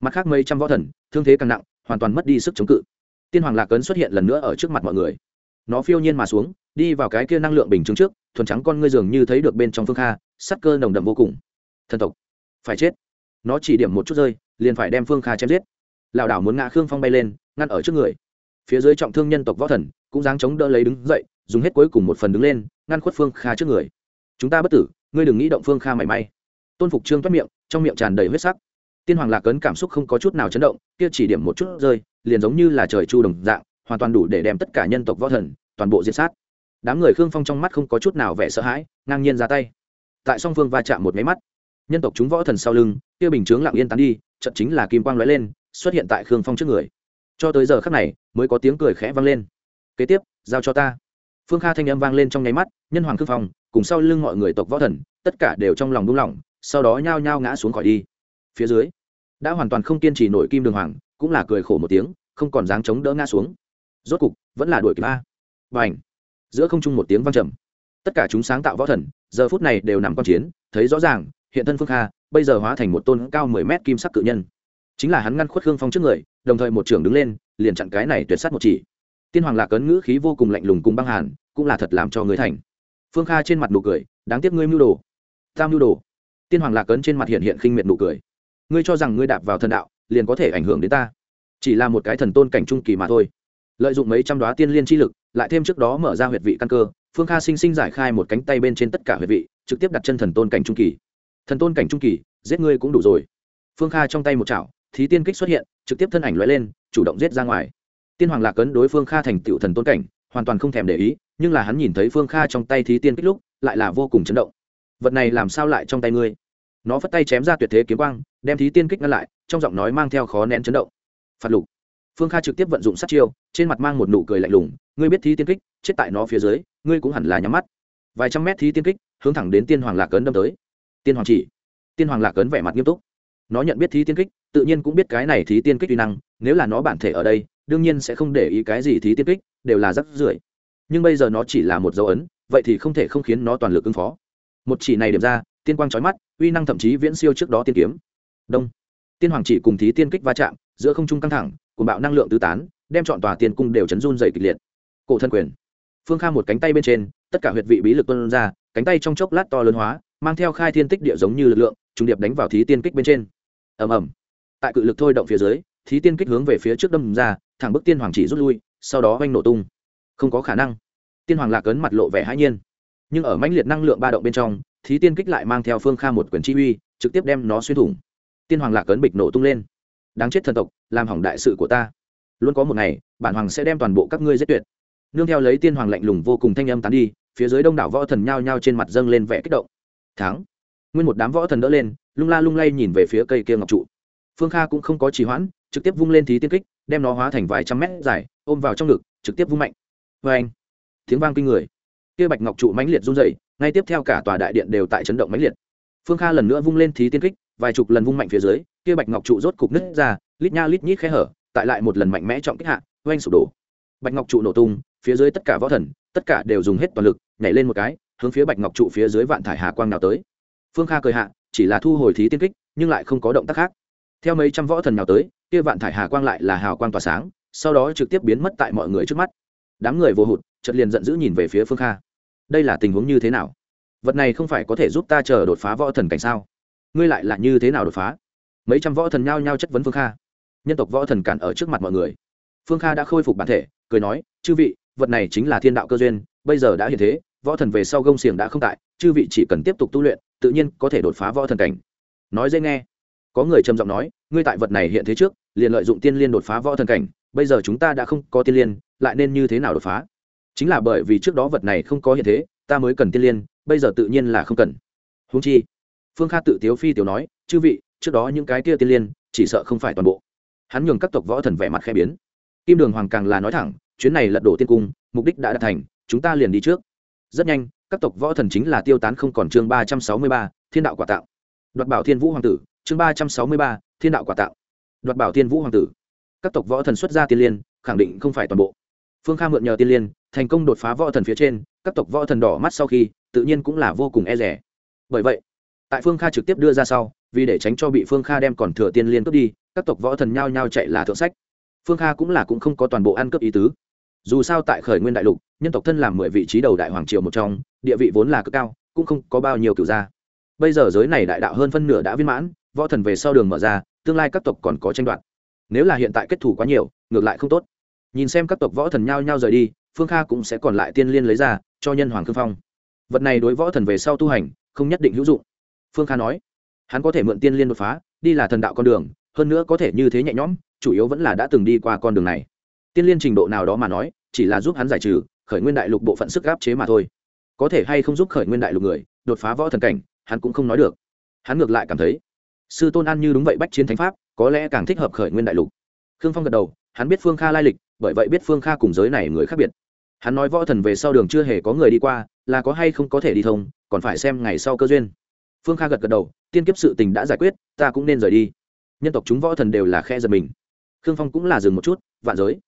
Mặt khác mấy trăm võ thần, thương thế càng nặng, hoàn toàn mất đi sức chống cự. Tiên hoàng lạc cấn xuất hiện lần nữa ở trước mặt mọi người. Nó phiêu nhiên mà xuống, đi vào cái kia năng lượng bình chứng trước, thuần trắng con ngươi dường như thấy được bên trong phương kha sắc cơ nồng đậm vô cùng. Thần tộc, phải chết. Nó chỉ điểm một chút rơi, liền phải đem phương kha chém giết. Lảo đảo muốn ngã khương phong bay lên, ngăn ở trước người. Phía dưới trọng thương nhân tộc võ thần, cũng dáng chống đỡ lấy đứng dậy, dùng hết cuối cùng một phần đứng lên, ngăn khuất phương kha trước người. Chúng ta bất tử, ngươi đừng nghĩ động phương kha mảy may. Tôn phục trương toát miệng, trong miệng tràn đầy huyết sắc. Tiên hoàng lạc cấn cảm xúc không có chút nào chấn động, kia chỉ điểm một chút rơi, liền giống như là trời chu đồng dạng, hoàn toàn đủ để đem tất cả nhân tộc võ thần toàn bộ diệt sát. Đám người khương phong trong mắt không có chút nào vẻ sợ hãi, ngang nhiên ra tay tại song phương va chạm một máy mắt. Nhân tộc chúng võ thần sau lưng, kia bình chướng lặng yên tán đi trận chính là kim quang lóe lên, xuất hiện tại khương phong trước người. Cho tới giờ khắc này, mới có tiếng cười khẽ vang lên. Kế tiếp, giao cho ta. Phương kha thanh âm vang lên trong nháy mắt, nhân hoàng khương phong, cùng sau lưng mọi người tộc võ thần, tất cả đều trong lòng đúng lòng sau đó nhao nhao ngã xuống khỏi đi. Phía dưới, đã hoàn toàn không kiên trì nổi kim đường hoàng, cũng là cười khổ một tiếng, không còn dáng chống đỡ ngã xuống. Rốt cục, vẫn là đuổi kịp a. Và ảnh giữa không trung một tiếng vang trầm tất cả chúng sáng tạo võ thần, giờ phút này đều nằm quan chiến, thấy rõ ràng, hiện thân phương kha, bây giờ hóa thành một tôn cao mười mét kim sắc cự nhân. Chính là hắn ngăn khuất khương phong trước người, đồng thời một trưởng đứng lên, liền chặn cái này tuyệt sát một chỉ. Tiên hoàng lạc cấn ngữ khí vô cùng lạnh lùng cùng băng hàn, cũng là thật làm cho người thành. Phương kha trên mặt nụ cười, đáng tiếc ngươi mưu đồ. Tam mưu đồ. Tiên hoàng lạc cấn trên mặt hiện hiện khinh miệt nụ cười. Ngươi cho rằng ngươi đạp vào thần đạo, liền có thể ảnh hưởng đến ta. Chỉ là một cái thần tôn cảnh trung kỳ mà thôi. Lợi dụng mấy trăm đoá tiên liên chi lực, lại thêm trước đó mở ra huyệt vị căn cơ phương kha sinh sinh giải khai một cánh tay bên trên tất cả huyệt vị, trực tiếp đặt chân thần tôn cảnh trung kỳ. Thần tôn cảnh trung kỳ, giết ngươi cũng đủ rồi. Phương kha trong tay một chảo, thí tiên kích xuất hiện, trực tiếp thân ảnh loại lên, chủ động giết ra ngoài. Tiên hoàng lạc cấn đối phương kha thành tựu thần tôn cảnh, hoàn toàn không thèm để ý, nhưng là hắn nhìn thấy phương kha trong tay thí tiên kích lúc, lại là vô cùng chấn động. Vật này làm sao lại trong tay ngươi? Nó phất tay chém ra tuyệt thế kiếm quang, đem thí tiên kích ngăn lại, trong giọng nói mang theo khó nén chấn động. Phạt lục phương kha trực tiếp vận dụng sát chiêu, trên mặt mang một nụ cười lạnh lùng, ngươi biết thí tiên kích, chết tại nó phía dưới, ngươi cũng hẳn là nhắm mắt. Vài trăm mét thí tiên kích, hướng thẳng đến tiên hoàng lạc cấn đâm tới. Tiên hoàng chỉ, tiên hoàng lạc cấn vẻ mặt nghiêm túc. Nó nhận biết thí tiên kích, tự nhiên cũng biết cái này thí tiên kích uy năng, nếu là nó bản thể ở đây, đương nhiên sẽ không để ý cái gì thí tiên kích, đều là rắc rưởi. Nhưng bây giờ nó chỉ là một dấu ấn, vậy thì không thể không khiến nó toàn lực ứng phó. Một chỉ này điểm ra, tiên quang trói mắt, uy năng thậm chí viễn siêu trước đó tiên kiếm. Đông tiên hoàng chỉ cùng thí tiên kích va chạm, giữa không trung căng thẳng cùng bạo năng lượng tứ tán, đem chọn tòa tiên cung đều chấn run dày kịch liệt. Cổ thân quyền. Phương kha một cánh tay bên trên, tất cả huyệt vị bí lực tuân ra, cánh tay trong chốc lát to lớn hóa, mang theo khai thiên tích địa giống như lực lượng, trùng điệp đánh vào thí tiên kích bên trên. Ầm ầm. Tại cự lực thôi động phía dưới, thí tiên kích hướng về phía trước đâm ra, thẳng bức tiên hoàng chỉ rút lui, sau đó oanh nổ tung. Không có khả năng. Tiên hoàng lạc ấn mặt lộ vẻ hãi nhiên. Nhưng ở mãnh liệt năng lượng ba động bên trong, thí tiên kích lại mang theo phương kha một quyền chi uy, trực tiếp đem nó xuyên thủng tiên hoàng lạc ấn bịch nổ tung lên. Đáng chết thần tộc, làm hỏng đại sự của ta. Luôn có một ngày, bản hoàng sẽ đem toàn bộ các ngươi giết tuyệt. Nương theo lấy tiên hoàng lạnh lùng vô cùng thanh âm tán đi, phía dưới đông đảo võ thần nhao nhao trên mặt dâng lên vẻ kích động. Thắng. Nguyên một đám võ thần đỡ lên, lung la lung lay nhìn về phía cây kia ngọc trụ. Phương kha cũng không có trì hoãn, trực tiếp vung lên thí tiên kích, đem nó hóa thành vài trăm mét dài, ôm vào trong ngực, trực tiếp vung mạnh. Vê anh. Tiếng vang kinh người. Kia bạch ngọc trụ mãnh liệt run dậy ngay tiếp theo cả tòa đại điện đều tại chấn động mãnh liệt. Phương kha lần nữa vung lên thí tiên kích vài chục lần vung mạnh phía dưới, kia bạch ngọc trụ rốt cục nứt ra, lít nha lít nhít khe hở, tại lại một lần mạnh mẽ trọng kích hạ, oanh sụp đổ. Bạch ngọc trụ nổ tung, phía dưới tất cả võ thần, tất cả đều dùng hết toàn lực, nhảy lên một cái, hướng phía bạch ngọc trụ phía dưới vạn thải hà quang nào tới. Phương kha cười hạ, chỉ là thu hồi thí tiên kích, nhưng lại không có động tác khác. Theo mấy trăm võ thần nào tới, kia vạn thải hà quang lại là hào quang tỏa sáng, sau đó trực tiếp biến mất tại mọi người trước mắt. Đám người vô hụt, chợt liền giận dữ nhìn về phía phương kha. Đây là tình huống như thế nào? Vật này không phải có thể giúp ta chờ đột phá võ thần cảnh sao? Ngươi lại là như thế nào đột phá? Mấy trăm võ thần nhao nhao chất vấn phương kha. Nhân tộc võ thần cản ở trước mặt mọi người. Phương kha đã khôi phục bản thể, cười nói, chư vị, vật này chính là thiên đạo cơ duyên, bây giờ đã hiện thế, võ thần về sau gông xiềng đã không tại, chư vị chỉ cần tiếp tục tu luyện, tự nhiên có thể đột phá võ thần cảnh. Nói dễ nghe. Có người trầm giọng nói, ngươi tại vật này hiện thế trước, liền lợi dụng tiên liên đột phá võ thần cảnh, bây giờ chúng ta đã không có tiên liên, lại nên như thế nào đột phá? Chính là bởi vì trước đó vật này không có hiện thế, ta mới cần tiên liên, bây giờ tự nhiên là không cần. Húng chi phương kha tự tiếu phi tiểu nói, chư vị, trước đó những cái kia tiên liên, chỉ sợ không phải toàn bộ. Hắn nhường các tộc võ thần vẻ mặt khẽ biến. Kim đường hoàng càng là nói thẳng, chuyến này lật đổ tiên cung, mục đích đã đạt thành, chúng ta liền đi trước. Rất nhanh, các tộc võ thần chính là tiêu tán không còn chương ba trăm sáu mươi ba, thiên đạo quả tạo. Đoạt bảo thiên vũ hoàng tử, chương ba trăm sáu mươi ba, thiên đạo quả tạo. Đoạt bảo thiên vũ hoàng tử. Các tộc võ thần xuất ra tiên liên, khẳng định không phải toàn bộ. Phương kha mượn nhờ tiên liên, thành công đột phá võ thần phía trên, các tộc võ thần đỏ mắt sau khi, tự nhiên cũng là vô cùng e rẻ bởi vậy tại phương kha trực tiếp đưa ra sau, vì để tránh cho bị phương kha đem còn thừa tiên liên cướp đi, các tộc võ thần nhao nhao chạy là thượng sách. Phương kha cũng là cũng không có toàn bộ ăn cướp ý tứ. Dù sao tại khởi nguyên đại lục, nhân tộc thân làm mười vị trí đầu đại hoàng triều một trong, địa vị vốn là cực cao, cũng không có bao nhiêu cựu gia bây giờ giới này đại đạo hơn phân nửa đã viên mãn, võ thần về sau đường mở ra, tương lai các tộc còn có tranh đoạt. Nếu là hiện tại kết thủ quá nhiều, ngược lại không tốt. Nhìn xem các tộc võ thần nhao nhao rời đi, phương kha cũng sẽ còn lại tiên liên lấy ra, cho nhân hoàng khương phong. Vật này đối võ thần về sau tu hành, không nhất định hữu dụng phương kha nói, hắn có thể mượn tiên liên đột phá, đi là thần đạo con đường, hơn nữa có thể như thế nhẹ nhõm, chủ yếu vẫn là đã từng đi qua con đường này. Tiên liên trình độ nào đó mà nói, chỉ là giúp hắn giải trừ khởi nguyên đại lục bộ phận sức gáp chế mà thôi. Có thể hay không giúp khởi nguyên đại lục người, đột phá võ thần cảnh, hắn cũng không nói được. Hắn ngược lại cảm thấy, sư tôn an như đúng vậy bách chiến thánh pháp, có lẽ càng thích hợp khởi nguyên đại lục. Khương phong gật đầu, hắn biết phương kha lai lịch, bởi vậy biết phương kha cùng giới này người khác biệt. Hắn nói võ thần về sau đường chưa hề có người đi qua, là có hay không có thể đi thông, còn phải xem ngày sau cơ duyên phương kha gật gật đầu, tiên kiếp sự tình đã giải quyết, ta cũng nên rời đi. Nhân tộc chúng võ thần đều là khe giật mình. Khương phong cũng là dừng một chút, vạn giới.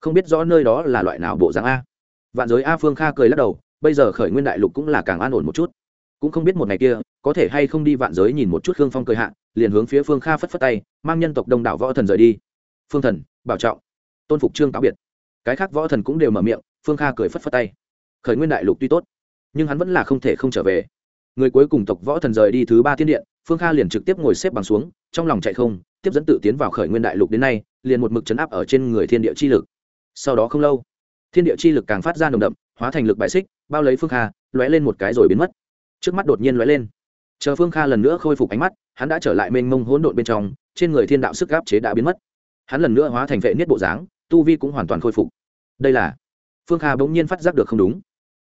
Không biết rõ nơi đó là loại nào bộ dáng a. Vạn giới a phương kha cười lắc đầu, bây giờ khởi nguyên đại lục cũng là càng an ổn một chút. Cũng không biết một ngày kia, có thể hay không đi vạn giới nhìn một chút khương phong cười hạ, liền hướng phía phương kha phất phất tay, mang nhân tộc đông đảo võ thần rời đi. Phương thần, bảo trọng. Tôn phục trương cáo biệt. Cái khác võ thần cũng đều mở miệng, phương kha cười phất phất tay. Khởi nguyên đại lục tuy tốt, nhưng hắn vẫn là không thể không trở về người cuối cùng tộc võ thần rời đi thứ ba thiên điện, phương kha liền trực tiếp ngồi xếp bằng xuống, trong lòng chạy không, tiếp dẫn tự tiến vào khởi nguyên đại lục đến nay, liền một mực chấn áp ở trên người thiên địa chi lực. Sau đó không lâu, thiên địa chi lực càng phát ra nồng đậm, hóa thành lực bại xích, bao lấy phương kha, lóe lên một cái rồi biến mất. Trước mắt đột nhiên lóe lên. Chờ phương kha lần nữa khôi phục ánh mắt, hắn đã trở lại mênh mông hỗn độn bên trong, trên người thiên đạo sức gáp chế đã biến mất. Hắn lần nữa hóa thành vệ niết bộ dáng, tu vi cũng hoàn toàn khôi phục. Đây là, phương kha bỗng nhiên phát giác được không đúng.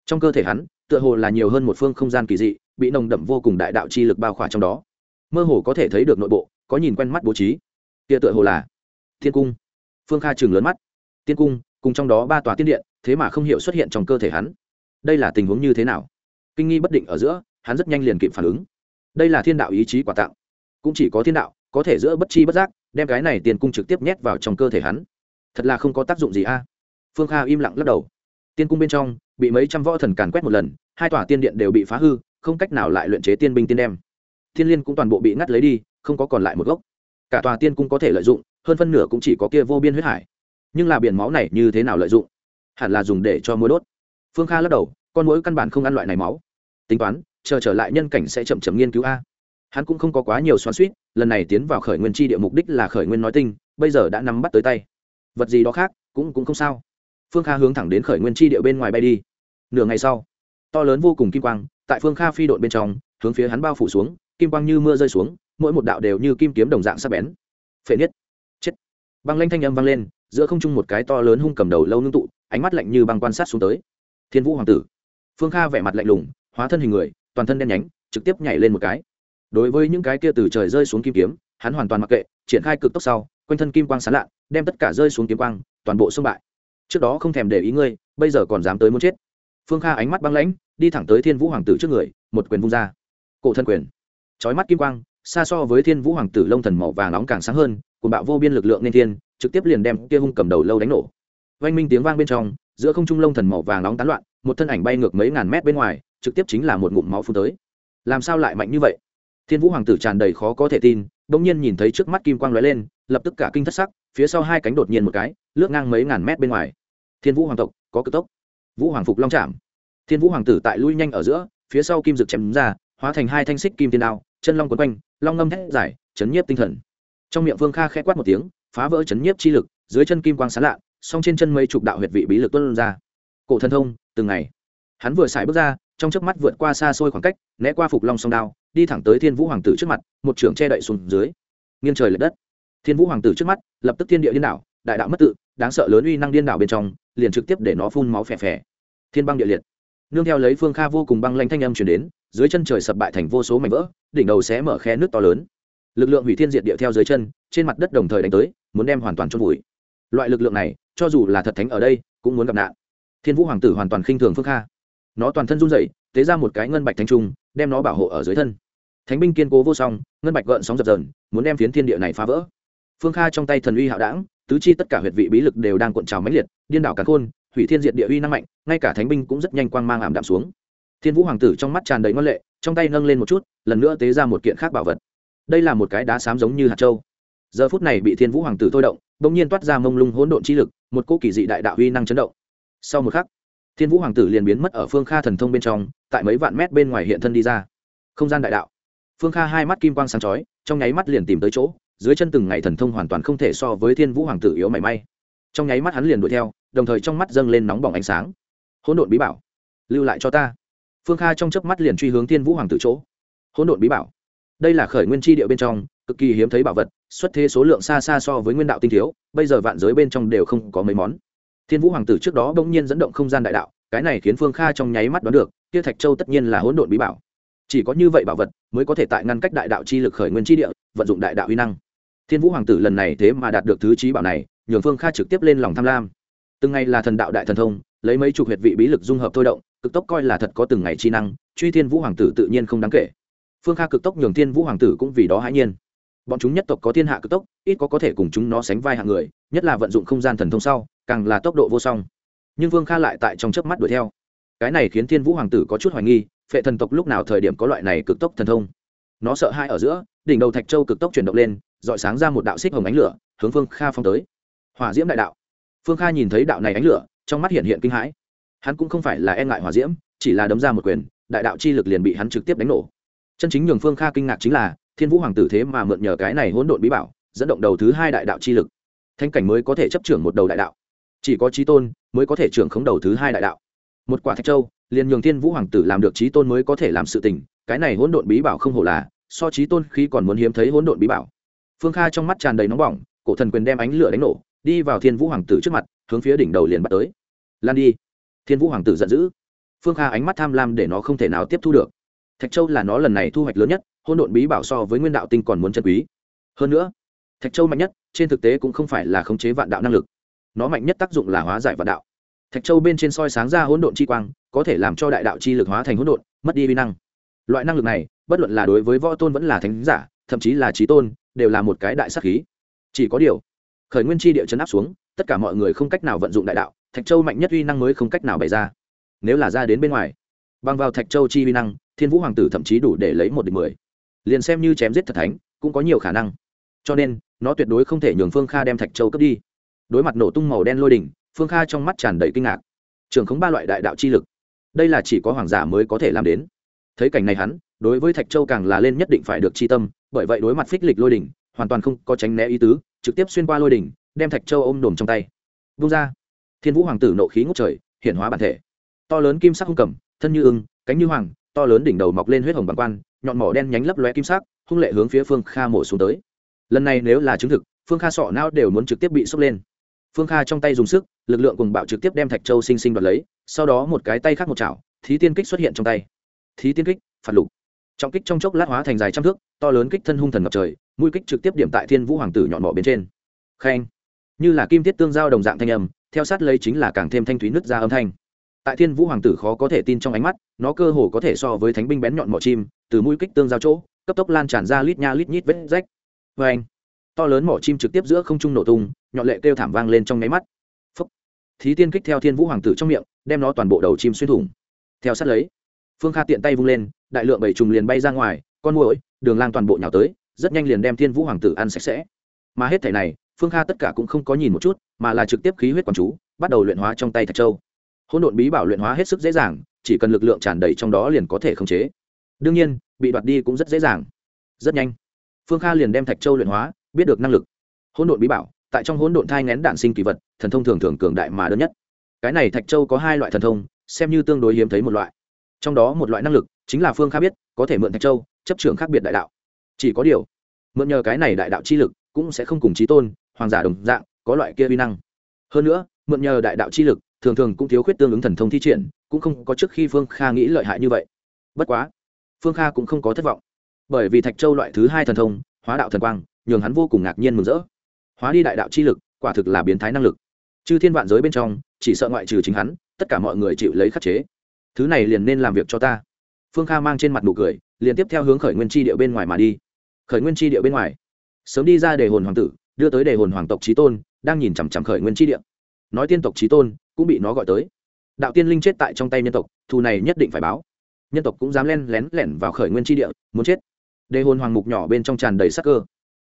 Trong cơ thể hắn, tựa hồ là nhiều hơn một phương không gian kỳ dị bị nồng đậm vô cùng đại đạo chi lực bao khỏa trong đó. Mơ hồ có thể thấy được nội bộ, có nhìn quen mắt bố trí. Kia tựa hồ là thiên cung. Phương kha chừng lớn mắt. Tiên cung, cùng trong đó ba tòa tiên điện, thế mà không hiểu xuất hiện trong cơ thể hắn. Đây là tình huống như thế nào? Kinh nghi bất định ở giữa, hắn rất nhanh liền kịp phản ứng. Đây là thiên đạo ý chí quà tặng. Cũng chỉ có thiên đạo, có thể giữa bất chi bất giác, đem cái này tiền cung trực tiếp nhét vào trong cơ thể hắn. Thật là không có tác dụng gì a. Phương kha im lặng lắc đầu. Tiên cung bên trong, bị mấy trăm võ thần càn quét một lần, hai tòa tiên điện đều bị phá hư không cách nào lại luyện chế tiên binh tiên đem. Thiên liên cũng toàn bộ bị ngắt lấy đi, không có còn lại một gốc. Cả tòa tiên cung có thể lợi dụng, hơn phân nửa cũng chỉ có kia vô biên huyết hải. Nhưng là biển máu này như thế nào lợi dụng? Hẳn là dùng để cho muối đốt. Phương kha lắc đầu, con mũi căn bản không ăn loại này máu. Tính toán, chờ trở lại nhân cảnh sẽ chậm chậm nghiên cứu a. Hắn cũng không có quá nhiều xoắn suýt lần này tiến vào khởi nguyên chi địa mục đích là khởi nguyên nói tinh, bây giờ đã nắm bắt tới tay. Vật gì đó khác, cũng cũng không sao. Phương kha hướng thẳng đến khởi nguyên chi địa bên ngoài bay đi. Nửa ngày sau, to lớn vô cùng kim quang tại phương kha phi đội bên trong, hướng phía hắn bao phủ xuống, kim quang như mưa rơi xuống, mỗi một đạo đều như kim kiếm đồng dạng sắc bén. Phệ niết. Chết. Băng lanh thanh âm vang lên, giữa không trung một cái to lớn hung cầm đầu lâu ngưng tụ, ánh mắt lạnh như băng quan sát xuống tới. Thiên vũ hoàng tử. Phương kha vẻ mặt lạnh lùng, hóa thân hình người, toàn thân đen nhánh, trực tiếp nhảy lên một cái. Đối với những cái kia từ trời rơi xuống kim kiếm, hắn hoàn toàn mặc kệ, triển khai cực tốc sau, quanh thân kim quang sán lạ, đem tất cả rơi xuống kiếm quang, toàn bộ xông bại. Trước đó không thèm để ý ngươi, bây giờ còn dám tới muốn chết phương kha ánh mắt băng lãnh, đi thẳng tới thiên vũ hoàng tử trước người, một quyền vung ra. Cổ thân quyền. Trói mắt kim quang, xa so với thiên vũ hoàng tử lông thần màu vàng nóng càng sáng hơn cùng bạo vô biên lực lượng nên thiên, trực tiếp liền đem kia hung cầm đầu lâu đánh nổ. Vang minh tiếng vang bên trong, giữa không trung lông thần màu vàng nóng tán loạn, một thân ảnh bay ngược mấy ngàn mét bên ngoài, trực tiếp chính là một ngụm máu phun tới. Làm sao lại mạnh như vậy? Thiên vũ hoàng tử tràn đầy khó có thể tin, bỗng nhiên nhìn thấy trước mắt kim quang lóe lên, lập tức cả kinh thất sắc, phía sau hai cánh đột nhiên một cái, lướt ngang mấy ngàn mét bên ngoài. Thiên vũ hoàng tộc, có cực tốc vũ hoàng phục long trảm thiên vũ hoàng tử tại lui nhanh ở giữa, phía sau kim Dực chém ra, hóa thành hai thanh xích kim tiên đao, chân long quấn quanh, long ngâm thét giải chấn nhiếp tinh thần. Trong miệng vương kha khẽ quát một tiếng, phá vỡ chấn nhiếp chi lực, dưới chân kim quang sán lạ, song trên chân mây trục đạo huyệt vị bí lực tuân ra. Cổ thần thông, từng ngày. Hắn vừa xài bước ra, trong chớp mắt vượt qua xa xôi khoảng cách, né qua phục long song đao, đi thẳng tới thiên vũ hoàng tử trước mặt, một trưởng che đậy xuống dưới. Nghiêng trời l ệ đất. Thiên vũ hoàng tử trước mắt, lập tức thiên địa điên đảo, đại đạo mất tự, đáng sợ lớn uy năng điên đảo bên trong, liền trực tiếp để nó phun máu phè phè thiên băng địa liệt. Nương theo lấy phương kha vô cùng băng lanh thanh âm chuyển đến, dưới chân trời sập bại thành vô số mảnh vỡ, đỉnh đầu xé mở khe nước to lớn. Lực lượng hủy thiên diệt địa theo dưới chân, trên mặt đất đồng thời đánh tới, muốn đem hoàn toàn chôn vùi. Loại lực lượng này, cho dù là thật thánh ở đây, cũng muốn gặp nạn. Thiên vũ hoàng tử hoàn toàn khinh thường phương kha. Nó toàn thân run rẩy, tế ra một cái ngân bạch thanh trung, đem nó bảo hộ ở dưới thân. Thánh binh kiên cố vô song, ngân bạch gợn sóng dập dờn, muốn đem phiến thiên địa này phá vỡ. Phương kha trong tay thần uy hạo đảng tứ chi tất cả huyệt vị bí lực đều đang cuộn trào mãnh liệt, điên đảo cắn khôn hủy thiên diệt địa uy năng mạnh, ngay cả thánh binh cũng rất nhanh quang mang ảm đạm xuống. Thiên vũ hoàng tử trong mắt tràn đầy ngân lệ, trong tay nâng lên một chút, lần nữa tế ra một kiện khác bảo vật. Đây là một cái đá xám giống như hạt châu. Giờ phút này bị thiên vũ hoàng tử thôi động đ ỗ n g nhiên toát ra mông lung hỗn độn chi lực, một cỗ kỳ dị đại đạo uy năng chấn động. Sau một khắc, thiên vũ hoàng tử liền biến mất ở phương kha thần thông bên trong, tại mấy vạn mét bên ngoài hiện thân đi ra. Không gian đại đạo. Phương kha hai mắt kim quang sáng chói, trong nháy mắt liền tìm tới chỗ, dưới chân từng ngày thần thông hoàn toàn không thể so với thiên vũ hoàng tử yếu mảy may trong nháy mắt hắn liền đuổi theo, đồng thời trong mắt dâng lên nóng bỏng ánh sáng. Hỗn độn bí bảo, lưu lại cho ta. Phương kha trong chớp mắt liền truy hướng thiên vũ hoàng tử chỗ. Hỗn độn bí bảo. Đây là khởi nguyên tri địa bên trong, cực kỳ hiếm thấy bảo vật, xuất thế số lượng xa xa so với nguyên đạo tinh thiếu, bây giờ vạn giới bên trong đều không có mấy món. Thiên vũ hoàng tử trước đó bỗng nhiên dẫn động không gian đại đạo, cái này khiến phương kha trong nháy mắt đoán được, kia thạch châu tất nhiên là hỗn độn bí bảo. Chỉ có như vậy bảo vật mới có thể tại ngăn cách đại đạo chi lực khởi nguyên tri địa, vận dụng đại đạo uy năng. Thiên vũ hoàng tử lần này thế mà đạt được thứ trí bảo này nhường phương kha trực tiếp lên lòng tham lam. Từng ngày là thần đạo đại thần thông, lấy mấy chục huyệt vị bí lực dung hợp thôi động, cực tốc coi là thật có từng ngày chi năng, truy thiên vũ hoàng tử tự nhiên không đáng kể. Phương kha cực tốc nhường thiên vũ hoàng tử cũng vì đó hãi nhiên. Bọn chúng nhất tộc có thiên hạ cực tốc, ít có có thể cùng chúng nó sánh vai hạng người, nhất là vận dụng không gian thần thông sau, càng là tốc độ vô song. Nhưng vương kha lại tại trong chớp mắt đuổi theo. Cái này khiến thiên vũ hoàng tử có chút hoài nghi, phệ thần tộc lúc nào thời điểm có loại này cực tốc thần thông. Nó sợ hai ở giữa, đỉnh đầu thạch châu cực tốc chuyển động lên dọi sáng ra một đạo xích hồng ánh lửa, hướng phương kha phong tới hỏa diễm đại đạo. Phương kha nhìn thấy đạo này ánh lửa, trong mắt hiện hiện kinh hãi. Hắn cũng không phải là e ngại hỏa diễm, chỉ là đấm ra một quyền, đại đạo chi lực liền bị hắn trực tiếp đánh nổ. Chân chính nhường phương kha kinh ngạc chính là, thiên vũ hoàng tử thế mà mượn nhờ cái này hỗn độn bí bảo, dẫn động đầu thứ hai đại đạo chi lực. Thanh cảnh mới có thể chấp trưởng một đầu đại đạo. Chỉ có trí tôn mới có thể trưởng khống đầu thứ hai đại đạo. Một quả thạch châu, liền nhường thiên vũ hoàng tử làm được trí tôn mới có thể làm sự tình, cái này hỗn độn bí bảo không hổ là, so trí tôn khi còn muốn hiếm thấy hỗn độn bí bảo. Phương kha trong mắt tràn đầy nóng bỏng, cổ thần quyền đem ánh lửa đánh nổ đi vào thiên vũ hoàng tử trước mặt, hướng phía đỉnh đầu liền bắt tới. Lan đi. Thiên vũ hoàng tử giận dữ. Phương kha ánh mắt tham lam để nó không thể nào tiếp thu được. Thạch châu là nó lần này thu hoạch lớn nhất hôn độn bí bảo so với nguyên đạo tinh còn muốn chân quý. Hơn nữa, thạch châu mạnh nhất, trên thực tế cũng không phải là khống chế vạn đạo năng lực. Nó mạnh nhất tác dụng là hóa giải vạn đạo. Thạch châu bên trên soi sáng ra hỗn độn chi quang, có thể làm cho đại đạo chi lực hóa thành hỗn độn, mất đi vi năng. Loại năng lực này, bất luận là đối với võ tôn vẫn là thánh giả, thậm chí là trí tôn, đều là một cái đại sắc khí. Chỉ có điều khởi nguyên chi địa chấn áp xuống, tất cả mọi người không cách nào vận dụng đại đạo, thạch châu mạnh nhất uy năng mới không cách nào bày ra. Nếu là ra đến bên ngoài băng vào thạch châu chi uy năng, thiên vũ hoàng tử thậm chí đủ để lấy một địch mười. Liền xem như chém giết thật thánh, cũng có nhiều khả năng. Cho nên, nó tuyệt đối không thể nhường phương kha đem thạch châu cướp đi. Đối mặt nổ tung màu đen lôi đỉnh, phương kha trong mắt tràn đầy kinh ngạc. Trường không ba loại đại đạo chi lực, đây là chỉ có hoàng giả mới có thể làm đến. Thấy cảnh này hắn, đối với thạch châu càng là lên nhất định phải được chi tâm, bởi vậy đối mặt phích lịch lôi đỉnh, hoàn toàn không có tránh né ý tứ trực tiếp xuyên qua lôi đỉnh, đem thạch châu ôm đồm trong tay. Vung ra. Thiên vũ hoàng tử nộ khí ngốc trời hiện hóa bản thể. To lớn kim sắc hung cầm, thân như ưng, cánh như hoàng, to lớn đỉnh đầu mọc lên huyết hồng bằng quan, nhọn mỏ đen nhánh lấp lóe kim sắc, hung lệ hướng phía phương kha mổ xuống tới. Lần này nếu là chứng thực, phương kha sọ não đều muốn trực tiếp bị sốc lên. Phương kha trong tay dùng sức, lực lượng cùng bạo trực tiếp đem thạch châu sinh sinh đoạt lấy, sau đó một cái tay khác một chảo, thí tiên kích xuất hiện trong tay. Thí tiên kích, phạt lục. Trọng kích trong chốc lát hóa thành dài trăm thước, to lớn kích thân hung thần ngập trời mũi kích trực tiếp điểm tại thiên vũ hoàng tử nhọn mỏ bên trên. Khen. Như là kim thiết tương giao đồng dạng thanh âm, theo sát lấy chính là càng thêm thanh thúy nứt ra âm thanh. Tại thiên vũ hoàng tử khó có thể tin trong ánh mắt, nó cơ hồ có thể so với thánh binh bén nhọn mỏ chim, từ mũi kích tương giao chỗ, cấp tốc lan tràn ra lít nha lít nhít vết rách. Vê anh to lớn mỏ chim trực tiếp giữa không trung nổ tung, nhọn lệ kêu thảm vang lên trong nháy mắt. Phúc. thí tiên kích theo thiên vũ hoàng tử trong miệng, đem nó toàn bộ đầu chim xuyên thủng. Theo sát lấy, phương kha tiện tay vung lên, đại lượng bảy trùng liền bay ra ngoài, con mũi đường lang toàn bộ nhào tới rất nhanh liền đem thiên vũ hoàng tử ăn sạch sẽ. Mà hết thảy này, phương kha tất cả cũng không có nhìn một chút, mà là trực tiếp khí huyết quán chú, bắt đầu luyện hóa trong tay thạch châu. Hỗn độn bí bảo luyện hóa hết sức dễ dàng, chỉ cần lực lượng tràn đầy trong đó liền có thể khống chế. Đương nhiên, bị đoạt đi cũng rất dễ dàng. Rất nhanh, phương kha liền đem thạch châu luyện hóa, biết được năng lực. Hỗn độn bí bảo, tại trong hỗn độn thai ngén đạn sinh kỳ vật, thần thông thường thường cường đại mà đơn nhất. Cái này thạch châu có hai loại thần thông, xem như tương đối hiếm thấy một loại. Trong đó một loại năng lực chính là phương kha biết, có thể mượn thạch châu, chấp trường khác biệt đại đạo chỉ có điều, mượn nhờ cái này đại đạo chi lực cũng sẽ không cùng trí tôn, hoàng giả đồng dạng, có loại kia vi năng. Hơn nữa, mượn nhờ đại đạo chi lực, thường thường cũng thiếu khuyết tương ứng thần thông thi triển, cũng không có trước khi phương kha nghĩ lợi hại như vậy. Bất quá, phương kha cũng không có thất vọng. Bởi vì thạch châu loại thứ hai thần thông, hóa đạo thần quang, nhường hắn vô cùng ngạc nhiên mừng rỡ. Hóa đi đại đạo chi lực, quả thực là biến thái năng lực. Chư thiên vạn giới bên trong, chỉ sợ ngoại trừ chính hắn, tất cả mọi người chịu lấy khắc chế. Thứ này liền nên làm việc cho ta. Phương kha mang trên mặt nụ cười, liền tiếp theo hướng khởi nguyên tri địa bên ngoài mà đi khởi nguyên tri địa bên ngoài. Sớm đi ra đề hồn hoàng tử, đưa tới đề hồn hoàng tộc trí tôn, đang nhìn chằm chằm khởi nguyên tri địa. Nói tiên tộc trí tôn cũng bị nó gọi tới. Đạo tiên linh chết tại trong tay nhân tộc, thù này nhất định phải báo. Nhân tộc cũng dám len lén lẻn vào khởi nguyên tri địa, muốn chết. Đề hồn hoàng mục nhỏ bên trong tràn đầy sắc cơ.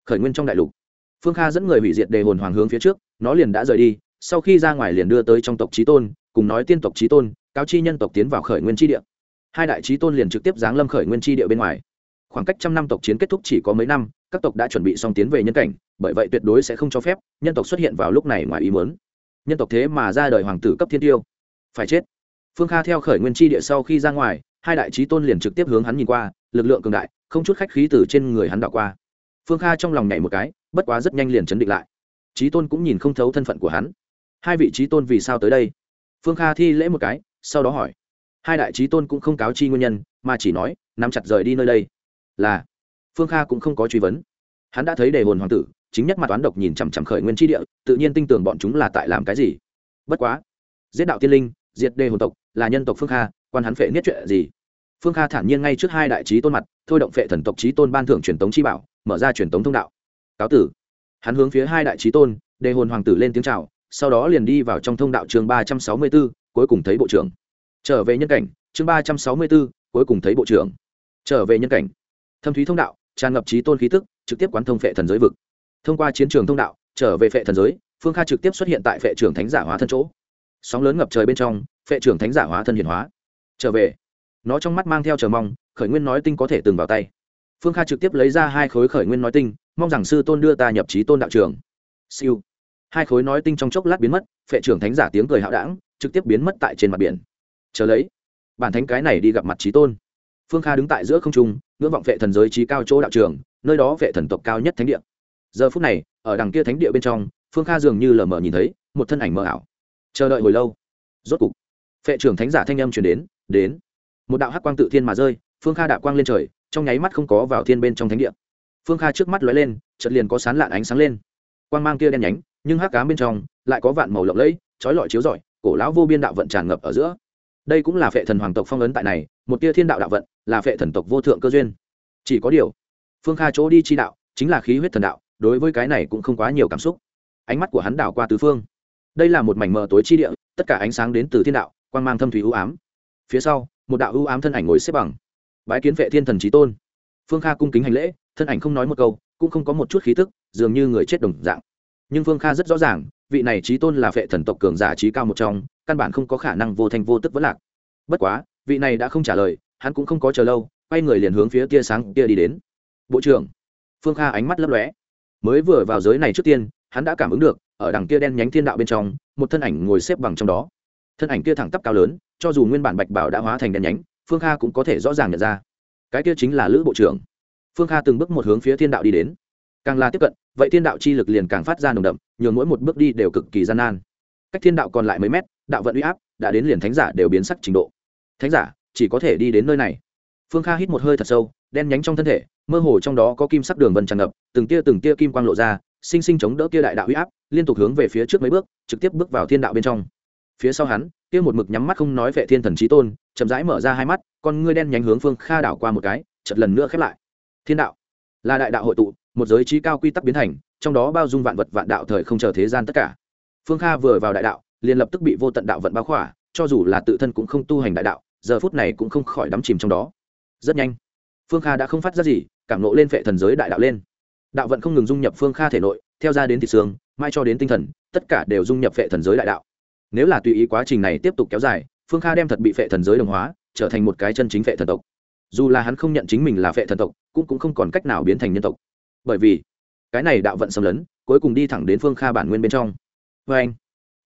Khởi nguyên trong đại lục. Phương kha dẫn người hủy diệt đề hồn hoàng hướng phía trước, nó liền đã rời đi, sau khi ra ngoài liền đưa tới trong tộc trí tôn, cùng nói tiên tộc trí tôn, cáo chi nhân tộc tiến vào khởi nguyên tri địa. Hai đại trí tôn liền trực tiếp giáng lâm khởi nguyên tri địa bên ngoài khoảng cách trăm năm tộc chiến kết thúc chỉ có mấy năm, các tộc đã chuẩn bị xong tiến về nhân cảnh, bởi vậy tuyệt đối sẽ không cho phép nhân tộc xuất hiện vào lúc này ngoài ý muốn. Nhân tộc thế mà ra đời hoàng tử cấp thiên tiêu. Phải chết. Phương kha theo khởi nguyên tri địa sau khi ra ngoài, hai đại trí tôn liền trực tiếp hướng hắn nhìn qua, lực lượng cường đại, không chút khách khí từ trên người hắn đạo qua. Phương kha trong lòng nhảy một cái, bất quá rất nhanh liền chấn định lại. Trí tôn cũng nhìn không thấu thân phận của hắn. Hai vị trí tôn vì sao tới đây? Phương kha thi lễ một cái, sau đó hỏi. Hai đại trí tôn cũng không cáo chi nguyên nhân, mà chỉ nói, nắm chặt rời đi nơi đây là phương kha cũng không có truy vấn. Hắn đã thấy đề hồn hoàng tử, chính nhất mặt toán độc nhìn chằm chằm khởi nguyên tri địa, tự nhiên tin tưởng bọn chúng là tại làm cái gì. Bất quá, giết đạo tiên linh, diệt đề hồn tộc, là nhân tộc phương kha, quan hắn phệ niết chuyện gì? Phương kha thản nhiên ngay trước hai đại trí tôn mặt, thôi động phệ thần tộc trí tôn ban thưởng truyền tống chi bảo, mở ra truyền tống thông đạo. Cáo tử. Hắn hướng phía hai đại trí tôn, đề hồn hoàng tử lên tiếng c h à o sau đó liền đi vào trong thông đạo trường ba trăm sáu mươi b ố cuối cùng thấy bộ trưởng. Trở về nhân cảnh, chương ba trăm sáu mươi bốn cuối cùng thấy bộ trưởng. Trở về nhân cảnh thâm thúy thông đạo, tràn ngập trí tôn khí tức, trực tiếp quán thông phệ thần giới vực. Thông qua chiến trường thông đạo, trở về phệ thần giới, phương kha trực tiếp xuất hiện tại phệ trưởng thánh giả hóa thân chỗ. Sóng lớn ngập trời bên trong, phệ trưởng thánh giả hóa thân hiển hóa. Trở về. Nó trong mắt mang theo chờ mong, khởi nguyên nói tinh có thể từng vào tay. Phương kha trực tiếp lấy ra hai khối khởi nguyên nói tinh, mong rằng sư tôn đưa ta nhập trí tôn đạo trường. Siêu. Hai khối nói tinh trong chốc lát biến mất, phệ trưởng thánh giả tiếng cười hạo đảng, trực tiếp biến mất tại trên mặt biển. Chờ lấy. Bản thánh cái này đi gặp mặt trí tôn. Phương kha đứng tại giữa không trung ngưỡng vọng vệ thần giới trí cao chỗ đạo trường, nơi đó vệ thần tộc cao nhất thánh địa. Giờ phút này, ở đằng kia thánh địa bên trong, phương kha dường như lờ mờ nhìn thấy một thân ảnh mờ ảo. Chờ đợi hồi lâu, rốt cục vệ trưởng thánh giả thanh âm chuyển đến đến. Một đạo hắc quang tự thiên mà rơi, phương kha đạp quang lên trời, trong nháy mắt không có vào thiên bên trong thánh địa. Phương kha trước mắt lóe lên, chợt liền có sán lạn ánh sáng lên. Quang mang kia đen nhánh, nhưng hắc cám bên trong, lại có vạn màu lộng lẫy trói lọi chiếu rọi, cổ lão vô biên đạo vận tràn ngập ở giữa. Đây cũng là phệ thần hoàng tộc phong ấn tại này, một tia thiên đạo đạo vận là phệ thần tộc vô thượng cơ duyên. Chỉ có điều, phương kha chỗ đi chi đạo chính là khí huyết thần đạo, đối với cái này cũng không quá nhiều cảm xúc. Ánh mắt của hắn đảo qua tứ phương. Đây là một mảnh mờ tối chi địa, tất cả ánh sáng đến từ thiên đạo, quang mang thâm thủy ưu ám. Phía sau, một đạo ưu ám thân ảnh ngồi xếp bằng, bái kiến vệ thiên thần trí tôn. Phương kha cung kính hành lễ, thân ảnh không nói một câu, cũng không có một chút khí tức, dường như người chết đồng dạng. Nhưng phương kha rất rõ ràng, vị này trí tôn là vệ thần tộc cường giả trí cao một trong, căn bản không có khả năng vô thanh vô tức vẫn lạc. Bất quá, vị này đã không trả lời hắn cũng không có chờ lâu, quay người liền hướng phía tia sáng kia đi đến. Bộ trưởng. Phương kha ánh mắt lấp lóe. Mới vừa vào giới này trước tiên, hắn đã cảm ứng được, ở đằng kia đen nhánh thiên đạo bên trong, một thân ảnh ngồi xếp bằng trong đó. Thân ảnh kia thẳng tắp cao lớn, cho dù nguyên bản bạch bảo đã hóa thành đen nhánh, phương kha cũng có thể rõ ràng nhận ra. Cái kia chính là lữ bộ trưởng. Phương kha từng bước một hướng phía thiên đạo đi đến. Càng là tiếp cận, vậy thiên đạo chi lực liền càng phát ra nồng đậm, nhường mỗi một bước đi đều cực kỳ gian nan. Cách thiên đạo còn lại mấy mét, đạo vận uy áp, đã đến liền thánh giả đều biến sắc trình độ. Thánh giả chỉ có thể đi đến nơi này. Phương kha hít một hơi thật sâu, đen nhánh trong thân thể, mơ hồ trong đó có kim sắc đường vân tràn ngập, từng tia từng tia kim quang lộ ra, sinh sinh chống đỡ kia đại đạo uy áp, liên tục hướng về phía trước mấy bước, trực tiếp bước vào thiên đạo bên trong. Phía sau hắn, kia một mực nhắm mắt không nói vệ thiên thần trí tôn, chậm rãi mở ra hai mắt, con ngươi đen nhánh hướng phương kha đảo qua một cái chật lần nữa khép lại. Thiên đạo, là đại đạo hội tụ, một giới trí cao quy tắc biến thành, trong đó bao dung vạn vật vạn đạo thời không chờ thế gian tất cả. Phương kha vừa vào đại đạo, liền lập tức bị vô tận đạo vận bao khỏa, cho dù là tự thân cũng không tu hành đại đạo giờ phút này cũng không khỏi đắm chìm trong đó. Rất nhanh, phương kha đã không phát ra gì, cảm nộ lên phệ thần giới đại đạo lên. Đạo vận không ngừng dung nhập phương kha thể nội, theo ra đến thịt xương, mai cho đến tinh thần, tất cả đều dung nhập phệ thần giới đại đạo. Nếu là tùy ý quá trình này tiếp tục kéo dài, phương kha đem thật bị phệ thần giới đồng hóa, trở thành một cái chân chính phệ thần tộc. Dù là hắn không nhận chính mình là phệ thần tộc, cũng cũng không còn cách nào biến thành nhân tộc. Bởi vì, cái này đạo vận xâm lấn, cuối cùng đi thẳng đến phương kha bản nguyên bên trong. Vê anh,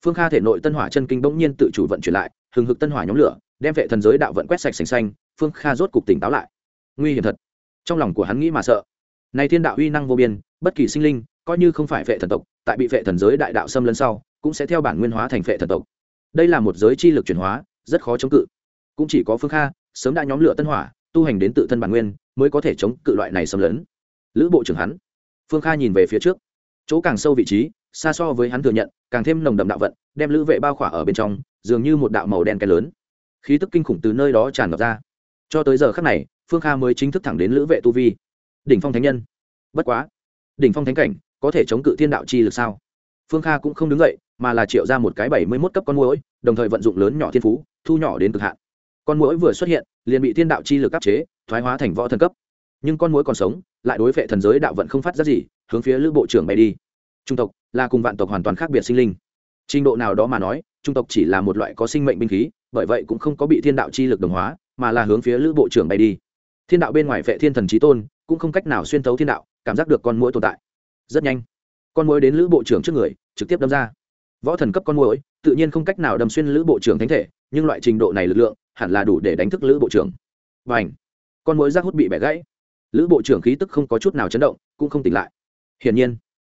phương kha thể nội tân hỏa chân kinh bỗng nhiên tự chủ vận chuyển lại, hừng hực tân hỏa nhóm lửa đem vệ thần giới đạo vận quét sạch sành xanh, phương kha rốt cục tỉnh táo lại. Nguy hiểm thật. Trong lòng của hắn nghĩ mà sợ. Này thiên đạo uy năng vô biên, bất kỳ sinh linh, coi như không phải vệ thần tộc, tại bị vệ thần giới đại đạo xâm lấn sau, cũng sẽ theo bản nguyên hóa thành vệ thần tộc. Đây là một giới chi lực chuyển hóa, rất khó chống cự. Cũng chỉ có phương kha, sớm đã nhóm lửa tân hỏa, tu hành đến tự thân bản nguyên, mới có thể chống cự loại này xâm lấn. Lữ bộ trưởng hắn. Phương kha nhìn về phía trước. Chỗ càng sâu vị trí, xa so với hắn thừa nhận, càng thêm nồng đậm đạo vận, đem lữ vệ bao khỏa ở bên trong, dường như một đạo màu đen cái lớn khí tức kinh khủng từ nơi đó tràn ngập ra. Cho tới giờ khác này, phương kha mới chính thức thẳng đến lữ vệ tu vi. Đỉnh phong thánh nhân. Bất quá, đỉnh phong thánh cảnh có thể chống cự thiên đạo chi lực sao? Phương kha cũng không đứng dậy, mà là triệu ra một cái bảy mươi mốt cấp con mũi đồng thời vận dụng lớn nhỏ thiên phú, thu nhỏ đến cực hạn. Con mũi vừa xuất hiện, liền bị thiên đạo chi lực áp chế, thoái hóa thành võ thần cấp. Nhưng con mũi còn sống, lại đối vệ thần giới đạo vận không phát ra gì, hướng phía lữ bộ trưởng bay đi. Trung tộc là cùng vạn tộc hoàn toàn khác biệt sinh linh. Trình độ nào đó mà nói, trung tộc chỉ là một loại có sinh mệnh binh khí bởi vậy cũng không có bị thiên đạo chi lực đồng hóa, mà là hướng phía lữ bộ trưởng bay đi. Thiên đạo bên ngoài vệ thiên thần trí tôn cũng không cách nào xuyên thấu thiên đạo, cảm giác được con mũi tồn tại. Rất nhanh, con mũi đến lữ bộ trưởng trước người, trực tiếp đâm ra. Võ thần cấp con mũi tự nhiên không cách nào đâm xuyên lữ bộ trưởng thánh thể, nhưng loại trình độ này lực lượng hẳn là đủ để đánh thức lữ bộ trưởng. Và ảnh con mũi rác hút bị bẻ gãy. Lữ bộ trưởng khí tức không có chút nào chấn động, cũng không tỉnh lại. Hiển nhiên,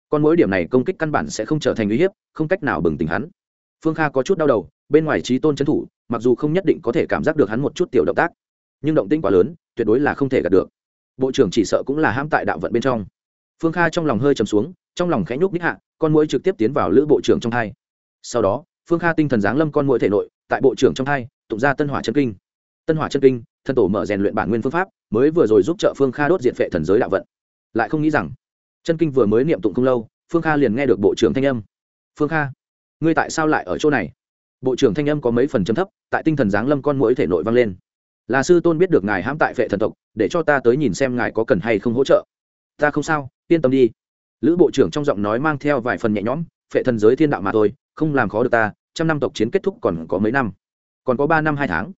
con mũi điểm này công kích căn bản sẽ không trở thành uy hiếp, không cách nào bừng tỉnh hắn. Phương kha có chút đau đầu, bên ngoài trí tôn trấn thủ mặc dù không nhất định có thể cảm giác được hắn một chút tiểu động tác, nhưng động tinh quá lớn, tuyệt đối là không thể gạt được. Bộ trưởng chỉ sợ cũng là ham tại đạo vận bên trong. Phương kha trong lòng hơi trầm xuống, trong lòng khẽ nhúc ních hạ, con mũi trực tiếp tiến vào lữ bộ trưởng trong thai sau đó, phương kha tinh thần giáng lâm con mũi thể nội, tại bộ trưởng trong thai tụng ra tân hỏa chân kinh. Tân hỏa chân kinh, thân tổ mở rèn luyện bản nguyên phương pháp, mới vừa rồi giúp trợ phương kha đốt diện phệ thần giới đạo vận. Lại không nghĩ rằng, chân kinh vừa mới niệm tụng không lâu, phương kha liền nghe được bộ trưởng thanh âm. Phương kha, ngươi tại sao lại ở chỗ này? Bộ trưởng thanh âm có mấy phần chấm thấp, tại tinh thần giáng lâm con mũi thể nội vang lên. Là sư tôn biết được ngài hãm tại vệ thần tộc, để cho ta tới nhìn xem ngài có cần hay không hỗ trợ. Ta không sao, yên tâm đi. Lữ bộ trưởng trong giọng nói mang theo vài phần nhẹ nhõm phệ thần giới thiên đạo mà thôi, không làm khó được ta, trăm năm tộc chiến kết thúc còn có mấy năm. Còn có ba năm hai tháng.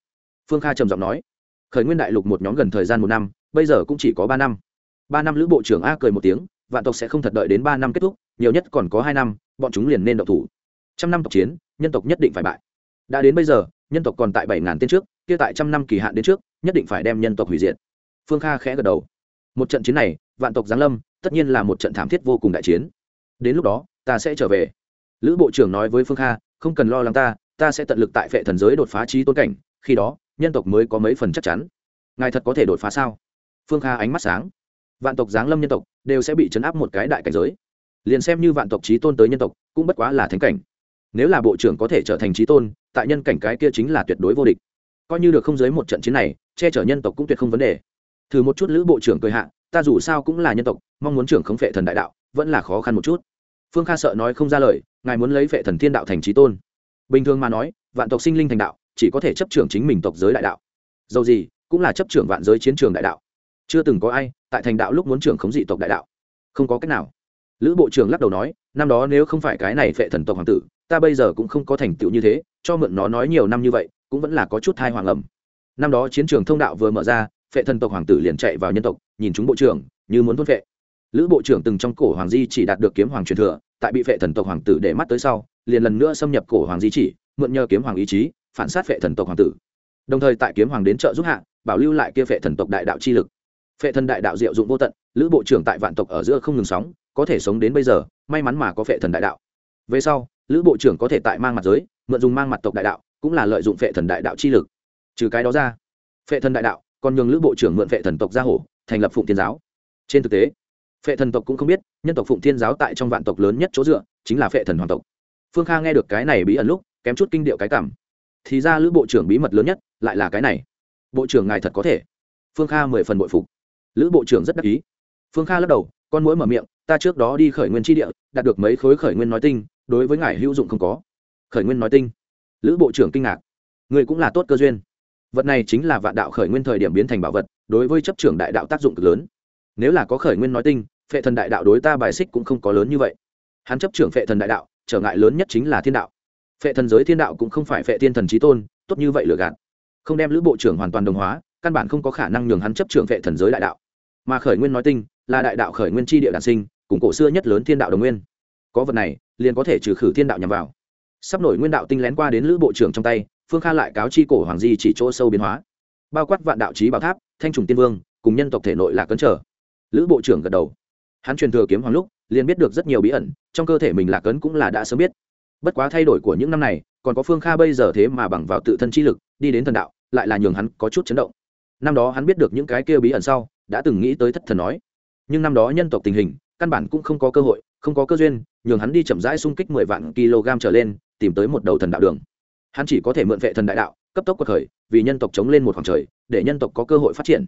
Phương kha trầm giọng nói. Khởi nguyên đại lục một nhóm gần thời gian một năm, bây giờ cũng chỉ có ba năm. Ba năm lữ bộ trưởng a cười một tiếng, vạn tộc sẽ không thật đợi đến ba năm kết thúc, nhiều nhất còn có hai năm, bọn chúng liền nên độc thủ. Trăm năm tộc chiến nhân tộc nhất định phải bại. Đã đến bây giờ, nhân tộc còn tại bảy ngàn tên trước, kia tại trăm năm kỳ hạn đến trước, nhất định phải đem nhân tộc hủy diệt. Phương kha khẽ gật đầu. Một trận chiến này, vạn tộc giáng lâm, tất nhiên là một trận thảm thiết vô cùng đại chiến. Đến lúc đó, ta sẽ trở về. Lữ bộ trưởng nói với phương kha, không cần lo lắng ta ta sẽ tận lực tại phệ thần giới đột phá trí tôn cảnh, khi đó, nhân tộc mới có mấy phần chắc chắn. Ngài thật có thể đột phá sao? Phương kha ánh mắt sáng. Vạn tộc giáng lâm nhân tộc đều sẽ bị chấn áp một cái đại cảnh giới. Liền xem như vạn tộc trí tôn tới nhân tộc, cũng bất quá là thánh cảnh nếu là bộ trưởng có thể trở thành trí tôn, tại nhân cảnh cái kia chính là tuyệt đối vô địch. Coi như được không dưới một trận chiến này, che chở nhân tộc cũng tuyệt không vấn đề. Thử một chút lữ bộ trưởng cười hạ, ta dù sao cũng là nhân tộc, mong muốn trưởng không phệ thần đại đạo, vẫn là khó khăn một chút. Phương kha sợ nói không ra lời, ngài muốn lấy phệ thần thiên đạo thành trí tôn. Bình thường mà nói, vạn tộc sinh linh thành đạo, chỉ có thể chấp trưởng chính mình tộc giới đại đạo. Dầu gì, cũng là chấp trưởng vạn giới chiến trường đại đạo. Chưa từng có ai, tại thành đạo lúc muốn trưởng khống dị tộc đại đạo. Không có cách nào. Lữ bộ trưởng lắc đầu nói, năm đó nếu không phải cái này phệ thần tộc hoàng tử ta bây giờ cũng không có thành tựu như thế, cho mượn nó nói nhiều năm như vậy, cũng vẫn là có chút thai hoàng ẩm. Năm đó chiến trường thông đạo vừa mở ra, phệ thần tộc hoàng tử liền chạy vào nhân tộc, nhìn chúng bộ trưởng, như muốn thôn vệ. lữ bộ trưởng từng trong cổ hoàng di chỉ đạt được kiếm hoàng truyền thừa, tại bị phệ thần tộc hoàng tử để mắt tới sau, liền lần nữa xâm nhập cổ hoàng di chỉ, mượn nhờ kiếm hoàng ý chí, phản sát phệ thần tộc hoàng tử. Đồng thời tại kiếm hoàng đến trợ giúp hạ, bảo lưu lại kia phệ thần tộc đại đạo chi lực. Phệ thần đại đạo diệu dụng vô tận, lữ bộ trưởng tại vạn tộc ở giữa không ngừng sóng, có thể sống đến bây giờ, may mắn mà có phệ thần đại đạo. Về sau lữ bộ trưởng có thể tại mang mặt giới, mượn dùng mang mặt tộc đại đạo, cũng là lợi dụng phệ thần đại đạo chi lực. Trừ cái đó ra, phệ thần đại đạo còn nhường lữ bộ trưởng mượn phệ thần tộc gia hổ, thành lập phụng thiên giáo. Trên thực tế, phệ thần tộc cũng không biết, nhân tộc phụng thiên giáo tại trong vạn tộc lớn nhất chỗ dựa, chính là phệ thần hoàng tộc. Phương kha nghe được cái này bí ẩn lúc, kém chút kinh điệu cái cảm. Thì ra lữ bộ trưởng bí mật lớn nhất lại là cái này. Bộ trưởng ngài thật có thể. Phương kha mười phần bội phục. Lữ bộ trưởng rất đắc ý. Phương kha lắc đầu, con mũi mở miệng, ta trước đó đi khởi nguyên tri địa, đạt được mấy khối khởi nguyên nói tinh đối với ngài hữu dụng không có. Khởi nguyên nói tinh. Lữ bộ trưởng kinh ngạc. Người cũng là tốt cơ duyên. Vật này chính là vạn đạo khởi nguyên thời điểm biến thành bảo vật, đối với chấp trưởng đại đạo tác dụng cực lớn. Nếu là có khởi nguyên nói tinh, phệ thần đại đạo đối ta bài xích cũng không có lớn như vậy. Hắn chấp trưởng phệ thần đại đạo, trở ngại lớn nhất chính là thiên đạo. Phệ thần giới thiên đạo cũng không phải phệ thiên thần trí tôn, tốt như vậy lừa gạt. Không đem lữ bộ trưởng hoàn toàn đồng hóa, căn bản không có khả năng nhường hắn chấp trưởng phệ thần giới đại đạo. Mà khởi nguyên nói tinh, là đại đạo khởi nguyên tri địa đản sinh, cùng cổ xưa nhất lớn thiên đạo đồng nguyên có vật này, liền có thể trừ khử thiên đạo nhằm vào. Sắp nổi nguyên đạo tinh lén qua đến lữ bộ trưởng trong tay, phương kha lại cáo chi cổ hoàng di chỉ chỗ sâu biến hóa. Bao quát vạn đạo trí bảo tháp, thanh trùng tiên vương, cùng nhân tộc thể nội là cấn trở. Lữ bộ trưởng gật đầu. Hắn truyền thừa kiếm hoàng lúc, liền biết được rất nhiều bí ẩn, trong cơ thể mình là cấn cũng là đã sớm biết. Bất quá thay đổi của những năm này, còn có phương kha bây giờ thế mà bằng vào tự thân chi lực, đi đến thần đạo, lại là nhường hắn có chút chấn động. Năm đó hắn biết được những cái kia bí ẩn sau, đã từng nghĩ tới thất thần nói. Nhưng năm đó nhân tộc tình hình, căn bản cũng không có cơ hội, không có cơ duyên nhường hắn đi chậm rãi xung kích mười vạn kg trở lên, tìm tới một đầu thần đạo đường. Hắn chỉ có thể mượn vệ thần đại đạo, cấp tốc cuộc khởi, vì nhân tộc chống lên một khoảng trời, để nhân tộc có cơ hội phát triển.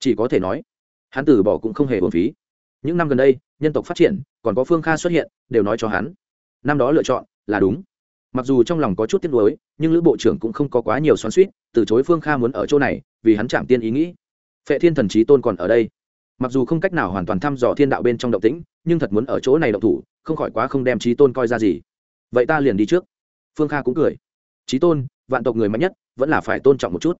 Chỉ có thể nói, hắn từ bỏ cũng không hề buồn phí. Những năm gần đây, nhân tộc phát triển, còn có phương kha xuất hiện, đều nói cho hắn, năm đó lựa chọn là đúng. Mặc dù trong lòng có chút tiếc nuối, nhưng lữ bộ trưởng cũng không có quá nhiều xoắn suýt từ chối phương kha muốn ở chỗ này, vì hắn chạm tiên ý nghĩ. Phệ thiên thần trí tôn còn ở đây mặc dù không cách nào hoàn toàn thăm dò thiên đạo bên trong động tĩnh, nhưng thật muốn ở chỗ này động thủ, không khỏi quá không đem trí tôn coi ra gì. Vậy ta liền đi trước. Phương kha cũng cười. Trí tôn, vạn tộc người mạnh nhất, vẫn là phải tôn trọng một chút.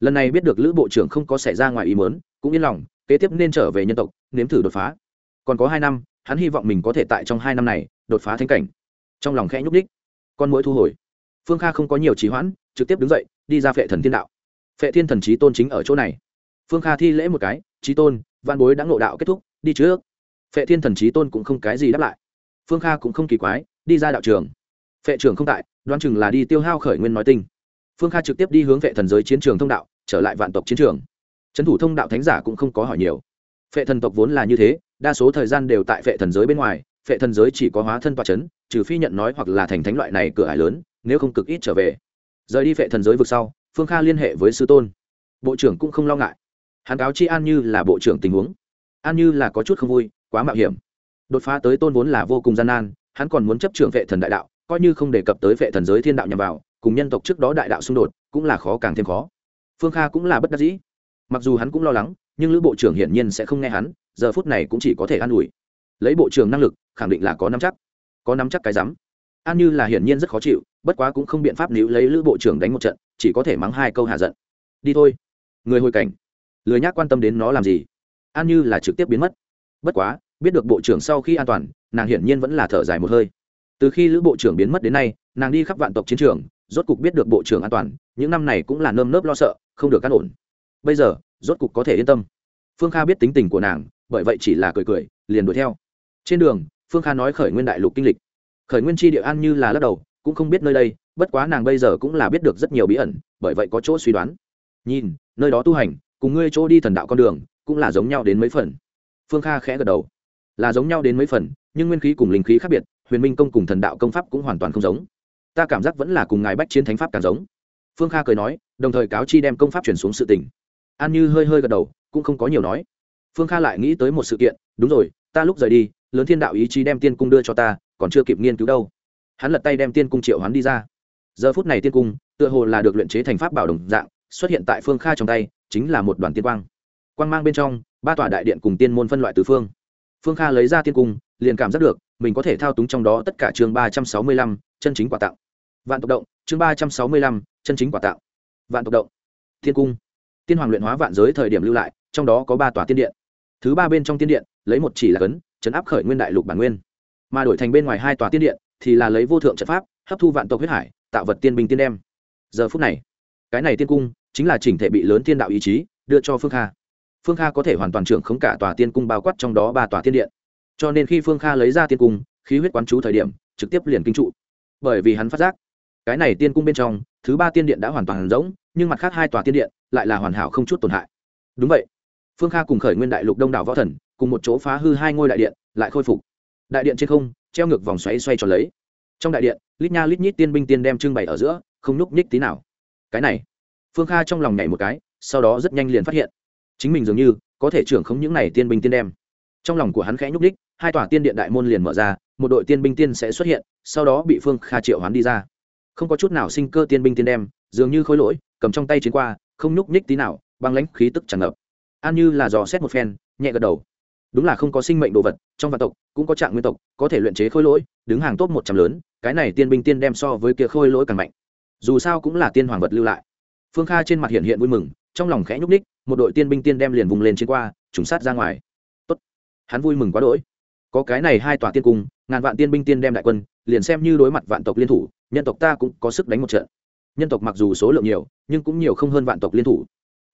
Lần này biết được lữ bộ trưởng không có xảy ra ngoài ý mớn cũng yên lòng, kế tiếp nên trở về nhân tộc, nếm thử đột phá. Còn có hai năm, hắn hy vọng mình có thể tại trong hai năm này, đột phá thánh cảnh. Trong lòng khẽ nhúc đích con mũi thu hồi. Phương kha không có nhiều trì hoãn, trực tiếp đứng dậy, đi ra phệ thần thiên đạo. Phệ thiên thần trí tôn chính ở chỗ này. Phương kha thi lễ một cái trí tôn văn bối đã ngộ đạo kết thúc, đi trước. Phệ thiên thần trí tôn cũng không cái gì đáp lại. Phương kha cũng không kỳ quái, đi ra đạo trường. Phệ trường không tại đoan chừng là đi tiêu hao khởi nguyên nói tinh. Phương kha trực tiếp đi hướng phệ thần giới chiến trường thông đạo, trở lại vạn tộc chiến trường. Trấn thủ thông đạo thánh giả cũng không có hỏi nhiều. Phệ thần tộc vốn là như thế, đa số thời gian đều tại phệ thần giới bên ngoài, phệ thần giới chỉ có hóa thân toa c h ấ n trừ phi nhận nói hoặc là thành thánh loại này cửa ải lớn, nếu không cực ít trở về. Rời đi phệ thần giới vực sau, phương kha liên hệ với sư tôn. Bộ trưởng cũng không lo ngại hắn cáo chi an như là bộ trưởng tình huống. An như là có chút không vui, quá mạo hiểm. Đột phá tới tôn vốn là vô cùng gian nan, hắn còn muốn chấp trưởng vệ thần đại đạo, coi như không đề cập tới vệ thần giới thiên đạo nhằm vào, cùng nhân tộc trước đó đại đạo xung đột, cũng là khó càng thêm khó. Phương kha cũng là bất đắc dĩ. Mặc dù hắn cũng lo lắng, nhưng lữ bộ trưởng hiển nhiên sẽ không nghe hắn, giờ phút này cũng chỉ có thể an ủi. Lấy bộ trưởng năng lực, khẳng định là có nắm chắc. Có nắm chắc cái rắm. An như là hiển nhiên rất khó chịu, bất quá cũng không biện pháp níu lấy lữ bộ trưởng đánh một trận, chỉ có thể mắng hai câu hạ giận. Đi thôi. Người hồi cảnh lười nhác quan tâm đến nó làm gì. An như là trực tiếp biến mất. Bất quá, biết được bộ trưởng sau khi an toàn, nàng hiển nhiên vẫn là thở dài một hơi. Từ khi lữ bộ trưởng biến mất đến nay, nàng đi khắp vạn tộc chiến trường, rốt cục biết được bộ trưởng an toàn, những năm này cũng là nơm nớp lo sợ, không được cắt ổn. Bây giờ, rốt cục có thể yên tâm. Phương kha biết tính tình của nàng, bởi vậy chỉ là cười cười, liền đuổi theo. Trên đường, phương kha nói khởi nguyên đại lục kinh lịch. Khởi nguyên tri địa an như là lắc đầu, cũng không biết nơi đây, bất quá nàng bây giờ cũng là biết được rất nhiều bí ẩn, bởi vậy có chỗ suy đoán. Nhìn, nơi đó tu hành cùng ngươi chỗ đi thần đạo con đường, cũng là giống nhau đến mấy phần. Phương kha khẽ gật đầu. Là giống nhau đến mấy phần, nhưng nguyên khí cùng linh khí khác biệt, huyền minh công cùng thần đạo công pháp cũng hoàn toàn không giống. Ta cảm giác vẫn là cùng ngài bách chiến thánh pháp càng giống. Phương kha cười nói, đồng thời cáo chi đem công pháp chuyển xuống sự tỉnh an như hơi hơi gật đầu, cũng không có nhiều nói. Phương kha lại nghĩ tới một sự kiện, đúng rồi, ta lúc rời đi, lớn thiên đạo ý chí đem tiên cung đưa cho ta, còn chưa kịp nghiên cứu đâu. Hắn lật tay đem tiên cung triệu hắn đi ra. Giờ phút này tiên cung, tựa hồ là được luyện chế thành pháp bảo đồng dạng xuất hiện tại phương kha trong tay, chính là một đoàn tiên quang. Quang mang bên trong, ba tòa đại điện cùng tiên môn phân loại từ phương. Phương kha lấy ra tiên cung, liền cảm giác được, mình có thể thao túng trong đó tất cả chương ba trăm sáu mươi lăm, chân chính quả tạo vạn tộc động, chương ba trăm sáu mươi lăm, chân chính quả tạo vạn tộc động. Thiên cung. Tiên hoàng luyện hóa vạn giới thời điểm lưu lại, trong đó có ba tòa tiên điện. Thứ ba bên trong tiên điện, lấy một chỉ là cấn chấn áp khởi nguyên đại lục bản nguyên. Mà đổi thành bên ngoài hai tòa tiên điện, thì là lấy vô thượng trận pháp, hấp thu vạn tộc huyết hải, tạo vật tiên binh tiên đem. Giờ phút này, cái này tiên cung chính là chỉnh thể bị lớn thiên đạo ý chí, đưa cho phương kha. Phương kha có thể hoàn toàn trưởng khống cả tòa tiên cung bao quát trong đó ba tòa thiên điện. Cho nên khi phương kha lấy ra tiên cung, khí huyết quán chú thời điểm, trực tiếp liền kinh trụ. Bởi vì hắn phát giác, cái này tiên cung bên trong, thứ ba tiên điện đã hoàn toàn rỗng, nhưng mặt khác hai tòa tiên điện lại là hoàn hảo không chút tổn hại. Đúng vậy. Phương kha cùng khởi nguyên đại lục đông đảo võ thần, cùng một chỗ phá hư hai ngôi đại điện, lại khôi phục. Đại điện trên không, treo ngược vòng xoáy xoay tròn lấy. Trong đại điện, lít nha lít nhít tiên binh tiên đem trưng bày ở giữa, không nhúc nhích tí nào. Cái này phương kha trong lòng nhảy một cái, sau đó rất nhanh liền phát hiện, chính mình dường như có thể trưởng khống những này tiên binh tiên đem. Trong lòng của hắn khẽ nhúc nhích, hai tòa tiên điện đại môn liền mở ra, một đội tiên binh tiên sẽ xuất hiện, sau đó bị phương kha triệu hắn đi ra. Không có chút nào sinh cơ tiên binh tiên đem, dường như khối lỗi, cầm trong tay chiến qua, không nhúc nhích tí nào, băng lãnh khí tức tràn ngập. An như là dò xét một phen, nhẹ gật đầu. Đúng là không có sinh mệnh đồ vật, trong vạn tộc cũng có trạng nguyên tộc, có thể luyện chế khôi lỗi, đứng hàng top một trăm lớn, cái này tiên binh tiên đem so với kia khôi lỗi càng mạnh. Dù sao cũng là tiên hoàng vật lưu lại phương kha trên mặt hiện hiện vui mừng, trong lòng khẽ nhúc ních một đội tiên binh tiên đem liền vùng lên trên qua, trùng sát ra ngoài. Tốt. hắn vui mừng quá đỗi. Có cái này hai tòa tiên cung, ngàn vạn tiên binh tiên đem đại quân, liền xem như đối mặt vạn tộc liên thủ, nhân tộc ta cũng có sức đánh một trận. Nhân tộc mặc dù số lượng nhiều, nhưng cũng nhiều không hơn vạn tộc liên thủ.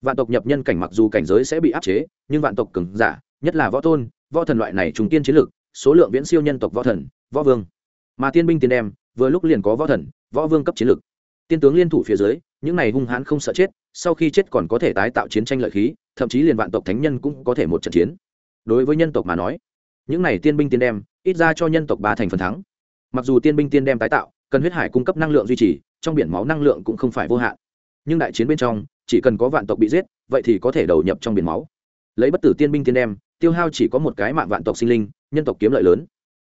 Vạn tộc nhập nhân cảnh mặc dù cảnh giới sẽ bị áp chế, nhưng vạn tộc cứng giả, nhất là võ tôn, võ thần loại này trùng tiên chiến lược số lượng viễn siêu nhân tộc võ thần, võ vương. Mà tiên binh tiên đem, vừa lúc liền có võ thần, võ vương cấp chiến lược tiên tướng liên thủ phía dưới, những này hung hãn không sợ chết, sau khi chết còn có thể tái tạo chiến tranh lợi khí, thậm chí liền vạn tộc thánh nhân cũng có thể một trận chiến. Đối với nhân tộc mà nói, những này tiên binh tiên đem, ít ra cho nhân tộc ba thành phần thắng. Mặc dù tiên binh tiên đem tái tạo, cần huyết hải cung cấp năng lượng duy trì, trong biển máu năng lượng cũng không phải vô hạn. Nhưng đại chiến bên trong, chỉ cần có vạn tộc bị giết, vậy thì có thể đầu nhập trong biển máu. Lấy bất tử tiên binh tiên đem, tiêu hao chỉ có một cái mạng vạn tộc sinh linh, nhân tộc kiếm lợi lớn.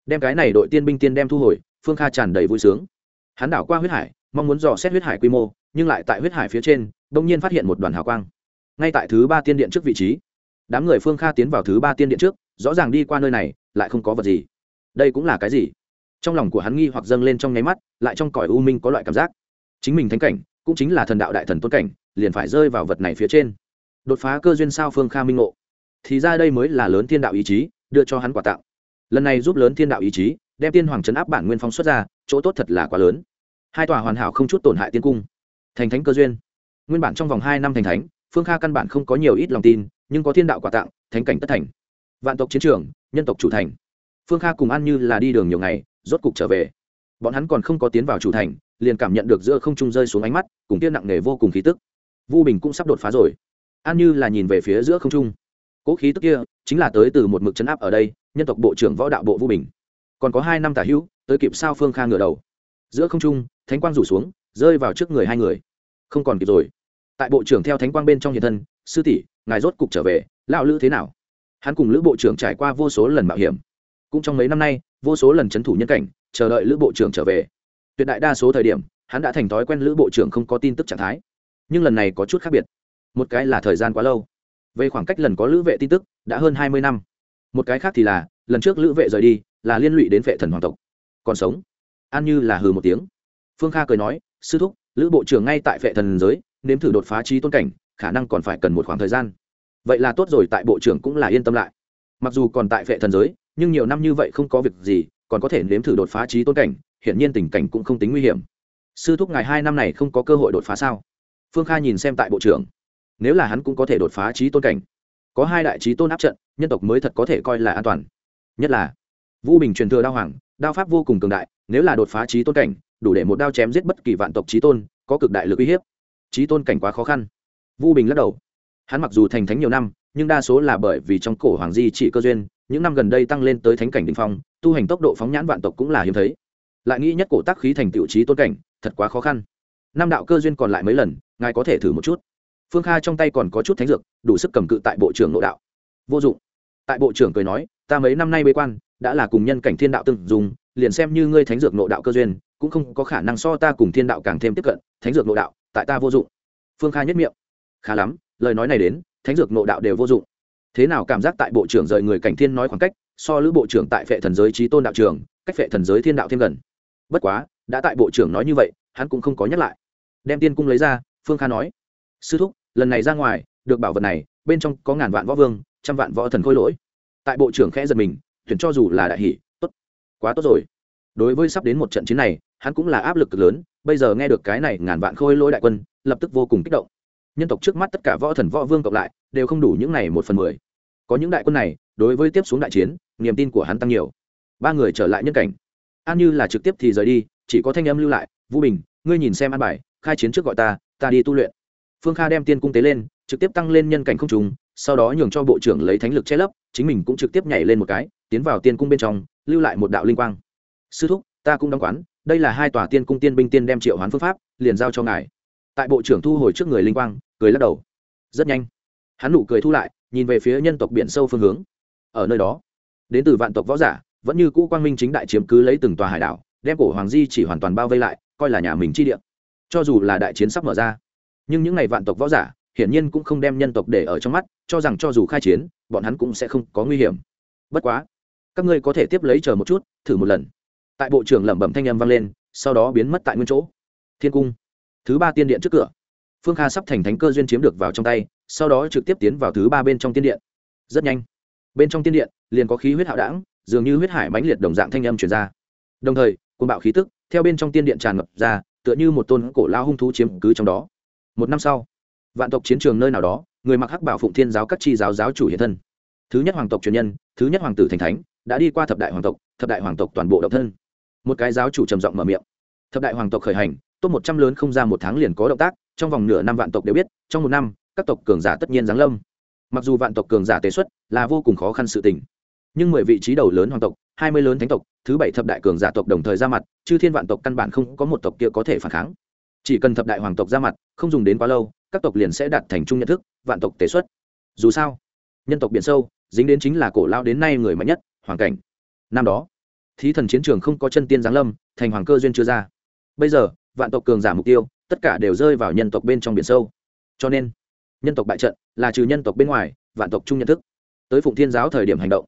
Đem cái này đội tiên binh tiên đem thu hồi, phương kha tràn đầy vui sướng. Hắn đảo qua huyết hải mong muốn dò xét huyết hải quy mô, nhưng lại tại huyết hải phía trên, bỗng nhiên phát hiện một đoàn hào quang. Ngay tại thứ ba tiên điện trước vị trí, đám người phương kha tiến vào thứ ba tiên điện trước, rõ ràng đi qua nơi này, lại không có vật gì. Đây cũng là cái gì? Trong lòng của hắn nghi hoặc dâng lên trong nháy mắt, lại trong cõi u minh có loại cảm giác. Chính mình thánh cảnh, cũng chính là thần đạo đại thần tuấn cảnh, liền phải rơi vào vật này phía trên. Đột phá cơ duyên sao phương kha minh ngộ. Thì ra đây mới là lớn thiên đạo ý chí, đưa cho hắn quà tặng lần này giúp lớn thiên đạo ý chí, đem tiên hoàng trấn áp bản nguyên phong xuất ra, chỗ tốt thật là quá lớn hai tòa hoàn hảo không chút tổn hại tiên cung. Thành thánh cơ duyên. Nguyên bản trong vòng hai năm thành thánh, phương kha căn bản không có nhiều ít lòng tin, nhưng có thiên đạo quà tặng, thánh cảnh tất thành. Vạn tộc chiến trường, nhân tộc chủ thành. Phương kha cùng ăn như là đi đường nhiều ngày, rốt cục trở về. Bọn hắn còn không có tiến vào chủ thành, liền cảm nhận được giữa không trung rơi xuống ánh mắt, cùng tiên nặng nề vô cùng khí tức. Vu bình cũng sắp đột phá rồi. An như là nhìn về phía giữa không trung. Cỗ khí tức kia, chính là tới từ một mực chấn áp ở đây, nhân tộc bộ trưởng võ đạo bộ vu bình. Còn có hai năm tả hữu, tới kịp sao phương kha ngửa đầu. Giữa không trung thánh quang rủ xuống, rơi vào trước người hai người. Không còn kịp rồi. Tại bộ trưởng theo thánh quang bên trong hiện thân, sư tỷ, ngài rốt cục trở về, lão lữ thế nào? Hắn cùng lữ bộ trưởng trải qua vô số lần mạo hiểm. Cũng trong mấy năm nay, vô số lần c h ấ n thủ nhân cảnh, chờ đợi lữ bộ trưởng trở về. Tuyệt đại đa số thời điểm, hắn đã thành thói quen lữ bộ trưởng không có tin tức trạng thái. Nhưng lần này có chút khác biệt. Một cái là thời gian quá lâu. Về khoảng cách lần có lữ vệ tin tức, đã hơn hai mươi năm. Một cái khác thì là, lần trước lữ vệ rời đi, là liên lụy đến vệ thần hoàng tộc. Còn sống. An như là hừ một tiếng phương kha cười nói, sư thúc, lữ bộ trưởng ngay tại vệ thần giới, nếm thử đột phá trí tôn cảnh, khả năng còn phải cần một khoảng thời gian. Vậy là tốt rồi, tại bộ trưởng cũng là yên tâm lại. Mặc dù còn tại vệ thần giới, nhưng nhiều năm như vậy không có việc gì, còn có thể nếm thử đột phá trí tôn cảnh, hiển nhiên tình cảnh cũng không tính nguy hiểm. Sư thúc, ngài hai năm này không có cơ hội đột phá sao? Phương kha nhìn xem tại bộ trưởng. Nếu là hắn cũng có thể đột phá trí tôn cảnh, có hai đại trí tôn áp trận, nhân tộc mới thật có thể coi là an toàn. Nhất là vũ bình truyền thừa đao hoàng, đao pháp vô cùng cường đại, nếu là đột phá trí tôn cảnh đủ để một đao chém giết bất kỳ vạn tộc trí tôn, có cực đại lực uy hiếp. Trí tôn cảnh quá khó khăn. Vu bình lắc đầu. Hắn mặc dù thành thánh nhiều năm, nhưng đa số là bởi vì trong cổ hoàng di chỉ cơ duyên, những năm gần đây tăng lên tới thánh cảnh đình phong, tu hành tốc độ phóng nhãn vạn tộc cũng là hiếm thấy. Lại nghĩ nhất cổ tác khí thành tiệu trí tôn cảnh, thật quá khó khăn. Năm đạo cơ duyên còn lại mấy lần, ngài có thể thử một chút. Phương kha trong tay còn có chút thánh dược, đủ sức cầm cự tại bộ trưởng nội đạo. Vô dụng. Tại bộ trưởng cười nói, ta mấy năm nay bế quan, đã là cùng nhân cảnh thiên đạo từng dùng, liền xem như ngươi thánh dược nội đạo cơ duyên cũng không có khả năng so ta cùng thiên đạo càng thêm tiếp cận, thánh dược nội đạo, tại ta vô dụng. Phương kha nhất miệng. Khá lắm, lời nói này đến, thánh dược nội đạo đều vô dụng. Thế nào cảm giác tại bộ trưởng rời người cảnh thiên nói khoảng cách, so lữ bộ trưởng tại phệ thần giới trí tôn đạo trường, cách phệ thần giới thiên đạo thêm gần. Bất quá, đã tại bộ trưởng nói như vậy, hắn cũng không có nhắc lại. Đem tiên cung lấy ra, phương kha nói. Sư thúc, lần này ra ngoài, được bảo vật này, bên trong có ngàn vạn võ vương, trăm vạn võ thần khôi lỗi. Tại bộ trưởng khẽ giật mình, tuyển cho dù là đại hỷ, tốt. Quá tốt rồi. Đối với sắp đến một trận chiến này hắn cũng là áp lực cực lớn, bây giờ nghe được cái này ngàn vạn khôi lỗi đại quân, lập tức vô cùng kích động. Nhân tộc trước mắt tất cả võ thần võ vương cộng lại, đều không đủ những này một phần mười. Có những đại quân này, đối với tiếp xuống đại chiến, niềm tin của hắn tăng nhiều. Ba người trở lại nhân cảnh. An như là trực tiếp thì rời đi, chỉ có thanh âm lưu lại, vũ bình, ngươi nhìn xem an bài, khai chiến trước gọi ta ta đi tu luyện. Phương kha đem tiên cung tế lên, trực tiếp tăng lên nhân cảnh không trùng, sau đó nhường cho bộ trưởng lấy thánh lực che lấp, chính mình cũng trực tiếp nhảy lên một cái, tiến vào tiên cung bên trong, lưu lại một đạo linh quang. Sư thúc, ta cũng đóng quán đây là hai tòa tiên cung tiên binh tiên đem triệu hoán phương pháp, liền giao cho ngài. Tại bộ trưởng thu hồi trước người linh quang, cười lắc đầu. Rất nhanh, hắn nụ cười thu lại, nhìn về phía nhân tộc biển sâu phương hướng. Ở nơi đó, đến từ vạn tộc võ giả, vẫn như cũ quang minh chính đại chiếm cứ lấy từng tòa hải đảo, đem cổ hoàng di chỉ hoàn toàn bao vây lại, coi là nhà mình chi địa. Cho dù là đại chiến sắp mở ra, nhưng những ngày vạn tộc võ giả, hiển nhiên cũng không đem nhân tộc để ở trong mắt, cho rằng cho dù khai chiến, bọn hắn cũng sẽ không có nguy hiểm. Bất quá, các ngươi có thể tiếp lấy chờ một chút, thử một lần tại bộ trưởng lẩm bẩm thanh âm vang lên, sau đó biến mất tại nguyên chỗ. Thiên cung. Thứ ba tiên điện trước cửa. Phương kha sắp thành thánh cơ duyên chiếm được vào trong tay, sau đó trực tiếp tiến vào thứ ba bên trong tiên điện. Rất nhanh. Bên trong tiên điện, liền có khí huyết hạo đảng dường như huyết hải mãnh liệt đồng dạng thanh âm truyền ra. Đồng thời côn bạo khí tức theo bên trong tiên điện tràn ngập ra, tựa như một tôn cổ lao hung thú chiếm cứ trong đó. Một năm sau, vạn tộc chiến trường nơi nào đó, người mặc hắc bảo phụng thiên giáo các chi giáo giáo chủ hiện thân. Thứ nhất hoàng tộc truyền nhân, thứ nhất hoàng tử thành thánh, đã đi qua thập đại hoàng tộc, thập đại hoàng tộc toàn bộ độc thân một cái giáo chủ trầm giọng mở miệng. Thập đại hoàng tộc khởi hành tốt một trăm lớn không ra một tháng liền có động tác, trong vòng nửa năm vạn tộc đều biết, trong một năm, các tộc cường giả tất nhiên giáng lâm. Mặc dù vạn tộc cường giả tế xuất là vô cùng khó khăn sự tình, nhưng mười vị trí đầu lớn hoàng tộc, hai mươi lớn thánh tộc, thứ bảy thập đại cường giả tộc đồng thời ra mặt chứ thiên vạn tộc căn bản không có một tộc kia có thể phản kháng. Chỉ cần thập đại hoàng tộc ra mặt, không dùng đến quá lâu, các tộc liền sẽ đạt thành chung nhận thức, vạn tộc tế xuất. Dù sao, nhân tộc biển sâu, dính đến chính là cổ lao đến nay người mạnh nhất hoàng cảnh. Năm đó thí thần chiến trường không có chân tiên giáng lâm, thành hoàng cơ duyên chưa ra. Bây giờ, vạn tộc cường giả mục tiêu, tất cả đều rơi vào nhân tộc bên trong biển sâu. Cho nên, nhân tộc bại trận là trừ nhân tộc bên ngoài, vạn tộc chung nhận thức. Tới phụng thiên giáo thời điểm hành động.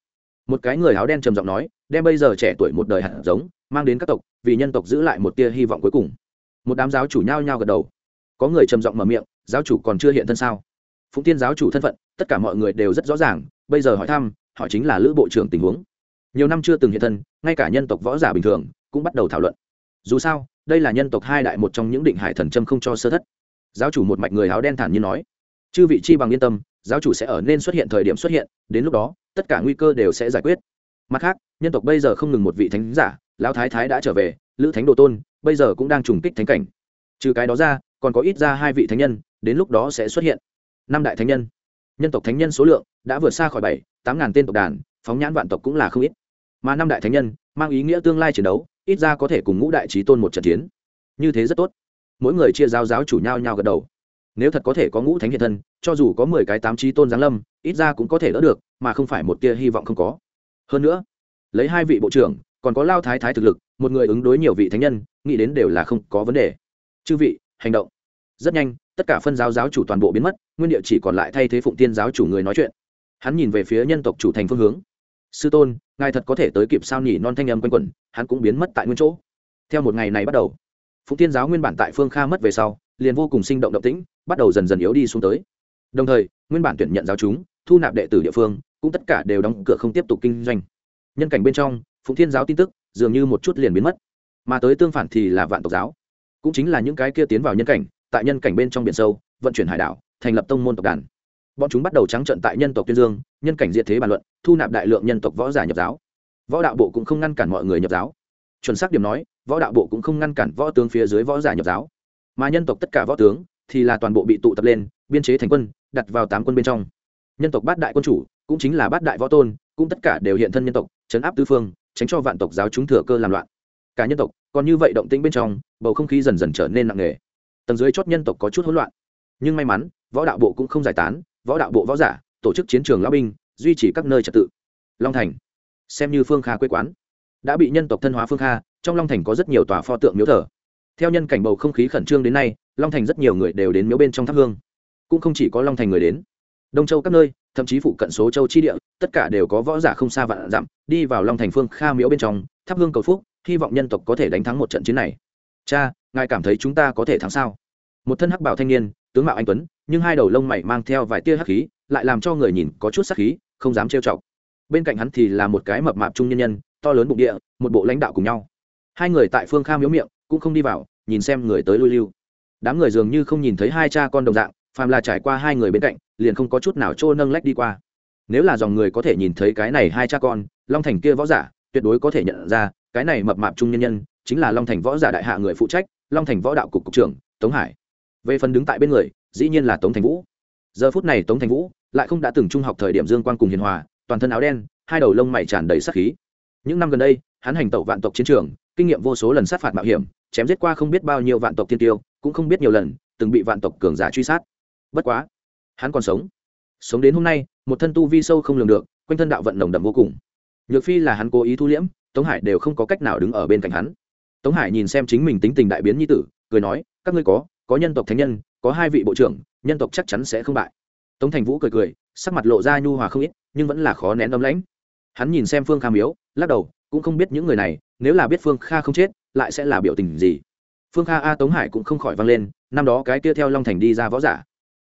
Một cái người áo đen trầm giọng nói, đem bây giờ trẻ tuổi một đời hạt giống, mang đến các tộc, vì nhân tộc giữ lại một tia hy vọng cuối cùng. Một đám giáo chủ nhao nhao gật đầu. Có người trầm giọng mở miệng, giáo chủ còn chưa hiện thân sao? Phụng thiên giáo chủ thân phận, tất cả mọi người đều rất rõ ràng, bây giờ hỏi thăm họ chính là lữ bộ trưởng tình huống nhiều năm chưa từng hiện thân, ngay cả nhân tộc võ giả bình thường cũng bắt đầu thảo luận. Dù sao, đây là nhân tộc hai đại một trong những định hải thần châm không cho sơ thất. Giáo chủ một mạch người áo đen thản như nói, chư vị chi bằng yên tâm, giáo chủ sẽ ở nên xuất hiện thời điểm xuất hiện, đến lúc đó, tất cả nguy cơ đều sẽ giải quyết. Mặt khác, nhân tộc bây giờ không ngừng một vị thánh giả, lão thái thái đã trở về, lữ thánh đồ tôn, bây giờ cũng đang trùng kích thánh cảnh. Trừ cái đó ra, còn có ít ra hai vị thánh nhân, đến lúc đó sẽ xuất hiện. Năm đại thánh nhân. Nhân tộc thánh nhân số lượng đã vượt xa khỏi bảy, tám ngàn tên tộc đàn, phóng nhãn vạn tộc cũng là không ít mà năm đại thánh nhân mang ý nghĩa tương lai chiến đấu, ít ra có thể cùng ngũ đại trí tôn một trận chiến. Như thế rất tốt. Mỗi người chia giáo giáo chủ nhau nhau gật đầu. Nếu thật có thể có ngũ thánh hiện thân, cho dù có mười cái tám trí tôn giáng lâm, ít ra cũng có thể đỡ được, mà không phải một tia hy vọng không có. Hơn nữa, lấy hai vị bộ trưởng, còn có lao thái thái thực lực, một người ứng đối nhiều vị thánh nhân, nghĩ đến đều là không có vấn đề. Chư vị, hành động. Rất nhanh, tất cả phân giáo giáo chủ toàn bộ biến mất, nguyên địa chỉ còn lại thay thế phụng tiên giáo chủ người nói chuyện. Hắn nhìn về phía nhân tộc chủ thành phương hướng. Sư tôn ngài thật có thể tới kịp sao nhỉ? Non thanh âm quanh quẩn, hắn cũng biến mất tại nguyên chỗ. Theo một ngày này bắt đầu, phụng tiên giáo nguyên bản tại phương kha mất về sau, liền vô cùng sinh động động tĩnh, bắt đầu dần dần yếu đi xuống tới. Đồng thời, nguyên bản tuyển nhận giáo chúng, thu nạp đệ tử địa phương, cũng tất cả đều đóng cửa không tiếp tục kinh doanh. Nhân cảnh bên trong, phụng thiên giáo tin tức dường như một chút liền biến mất. Mà tới tương phản thì là vạn tộc giáo. Cũng chính là những cái kia tiến vào nhân cảnh, tại nhân cảnh bên trong biển sâu, vận chuyển hải đảo, thành lập tông môn tộc đàn bọn chúng bắt đầu trắng trận tại nhân tộc tuyên dương, nhân cảnh diệt thế bàn luận, thu nạp đại lượng nhân tộc võ giả nhập giáo. Võ đạo bộ cũng không ngăn cản mọi người nhập giáo. Chuẩn xác điểm nói, võ đạo bộ cũng không ngăn cản võ tướng phía dưới võ giả nhập giáo. Mà nhân tộc tất cả võ tướng thì là toàn bộ bị tụ tập lên, biên chế thành quân, đặt vào tám quân bên trong. Nhân tộc bát đại quân chủ cũng chính là bát đại võ tôn, cũng tất cả đều hiện thân nhân tộc, chấn áp tứ phương, tránh cho vạn tộc giáo chúng thừa cơ làm loạn. Cả nhân tộc còn như vậy động tĩnh bên trong, bầu không khí dần dần trở nên nặng nề. Tầng dưới chót nhân tộc có chút hỗn loạn. Nhưng may mắn, võ đạo bộ cũng không giải tán võ đạo bộ võ giả, tổ chức chiến trường lao binh, duy trì các nơi trật tự. Long thành. Xem như phương kha quê quán. Đã bị nhân tộc thân hóa phương kha, trong long thành có rất nhiều tòa pho tượng miếu thờ. Theo nhân cảnh bầu không khí khẩn trương đến nay, long thành rất nhiều người đều đến miếu bên trong thắp hương. Cũng không chỉ có long thành người đến. Đông châu các nơi, thậm chí phụ cận số châu chi địa, tất cả đều có võ giả không xa vạn dặm, đi vào long thành phương kha miếu bên trong, thắp hương cầu phúc, hy vọng nhân tộc có thể đánh thắng một trận chiến này. Cha, ngài cảm thấy chúng ta có thể thắng sao? Một thân hắc bảo thanh niên, tướng mạo anh tuấn nhưng hai đầu lông mày mang theo vài tia hắc khí, lại làm cho người nhìn có chút sắc khí, không dám trêu chọc. Bên cạnh hắn thì là một cái mập mạp trung nhân nhân, to lớn bụng địa, một bộ lãnh đạo cùng nhau. Hai người tại phương kha miếu miệng, cũng không đi vào, nhìn xem người tới lui lưu. Đám người dường như không nhìn thấy hai cha con đồng dạng, phàm là trải qua hai người bên cạnh, liền không có chút nào trô nâng lách đi qua. Nếu là dòng người có thể nhìn thấy cái này hai cha con, long thành kia võ giả, tuyệt đối có thể nhận ra, cái này mập mạp trung nhân nhân, chính là long thành võ giả đại hạ người phụ trách, long thành võ đạo cục cục trưởng, tống hải. Về phần đứng tại bên người dĩ nhiên là tống thành vũ. Giờ phút này tống thành vũ lại không đã từng trung học thời điểm dương quan cùng hiền hòa, toàn thân áo đen, hai đầu lông mày tràn đầy sắc khí. Những năm gần đây, hắn hành tẩu vạn tộc chiến trường, kinh nghiệm vô số lần sát phạt mạo hiểm, chém giết qua không biết bao nhiêu vạn tộc tiên tiêu, cũng không biết nhiều lần, từng bị vạn tộc cường giả truy sát. Bất quá, hắn còn sống. Sống đến hôm nay, một thân tu vi sâu không lường được, quanh thân đạo vận nồng đậm vô cùng. Nhược phi là hắn cố ý thu liễm, tống hải đều không có cách nào đứng ở bên cạnh hắn. Tống hải nhìn xem chính mình tính tình đại biến nhi tử, cười nói, các ngươi có có nhân tộc thánh nhân có hai vị bộ trưởng, nhân tộc chắc chắn sẽ không bại. Tống thành vũ cười cười, sắc mặt lộ ra nhu hòa không ít, nhưng vẫn là khó nén đấm lãnh. Hắn nhìn xem phương kha miếu, lắc đầu, cũng không biết những người này, nếu là biết phương kha không chết, lại sẽ là biểu tình gì? Phương kha a tống hải cũng không khỏi vang lên, năm đó cái kia theo long thành đi ra võ giả.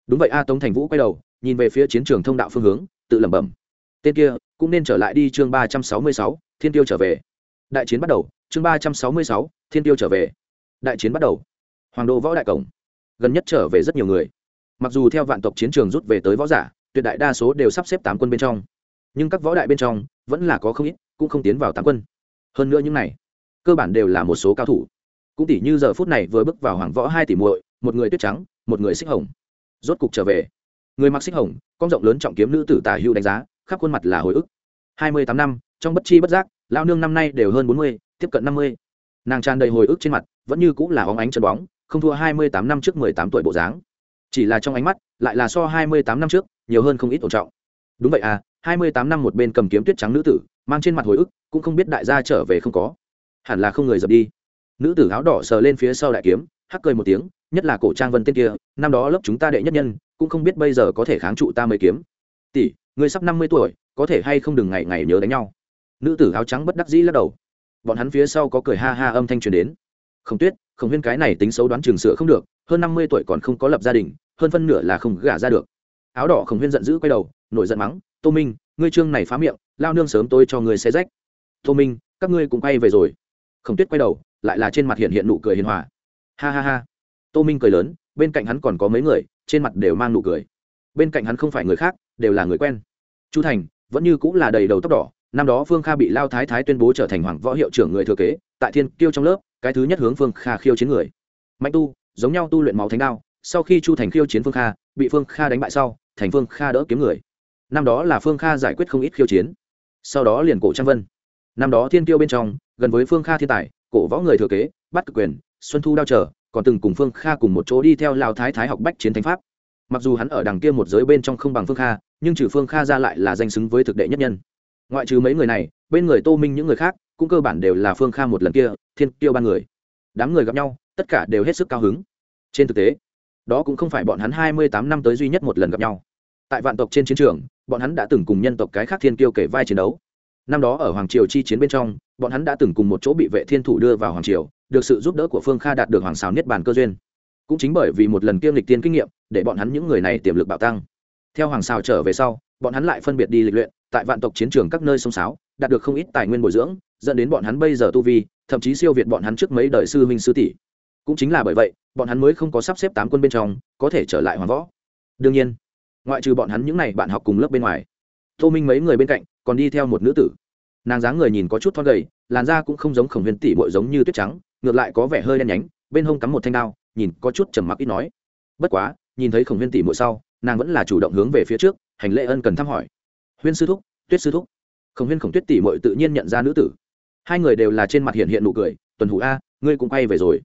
Đúng vậy a tống thành vũ quay đầu, nhìn về phía chiến trường thông đạo phương hướng, tự lẩm bẩm. Tên kia, cũng nên trở lại đi chương ba trăm sáu mươi sáu, thiên tiêu trở về. Đại chiến bắt đầu, chương ba trăm sáu mươi sáu, thiên tiêu trở về. Đại chiến bắt đầu. Hoàng đô võ đại cổng gần nhất trở về rất nhiều người. Mặc dù theo vạn tộc chiến trường rút về tới võ giả, tuyệt đại đa số đều sắp xếp tám quân bên trong. Nhưng các võ đại bên trong, vẫn là có không ít, cũng không tiến vào tám quân. Hơn nữa những này, cơ bản đều là một số cao thủ. Cũng tỷ như giờ phút này vừa bước vào hoàng võ hai tỷ muội, một người tuyết trắng, một người xích hồng. Rốt cục trở về. Người mặc xích hồng, con rộng lớn trọng kiếm nữ tử tả hưu đánh giá, khắp khuôn mặt là hồi ức. Hai mươi tám năm, trong bất chi bất giác lao nương năm nay đều hơn bốn mươi, tiếp cận năm mươi. Nàng tràn đầy hồi ức trên mặt, vẫn như cũng là óng ánh chân bóng không thua hai mươi tám năm trước mười tám tuổi bộ dáng. Chỉ là trong ánh mắt, lại là so hai mươi tám năm trước, nhiều hơn không ít ổn trọng. Đúng vậy à hai mươi tám năm một bên cầm kiếm tuyết trắng nữ tử, mang trên mặt hồi ức, cũng không biết đại gia trở về không có. Hẳn là không người dập đi. Nữ tử áo đỏ sờ lên phía sau đại kiếm, hắc cười một tiếng, nhất là cổ trang vân tên kia, năm đó lớp chúng ta đệ nhất nhân, cũng không biết bây giờ có thể kháng trụ ta mới kiếm. Tỷ, người sắp năm mươi tuổi, có thể hay không đừng ngày ngày nhớ đánh nhau? Nữ tử áo trắng bất đắc dĩ lắc đầu. Bọn hắn phía sau có cười ha ha âm thanh truyền đến không tuyết, không huyên cái này tính xấu đoán trường sửa không được, hơn năm mươi tuổi còn không có lập gia đình, hơn phân nửa là không gả ra được. Áo đỏ khổng huyên giận dữ quay đầu, nổi giận mắng, tô minh, ngươi trương này phá miệng, lao nương sớm tôi cho người xe rách. Tô minh, các ngươi cũng quay về rồi. Khổng tuyết quay đầu, lại là trên mặt hiện hiện nụ cười hiền hòa. Ha ha ha. Tô minh cười lớn, bên cạnh hắn còn có mấy người, trên mặt đều mang nụ cười. Bên cạnh hắn không phải người khác, đều là người quen. Chu thành, vẫn như cũng là đầy đầu tóc đỏ, năm đó phương kha bị lao thái thái tuyên bố trở thành hoàng võ hiệu trưởng người thừa kế, tại thiên kiêu trong lớp cái thứ nhất hướng phương kha khiêu chiến người. Mạnh tu, giống nhau tu luyện máu thánh đao, sau khi chu thành khiêu chiến phương kha, bị phương kha đánh bại sau, thành phương kha đỡ kiếm người. Năm đó là phương kha giải quyết không ít khiêu chiến. Sau đó liền cổ trang vân. Năm đó thiên tiêu bên trong, gần với phương kha thiên tài, cổ võ người thừa kế, bắt cực quyền, xuân thu đao trở, còn từng cùng phương kha cùng một chỗ đi theo lao thái thái học bách chiến thánh pháp. Mặc dù hắn ở đằng kia một giới bên trong không bằng phương kha, nhưng trừ phương kha ra lại là danh xứng với thực đệ nhất nhân ngoại trừ mấy người này, bên người tô minh những người khác, cũng cơ bản đều là phương kha một lần kia, thiên tiêu ba người. Đám người gặp nhau, tất cả đều hết sức cao hứng. Trên thực tế, đó cũng không phải bọn hắn hai mươi tám năm tới duy nhất một lần gặp nhau. Tại vạn tộc trên chiến trường, bọn hắn đã từng cùng nhân tộc cái khác thiên kiêu kể vai chiến đấu. Năm đó ở hoàng triều chi chiến bên trong, bọn hắn đã từng cùng một chỗ bị vệ thiên thủ đưa vào hoàng triều, được sự giúp đỡ của phương kha đạt được hoàng xào niết bàn cơ duyên. Cũng chính bởi vì một lần kiêm lịch tiên kinh nghiệm, để bọn hắn những người này tiềm lực bạo tăng. Theo hoàng xào trở về sau, bọn hắn lại phân biệt đi lịch luyện tại vạn tộc chiến trường các nơi sông sáo, đạt được không ít tài nguyên bồi dưỡng, dẫn đến bọn hắn bây giờ tu vi, thậm chí siêu việt bọn hắn trước mấy đời sư huynh sư tỷ. Cũng chính là bởi vậy, bọn hắn mới không có sắp xếp tám quân bên trong, có thể trở lại hoàng võ. Đương nhiên, ngoại trừ bọn hắn những n à y bạn học cùng lớp bên ngoài, tô minh mấy người bên cạnh còn đi theo một nữ tử. Nàng dáng người nhìn có chút thon gầy, làn da cũng không giống khổng huyền tỷ bội giống như tuyết trắng, ngược lại có vẻ hơi đen nhánh, bên hông cắm một thanh đao, nhìn có chút trầm mặc ít nói. Bất quá, nhìn thấy khổng huyền tỷ muội sau, nàng vẫn là chủ động hướng về phía trước, hành lễ ân cần thăm hỏi huyên sư thúc, tuyết sư thúc. Khổng huyên khổng tuyết tỷ mội tự nhiên nhận ra nữ tử. Hai người đều là trên mặt hiện hiện nụ cười, tuần hủ a, ngươi cũng quay về rồi.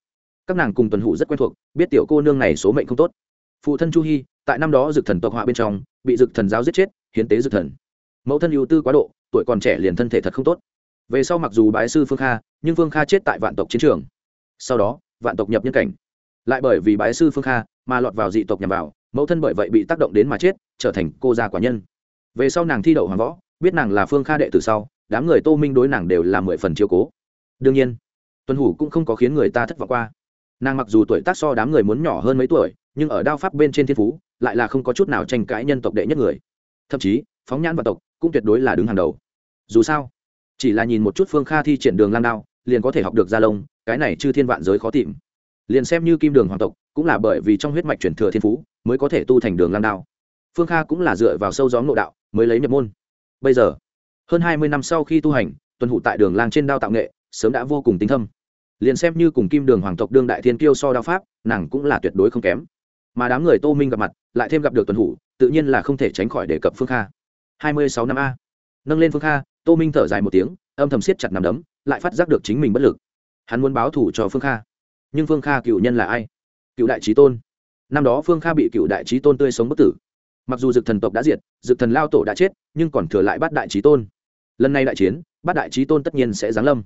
Các nàng cùng tuần hủ rất quen thuộc, biết tiểu cô nương này số mệnh không tốt. Phụ thân chu hy tại năm đó dực thần tộc họa bên trong, bị dực thần giáo giết chết, hiến tế dực thần. Mẫu thân ưu tư quá độ, tuổi còn trẻ liền thân thể thật không tốt. Về sau mặc dù bái sư phương kha, nhưng phương kha chết tại vạn tộc chiến trường. Sau đó, vạn tộc nhập nhân cảnh. Lại bởi vì bái sư phương kha mà lọt vào dị tộc nhằm vào, mẫu thân bởi vậy bị tác động đến mà chết, trở thành cô gia quả nhân về sau nàng thi đậu hoàng võ, biết nàng là phương kha đệ từ sau, đám người tô minh đối nàng đều là mười phần chiếu cố. Đương nhiên tuân hủ cũng không có khiến người ta thất vọng qua. Nàng mặc dù tuổi tác so đám người muốn nhỏ hơn mấy tuổi, nhưng ở đao pháp bên trên thiên phú, lại là không có chút nào tranh cãi nhân tộc đệ nhất người. Thậm chí, phóng nhãn và tộc cũng tuyệt đối là đứng hàng đầu. Dù sao, chỉ là nhìn một chút phương kha thi triển đường lan đao, liền có thể học được gia lông, cái này chư thiên vạn giới khó tìm. Liền xem như kim đường hoàng tộc, cũng là bởi vì trong huyết mạch truyền thừa thiên phú, mới có thể tu thành đường lan đao. Phương kha cũng là dựa vào sâu gió ngộ đạo mới lấy nhập môn. Bây giờ, hơn hai mươi năm sau khi tu hành, tuần hụ tại đường lang trên đao tạo nghệ, sớm đã vô cùng tinh thâm. Liền xem như cùng kim đường hoàng tộc đương đại thiên kiêu so đao pháp, nàng cũng là tuyệt đối không kém. Mà đám người tô minh gặp mặt, lại thêm gặp được tuần hủ tự nhiên là không thể tránh khỏi đề cập phương kha. Hai mươi sáu năm a. Nâng lên phương kha, tô minh thở dài một tiếng, âm thầm siết chặt nằm đấm, lại phát giác được chính mình bất lực. Hắn muốn báo thủ cho phương kha. Nhưng phương kha cựu nhân là ai? Cựu đại trí tôn. Năm đó phương kha bị cựu đại trí tôn tươi sống bất tử mặc dù dực thần tộc đã diệt, dực thần lao tổ đã chết, nhưng còn thừa lại bát đại trí tôn. Lần này đại chiến, bát đại trí tôn tất nhiên sẽ giáng lâm.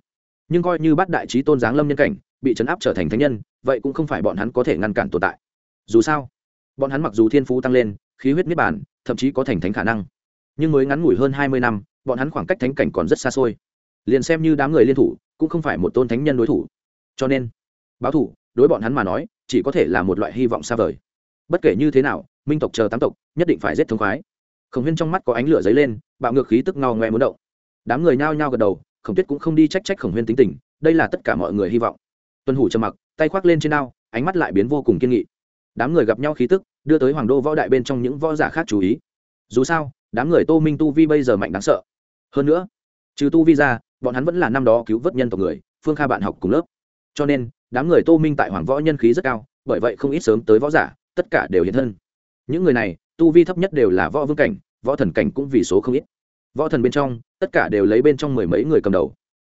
Nhưng coi như bát đại trí tôn giáng lâm nhân cảnh, bị chấn áp trở thành thánh nhân, vậy cũng không phải bọn hắn có thể ngăn cản tồn tại. Dù sao, bọn hắn mặc dù thiên phú tăng lên, khí huyết miết bản thậm chí có thành thánh khả năng, nhưng mới ngắn ngủi hơn hai mươi năm, bọn hắn khoảng cách thánh cảnh còn rất xa xôi. Liền xem như đám người liên thủ, cũng không phải một tôn thánh nhân đối thủ. Cho nên, báo thủ, đối bọn hắn mà nói, chỉ có thể là một loại hy vọng xa vời. Bất kể như thế nào minh tộc chờ tám tộc nhất định phải giết thống khoái. Khổng huyên trong mắt có ánh lửa dấy lên bạo ngược khí tức ngao ngoe muốn động. Đám người nhao nhao gật đầu khổng tuyết cũng không đi trách trách khổng huyên tính tình đây là tất cả mọi người hy vọng. Tuân hủ trầm mặc tay khoác lên trên ao, ánh mắt lại biến vô cùng kiên nghị. Đám người gặp nhau khí tức đưa tới hoàng đô võ đại bên trong những võ giả khác chú ý. Dù sao đám người tô minh tu vi bây giờ mạnh đáng sợ. Hơn nữa trừ tu vi ra bọn hắn vẫn là năm đó cứu vớt nhân tộc người phương kha bạn học cùng lớp. Cho nên đám người tô minh tại hoàng võ nhân khí rất cao bởi vậy không ít sớm tới võ giả tất cả đều hiện thân những người này, tu vi thấp nhất đều là võ vương cảnh, võ thần cảnh cũng vì số không ít. Võ thần bên trong, tất cả đều lấy bên trong mười mấy người cầm đầu.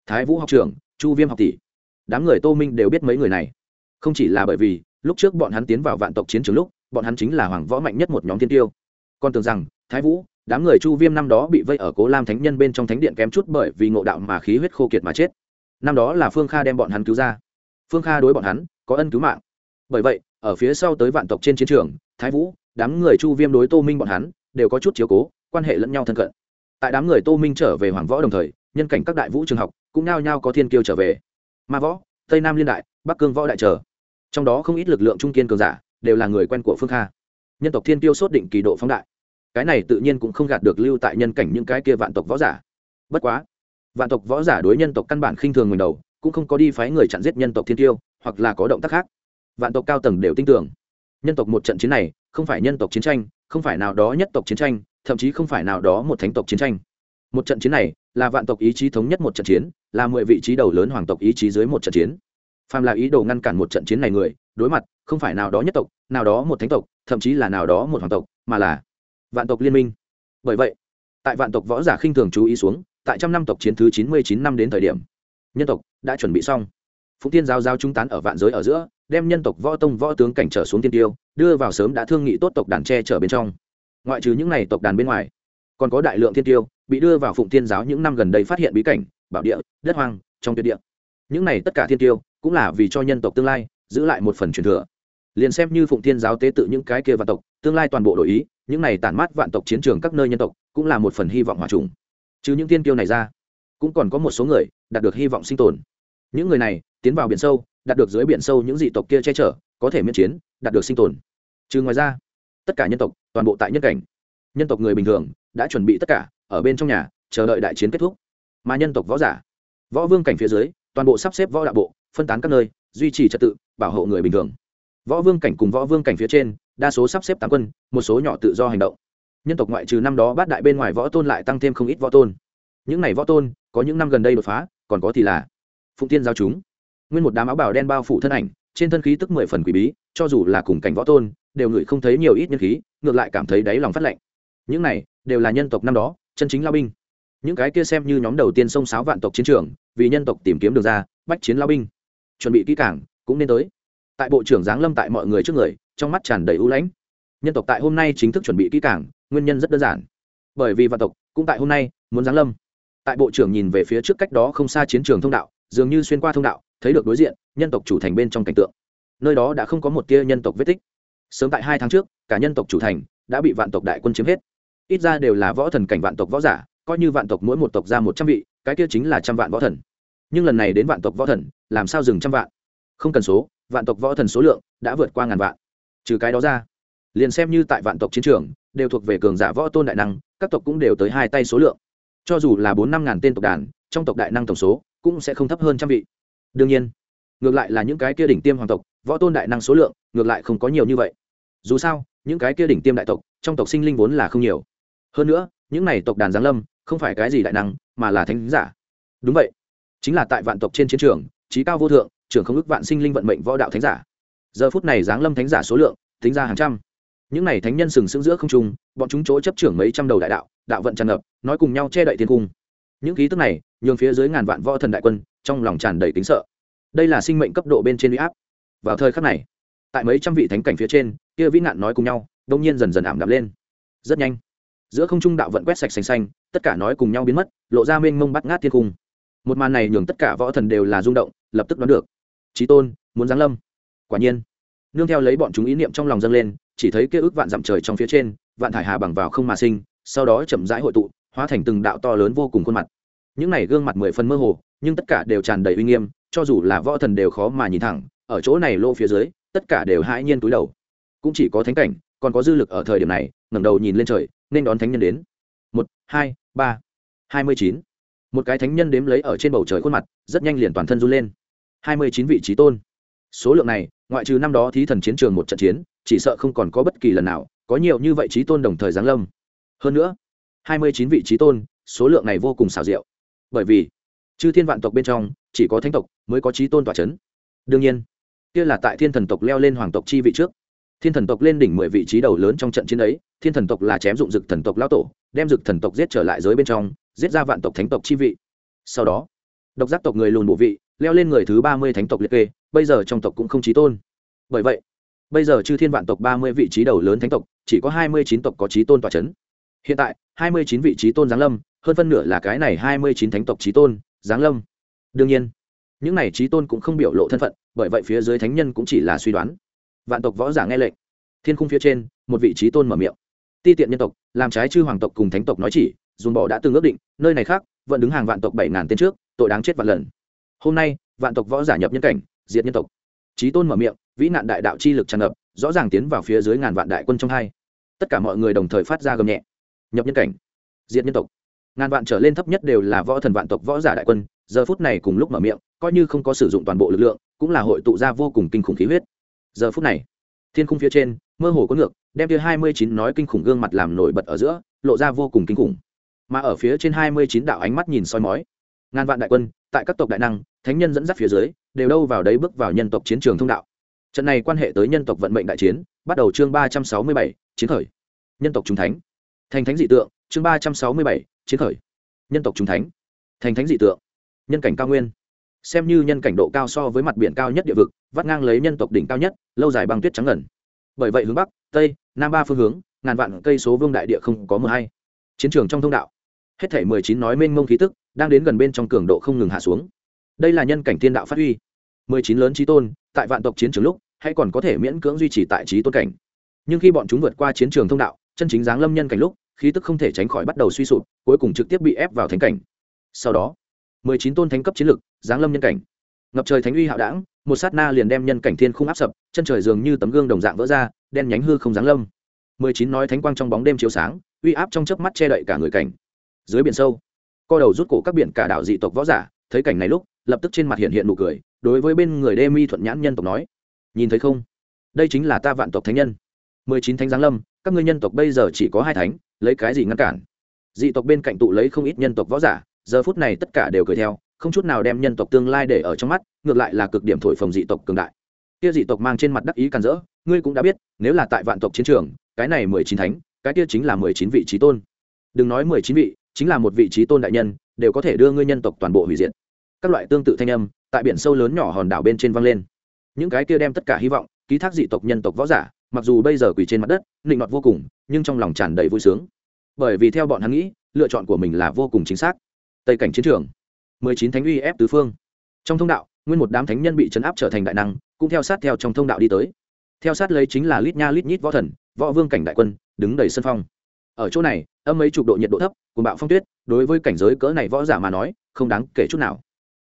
Thái vũ học trưởng, chu viêm học tỷ. Đám người tô minh đều biết mấy người này. Không chỉ là bởi vì, lúc trước bọn hắn tiến vào vạn tộc chiến trường lúc, bọn hắn chính là hoàng võ mạnh nhất một nhóm thiên tiêu. Còn tưởng rằng, thái vũ, đám người chu viêm năm đó bị vây ở cố lam thánh nhân bên trong thánh điện kém chút bởi vì ngộ đạo mà khí huyết khô kiệt mà chết. Năm đó là phương kha đem bọn hắn cứu ra. Phương kha đối bọn hắn, có ân cứu mạng. Bởi vậy, ở phía sau tới vạn tộc trên chiến trường, thái vũ đám người chu viêm đối tô minh bọn hắn đều có chút chiếu cố, quan hệ lẫn nhau thân cận. Tại đám người tô minh trở về hoàng võ đồng thời, nhân cảnh các đại vũ trường học cũng nao nhao có thiên kiêu trở về. Ma võ, tây nam liên đại, bắc cương võ đại trở. Trong đó không ít lực lượng trung kiên cường giả đều là người quen của phương kha. Nhân tộc thiên kiêu sốt định kỳ độ phóng đại. Cái này tự nhiên cũng không gạt được lưu tại nhân cảnh những cái kia vạn tộc võ giả. Bất quá, vạn tộc võ giả đối nhân tộc căn bản khinh thường mình đầu, cũng không có đi phái người chặn giết nhân tộc thiên tiêu hoặc là có động tác khác. Vạn tộc cao tầng đều tin tưởng. Nhân tộc một trận chiến này không phải nhân tộc chiến tranh, không phải nào đó nhất tộc chiến tranh, thậm chí không phải nào đó một thánh tộc chiến tranh. Một trận chiến này là vạn tộc ý chí thống nhất một trận chiến, là mười vị trí đầu lớn hoàng tộc ý chí dưới một trận chiến. Phàm là ý đồ ngăn cản một trận chiến này người, đối mặt, không phải nào đó nhất tộc, nào đó một thánh tộc, thậm chí là nào đó một hoàng tộc, mà là vạn tộc liên minh. Bởi vậy, tại vạn tộc võ giả khinh thường chú ý xuống, tại trăm năm tộc chiến thứ chín mươi chín năm đến thời điểm, nhân tộc đã chuẩn bị xong. Phụng tiên giao giao trung tán ở vạn giới ở giữa đem nhân tộc võ tông võ tướng cảnh trở xuống tiên tiêu, đưa vào sớm đã thương nghị tốt tộc đàn tre trở bên trong. Ngoại trừ những n à y tộc đàn bên ngoài, còn có đại lượng thiên tiêu bị đưa vào phụng tiên giáo những năm gần đây phát hiện bí cảnh, bảo địa, đất hoang, trong tuyệt địa. Những này tất cả thiên tiêu cũng là vì cho nhân tộc tương lai giữ lại một phần truyền thừa. Liền xem như phụng thiên giáo tế tự những cái kia vạn tộc, tương lai toàn bộ đổi ý, những này tản mát vạn tộc chiến trường các nơi nhân tộc cũng là một phần hy vọng hòa trùng. Chứ những tiên tiêu này ra, cũng còn có một số người đạt được hy vọng sinh tồn. Những người này tiến vào biển sâu đạt được dưới biển sâu những dị tộc kia che chở, có thể miễn chiến, đạt được sinh tồn. Trừ ngoài ra, tất cả nhân tộc, toàn bộ tại nhân cảnh. Nhân tộc người bình thường đã chuẩn bị tất cả, ở bên trong nhà, chờ đợi đại chiến kết thúc. Mà nhân tộc võ giả, võ vương cảnh phía dưới, toàn bộ sắp xếp võ đạo bộ, phân tán các nơi, duy trì trật tự, bảo hộ người bình thường. Võ vương cảnh cùng võ vương cảnh phía trên, đa số sắp xếp tám quân, một số nhỏ tự do hành động. Nhân tộc ngoại trừ năm đó bát đại bên ngoài võ tôn lại tăng thêm không ít võ tôn. Những này võ tôn, có những năm gần đây đột phá, còn có thì là phụng tiên giao chúng nguyên một đám áo bào đen bao phủ thân ảnh, trên thân khí tức mười phần quỷ bí, cho dù là cùng cảnh võ tôn, đều ngửi không thấy nhiều ít nhân khí, ngược lại cảm thấy đáy lòng phát lạnh. Những này, đều là nhân tộc năm đó, chân chính lao binh. Những cái kia xem như nhóm đầu tiên sông sáo vạn tộc chiến trường, vì nhân tộc tìm kiếm đường ra, bách chiến lao binh. Chuẩn bị kỹ cảng cũng nên tới. Tại bộ trưởng giáng lâm tại mọi người trước người, trong mắt tràn đầy ưu lãnh. Nhân tộc tại hôm nay chính thức chuẩn bị kỹ cảng nguyên nhân rất đơn giản. Bởi vì vạn tộc cũng tại hôm nay muốn giáng lâm. Tại bộ trưởng nhìn về phía trước cách đó không xa chiến trường thông đạo, dường như xuyên qua thông đạo thấy được đối diện, nhân tộc chủ thành bên trong cảnh tượng. Nơi đó đã không có một tia nhân tộc vết tích. Sớm tại hai tháng trước, cả nhân tộc chủ thành đã bị vạn tộc đại quân chiếm hết. Ít ra đều là võ thần cảnh vạn tộc võ giả, coi như vạn tộc mỗi một tộc ra một trăm vị, cái kia chính là trăm vạn võ thần. Nhưng lần này đến vạn tộc võ thần, làm sao dừng trăm vạn? Không cần số, vạn tộc võ thần số lượng đã vượt qua ngàn vạn. Trừ cái đó ra, liền xem như tại vạn tộc chiến trường, đều thuộc về cường giả võ tôn đại năng, các tộc cũng đều tới hai tay số lượng. Cho dù là bốn năm ngàn tên tộc đàn, trong tộc đại năng tổng số cũng sẽ không thấp hơn trăm vị đương nhiên, ngược lại là những cái kia đỉnh tiêm hoàng tộc, võ tôn đại năng số lượng, ngược lại không có nhiều như vậy. Dù sao, những cái kia đỉnh tiêm đại tộc, trong tộc sinh linh vốn là không nhiều. Hơn nữa, những này tộc đàn giáng lâm, không phải cái gì đại năng, mà là thánh giả. Đúng vậy, chính là tại vạn tộc trên chiến trường, trí cao vô thượng, trưởng không ước vạn sinh linh vận mệnh võ đạo thánh giả. Giờ phút này giáng lâm thánh giả số lượng, tính ra hàng trăm. Những này thánh nhân sừng sững giữa không trung, bọn chúng chỗ chấp trưởng mấy trăm đầu đại đạo đạo vận tràn ngập, nói cùng nhau che đậy thiên cung. Những ký tức này, nhường phía dưới ngàn vạn võ thần đại quân trong lòng tràn đầy tính sợ. Đây là sinh mệnh cấp độ bên trên huy áp. Vào thời khắc này, tại mấy trăm vị thánh cảnh phía trên, kia vĩ nạn nói cùng nhau đông nhiên dần dần ảm đạm lên. Rất nhanh, giữa không trung đạo vận quét sạch xanh xanh, tất cả nói cùng nhau biến mất, lộ ra mênh mông bắt ngát thiên cung. Một màn này nhường tất cả võ thần đều là rung động, lập tức đoán được. Trí tôn, muốn giáng lâm. Quả nhiên, nương theo lấy bọn chúng ý niệm trong lòng dâng lên, chỉ thấy kia ước vạn dặm trời trong phía trên, vạn thải hà bằng vào không mà sinh, sau đó chậm rãi hội tụ, hóa thành từng đạo to lớn vô cùng khuôn mặt. Những này gương mặt mười phần mơ hồ nhưng tất cả đều tràn đầy uy nghiêm, cho dù là võ thần đều khó mà nhìn thẳng, ở chỗ này lô phía dưới, tất cả đều hãi nhiên túi đầu. Cũng chỉ có thánh cảnh, còn có dư lực ở thời điểm này, ngẩng đầu nhìn lên trời, nên đón thánh nhân đến. Một, hai, ba, hai mươi chín. Một cái thánh nhân đếm lấy ở trên bầu trời khuôn mặt, rất nhanh liền toàn thân run lên. hai mươi chín vị trí tôn. Số lượng này, ngoại trừ năm đó thí thần chiến trường một trận chiến, chỉ sợ không còn có bất kỳ lần nào, có nhiều như vậy trí tôn đồng thời giáng lâm. Hơn nữa, hai mươi chín vị trí tôn, số lượng này vô cùng xảo diệu. Bởi vì chư thiên vạn tộc bên trong, chỉ có thánh tộc mới có trí tôn tỏa c h ấ n đương nhiên, kia là tại thiên thần tộc leo lên hoàng tộc chi vị trước. Thiên thần tộc lên đỉnh mười vị trí đầu lớn trong trận chiến ấy, thiên thần tộc là chém dụng dực thần tộc lao tổ, đem dực thần tộc giết trở lại giới bên trong, giết ra vạn tộc thánh tộc chi vị. Sau đó, độc giác tộc người lùn bộ vị, leo lên người thứ ba mươi thánh tộc liệt kê, bây giờ trong tộc cũng không trí tôn. Bởi vậy, bây giờ chư thiên vạn tộc ba mươi vị trí đầu lớn thánh tộc, chỉ có hai mươi chín tộc có trí tôn tỏa c h ấ n hiện tại, hai mươi chín vị trí tôn giáng lâm, hơn phân nửa là cái này hai mươi chín thánh tộc trí tôn giáng lâm. Đương nhiên, những này trí tôn cũng không biểu lộ thân phận, bởi vậy phía dưới thánh nhân cũng chỉ là suy đoán. Vạn tộc võ giả nghe lệnh. Thiên khung phía trên, một vị trí tôn mở miệng. Ti tiện nhân tộc, làm trái chư hoàng tộc cùng thánh tộc nói chỉ, dùng bỏ đã từng ước định, nơi này khác, vẫn đứng hàng vạn tộc bảy ngàn tên trước, tội đáng chết vạn lần. Hôm nay, vạn tộc võ giả nhập nhân cảnh, diệt nhân tộc. Trí tôn mở miệng, vĩ nạn đại đạo chi lực tràn ngập, rõ ràng tiến vào phía dưới ngàn vạn đại quân trong hai. Tất cả mọi người đồng thời phát ra gầm nhẹ. Nhập nhân cảnh, diệt nhân tộc ngàn vạn trở lên thấp nhất đều là võ thần vạn tộc võ giả đại quân, giờ phút này cùng lúc mở miệng, coi như không có sử dụng toàn bộ lực lượng, cũng là hội tụ ra vô cùng kinh khủng khí huyết. Giờ phút này, thiên khung phía trên, mơ hồ có ngược, đem kia hai mươi chín nói kinh khủng gương mặt làm nổi bật ở giữa, lộ ra vô cùng kinh khủng. Mà ở phía trên hai mươi chín đạo ánh mắt nhìn soi mói. Ngàn vạn đại quân, tại các tộc đại năng, thánh nhân dẫn dắt phía dưới, đều đâu vào đấy bước vào nhân tộc chiến trường thông đạo. Trận này quan hệ tới nhân tộc vận mệnh đại chiến, bắt đầu chương ba trăm sáu mươi bảy, chiến khởi. Nhân tộc trung thánh. Thành thánh dị tượng, chương ba trăm sáu mươi bảy chiến khởi. Nhân tộc trung thánh, thành thánh dị tượng, nhân cảnh cao nguyên. Xem như nhân cảnh độ cao so với mặt biển cao nhất địa vực, vắt ngang lấy nhân tộc đỉnh cao nhất, lâu dài băng tuyết trắng ngần. Bởi vậy hướng bắc, tây, nam ba phương hướng, ngàn vạn cây số vương đại địa không có mưa hay. Chiến trường trong thông đạo, hết thể mười chín nói mênh mông khí tức đang đến gần bên trong cường độ không ngừng hạ xuống. Đây là nhân cảnh thiên đạo phát huy. mười chín lớn trí tôn, tại vạn tộc chiến trường lúc, hay còn có thể miễn cưỡng duy trì tại trí tôn cảnh. Nhưng khi bọn chúng vượt qua chiến trường thông đạo, chân chính giáng lâm nhân cảnh lúc khí tức không thể tránh khỏi bắt đầu suy sụp, cuối cùng trực tiếp bị ép vào thánh cảnh. Sau đó, mười chín tôn thánh cấp chiến lực, giáng lâm nhân cảnh. Ngập trời thánh uy hạo đảng một sát na liền đem nhân cảnh thiên khung áp sập, chân trời dường như tấm gương đồng dạng vỡ ra, đen nhánh hư không giáng lâm. mười chín nói thánh quang trong bóng đêm chiếu sáng, uy áp trong chớp mắt che đậy cả người cảnh. Dưới biển sâu, co đầu rút cổ các biển cả đảo dị tộc võ giả, thấy cảnh này lúc, lập tức trên mặt hiện hiện nụ cười, đối với bên người đê mi thuận nhãn nhân tộc nói, nhìn thấy không? Đây chính là ta vạn tộc thánh nhân. mười chín thánh giáng lâm, các ngươi nhân tộc bây giờ chỉ có hai thánh lấy cái gì ngăn cản? Dị tộc bên cạnh tụ lấy không ít nhân tộc võ giả, giờ phút này tất cả đều cười theo, không chút nào đem nhân tộc tương lai để ở trong mắt, ngược lại là cực điểm thổi phồng dị tộc cường đại. Kia dị tộc mang trên mặt đắc ý càn rỡ, ngươi cũng đã biết, nếu là tại vạn tộc chiến trường, cái này mười chín thánh, cái kia chính là mười chín vị trí tôn. Đừng nói mười chín vị, chính là một vị trí tôn đại nhân, đều có thể đưa ngươi nhân tộc toàn bộ hủy diệt. Các loại tương tự thanh âm, tại biển sâu lớn nhỏ hòn đảo bên trên vang lên. Những cái kia đem tất cả hy vọng, ký thác dị tộc nhân tộc võ giả mặc dù bây giờ quỳ trên mặt đất, nịnh nọt vô cùng, nhưng trong lòng tràn đầy vui sướng. Bởi vì theo bọn hắn nghĩ, lựa chọn của mình là vô cùng chính xác. Tây cảnh chiến trường, mười chín thánh uy ép tứ phương. Trong thông đạo, nguyên một đám thánh nhân bị chấn áp trở thành đại năng, cũng theo sát theo trong thông đạo đi tới. Theo sát lấy chính là lít nha lít nhít võ thần, võ vương cảnh đại quân, đứng đầy sân phong. Ở chỗ này, âm mấy chục độ nhiệt độ thấp của bạo phong tuyết, đối với cảnh giới cỡ này võ giả mà nói, không đáng kể chút nào.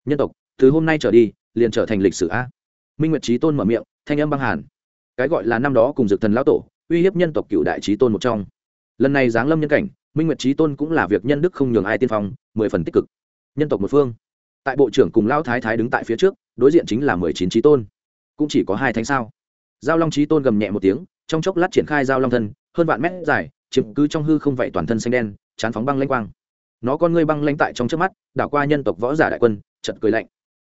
Nhân tộc, từ hôm nay trở đi, liền trở thành lịch sử a. Minh nguyệt trí tôn mở miệng, thanh âm băng hàn cái gọi là năm đó cùng dược thần lão tổ, uy hiếp nhân tộc cựu đại trí tôn một trong. Lần này giáng lâm nhân cảnh, minh nguyệt trí tôn cũng là việc nhân đức không nhường ai tiên phong, mười phần tích cực. Nhân tộc một phương. Tại bộ trưởng cùng lão thái thái đứng tại phía trước, đối diện chính là mười chín trí tôn. Cũng chỉ có hai thánh sao. Giao long trí tôn gầm nhẹ một tiếng, trong chốc lát triển khai giao long thân, hơn vạn mét dài, chiếm cứ trong hư không vậy toàn thân xanh đen, chán phóng băng lanh quang. Nó con ngươi băng lanh tại trong trước mắt, đảo qua nhân tộc võ giả đại quân chật cười lạnh.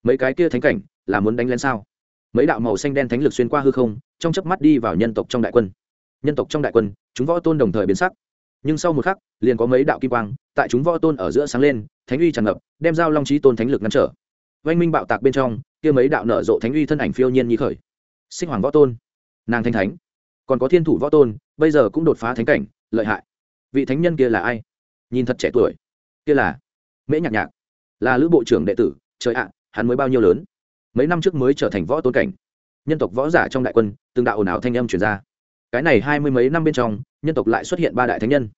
Mấy cái kia thánh cảnh, là muốn đánh lên sao? Mấy đạo màu xanh đen thánh lực xuyên qua hư không, trong chớp mắt đi vào nhân tộc trong đại quân. Nhân tộc trong đại quân, chúng võ tôn đồng thời biến sắc. Nhưng sau một khắc, liền có mấy đạo kim quang, tại chúng võ tôn ở giữa sáng lên, thánh uy tràn ngập, đem giao long trí tôn thánh lực ngăn trở. Oanh minh bạo tạc bên trong, kia mấy đạo nở rộ thánh uy thân ảnh phiêu nhiên nhi khởi. Sinh hoàng võ tôn, nàng thanh thánh. Còn có thiên thủ võ tôn, bây giờ cũng đột phá thánh cảnh, lợi hại. Vị thánh nhân kia là ai? Nhìn thật trẻ tuổi. Kia là mễ nhạc nhạc. Là lữ bộ trưởng đệ tử, trời ạ, hắn mới bao nhiêu lớn? Mấy năm trước mới trở thành võ tôn cảnh. Nhân tộc võ giả trong đại quân, từng đạo ồn ào thanh âm truyền ra. Cái này hai mươi mấy năm bên trong, nhân tộc lại xuất hiện ba đại thánh nhân.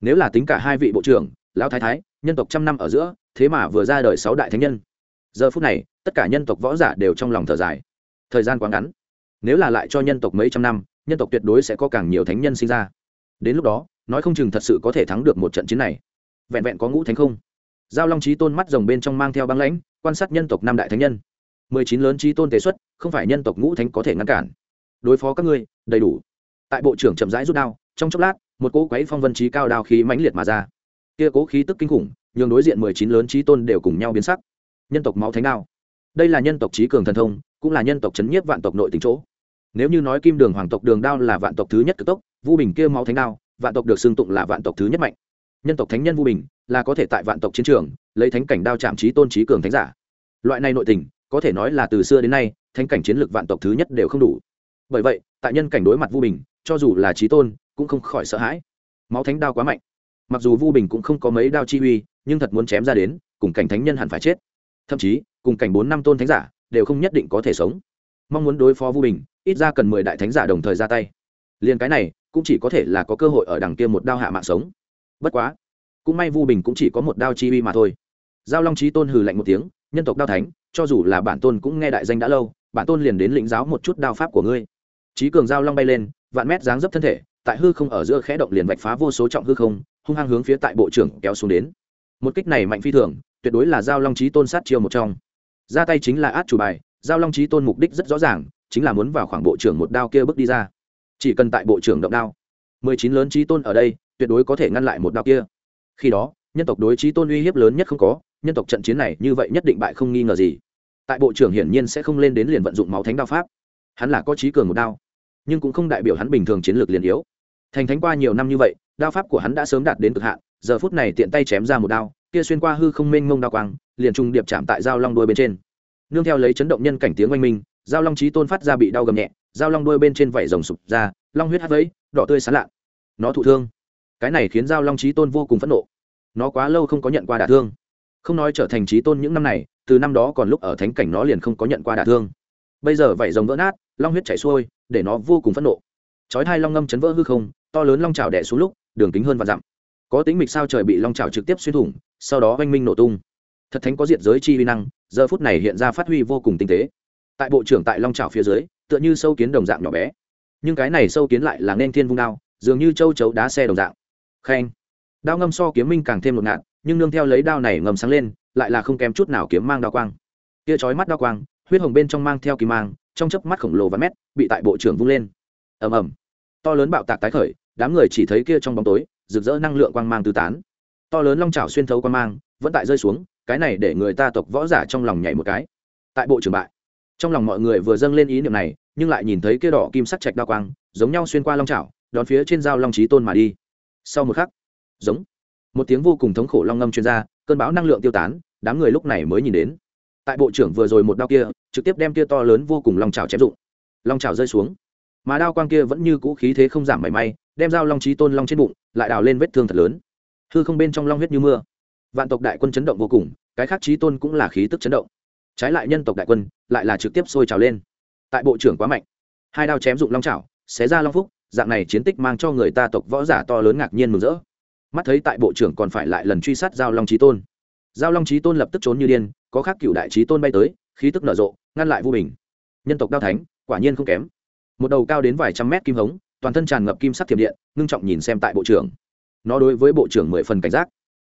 Nếu là tính cả hai vị bộ trưởng, lão thái thái, nhân tộc trăm năm ở giữa, thế mà vừa ra đời sáu đại thánh nhân. Giờ phút này, tất cả nhân tộc võ giả đều trong lòng thở dài. Thời gian quá ngắn. Nếu là lại cho nhân tộc mấy trăm năm, nhân tộc tuyệt đối sẽ có càng nhiều thánh nhân sinh ra. Đến lúc đó, nói không chừng thật sự có thể thắng được một trận chiến này. Vẹn vẹn có ngũ thánh không. Giao long trí tôn mắt rồng bên trong mang theo băng lãnh, quan sát nhân tộc năm đại thánh nhân mười chín lớn trí tôn tế xuất, không phải nhân tộc ngũ thánh có thể ngăn cản. Đối phó các ngươi, đầy đủ. Tại bộ trưởng chậm rãi rút đao, trong chốc lát, một cỗ quấy phong vân trí cao đao khí mãnh liệt mà ra. Kia cố khí tức kinh khủng, nhường đối diện mười chín lớn trí tôn đều cùng nhau biến sắc. Nhân tộc máu thánh đao. Đây là nhân tộc trí cường thần thông, cũng là nhân tộc chấn nhiếp vạn tộc nội tính chỗ. Nếu như nói kim đường hoàng tộc đường đao là vạn tộc thứ nhất cực tốc, vu bình kia máu thánh đao, vạn tộc được xưng tụng là vạn tộc thứ nhất mạnh. Nhân tộc thánh nhân vu bình là có thể tại vạn tộc chiến trường, lấy thánh cảnh đao chạm trí tôn trí cường thánh giả. Loại này nội tình có thể nói là từ xưa đến nay, thánh cảnh chiến lược vạn tộc thứ nhất đều không đủ. Bởi vậy, tại nhân cảnh đối mặt vu bình, cho dù là trí tôn, cũng không khỏi sợ hãi. Máu thánh đao quá mạnh. Mặc dù vu bình cũng không có mấy đao chi uy, nhưng thật muốn chém ra đến, cùng cảnh thánh nhân hẳn phải chết. Thậm chí, cùng cảnh bốn năm tôn thánh giả, đều không nhất định có thể sống. Mong muốn đối phó vu bình, ít ra cần mười đại thánh giả đồng thời ra tay. Liền cái này, cũng chỉ có thể là có cơ hội ở đằng kia một đao hạ mạng sống. Bất quá, cũng may vu bình cũng chỉ có một đao chi uy mà thôi. Giao long trí tôn hừ lạnh một tiếng, nhân tộc đao thánh cho dù là bản tôn cũng nghe đại danh đã lâu, bản tôn liền đến lĩnh giáo một chút đao pháp của ngươi. Trí cường giao long bay lên, vạn mét dáng dấp thân thể, tại hư không ở giữa khẽ động liền vạch phá vô số trọng hư không, hung hăng hướng phía tại bộ trưởng kéo xuống đến. Một kích này mạnh phi thường, tuyệt đối là giao long trí tôn sát chiêu một trong. Ra tay chính là át chủ bài, giao long trí tôn mục đích rất rõ ràng, chính là muốn vào khoảng bộ trưởng một đao kia bước đi ra. Chỉ cần tại bộ trưởng động đao, mười chín lớn trí tôn ở đây, tuyệt đối có thể ngăn lại một đao kia. Khi đó, nhân tộc đối trí tôn uy hiếp lớn nhất không có nhân tộc trận chiến này như vậy nhất định bại không nghi ngờ gì. Tại bộ trưởng hiển nhiên sẽ không lên đến liền vận dụng máu thánh đao pháp. Hắn là có trí cường một đao, nhưng cũng không đại biểu hắn bình thường chiến lược liền yếu. Thành thánh qua nhiều năm như vậy, đao pháp của hắn đã sớm đạt đến cực hạn, giờ phút này tiện tay chém ra một đao, kia xuyên qua hư không mênh mông đao quang, liền trùng điệp chạm tại dao long đuôi bên trên. Nương theo lấy chấn động nhân cảnh tiếng oanh minh dao long trí tôn phát ra bị đau gầm nhẹ dao long đuôi bên trên vảy rồng sụp ra, long huyết hát vẫy, đỏ tươi sán lạ. Nó thụ thương. Cái này khiến dao long trí tôn vô cùng phẫn nộ. Nó quá lâu không có nhận qua đả thương không nói trở thành trí tôn những năm này, từ năm đó còn lúc ở thánh cảnh nó liền không có nhận qua đả thương. Bây giờ vảy rồng vỡ nát, long huyết chảy xuôi, để nó vô cùng phẫn nộ. Chói hai long ngâm chấn vỡ hư không, to lớn long trào đẻ xuống lúc, đường kính hơn và dặm. Có tính mịch sao trời bị long trào trực tiếp xuyên thủng, sau đó oanh minh nổ tung. Thật thánh có diệt giới chi vi năng, giờ phút này hiện ra phát huy vô cùng tinh tế. Tại bộ trưởng tại long trào phía dưới, tựa như sâu kiến đồng dạng nhỏ bé. Nhưng cái này sâu kiến lại là nên thiên vung đao, dường như châu chấu đá xe đồng dạng. Khen. Đao ngâm so kiếm minh càng thêm ngột ngạt nhưng nương theo lấy đao này ngầm sáng lên, lại là không kém chút nào kiếm mang đao quang. Kia chói mắt đao quang, huyết hồng bên trong mang theo kỳ mang, trong chớp mắt khổng lồ và mét, bị tại bộ trưởng vung lên. Ầm ầm. To lớn bạo tạc tái khởi, đám người chỉ thấy kia trong bóng tối, rực rỡ năng lượng quang mang tứ tán. To lớn long trào xuyên thấu quang mang, vẫn tại rơi xuống, cái này để người ta tộc võ giả trong lòng nhảy một cái. Tại bộ trưởng bại. Trong lòng mọi người vừa dâng lên ý niệm này, nhưng lại nhìn thấy kia đỏ kim sắc trạch đao quang, giống nhau xuyên qua long trào đón phía trên dao long trí tôn mà đi. Sau một khắc, giống một tiếng vô cùng thống khổ long ngâm chuyên r a cơn bão năng lượng tiêu tán, đám người lúc này mới nhìn đến. Tại bộ trưởng vừa rồi một đao kia, trực tiếp đem kia to lớn vô cùng long trào chém dụng long trào rơi xuống. Mà đao quang kia vẫn như cũ khí thế không giảm mảy may, đem dao long trí tôn long trên bụng, lại đào lên vết thương thật lớn. Hư không bên trong long huyết như mưa. Vạn tộc đại quân chấn động vô cùng, cái khác trí tôn cũng là khí tức chấn động. Trái lại nhân tộc đại quân, lại là trực tiếp sôi trào lên. Tại bộ trưởng quá mạnh. Hai đao chém dụng long trào xé ra long phúc, dạng này chiến tích mang cho người ta tộc võ giả to lớn ngạc nhiên mừng rỡ mắt thấy tại bộ trưởng còn phải lại lần truy sát giao long trí tôn. Giao long trí tôn lập tức trốn như điên, có khác cựu đại trí tôn bay tới, khí tức nở rộ, ngăn lại vô bình. Nhân tộc đao thánh, quả nhiên không kém. Một đầu cao đến vài trăm mét kim hống, toàn thân tràn ngập kim sắc thiểm điện, ngưng trọng nhìn xem tại bộ trưởng. Nó đối với bộ trưởng mười phần cảnh giác.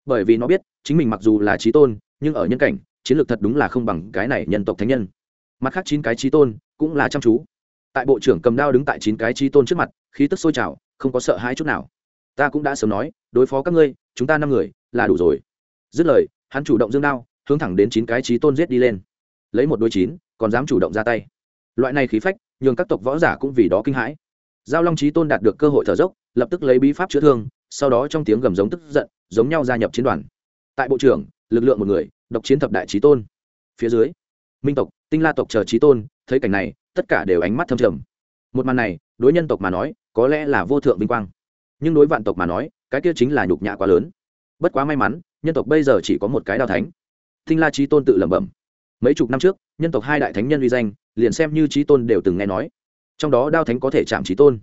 Bởi vì nó biết, chính mình mặc dù là trí tôn, nhưng ở nhân cảnh, chiến lược thật đúng là không bằng cái này nhân tộc thánh nhân. Mặt khác chín cái trí tôn cũng là chăm chú. Tại bộ trưởng cầm đao đứng tại chín cái trí tôn trước mặt, khí tức sôi trào, không có sợ hãi chút nào ta cũng đã sớm nói, đối phó các ngươi, chúng ta năm người, là đủ rồi. Dứt lời, hắn chủ động dương đao, hướng thẳng đến chín cái trí tôn giết đi lên. Lấy một đôi chín, còn dám chủ động ra tay. Loại này khí phách, nhường các tộc võ giả cũng vì đó kinh hãi. Giao long trí tôn đạt được cơ hội thở dốc, lập tức lấy bí pháp chữa thương, sau đó trong tiếng gầm giống tức giận, giống nhau gia nhập chiến đoàn. Tại bộ trưởng, lực lượng một người, độc chiến thập đại trí tôn. Phía dưới, minh tộc, tinh la tộc chờ trí tôn, thấy cảnh này, tất cả đều ánh mắt thâm trầm. Một màn này, đối nhân tộc mà nói, có lẽ là vô thượng vinh quang nhưng đối vạn tộc mà nói, cái kia chính là nhục nhã quá lớn. Bất quá may mắn, nhân tộc bây giờ chỉ có một cái đao thánh. Thinh la trí tôn tự lẩm bẩm. Mấy chục năm trước, nhân tộc hai đại thánh nhân uy danh, liền xem như trí tôn đều từng nghe nói. Trong đó đao thánh có thể chạm trí tôn.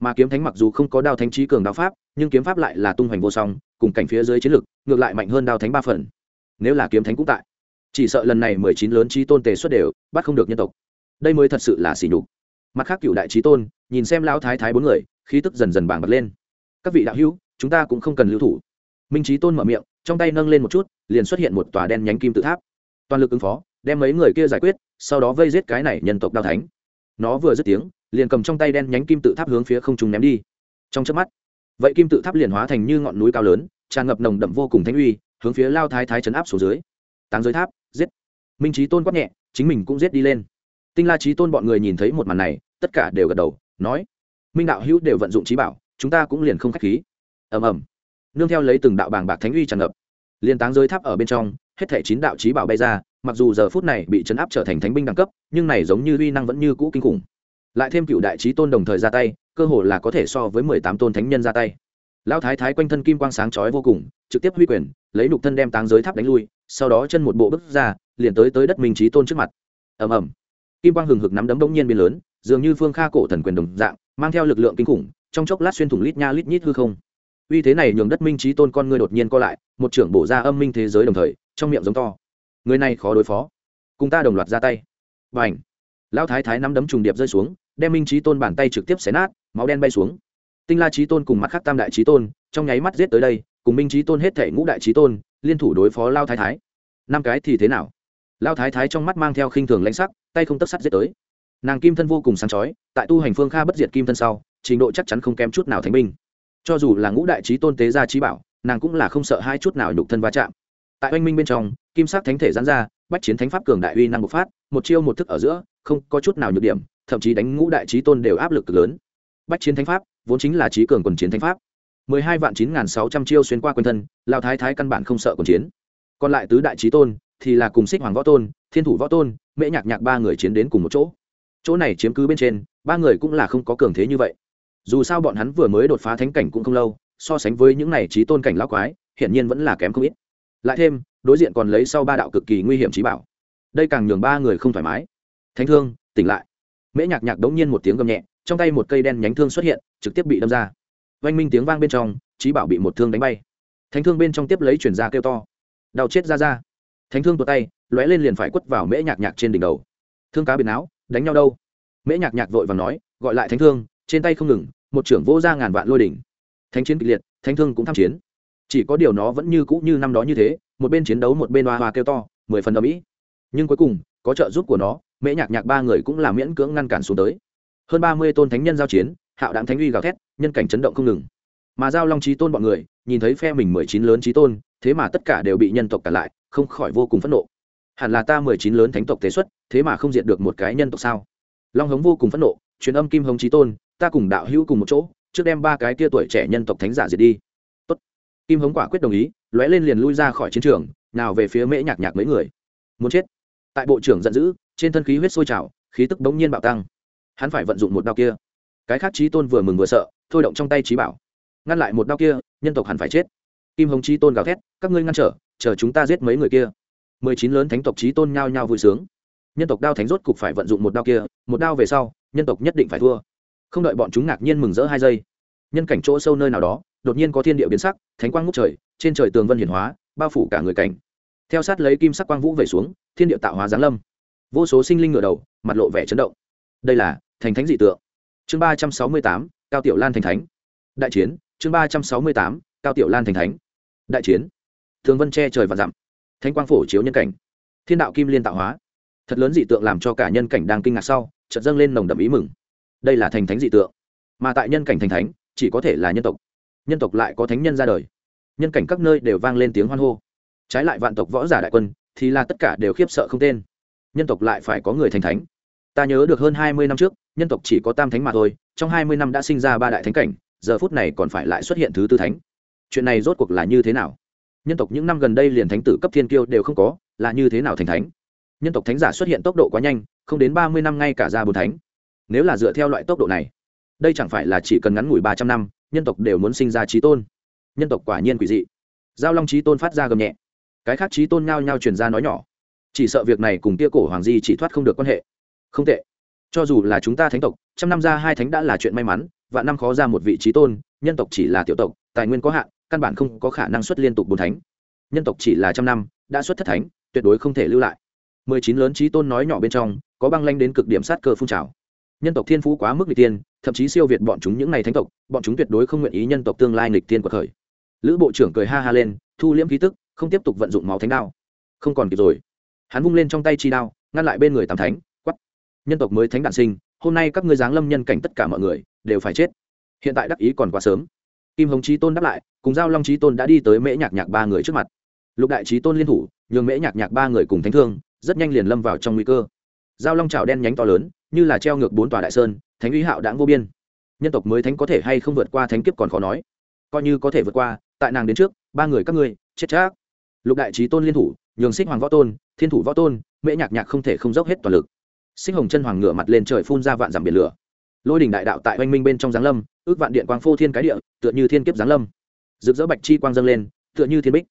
Mà kiếm thánh mặc dù không có đao thánh trí cường đao pháp, nhưng kiếm pháp lại là tung hoành vô song, cùng cảnh phía dưới chiến lực, ngược lại mạnh hơn đao thánh ba phần. Nếu là kiếm thánh cũng tại, chỉ sợ lần này mười chín lớn trí tôn tề xuất đều, bắt không được nhân tộc. Đây mới thật sự là xỉ nhục. Mặt khác cựu đại trí tôn, nhìn xem lão thái thái bốn người, khí tức dần dần bàng bật lên các vị đạo hữu, chúng ta cũng không cần lưu thủ. Minh trí tôn mở miệng, trong tay nâng lên một chút, liền xuất hiện một tòa đen nhánh kim tự tháp. Toàn lực ứng phó, đem mấy người kia giải quyết, sau đó vây giết cái này nhân tộc đao thánh. Nó vừa dứt tiếng, liền cầm trong tay đen nhánh kim tự tháp hướng phía không trung ném đi. Trong chớp mắt, vậy kim tự tháp liền hóa thành như ngọn núi cao lớn, tràn ngập nồng đậm vô cùng thanh uy, hướng phía lao thái thái chấn áp xuống dưới. Táng giới tháp, giết. Minh trí tôn quát nhẹ, chính mình cũng giết đi lên. Tinh la trí tôn bọn người nhìn thấy một màn này, tất cả đều gật đầu, nói, minh đạo hữu đều vận dụng trí bảo chúng ta cũng liền không khách khí. Ầm ầm. Nương theo lấy từng đạo bàng bạc thánh uy tràn ngập. Liên táng giới tháp ở bên trong, hết thể chín đạo trí bảo bay ra, mặc dù giờ phút này bị chấn áp trở thành thánh binh đẳng cấp, nhưng này giống như uy năng vẫn như cũ kinh khủng. Lại thêm cựu đại trí tôn đồng thời ra tay, cơ hồ là có thể so với mười tám tôn thánh nhân ra tay. Lão thái thái quanh thân kim quang sáng chói vô cùng, trực tiếp huy quyền, lấy nục thân đem táng giới tháp đánh lui, sau đó chân một bộ bước ra, liền tới tới đất minh trí tôn trước mặt. Ầm ầm. Kim quang hừng hực nắm đấm bỗng nhiên biến lớn, dường như phương kha cổ thần quyền đồng dạng, mang theo lực lượng kinh khủng trong chốc lát xuyên thủng lít nha lít nhít hư không. Uy thế này nhường đất minh trí tôn con ngươi đột nhiên co lại, một trưởng bổ ra âm minh thế giới đồng thời, trong miệng giống to. Người này khó đối phó. Cùng ta đồng loạt ra tay. Và ảnh lão thái thái nắm đấm trùng điệp rơi xuống, đem minh trí tôn bàn tay trực tiếp xé nát, máu đen bay xuống. Tinh la trí tôn cùng mặt khác tam đại trí tôn, trong nháy mắt giết tới đây, cùng minh trí tôn hết thể ngũ đại trí tôn, liên thủ đối phó lao thái thái. Năm cái thì thế nào? Lao thái thái trong mắt mang theo khinh thường lãnh sắc, tay không tất sắt giết tới. Nàng kim thân vô cùng sáng chói, tại tu hành phương kha bất diệt kim thân sau trình độ chắc chắn không kém chút nào thánh binh. Cho dù là ngũ đại trí tôn tế gia trí bảo, nàng cũng là không sợ hai chút nào nhục thân va chạm. Tại oanh minh bên trong, kim sắc thánh thể gián ra, bách chiến thánh pháp cường đại uy năng bộc phát, một chiêu một thức ở giữa, không có chút nào nhược điểm, thậm chí đánh ngũ đại trí tôn đều áp lực lớn. Bách chiến thánh pháp, vốn chính là trí cường quần chiến thánh pháp. Mười hai vạn chín n g h n sáu trăm chiêu xuyên qua quân thân lao thái thái căn bản không sợ quần chiến. Còn lại tứ đại trí tôn, thì là cùng xích hoàng võ tôn, thiên thủ võ tôn, mễ nhạc nhạc ba người chiến đến cùng một chỗ. Chỗ này chiếm cứ bên trên, ba người cũng là không có cường thế như vậy dù sao bọn hắn vừa mới đột phá thánh cảnh cũng không lâu, so sánh với những này trí tôn cảnh lão quái, hiển nhiên vẫn là kém không ít. Lại thêm, đối diện còn lấy sau ba đạo cực kỳ nguy hiểm trí bảo. Đây càng nhường ba người không thoải mái. Thánh thương, tỉnh lại. Mễ nhạc nhạc đống nhiên một tiếng gầm nhẹ, trong tay một cây đen nhánh thương xuất hiện, trực tiếp bị đâm ra. Oanh minh tiếng vang bên trong, trí bảo bị một thương đánh bay. Thánh thương bên trong tiếp lấy chuyển ra kêu to. Đau chết ra ra. Thánh thương tuột tay, lóe lên liền phải quất vào mễ nhạc nhạc trên đỉnh đầu. Thương cá biển áo đánh nhau đâu? Mễ nhạc nhạc vội và nói, gọi lại thánh thương, trên tay không ngừng một trưởng vô ra ngàn vạn lôi đỉnh. Thánh chiến kịch liệt, thánh thương cũng tham chiến. Chỉ có điều nó vẫn như cũ như năm đó như thế, một bên chiến đấu một bên hoa hoa kêu to, mười phần đ mỹ nhưng cuối cùng, có trợ giúp của nó, mễ nhạc nhạc ba người cũng là miễn cưỡng ngăn cản xuống tới. Hơn ba mươi tôn thánh nhân giao chiến, hạo đảm thánh uy gào thét, nhân cảnh chấn động không ngừng. Mà giao long trí tôn bọn người, nhìn thấy phe mình mười chín lớn trí tôn, thế mà tất cả đều bị nhân tộc cả lại, không khỏi vô cùng phẫn nộ. Hẳn là ta mười chín lớn thánh tộc thế xuất, thế mà không diệt được một cái nhân tộc sao? Long hống vô cùng phẫn nộ, truyền âm kim hống trí tôn ta cùng đạo hữu cùng một chỗ, trước đem ba cái tia tuổi trẻ nhân tộc thánh giả diệt đi. Tốt. kim hống quả quyết đồng ý, lóe lên liền lui ra khỏi chiến trường, nào về phía mễ nhạc nhạc mấy người. Muốn chết. Tại bộ trưởng giận dữ, trên thân khí huyết sôi trào, khí tức bỗng nhiên bạo tăng. Hắn phải vận dụng một đao kia. Cái khác trí tôn vừa mừng vừa sợ, thôi động trong tay trí bảo. Ngăn lại một đao kia, nhân tộc hẳn phải chết. Kim hồng trí tôn gào thét, các ngươi ngăn trở, chờ chúng ta giết mấy người kia. Mười chín lớn thánh tộc trí tôn nhao nhao vui sướng. Nhân tộc đao thánh rốt cục phải vận dụng một đao kia, một đao về sau, nhân tộc nhất định phải thua không đợi bọn chúng ngạc nhiên mừng rỡ hai giây. Nhân cảnh chỗ sâu nơi nào đó, đột nhiên có thiên địa biến sắc, thánh quang ngút trời, trên trời tường vân hiển hóa, bao phủ cả người cảnh. Theo sát lấy kim sắc quang vũ về xuống, thiên địa tạo hóa giáng lâm. Vô số sinh linh ngửa đầu, mặt lộ vẻ chấn động. Đây là thành thánh dị tượng. Chương ba trăm sáu mươi tám, cao tiểu lan thành thánh. Đại chiến, chương ba trăm sáu mươi tám, cao tiểu lan thành thánh. Đại chiến. Thường vân che trời và dặm. Thánh quang phổ chiếu nhân cảnh. Thiên đạo kim liên tạo hóa. Thật lớn dị tượng làm cho cả nhân cảnh đang kinh ngạc sau, chợt dâng lên nồng đậm ý mừng đây là thành thánh dị tượng. Mà tại nhân cảnh thành thánh, chỉ có thể là nhân tộc. Nhân tộc lại có thánh nhân ra đời. Nhân cảnh các nơi đều vang lên tiếng hoan hô. Trái lại vạn tộc võ giả đại quân, thì là tất cả đều khiếp sợ không tên. Nhân tộc lại phải có người thành thánh. Ta nhớ được hơn hai mươi năm trước, nhân tộc chỉ có tam thánh mà thôi, trong hai mươi năm đã sinh ra ba đại thánh cảnh, giờ phút này còn phải lại xuất hiện thứ tư thánh. Chuyện này rốt cuộc là như thế nào? Nhân tộc những năm gần đây liền thánh tử cấp thiên kiêu đều không có, là như thế nào thành thánh? Nhân tộc thánh giả xuất hiện tốc độ quá nhanh, không đến ba mươi năm ngay cả ra bốn thánh nếu là dựa theo loại tốc độ này, đây chẳng phải là chỉ cần ngắn ngủi ba trăm năm, nhân tộc đều muốn sinh ra trí tôn. Nhân tộc quả nhiên quỷ dị. Giao long trí tôn phát ra gầm nhẹ. Cái khác trí tôn nhao nhao truyền ra nói nhỏ. Chỉ sợ việc này cùng tia cổ hoàng di chỉ thoát không được quan hệ. Không tệ. Cho dù là chúng ta thánh tộc, trăm năm ra hai thánh đã là chuyện may mắn và năm khó ra một vị trí tôn, nhân tộc chỉ là tiểu tộc, tài nguyên có hạn, căn bản không có khả năng xuất liên tục bốn thánh. Nhân tộc chỉ là trăm năm, đã xuất thất thánh, tuyệt đối không thể lưu lại. Mười chín lớn trí tôn nói nhỏ bên trong, có băng lanh đến cực điểm sát cơ phun trào nhân tộc thiên phú quá mức nghịch tiên, thậm chí siêu việt bọn chúng những ngày thánh tộc, bọn chúng tuyệt đối không nguyện ý nhân tộc tương lai nghịch tiên của khởi lữ bộ trưởng cười ha ha lên, thu liễm khí tức, không tiếp tục vận dụng máu thánh đao. Không còn kịp rồi. Hắn vung lên trong tay chi đao, ngăn lại bên người tám thánh quắp nhân tộc mới thánh đản sinh, hôm nay các ngươi giáng lâm nhân cảnh tất cả mọi người, đều phải chết. Hiện tại đắc ý còn quá sớm. Kim hồng trí tôn đáp lại, cùng giao long trí tôn đã đi tới mễ nhạc nhạc ba người trước mặt. Lục đại trí tôn liên thủ, nhường mễ nhạc nhạc ba người cùng thánh thương, rất nhanh liền lâm vào trong nguy cơ. Giao long trào đen nhánh to lớn như là treo ngược bốn tòa đại sơn, thánh uy hạo đãng vô biên. Nhân tộc mới thánh có thể hay không vượt qua thánh kiếp còn khó nói. Coi như có thể vượt qua, tại nàng đến trước, ba người các ngươi, chết chắc. Lục đại trí tôn liên thủ, nhường xích hoàng võ tôn, thiên thủ võ tôn, mễ nhạc nhạc không thể không dốc hết toàn lực. Xích hồng chân hoàng ngựa mặt lên trời phun ra vạn dặm biển lửa. Lôi đình đại đạo tại oanh minh bên trong giáng lâm, ước vạn điện quang phô thiên cái địa, tựa như thiên kiếp giáng lâm. Rực rỡ bạch chi quang dâng lên, tựa như thiên bích.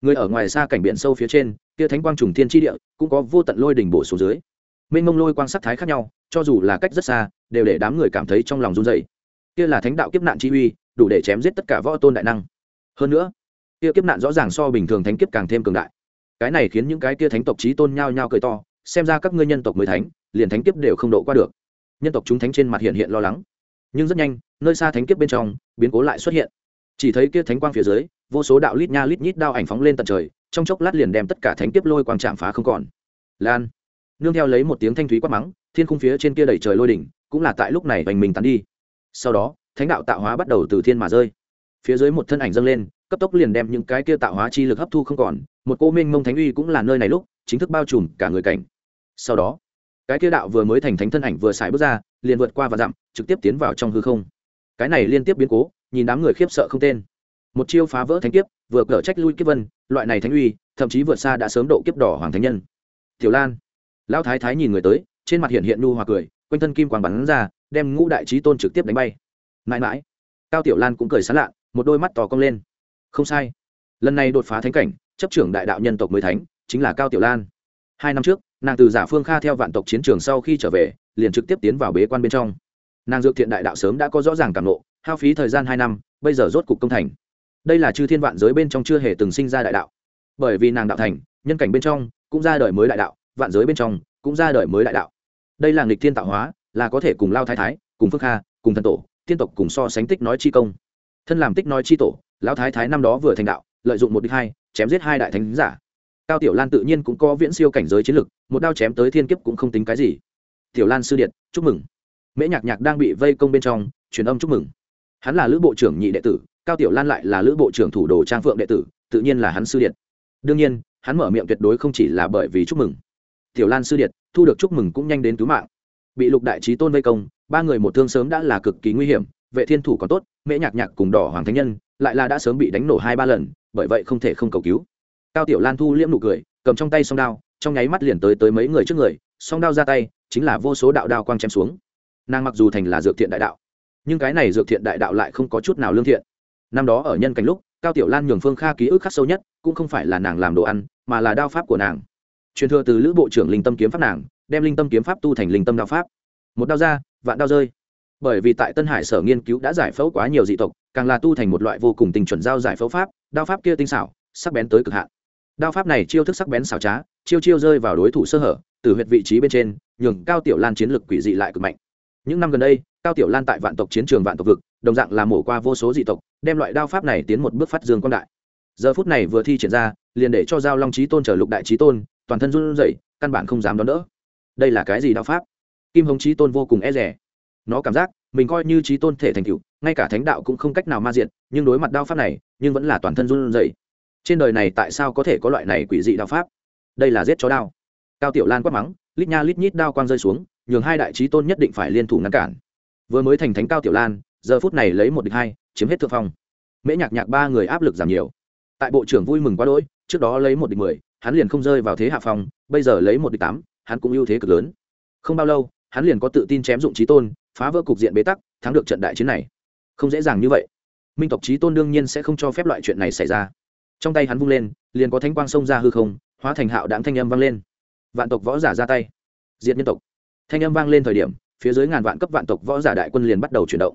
Người ở ngoài xa cảnh biển sâu phía trên, kia thánh quang trùng thiên chi địa, cũng có vô tận lôi đỉnh bổ xuống dưới. Mênh mông lôi quang sắc thái khác nhau cho dù là cách rất xa, đều để đám người cảm thấy trong lòng run dày kia là thánh đạo kiếp nạn chi uy, đủ để chém giết tất cả võ tôn đại năng. Hơn nữa, kia kiếp nạn rõ ràng so bình thường thánh kiếp càng thêm cường đại. Cái này khiến những cái kia thánh tộc trí tôn nhao nhao cười to, xem ra các ngươi nhân tộc mới thánh, liền thánh kiếp đều không độ qua được. Nhân tộc chúng thánh trên mặt hiện hiện lo lắng. Nhưng rất nhanh, nơi xa thánh kiếp bên trong, biến cố lại xuất hiện. Chỉ thấy kia thánh quang phía dưới, vô số đạo lít nha lít nhít đao ảnh phóng lên tận trời, trong chốc lát liền đem tất cả thánh kiếp lôi quang chạm phá không còn. Lan. Nương theo lấy một tiếng thanh thúy quát mắng thiên khung phía trên kia đầy trời lôi đỉnh, cũng là tại lúc này hoành mình tắn đi. Sau đó, thánh đạo tạo hóa bắt đầu từ thiên mà rơi. Phía dưới một thân ảnh dâng lên, cấp tốc liền đem những cái kia tạo hóa chi lực hấp thu không còn, một cô minh mông thánh uy cũng là nơi này lúc, chính thức bao trùm cả người cảnh. Sau đó, cái kia đạo vừa mới thành thánh thân ảnh vừa xài bước ra, liền vượt qua và dặm, trực tiếp tiến vào trong hư không. Cái này liên tiếp biến cố, nhìn đám người khiếp sợ không tên. Một chiêu phá vỡ thánh kiếp, vừa cở trách lui kiếp vân, loại này thánh uy, thậm chí vượt xa đã sớm độ kiếp đỏ hoàng thánh nhân. Tiểu lan, lão thái thái nhìn người tới trên mặt hiện hiện nu hòa cười, quanh thân kim quang bắn ra, đem ngũ đại trí tôn trực tiếp đánh bay. Mãi mãi, cao tiểu lan cũng cười sán lạ, một đôi mắt tò cong lên. Không sai. Lần này đột phá thánh cảnh, chấp trưởng đại đạo nhân tộc mới thánh, chính là cao tiểu lan. Hai năm trước, nàng từ giả phương kha theo vạn tộc chiến trường sau khi trở về, liền trực tiếp tiến vào bế quan bên trong. Nàng dược thiện đại đạo sớm đã có rõ ràng cảm nộ hao phí thời gian hai năm, bây giờ rốt cục công thành. Đây là chư thiên vạn giới bên trong chưa hề từng sinh ra đại đạo. Bởi vì nàng đạo thành, nhân cảnh bên trong, cũng ra đời mới đại đạo, vạn giới bên trong cũng ra đời mới đại đạo. Đây là nghịch thiên tạo hóa, là có thể cùng lao thái thái, cùng phước kha, cùng thần tổ, tiên tộc cùng so sánh tích nói chi công. Thân làm tích nói chi tổ lão thái thái năm đó vừa thành đạo, lợi dụng một đích hai, chém giết hai đại thánh giả. Cao tiểu lan tự nhiên cũng có viễn siêu cảnh giới chiến lực, một đao chém tới thiên kiếp cũng không tính cái gì. Tiểu lan sư điện, chúc mừng. Mễ nhạc nhạc đang bị vây công bên trong, truyền âm chúc mừng. Hắn là lữ bộ trưởng nhị đệ tử, cao tiểu lan lại là lữ bộ trưởng thủ đồ trang phượng đệ tử, tự nhiên là hắn sư điện. Đương nhiên, hắn mở miệng tuyệt đối không chỉ là bởi vì chúc mừng tiểu lan sư điện thu được chúc mừng cũng nhanh đến cứu mạng. Bị lục đại trí tôn vây công, ba người một thương sớm đã là cực kỳ nguy hiểm, vệ thiên thủ còn tốt, mễ nhạc nhạc cùng đỏ hoàng thánh nhân, lại là đã sớm bị đánh nổ hai ba lần, bởi vậy không thể không cầu cứu. Cao tiểu lan thu liễm nụ cười, cầm trong tay song đao, trong nháy mắt liền tới tới mấy người trước người, song đao ra tay, chính là vô số đạo đao quang chém xuống. Nàng mặc dù thành là dược thiện đại đạo, nhưng cái này dược thiện đại đạo lại không có chút nào lương thiện. Năm đó ở nhân cảnh lúc, cao tiểu lan nhường phương kha ký ức khắc sâu nhất, cũng không phải là nàng làm đồ ăn, mà là đao pháp của nàng truyền thừa từ lữ bộ trưởng linh tâm kiếm pháp nàng, đem linh tâm kiếm pháp tu thành linh tâm đao pháp. Một đao ra, vạn đao rơi. Bởi vì tại tân hải sở nghiên cứu đã giải phẫu quá nhiều dị tộc, càng là tu thành một loại vô cùng tình chuẩn giao giải phẫu pháp, đao pháp kia tinh xảo, sắc bén tới cực hạn. Đao pháp này chiêu thức sắc bén xảo trá, chiêu chiêu rơi vào đối thủ sơ hở, từ huyệt vị trí bên trên, nhường cao tiểu lan chiến lực quỷ dị lại cực mạnh. Những năm gần đây, cao tiểu lan tại vạn tộc chiến trường vạn tộc vực, đồng dạng là mổ qua vô số dị tộc, đem loại đao pháp này tiến một bước phát dương quan đại. Giờ phút này vừa thi triển ra, liền để cho giao long trí tôn trở lục đại trí tôn toàn thân run rẩy, căn bản không dám đón đỡ. Đây là cái gì đạo pháp? Kim hồng trí tôn vô cùng e rẻ nó cảm giác mình coi như trí tôn thể thành cựu ngay cả thánh đạo cũng không cách nào ma diện nhưng đối mặt đao pháp này, nhưng vẫn là toàn thân run rẩy. Trên đời này tại sao có thể có loại này quỷ dị đao pháp? Đây là giết chó đao. Cao tiểu lan quát mắng, lít nha lít nhít đao quang rơi xuống, nhường hai đại trí tôn nhất định phải liên thủ ngăn cản. Vừa mới thành thánh cao tiểu lan, giờ phút này lấy một địch hai, chiếm hết thượng phong. Mễ nhạc nhạc ba người áp lực giảm nhiều. Tại bộ trưởng vui mừng quá đỗi, trước đó lấy một địch mười hắn liền không rơi vào thế hạ phòng, bây giờ lấy một địch tám hắn cũng ưu thế cực lớn. Không bao lâu hắn liền có tự tin chém dụng trí tôn phá vỡ cục diện bế tắc thắng được trận đại chiến này. Không dễ dàng như vậy. Minh tộc trí tôn đương nhiên sẽ không cho phép loại chuyện này xảy ra. Trong tay hắn vung lên liền có thánh quang sông ra hư không hóa thành hạo đáng thanh âm vang lên. Vạn tộc võ giả ra tay. Diệt nhân tộc. Thanh âm vang lên thời điểm phía dưới ngàn vạn cấp vạn tộc võ giả đại quân liền bắt đầu chuyển động.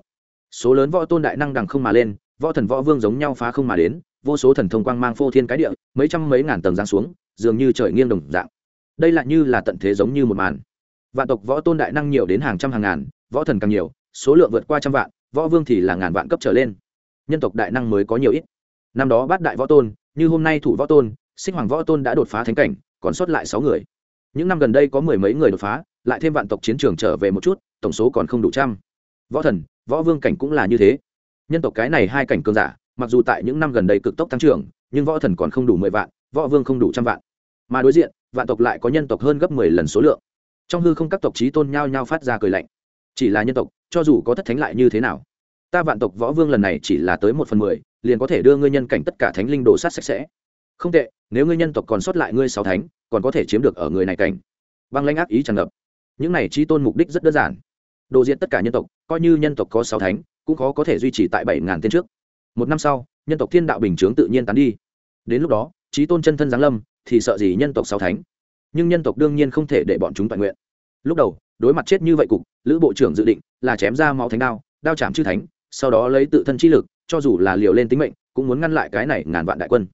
Số lớn võ tôn đại năng đằng không mà lên võ thần võ vương giống nhau phá không mà đến vô số thần thông quang mang phô thiên cái địa, mấy trăm mấy ngàn tầng giáng xuống, dường như trời nghiêng đồng dạng. Đây lại như là tận thế giống như một màn. Vạn tộc võ tôn đại năng nhiều đến hàng trăm hàng ngàn, võ thần càng nhiều, số lượng vượt qua trăm vạn, võ vương thì là ngàn vạn cấp trở lên. Nhân tộc đại năng mới có nhiều ít. Năm đó bát đại võ tôn, như hôm nay thủ võ tôn, sinh hoàng võ tôn đã đột phá thánh cảnh, còn sót lại sáu người. Những năm gần đây có mười mấy người đột phá, lại thêm vạn tộc chiến trường trở về một chút, tổng số còn không đủ trăm. Võ thần, võ vương cảnh cũng là như thế. Nhân tộc cái này hai cảnh cường giả mặc dù tại những năm gần đây cực tốc tăng trưởng, nhưng võ thần còn không đủ mười vạn, võ vương không đủ trăm vạn. Mà đối diện, vạn tộc lại có nhân tộc hơn gấp mười lần số lượng. Trong hư không các tộc trí tôn nhao nhao phát ra cười lạnh. Chỉ là nhân tộc, cho dù có thất thánh lại như thế nào? Ta vạn tộc võ vương lần này chỉ là tới một phần mười, liền có thể đưa ngươi nhân cảnh tất cả thánh linh đồ sát sạch sẽ. Không tệ, nếu ngươi nhân tộc còn sót lại ngươi sáu thánh, còn có thể chiếm được ở người này cảnh. Băng lãnh ác ý tràn ngập. Những này trí tôn mục đích rất đơn giản. Đồ diện tất cả nhân tộc, coi như nhân tộc có sáu thánh, cũng khó có thể duy trì tại bảy ngàn tên trước một năm sau, nhân tộc thiên đạo bình chướng tự nhiên tán đi. Đến lúc đó trí tôn chân thân giáng lâm, thì sợ gì nhân tộc sáu thánh? Nhưng nhân tộc đương nhiên không thể để bọn chúng toàn nguyện. Lúc đầu, đối mặt chết như vậy cục, lữ bộ trưởng dự định là chém ra máu thánh đao đao chạm chư thánh, sau đó lấy tự thân chi lực, cho dù là liều lên tính mệnh, cũng muốn ngăn lại cái này ngàn vạn đại quân.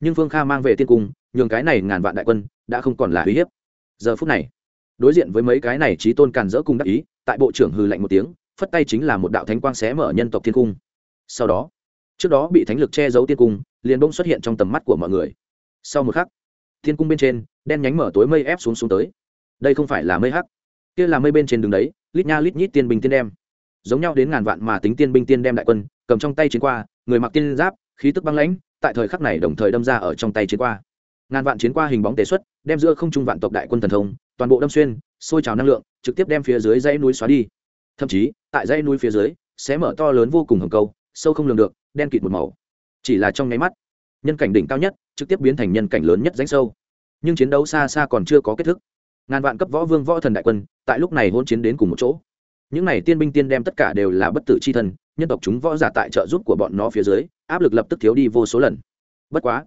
Nhưng phương kha mang về tiên cung, nhường cái này ngàn vạn đại quân đã không còn là uy hiếp. Giờ phút này, đối diện với mấy cái này trí tôn càn dỡ cung đắc ý, tại bộ trưởng hư lạnh một tiếng, phất tay chính là một đạo thánh quang xé mở nhân tộc thiên cung. Sau đó trước đó bị thánh lực che giấu tiên cung, liền bỗng xuất hiện trong tầm mắt của mọi người. Sau một khắc, thiên cung bên trên, đen nhánh mở tối mây ép xuống xuống tới. Đây không phải là mây hắc. Kia là mây bên trên đường đấy, lít nha lít nhít tiên binh tiên đem. Giống nhau đến ngàn vạn mà tính tiên binh tiên đem đại quân, cầm trong tay chiến qua, người mặc tiên giáp, khí tức băng lãnh, tại thời khắc này đồng thời đâm ra ở trong tay chiến qua. Ngàn vạn chiến qua hình bóng tế xuất, đem giữa không trung vạn tộc đại quân thần thông, toàn bộ đâm xuyên, sôi trào năng lượng, trực tiếp đem phía dưới dãy núi xóa đi. Thậm chí, tại dãy núi phía dưới, sẽ mở to lớn vô cùng hầm câu, sâu không lường được đen kịt một màu. Chỉ là trong nháy mắt, nhân cảnh đỉnh cao nhất, trực tiếp biến thành nhân cảnh lớn nhất rãnh sâu. Nhưng chiến đấu xa xa còn chưa có kết thúc. Ngàn vạn cấp võ vương võ thần đại quân, tại lúc này hôn chiến đến cùng một chỗ. Những này tiên binh tiên đem tất cả đều là bất tử c h i thân nhân tộc chúng võ giả tại trợ giúp của bọn nó phía dưới, áp lực lập tức thiếu đi vô số lần. Bất quá,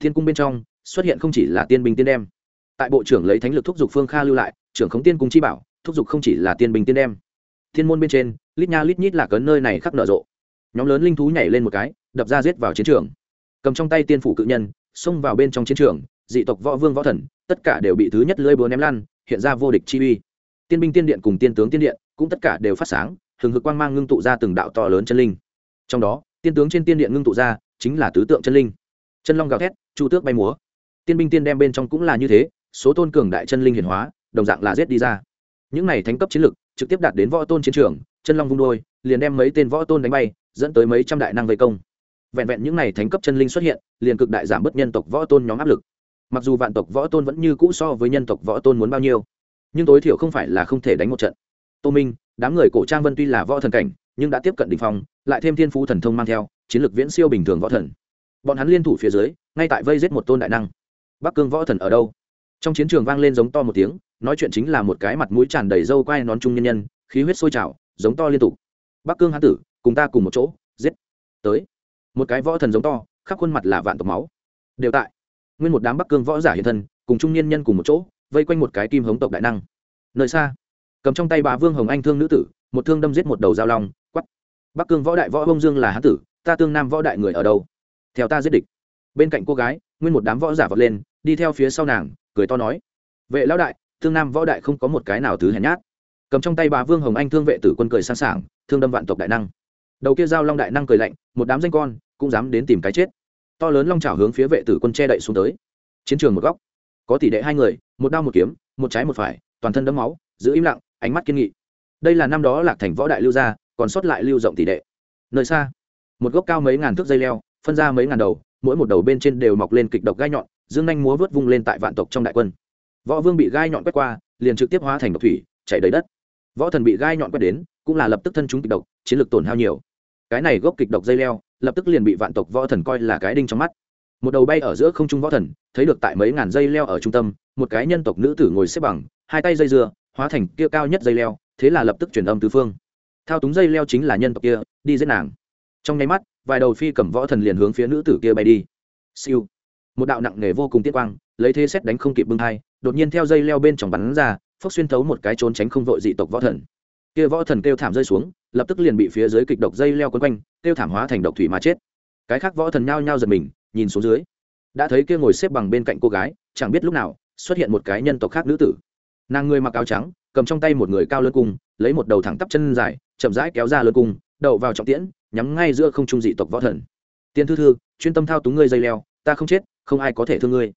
thiên cung bên trong, xuất hiện không chỉ là tiên binh tiên đem. Tại bộ trưởng lấy thánh lực thúc giục phương kha lưu lại, trưởng khống tiên cung chi bảo, thúc giục không chỉ là tiên binh tiên đem. Thiên môn bên trên, lít nha lít nhít là cấn nơi này khắc nở rộ nhóm lớn linh thú nhảy lên một cái, đập ra giết vào chiến trường. Cầm trong tay tiên phủ cự nhân, xông vào bên trong chiến trường, dị tộc võ vương võ thần, tất cả đều bị thứ nhất lưỡi búa ném lăn, hiện ra vô địch chi uy. Tiên binh tiên điện cùng tiên tướng tiên điện cũng tất cả đều phát sáng, hừng hực quang mang ngưng tụ ra từng đạo to lớn chân linh. Trong đó, tiên tướng trên tiên điện ngưng tụ ra chính là tứ tượng chân linh. Chân long gào thét, chu tước bay múa. Tiên binh tiên đem bên trong cũng là như thế, số tôn cường đại chân linh hiển hóa, đồng dạng là giết đi ra. Những này thánh cấp chiến lực trực tiếp đạt đến võ tôn chiến trường, chân long vung đôi, liền đem mấy tên võ tôn đánh bay dẫn tới mấy trăm đại năng vây công. Vẹn vẹn những này thánh cấp chân linh xuất hiện, liền cực đại giảm bớt nhân tộc võ tôn nhóm áp lực. Mặc dù vạn tộc võ tôn vẫn như cũ so với nhân tộc võ tôn muốn bao nhiêu, nhưng tối thiểu không phải là không thể đánh một trận. Tô minh, đám người cổ trang vân tuy là võ thần cảnh, nhưng đã tiếp cận đ ỉ n h phong, lại thêm thiên phú thần thông mang theo, chiến lược viễn siêu bình thường võ thần. Bọn hắn liên thủ phía dưới, ngay tại vây giết một tôn đại năng. Bắc cương võ thần ở đâu? Trong chiến trường vang lên giống to một tiếng, nói chuyện chính là một cái mặt mũi tràn đầy râu quai nón trung nhân nhân, khí huyết sôi trào, giống to liên tục. Bắc cương hán tử cùng ta cùng một chỗ, giết. Tới. Một cái võ thần giống to, khắp khuôn mặt là vạn tộc máu. Đều tại. Nguyên một đám bắc cương võ giả hiện thân, cùng trung niên nhân cùng một chỗ, vây quanh một cái kim hống tộc đại năng. Nơi xa, cầm trong tay bà vương hồng anh thương nữ tử, một thương đâm giết một đầu giao long quắt bắc cương võ đại võ bông dương là hán tử, ta tương nam võ đại người ở đâu? Theo ta giết địch. Bên cạnh cô gái, nguyên một đám võ giả vọt lên, đi theo phía sau nàng, cười to nói. Vệ lão đại, tương nam võ đại không có một cái nào thứ hèn nhát. Cầm trong tay bà vương hồng anh thương vệ tử quân cười sẵn sàng, thương đâm vạn tộc đại năng đầu kia giao long đại năng cười lạnh, một đám danh con cũng dám đến tìm cái chết. To lớn long trào hướng phía vệ tử quân che đậy xuống tới. Chiến trường một góc, có tỷ đệ hai người, một đao một kiếm, một trái một phải, toàn thân đấm máu, giữ im lặng, ánh mắt kiên nghị. Đây là năm đó lạc thành võ đại lưu gia, còn sót lại lưu rộng tỷ đệ. Nơi xa, một gốc cao mấy ngàn thước dây leo, phân ra mấy ngàn đầu, mỗi một đầu bên trên đều mọc lên kịch độc gai nhọn, dương nhanh múa vớt vung lên tại vạn tộc trong đại quân. Võ vương bị gai nhọn quét qua, liền trực tiếp hóa thành độc thủy, chảy đầy đất. Võ thần bị gai nhọn quét đến, cũng là lập tức thân chúng kịch độc, chiến lược tổn hao nhiều cái này gốc kịch độc dây leo, lập tức liền bị vạn tộc võ thần coi là cái đinh trong mắt. Một đầu bay ở giữa không trung võ thần, thấy được tại mấy ngàn dây leo ở trung tâm, một cái nhân tộc nữ tử ngồi xếp bằng, hai tay dây dưa, hóa thành kia cao nhất dây leo, thế là lập tức truyền âm tứ phương. Thao túng dây leo chính là nhân tộc kia, đi giết nàng. Trong nháy mắt, vài đầu phi cầm võ thần liền hướng phía nữ tử kia bay đi. Siêu. Một đạo nặng nề vô cùng tiết quang, lấy thế xét đánh không kịp bưng hai đột nhiên theo dây leo bên trong bắn ra, phốc xuyên thấu một cái trốn tránh không vội dị tộc võ thần kia võ thần kêu thảm rơi xuống, lập tức liền bị phía dưới kịch độc dây leo quấn quanh, kêu thảm hóa thành độc thủy mà chết. Cái khác võ thần nhao nhao giật mình, nhìn xuống dưới. Đã thấy kia ngồi xếp bằng bên cạnh cô gái, chẳng biết lúc nào, xuất hiện một cái nhân tộc khác nữ tử. Nàng người mặc áo trắng, cầm trong tay một người cao lớn cung, lấy một đầu thẳng tắp chân dài, chậm rãi kéo ra lớn cung đậu vào trọng tiễn, nhắm ngay giữa không trung dị tộc võ thần. Tiên thư thư, chuyên tâm thao túng ngươi dây leo, ta không chết, không ai có thể thương ngươi.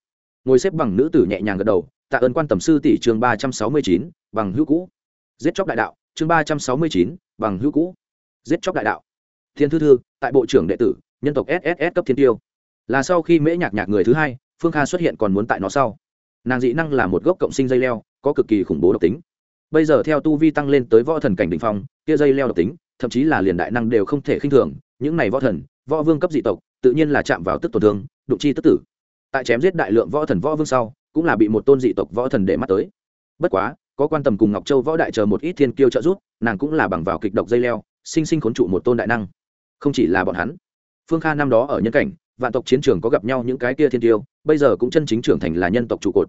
Ngồi xếp bằng nữ tử nhẹ nhàng gật đầu, tạ ơn quan tầm sư tỷ chương ba trăm sáu mươi chín, bằng hữu cũ. Giết chóc đại đạo chương ba trăm sáu mươi chín, bằng hữu cũ. Giết chóc đại đạo. Thiên thư thư, tại bộ trưởng đệ tử, nhân tộc sss cấp thiên tiêu. Là sau khi mễ nhạc nhạc người thứ hai, phương kha xuất hiện còn muốn tại nó sau. Nàng dị năng là một gốc cộng sinh dây leo, có cực kỳ khủng bố độc tính. Bây giờ theo tu vi tăng lên tới võ thần cảnh đ ỉ n h phong, kia dây leo độc tính, thậm chí là liền đại năng đều không thể khinh thường. Những này võ thần, võ vương cấp dị tộc, tự nhiên là chạm vào tức tổn thương, đụng chi tức tử. Tại chém giết đại lượng võ thần võ vương sau, cũng là bị một tôn dị tộc võ thần để mắt tới. Bất quá có quan tâm cùng ngọc châu võ đại chờ một ít thiên kiêu trợ giúp, nàng cũng là bằng vào kịch độc dây leo, sinh sinh khốn trụ một tôn đại năng. Không chỉ là bọn hắn, phương kha năm đó ở nhân cảnh, vạn tộc chiến trường có gặp nhau những cái kia thiên tiêu bây giờ cũng chân chính trưởng thành là nhân tộc trụ cột.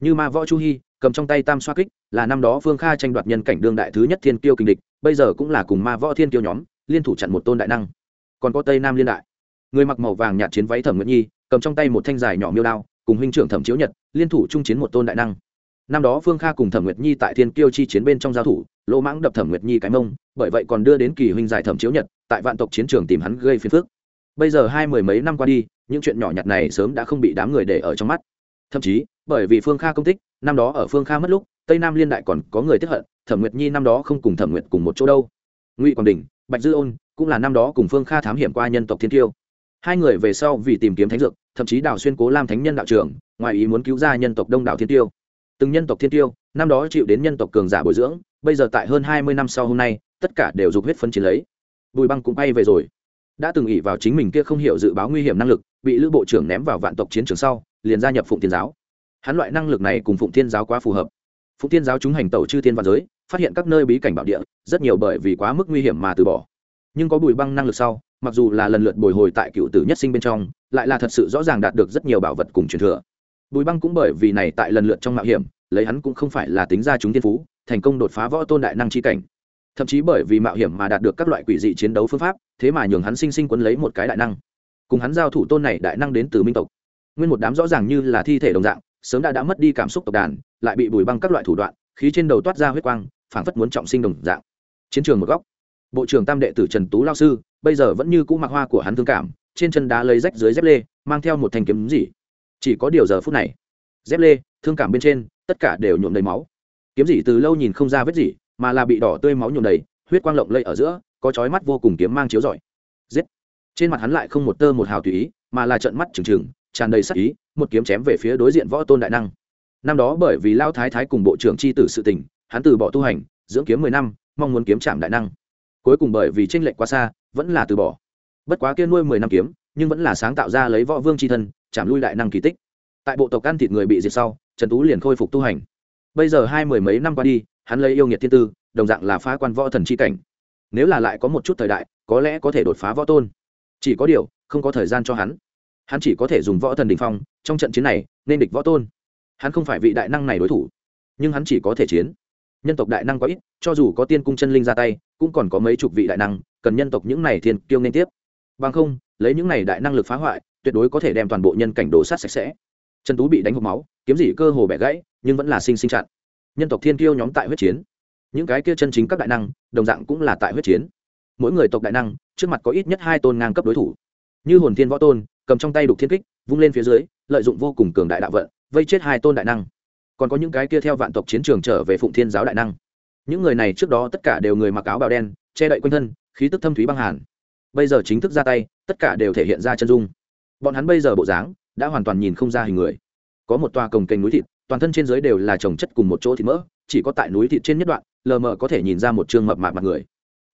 Như ma võ chu hy cầm trong tay tam xoa kích, là năm đó phương kha tranh đoạt nhân cảnh đương đại thứ nhất thiên kiêu kinh địch, bây giờ cũng là cùng ma võ thiên kiêu nhóm, liên thủ chặn một tôn đại năng. Còn có tây nam liên đại, người mặc màu vàng nhạt chiến váy thẩm nguyễn nhi, cầm trong tay một thanh dài nhỏ miêu đao, cùng huynh trưởng thẩm chiếu nhật, liên thủ chung chiến một tôn đại năng năm đó phương kha cùng thẩm nguyệt nhi tại thiên kiêu chi chiến bên trong giao thủ lỗ mãng đập thẩm nguyệt nhi cái mông bởi vậy còn đưa đến kỳ huynh giải thẩm chiếu nhật tại vạn tộc chiến trường tìm hắn gây phiền phức. Bây giờ hai mười mấy năm qua đi những chuyện nhỏ nhặt này sớm đã không bị đám người để ở trong mắt. Thậm chí bởi vì phương kha công tích năm đó ở phương kha mất lúc tây nam liên đại còn có người tiếp hận thẩm nguyệt nhi năm đó không cùng thẩm nguyệt cùng một chỗ đâu. Ngụy quảng đình bạch dư ôn cũng là năm đó cùng phương kha thám hiểm qua nhân tộc thiên tiêu hai người về sau vì tìm kiếm thánh dược thậm chí đào xuyên cố lam thánh nhân đạo trưởng, ngoài ý muốn cứu ra nhân tộc đông đảo thiên tiêu từng nhân tộc thiên tiêu, năm đó chịu đến nhân tộc cường giả bồi dưỡng, bây giờ tại hơn hai mươi năm sau hôm nay, tất cả đều dục huyết phân chiến lấy. Bùi băng cũng bay về rồi. Đã từng ỉ vào chính mình kia không hiểu dự báo nguy hiểm năng lực, bị lữ bộ trưởng ném vào vạn tộc chiến trường sau, liền gia nhập phụng thiên giáo. Hắn loại năng lực này cùng phụng thiên giáo quá phù hợp. Phụng thiên giáo chúng hành tẩu chư thiên văn giới, phát hiện các nơi bí cảnh bảo địa, rất nhiều bởi vì quá mức nguy hiểm mà từ bỏ. Nhưng có bùi băng năng lực sau, mặc dù là lần lượt bồi hồi tại cựu tử nhất sinh bên trong, lại là thật sự rõ ràng đạt được rất nhiều bảo vật cùng truyền thừa bùi băng cũng bởi vì này tại lần lượt trong mạo hiểm, lấy hắn cũng không phải là tính ra chúng tiên phú, thành công đột phá võ tôn đại năng chi cảnh. Thậm chí bởi vì mạo hiểm mà đạt được các loại quỷ dị chiến đấu phương pháp, thế mà nhường hắn sinh sinh quấn lấy một cái đại năng. Cùng hắn giao thủ tôn này đại năng đến từ minh tộc. Nguyên một đám rõ ràng như là thi thể đồng dạng, sớm đã đã mất đi cảm xúc tộc đàn, lại bị bùi băng các loại thủ đoạn, khí trên đầu toát ra huyết quang, phảng phất muốn trọng sinh đồng dạng. Chiến trường một góc. Bộ trưởng tam đệ tử trần tú lao sư, bây giờ vẫn như cũ mặc hoa của hắn thương cảm, trên chân đá lấy rách dưới dép lê, mang theo một thanh kiếm gì chỉ có điều giờ phút này. Dép lê, thương cảm bên trên, tất cả đều nhuộm đầy máu. Kiếm gì từ lâu nhìn không ra vết gì mà là bị đỏ tươi máu nhuộm đầy, huyết quang lộng lây ở giữa, có chói mắt vô cùng kiếm mang chiếu rọi. Giết! Trên mặt hắn lại không một tơ một hào tùy ý, mà là trận mắt trừng trừng, tràn đầy sắc ý, một kiếm chém về phía đối diện võ tôn đại năng. Năm đó bởi vì lao thái thái cùng bộ trưởng tri tử sự tình, hắn từ bỏ tu hành, dưỡng kiếm mười năm, mong muốn kiếm trạm đại năng. Cuối cùng bởi vì tranh lệch quá xa, vẫn là từ bỏ. Bất quá kia nuôi mười năm kiếm, nhưng vẫn là sáng tạo ra lấy võ vương tri thân chạm lui đại năng kỳ tích. Tại bộ tộc ăn thịt người bị diệt sau, trần tú liền khôi phục tu hành. Bây giờ hai mười mấy năm qua đi, hắn lấy yêu nghiệt thiên tư, đồng dạng là phá quan võ thần c cảnh. Nếu là lại có một chút thời đại, có lẽ có thể đột phá võ tôn. Chỉ có điều, không có thời gian cho hắn. Hắn chỉ có thể dùng võ thần đình phong, trong trận chiến này, nên địch võ tôn. Hắn không phải vị đại năng này đối thủ, nhưng hắn chỉ có thể chiến. Nhân tộc đại năng có ít, cho dù có tiên cung chân linh ra tay, cũng còn có mấy chục vị đại năng, cần nhân tộc những này thiên kiêu nên tiếp. Bằng không, lấy những này đại năng lực phá hoại tuyệt đối có thể đem toàn bộ nhân cảnh đổ sát sạch sẽ. Trần tú bị đánh hộp máu, kiếm gì cơ hồ bẻ gãy, nhưng vẫn là sinh sinh chặn. Nhân tộc thiên kiêu nhóm tại huyết chiến. Những cái kia chân chính các đại năng, đồng dạng cũng là tại huyết chiến. Mỗi người tộc đại năng, trước mặt có ít nhất hai tôn ngang cấp đối thủ. Như hồn thiên võ tôn, cầm trong tay đục thiên kích, vung lên phía dưới, lợi dụng vô cùng cường đại đạo vận, vây chết hai tôn đại năng. Còn có những cái kia theo vạn tộc chiến trường trở về phụng thiên giáo đại năng. Những người này trước đó tất cả đều người mặc áo bào đen, che đậy quanh thân, khí tức thâm thúy băng hàn. Bây giờ chính thức ra tay, tất cả đều thể hiện ra chân dung bọn hắn bây giờ bộ dáng đã hoàn toàn nhìn không ra hình người. Có một tòa cồng kênh núi thịt, toàn thân trên dưới đều là trồng chất cùng một chỗ thịt mỡ, chỉ có tại núi thịt trên nhất đoạn, lờ mờ có thể nhìn ra một chương mập mạp mặt người.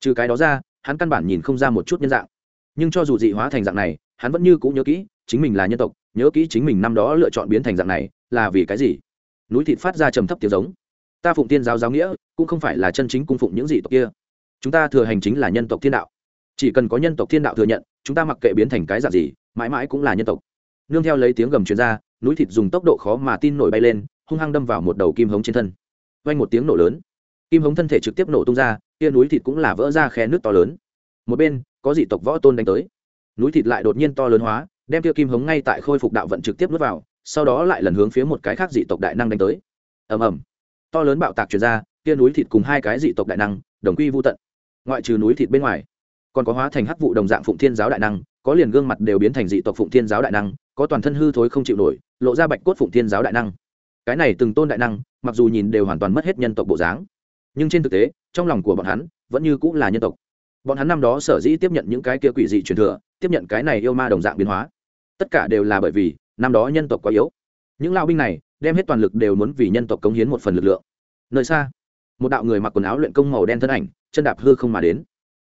Trừ cái đó ra, hắn căn bản nhìn không ra một chút nhân dạng. Nhưng cho dù dị hóa thành dạng này, hắn vẫn như cũng nhớ kỹ, chính mình là nhân tộc, nhớ kỹ chính mình năm đó lựa chọn biến thành dạng này, là vì cái gì? Núi thịt phát ra trầm thấp tiếng giống. Ta phụng tiên giáo giáo nghĩa, cũng không phải là chân chính cung phụng những gì tộc kia. Chúng ta thừa hành chính là nhân tộc thiên đạo. Chỉ cần có nhân tộc thiên đạo thừa nhận, chúng ta mặc kệ biến thành cái dạng gì mãi mãi cũng là nhân tộc. Nương theo lấy tiếng gầm truyền ra, núi thịt dùng tốc độ khó mà tin nổi bay lên, hung hăng đâm vào một đầu kim hống trên thân. Vang một tiếng nổ lớn. Kim hống thân thể trực tiếp nổ tung ra, kia núi thịt cũng là vỡ ra khe nước to lớn. Một bên, có dị tộc võ tôn đánh tới. Núi thịt lại đột nhiên to lớn hóa, đem kia kim hống ngay tại khôi phục đạo vận trực tiếp nuốt vào, sau đó lại lần hướng phía một cái khác dị tộc đại năng đánh tới. Ầm ầm. To lớn bạo tạc truyền ra, kia núi thịt cùng hai cái dị tộc đại năng, đồng quy vô tận. Ngoại trừ núi thịt bên ngoài, còn có hóa thành hắc vụ đồng dạng phụng thiên giáo đại năng có liền gương mặt đều biến thành dị tộc phụng thiên giáo đại năng, có toàn thân hư thối không chịu nổi, lộ ra bạch cốt phụng thiên giáo đại năng. Cái này từng tôn đại năng, mặc dù nhìn đều hoàn toàn mất hết nhân tộc bộ dáng, nhưng trên thực tế, trong lòng của bọn hắn, vẫn như cũng là nhân tộc. Bọn hắn năm đó sở dĩ tiếp nhận những cái kia quỷ dị truyền thừa, tiếp nhận cái này yêu ma đồng dạng biến hóa. Tất cả đều là bởi vì, năm đó nhân tộc quá yếu. Những lao binh này, đem hết toàn lực đều muốn vì nhân tộc cống hiến một phần lực lượng. Nơi xa, một đạo người mặc quần áo luyện công màu đen thân ảnh, chân đạp hư không mà đến.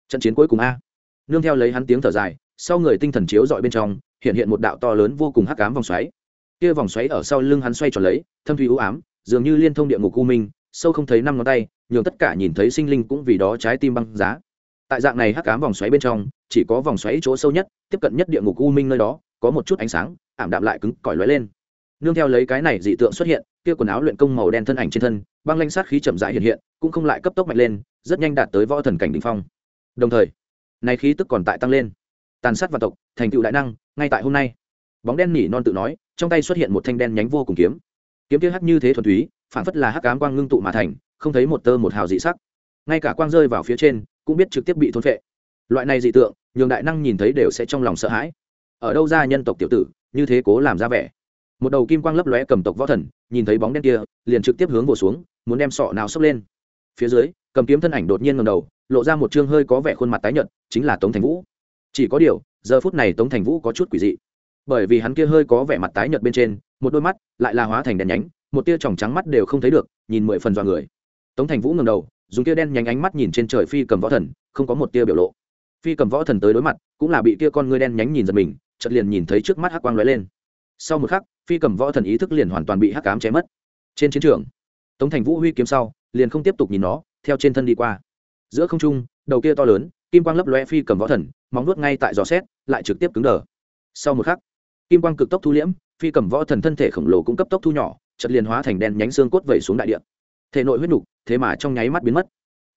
Trận chiến cuối cùng a. Nương theo lấy hắn tiếng thở dài sau người tinh thần chiếu dọi bên trong, hiện hiện một đạo to lớn vô cùng hắc ám vòng xoáy. Kia vòng xoáy ở sau lưng hắn xoay tròn lấy, thâm thủy u ám, dường như liên thông địa ngục u minh, sâu không thấy năm ngón tay, nhường tất cả nhìn thấy sinh linh cũng vì đó trái tim băng giá. Tại dạng này hắc ám vòng xoáy bên trong, chỉ có vòng xoáy chỗ sâu nhất, tiếp cận nhất địa ngục u minh nơi đó, có một chút ánh sáng, ảm đạm lại cứng cỏi lóe lên. Nương theo lấy cái này dị tượng xuất hiện, kia quần áo luyện công màu đen thân ảnh trên thân, băng lanh sát khí chậm rãi hiện hiện, cũng không lại cấp tốc mạnh lên, rất nhanh đạt tới võ thần cảnh đỉnh phong. Đồng thời, này khí tức còn tại tăng lên tàn sát vạn tộc, thành tựu đại năng, ngay tại hôm nay. Bóng đen nỉ non tự nói, trong tay xuất hiện một thanh đen nhánh vô cùng kiếm. Kiếm kia hắc như thế thuần túy, phản phất là hắc ám quang ngưng tụ mà thành, không thấy một tơ một hào dị sắc. Ngay cả quang rơi vào phía trên, cũng biết trực tiếp bị thôn phệ. Loại này dị tượng, nhường đại năng nhìn thấy đều sẽ trong lòng sợ hãi. Ở đâu ra nhân tộc tiểu tử, như thế cố làm ra vẻ. Một đầu kim quang lấp lóe cầm tộc võ thần, nhìn thấy bóng đen kia, liền trực tiếp hướng vồ xuống, muốn đem sọ nào sốc lên. Phía dưới, cầm kiếm thân ảnh đột nhiên ngầm đầu, lộ ra một chương hơi có vẻ khuôn mặt tái nhợt, chính là tống thành vũ chỉ có điều, giờ phút này tống thành vũ có chút quỷ dị. Bởi vì hắn kia hơi có vẻ mặt tái nhợt bên trên, một đôi mắt lại là hóa thành đèn nhánh, một tia tròng trắng mắt đều không thấy được, nhìn mười phần dọa người. Tống thành vũ ngầm đầu, dùng tia đen nhánh ánh mắt nhìn trên trời phi cầm võ thần, không có một tia biểu lộ. Phi cầm võ thần tới đối mặt, cũng là bị tia con ngươi đen nhánh nhìn giật mình, chợt liền nhìn thấy trước mắt hắc quang lóe lên. Sau một khắc, phi cầm võ thần ý thức liền hoàn toàn bị hắc cám chém mất. Trên chiến trường, tống thành vũ huy kiếm sau, liền không tiếp tục nhìn nó, theo trên thân đi qua. Giữa không trung, đầu kia to lớn kim quang lấp loe phi cầm võ thần, móng nuốt ngay tại giò xét, lại trực tiếp cứng đờ. Sau một khắc, kim quang cực tốc thu liễm, phi cầm võ thần thân thể khổng lồ cũng cấp tốc thu nhỏ chật liền hóa thành đen nhánh xương cốt vẩy xuống đại địa. Thể nội huyết nục, thế mà trong nháy mắt biến mất.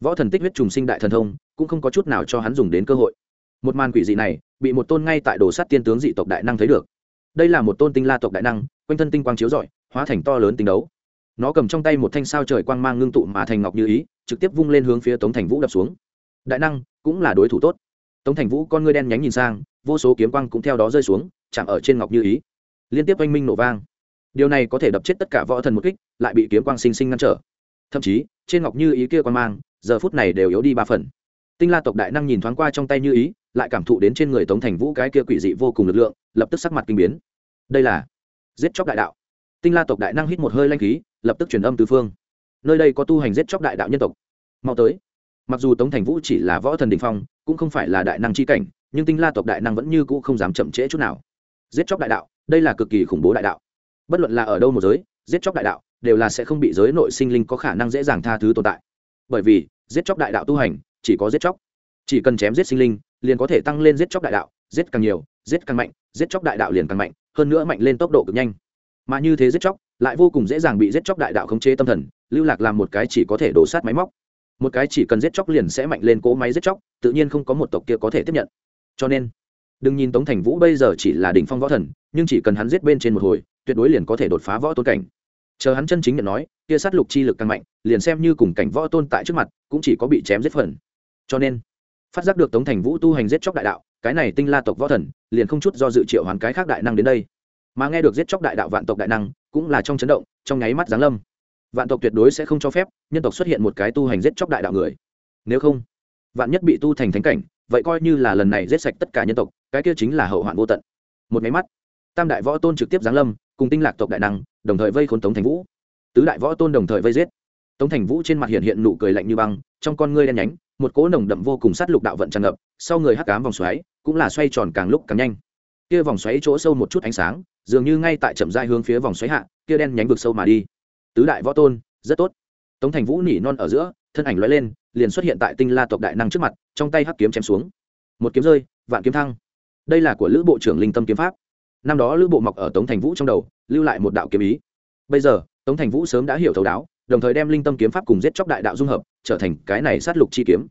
Võ thần tích huyết trùng sinh đại thần thông, cũng không có chút nào cho hắn dùng đến cơ hội. Một màn quỷ dị này, bị một tôn ngay tại đồ sát tiên tướng dị tộc đại năng thấy được. Đây là một tôn tinh la tộc đại năng, quanh thân tinh quang chiếu rọi, hóa thành to lớn tinh đấu. Nó cầm trong tay một thanh sao trời quang mang ngưng tụ mà thành ngọc như ý, trực tiếp vung lên hướng phía tống thành vũ đập xuống. Đại năng cũng là đối thủ tốt. Tống thành vũ con ngươi đen nhánh nhìn sang, vô số kiếm quang cũng theo đó rơi xuống, chạm ở trên ngọc như ý. Liên tiếp oanh minh nổ vang. Điều này có thể đập chết tất cả võ thần một kích, lại bị kiếm quang sinh sinh ngăn trở. Thậm chí, trên ngọc như ý kia quan mang, giờ phút này đều yếu đi ba phần. Tinh la tộc đại năng nhìn thoáng qua trong tay như ý, lại cảm thụ đến trên người tống thành vũ cái kia quỷ dị vô cùng lực lượng, lập tức sắc mặt kinh biến. Đây là giết chóc đại đạo. Tinh la tộc đại năng hít một hơi lanh khí, lập tức truyền âm tứ phương. Nơi đây có tu hành giết chóc đại đạo nhân tộc. Mau tới mặc dù tống thành vũ chỉ là võ thần đình phong, cũng không phải là đại năng c h i cảnh, nhưng tinh la tộc đại năng vẫn như cũ không dám chậm trễ chút nào. Giết chóc đại đạo, đây là cực kỳ khủng bố đại đạo. Bất luận là ở đâu một giới, giết chóc đại đạo đều là sẽ không bị giới nội sinh linh có khả năng dễ dàng tha thứ tồn tại. Bởi vì, giết chóc đại đạo tu hành, chỉ có giết chóc. Chỉ cần chém giết sinh linh, liền có thể tăng lên giết chóc đại đạo, giết càng nhiều, giết càng mạnh, giết chóc đại đạo liền càng mạnh, hơn nữa mạnh lên tốc độ cực nhanh. Mà như thế giết chóc, lại vô cùng dễ dàng bị giết chóc đại đạo khống chế tâm thần, lưu lạc làm một cái chỉ có thể đổ sát máy móc một cái chỉ cần giết chóc liền sẽ mạnh lên cỗ máy giết chóc, tự nhiên không có một tộc kia có thể tiếp nhận. Cho nên, đừng nhìn tống thành vũ bây giờ chỉ là đỉnh phong võ thần, nhưng chỉ cần hắn giết bên trên một hồi, tuyệt đối liền có thể đột phá võ tôn cảnh. Chờ hắn chân chính nhận nói, kia sát lục chi lực càng mạnh, liền xem như cùng cảnh võ tôn tại trước mặt, cũng chỉ có bị chém giết phần. Cho nên, phát giác được tống thành vũ tu hành giết chóc đại đạo, cái này tinh la tộc võ thần, liền không chút do dự triệu hoàn cái khác đại năng đến đây. Mà nghe được giết chóc đại đạo vạn tộc đại năng, cũng là trong chấn động, trong nháy mắt giáng lâm vạn tộc tuyệt đối sẽ không cho phép nhân tộc xuất hiện một cái tu hành giết chóc đại đạo người. Nếu không, vạn nhất bị tu thành thánh cảnh, vậy coi như là lần này giết sạch tất cả nhân tộc, cái kia chính là hậu hoạn vô tận. Một máy mắt, tam đại võ tôn trực tiếp giáng lâm, cùng tinh lạc tộc đại năng, đồng thời vây khốn tống thành vũ. Tứ đại võ tôn đồng thời vây giết. Tống thành vũ trên mặt hiện hiện nụ cười lạnh như băng, trong con ngươi đen nhánh, một cỗ nồng đậm vô cùng sát lục đạo vận tràn ngập, sau người hắc cám vòng xoáy cũng là xoay tròn càng lúc càng nhanh. Kia vòng xoáy chỗ sâu một chút ánh sáng, dường như ngay tại chậm dai hướng phía vòng xoáy hạ, kia đen nhánh vực sâu mà đi tứ đại võ tôn, rất tốt. Tống thành vũ nỉ non ở giữa, thân ảnh loay lên, liền xuất hiện tại tinh la tộc đại năng trước mặt, trong tay hắc kiếm chém xuống. Một kiếm rơi, vạn kiếm thăng. Đây là của lữ bộ trưởng linh tâm kiếm pháp. Năm đó lữ bộ mọc ở tống thành vũ trong đầu, lưu lại một đạo kiếm ý. Bây giờ, tống thành vũ sớm đã hiểu thấu đáo, đồng thời đem linh tâm kiếm pháp cùng giết chóc đại đạo dung hợp, trở thành cái này sát lục chi kiếm.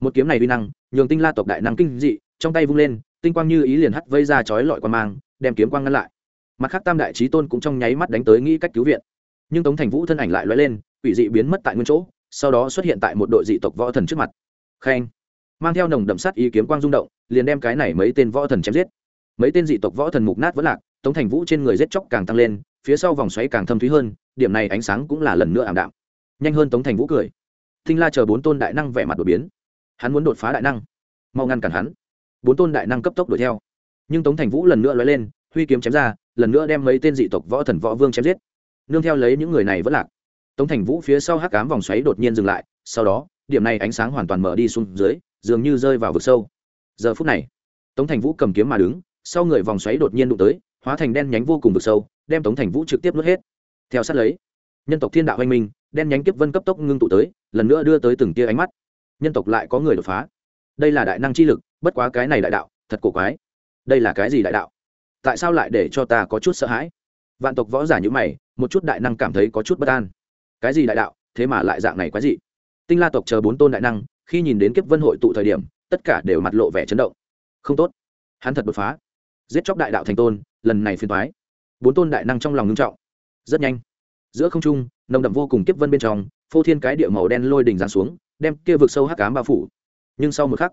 Một kiếm này uy năng, nhường tinh la tộc đại năng kinh dị, trong tay vung lên, tinh quang như ý liền hắt vây ra chói lọi quan mang, đem kiếm quang ngăn lại. Mặt khác tam đại trí tôn cũng trong nháy mắt đánh tới nghĩ cách cứu viện nhưng tống thành vũ thân ảnh lại loay lên, quỷ dị biến mất tại nguyên chỗ, sau đó xuất hiện tại một đội dị tộc võ thần trước mặt. Khen. Mang theo nồng đậm sát ý kiếm quang rung động, liền đem cái này mấy tên võ thần chém giết. Mấy tên dị tộc võ thần mục nát vẫn lạc, tống thành vũ trên người giết chóc càng tăng lên, phía sau vòng xoáy càng thâm thúy hơn, điểm này ánh sáng cũng là lần nữa ảm đạm. Nhanh hơn tống thành vũ cười. Thinh la chờ bốn tôn đại năng vẻ mặt đột biến. Hắn muốn đột phá đại năng. Mau ngăn cản hắn. Bốn tôn đại năng cấp tốc đuổi theo. Nhưng tống thành vũ lần nữa lói lên, huy kiếm chém ra, lần nữa đem mấy tên dị tộc võ thần võ vương chém giết nương theo lấy những người này vẫn lạc. Tống thành vũ phía sau hắc cám vòng xoáy đột nhiên dừng lại, sau đó, điểm này ánh sáng hoàn toàn mở đi xuống dưới, dường như rơi vào vực sâu. Giờ phút này, tống thành vũ cầm kiếm mà đứng, sau người vòng xoáy đột nhiên đụng tới, hóa thành đen nhánh vô cùng vực sâu, đem tống thành vũ trực tiếp nuốt hết. Theo sát lấy, nhân tộc thiên đạo anh minh, đen nhánh kiếp vân cấp tốc ngưng tụ tới, lần nữa đưa tới từng tia ánh mắt. Nhân tộc lại có người đột phá. Đây là đại năng chi lực, bất quá cái này đại đạo, thật cổ quái. Đây là cái gì đại đạo? Tại sao lại để cho ta có chút sợ hãi? Vạn tộc võ giả như mày, một chút đại năng cảm thấy có chút bất an. Cái gì đại đạo, thế mà lại dạng này quái dị. tinh la tộc chờ bốn tôn đại năng, khi nhìn đến kiếp vân hội tụ thời điểm, tất cả đều mặt lộ vẻ chấn động. Không tốt. Hắn thật đột phá. Giết chóc đại đạo thành tôn, lần này phiền thoái bốn tôn đại năng trong lòng ngưng trọng. Rất nhanh. Giữa không trung, nồng đậm vô cùng kiếp vân bên trong, phô thiên cái địa màu đen lôi đỉnh giáng xuống, đem kia vực sâu hắc ám bao phủ. Nhưng sau một khắc,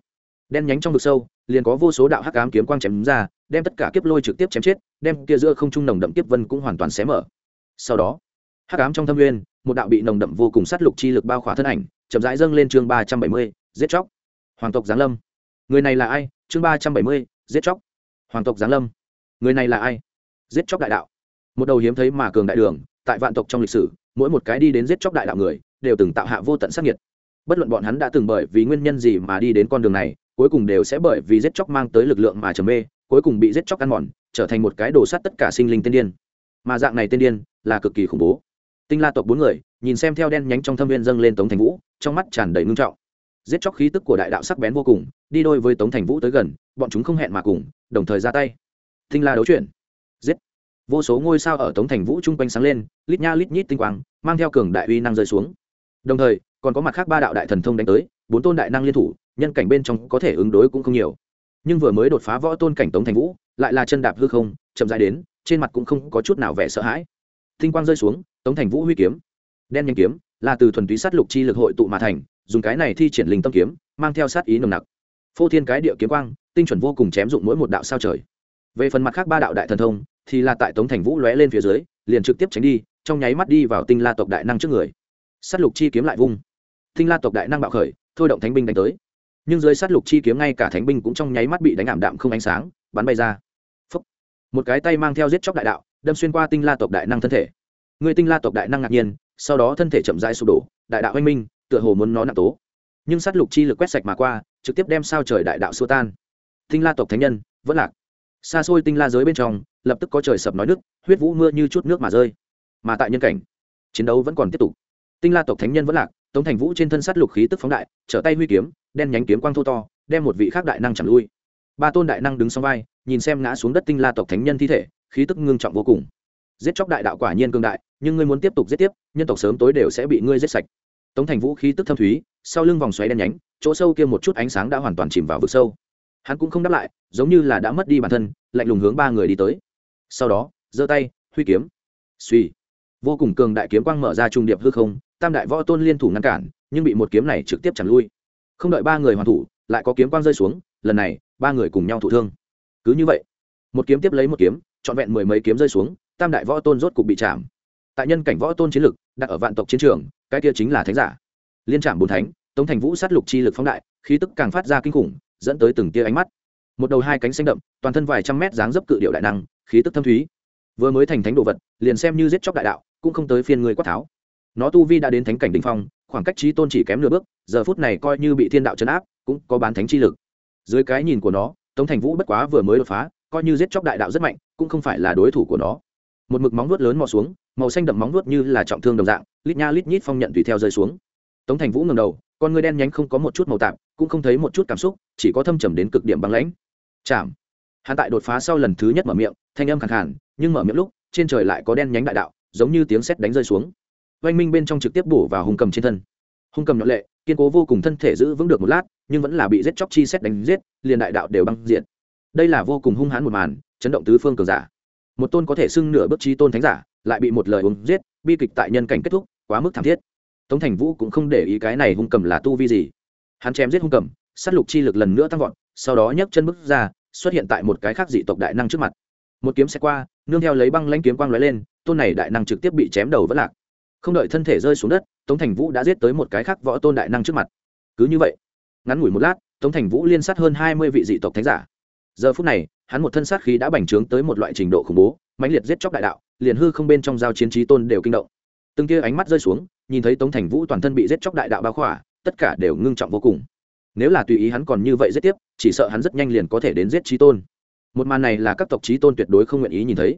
đen nhánh trong vực sâu liền có vô số đạo hắc ám kiếm quang chém ra, đem tất cả kiếp lôi trực tiếp chém chết, đem kia giữa không trung nồng đậm kiếp vân cũng hoàn toàn xé mở. Sau đó, hắc ám trong thâm nguyên, một đạo bị nồng đậm vô cùng sát lục chi lực bao khỏa thân ảnh, chậm rãi dâng lên chương ba trăm bảy mươi, giết chóc. Hoàng tộc giáng lâm. Người này là ai? Chương ba trăm bảy mươi, giết chóc. Hoàng tộc giáng lâm. Người này là ai? Giết chóc đại đạo. Một đầu hiếm thấy mà cường đại đường, tại vạn tộc trong lịch sử, mỗi một cái đi đến giết chóc đại đạo người, đều từng tạo hạ vô tận sát nhiệt. Bất luận bọn hắn đã từng bởi vì nguyên nhân gì mà đi đến con đường này cuối cùng đều sẽ bởi vì giết chóc mang tới lực lượng mà trầm mê, cuối cùng bị giết chóc ăn mòn, trở thành một cái đồ sắt tất cả sinh linh tiên điên. Mà dạng này tiên điên là cực kỳ khủng bố. Tinh la tộc bốn người, nhìn xem theo đen nhánh trong thâm viên dâng lên tống thành vũ, trong mắt tràn đầy ngưng trọng. Giết chóc khí tức của đại đạo sắc bén vô cùng, đi đôi với tống thành vũ tới gần, bọn chúng không hẹn mà cùng, đồng thời ra tay. Tinh la đấu chuyển. Giết. Vô số ngôi sao ở tống thành vũ chung quanh sáng lên, lít nha lít nhít tinh quang, mang theo cường đại uy năng rơi xuống. Đồng thời, còn có mặt khác ba đạo đại thần thông đánh tới, bốn tôn đại năng liên thủ nhân cảnh bên trong có thể ứng đối cũng không nhiều. Nhưng vừa mới đột phá võ tôn cảnh tống thành vũ, lại là chân đạp hư không, chậm dài đến, trên mặt cũng không có chút nào vẻ sợ hãi. Thinh quang rơi xuống, tống thành vũ huy kiếm, đen nhanh kiếm, là từ thuần túy sát lục chi lực hội tụ mà thành, dùng cái này thi triển linh tâm kiếm, mang theo sát ý nồng nặc. Phô thiên cái địa kiếm quang, tinh chuẩn vô cùng chém dụng mỗi một đạo sao trời. Về phần mặt khác ba đạo đại thần thông, thì là tại tống thành vũ lóe lên phía dưới, liền trực tiếp tránh đi, trong nháy mắt đi vào tinh la tộc đại năng trước người. Sát lục chi kiếm lại vung. Tinh la tộc đại năng bạo khởi, thôi động thánh binh đánh tới nhưng dưới sát lục chi kiếm ngay cả thánh binh cũng trong nháy mắt bị đánh ảm đạm không ánh sáng, bắn bay ra. Phúc. một cái tay mang theo giết chóc đại đạo, đâm xuyên qua tinh la tộc đại năng thân thể. Người tinh la tộc đại năng ngạc nhiên, sau đó thân thể chậm rãi sụp đổ, đại đạo oanh minh, tựa hồ muốn nó nặng tố. Nhưng sát lục chi lực quét sạch mà qua, trực tiếp đem sao trời đại đạo xua tan. Tinh la tộc thánh nhân, vẫn lạc. Xa xôi tinh la giới bên trong, lập tức có trời sập nói nước huyết vũ mưa như chút nước mà rơi. Mà tại nhân cảnh, chiến đấu vẫn còn tiếp tục. Tinh la tộc thánh nhân vẫn lạc, tống thành vũ trên thân sát lục khí tức phóng đại, trở tay huy kiếm đen nhánh kiếm quang thô to, đem một vị khác đại năng chẳng lui. Ba tôn đại năng đứng sau vai, nhìn xem ngã xuống đất tinh la tộc thánh nhân thi thể, khí tức ngưng trọng vô cùng. Giết chóc đại đạo quả nhiên cương đại, nhưng ngươi muốn tiếp tục giết tiếp, nhân tộc sớm tối đều sẽ bị ngươi giết sạch. Tống thành vũ khí tức thâm thúy, sau lưng vòng xoáy đen nhánh, chỗ sâu kia một chút ánh sáng đã hoàn toàn chìm vào vực sâu. Hắn cũng không đáp lại, giống như là đã mất đi bản thân, lạnh lùng hướng ba người đi tới. Sau đó, giơ tay, huy kiếm. Suy vô cùng cường đại kiếm quang mở ra trung điệp hư không, tam đại võ tôn liên thủ ngăn cản, nhưng bị một kiếm này trực tiếp chặn lui không đợi ba người hoàn thủ, lại có kiếm quang rơi xuống, lần này, ba người cùng nhau thụ thương. Cứ như vậy, một kiếm tiếp lấy một kiếm, trọn vẹn mười mấy kiếm rơi xuống, tam đại võ tôn rốt cục bị chạm. Tại nhân cảnh võ tôn chiến lực, đặt ở vạn tộc chiến trường, cái kia chính là thánh giả. Liên trạm bốn thánh, tống thành vũ sát lục chi lực phóng đại, khí tức càng phát ra kinh khủng, dẫn tới từng tia ánh mắt. Một đầu hai cánh xanh đậm, toàn thân vài trăm mét dáng dấp cự điệu đại năng, khí tức thâm thúy. Vừa mới thành thánh đồ vật, liền xem như giết chóc đại đạo, cũng không tới phiên người quát tháo. Nó tu vi đã đến thánh cảnh đình phong khoảng cách trí tôn chỉ kém nửa bước, giờ phút này coi như bị thiên đạo chấn áp, cũng có bán thánh chi lực. Dưới cái nhìn của nó, tống thành vũ bất quá vừa mới đột phá, coi như giết chóc đại đạo rất mạnh, cũng không phải là đối thủ của nó. Một mực móng vuốt lớn mò xuống, màu xanh đậm móng vuốt như là trọng thương đồng dạng, lít nha lít nhít phong nhận tùy theo rơi xuống. Tống thành vũ ngầm đầu, con người đen nhánh không có một chút màu tạp, cũng không thấy một chút cảm xúc, chỉ có thâm trầm đến cực điểm băng lãnh. Chạm. Hắn tại đột phá sau lần thứ nhất mở miệng, thanh âm khẳng khàn, nhưng mở miệng lúc, trên trời lại có đen nhánh đại đạo, giống như tiếng sét đánh rơi xuống oanh minh bên trong trực tiếp bổ vào hung cầm trên thân. Hung cầm nhọn lệ, kiên cố vô cùng thân thể giữ vững được một lát, nhưng vẫn là bị giết chóc chi xét đánh giết, liền đại đạo đều băng diện đây là vô cùng hung hãn một màn, chấn động tứ phương cường giả. Một tôn có thể xưng nửa bước chi tôn thánh giả, lại bị một lời uống giết, bi kịch tại nhân cảnh kết thúc, quá mức thảm thiết. Tống thành vũ cũng không để ý cái này hung cầm là tu vi gì. Hắn chém giết hung cầm s á t lục chi lực lần nữa tăng vọt, sau đó nhấc chân bước ra, xuất hiện tại một cái khác dị tộc đại năng trước mặt. Một kiếm xe qua, nương theo lấy băng lanh kiếm quang lóe lên, tôn này đại năng trực tiếp bị chém đầu vất lạc không đợi thân thể rơi xuống đất, tống thành vũ đã giết tới một cái khác võ tôn đại năng trước mặt. Cứ như vậy, ngắn ngủi một lát, tống thành vũ liên sát hơn hai mươi vị dị tộc thánh giả. Giờ phút này, hắn một thân sát khí đã bành trướng tới một loại trình độ khủng bố, mãnh liệt giết chóc đại đạo, liền hư không bên trong giao chiến trí tôn đều kinh động. Từng kia ánh mắt rơi xuống, nhìn thấy tống thành vũ toàn thân bị giết chóc đại đạo bao khỏa, tất cả đều ngưng trọng vô cùng. Nếu là tùy ý hắn còn như vậy giết tiếp, chỉ sợ hắn rất nhanh liền có thể đến giết trí tôn. Một màn này là các tộc trí tôn tuyệt đối không nguyện ý nhìn thấy.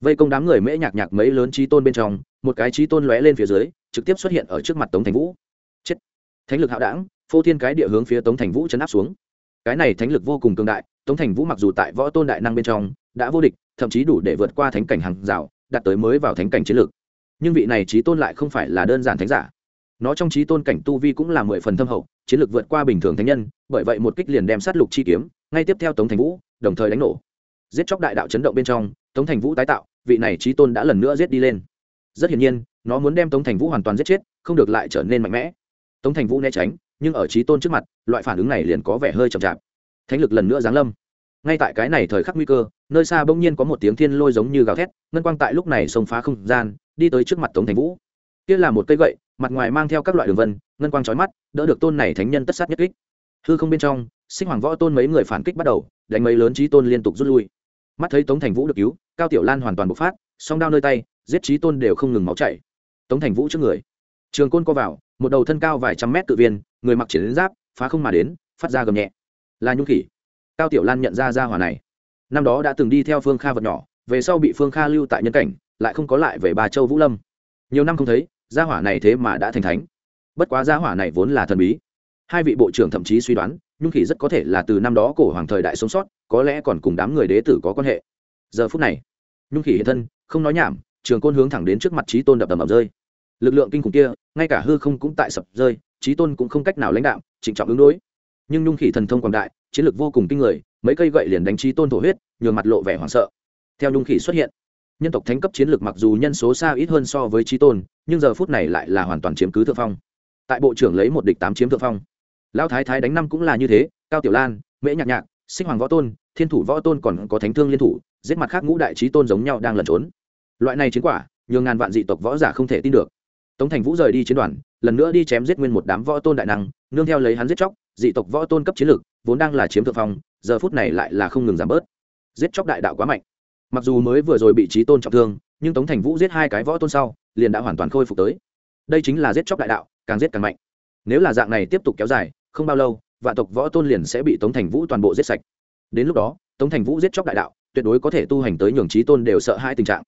Vây công đám người mễ nhạc nhạc mấy lớn trí tôn bên trong một cái trí tôn lóe lên phía dưới, trực tiếp xuất hiện ở trước mặt tống thành vũ. Chết. Thánh lực hạo đảng, phô thiên cái địa hướng phía tống thành vũ chấn áp xuống. Cái này thánh lực vô cùng cường đại, tống thành vũ mặc dù tại võ tôn đại năng bên trong, đã vô địch, thậm chí đủ để vượt qua thánh cảnh hàng rào, đạt tới mới vào thánh cảnh chiến lược. Nhưng vị này trí tôn lại không phải là đơn giản thánh giả. Nó trong trí tôn cảnh tu vi cũng là mười phần thâm hậu, chiến lược vượt qua bình thường thánh nhân, bởi vậy một kích liền đem sát lục chi kiếm, ngay tiếp theo tống thành vũ, đồng thời đánh nổ. Giết chóc đại đạo chấn động bên trong, tống thành vũ tái tạo, vị này trí tôn đã lần nữa giết đi lên rất hiển nhiên, nó muốn đem tống thành vũ hoàn toàn giết chết, không được lại trở nên mạnh mẽ. Tống thành vũ né tránh, nhưng ở trí tôn trước mặt, loại phản ứng này liền có vẻ hơi chậm chạp. Thánh lực lần nữa giáng lâm. Ngay tại cái này thời khắc nguy cơ, nơi xa bỗng nhiên có một tiếng thiên lôi giống như gào thét, ngân quang tại lúc này xông phá không gian, đi tới trước mặt tống thành vũ. Kia là một cây gậy, mặt ngoài mang theo các loại đường vân, ngân quang trói mắt, đỡ được tôn này thánh nhân tất sát nhất kích. Hư không bên trong, sinh hoàng võ tôn mấy người phản kích bắt đầu, đánh mấy lớn trí tôn liên tục rút lui. Mắt thấy tống thành vũ được cứu, cao tiểu lan hoàn toàn bộc phát, song đao nơi tay giết trí tôn đều không ngừng máu chảy. Tống thành vũ trước người. Trường côn co vào, một đầu thân cao vài trăm mét tự viên, người mặc chiến giáp, phá không mà đến, phát ra gầm nhẹ. Là nhung khỉ. Cao tiểu lan nhận ra ra hỏa này. Năm đó đã từng đi theo phương kha vật nhỏ, về sau bị phương kha lưu tại nhân cảnh, lại không có lại về bà châu vũ lâm. Nhiều năm không thấy, gia hỏa này thế mà đã thành thánh. Bất quá gia hỏa này vốn là thần bí. Hai vị bộ trưởng thậm chí suy đoán, nhung khỉ rất có thể là từ năm đó cổ hoàng thời đại sống sót, có lẽ còn cùng đám người đế tử có quan hệ. Giờ phút này, nhung khỉ hiện thân, không nói nhảm trường côn hướng thẳng đến trước mặt trí tôn đập tầm ầm rơi. Lực lượng kinh khủng kia, ngay cả hư không cũng tại sập rơi, trí tôn cũng không cách nào lãnh đạo, trịnh trọng ứng đối. Nhưng nhung khỉ thần thông quảng đại, chiến lược vô cùng kinh người, mấy cây gậy liền đánh trí tôn thổ huyết, nhường mặt lộ vẻ hoảng sợ. Theo nhung khỉ xuất hiện, nhân tộc thánh cấp chiến lược mặc dù nhân số xa ít hơn so với trí tôn, nhưng giờ phút này lại là hoàn toàn chiếm cứ thượng phong. Tại bộ trưởng lấy một địch tám chiếm thượng phong. Lão thái thái đánh năm cũng là như thế, cao tiểu lan, mễ nhạc nhạc, sinh hoàng võ tôn, thiên thủ võ tôn còn có thánh thương liên thủ, giết mặt khác ngũ đại trí tôn giống nhau đang lẩn trốn loại này chiến quả, nhường ngàn vạn dị tộc võ giả không thể tin được. Tống thành vũ rời đi chiến đoàn, lần nữa đi chém giết nguyên một đám võ tôn đại năng, nương theo lấy hắn giết chóc, dị tộc võ tôn cấp chiến lược, vốn đang là chiếm thượng phong, giờ phút này lại là không ngừng giảm bớt. Giết chóc đại đạo quá mạnh. Mặc dù mới vừa rồi bị trí tôn trọng thương, nhưng tống thành vũ giết hai cái võ tôn sau, liền đã hoàn toàn khôi phục tới. Đây chính là giết chóc đại đạo, càng giết càng mạnh. Nếu là dạng này tiếp tục kéo dài, không bao lâu, vạn tộc võ tôn liền sẽ bị tống thành vũ toàn bộ giết sạch. Đến lúc đó, tống thành vũ giết chóc đại đạo, tuyệt đối có thể tu hành tới nhường trí tôn đều sợ hai tình trạng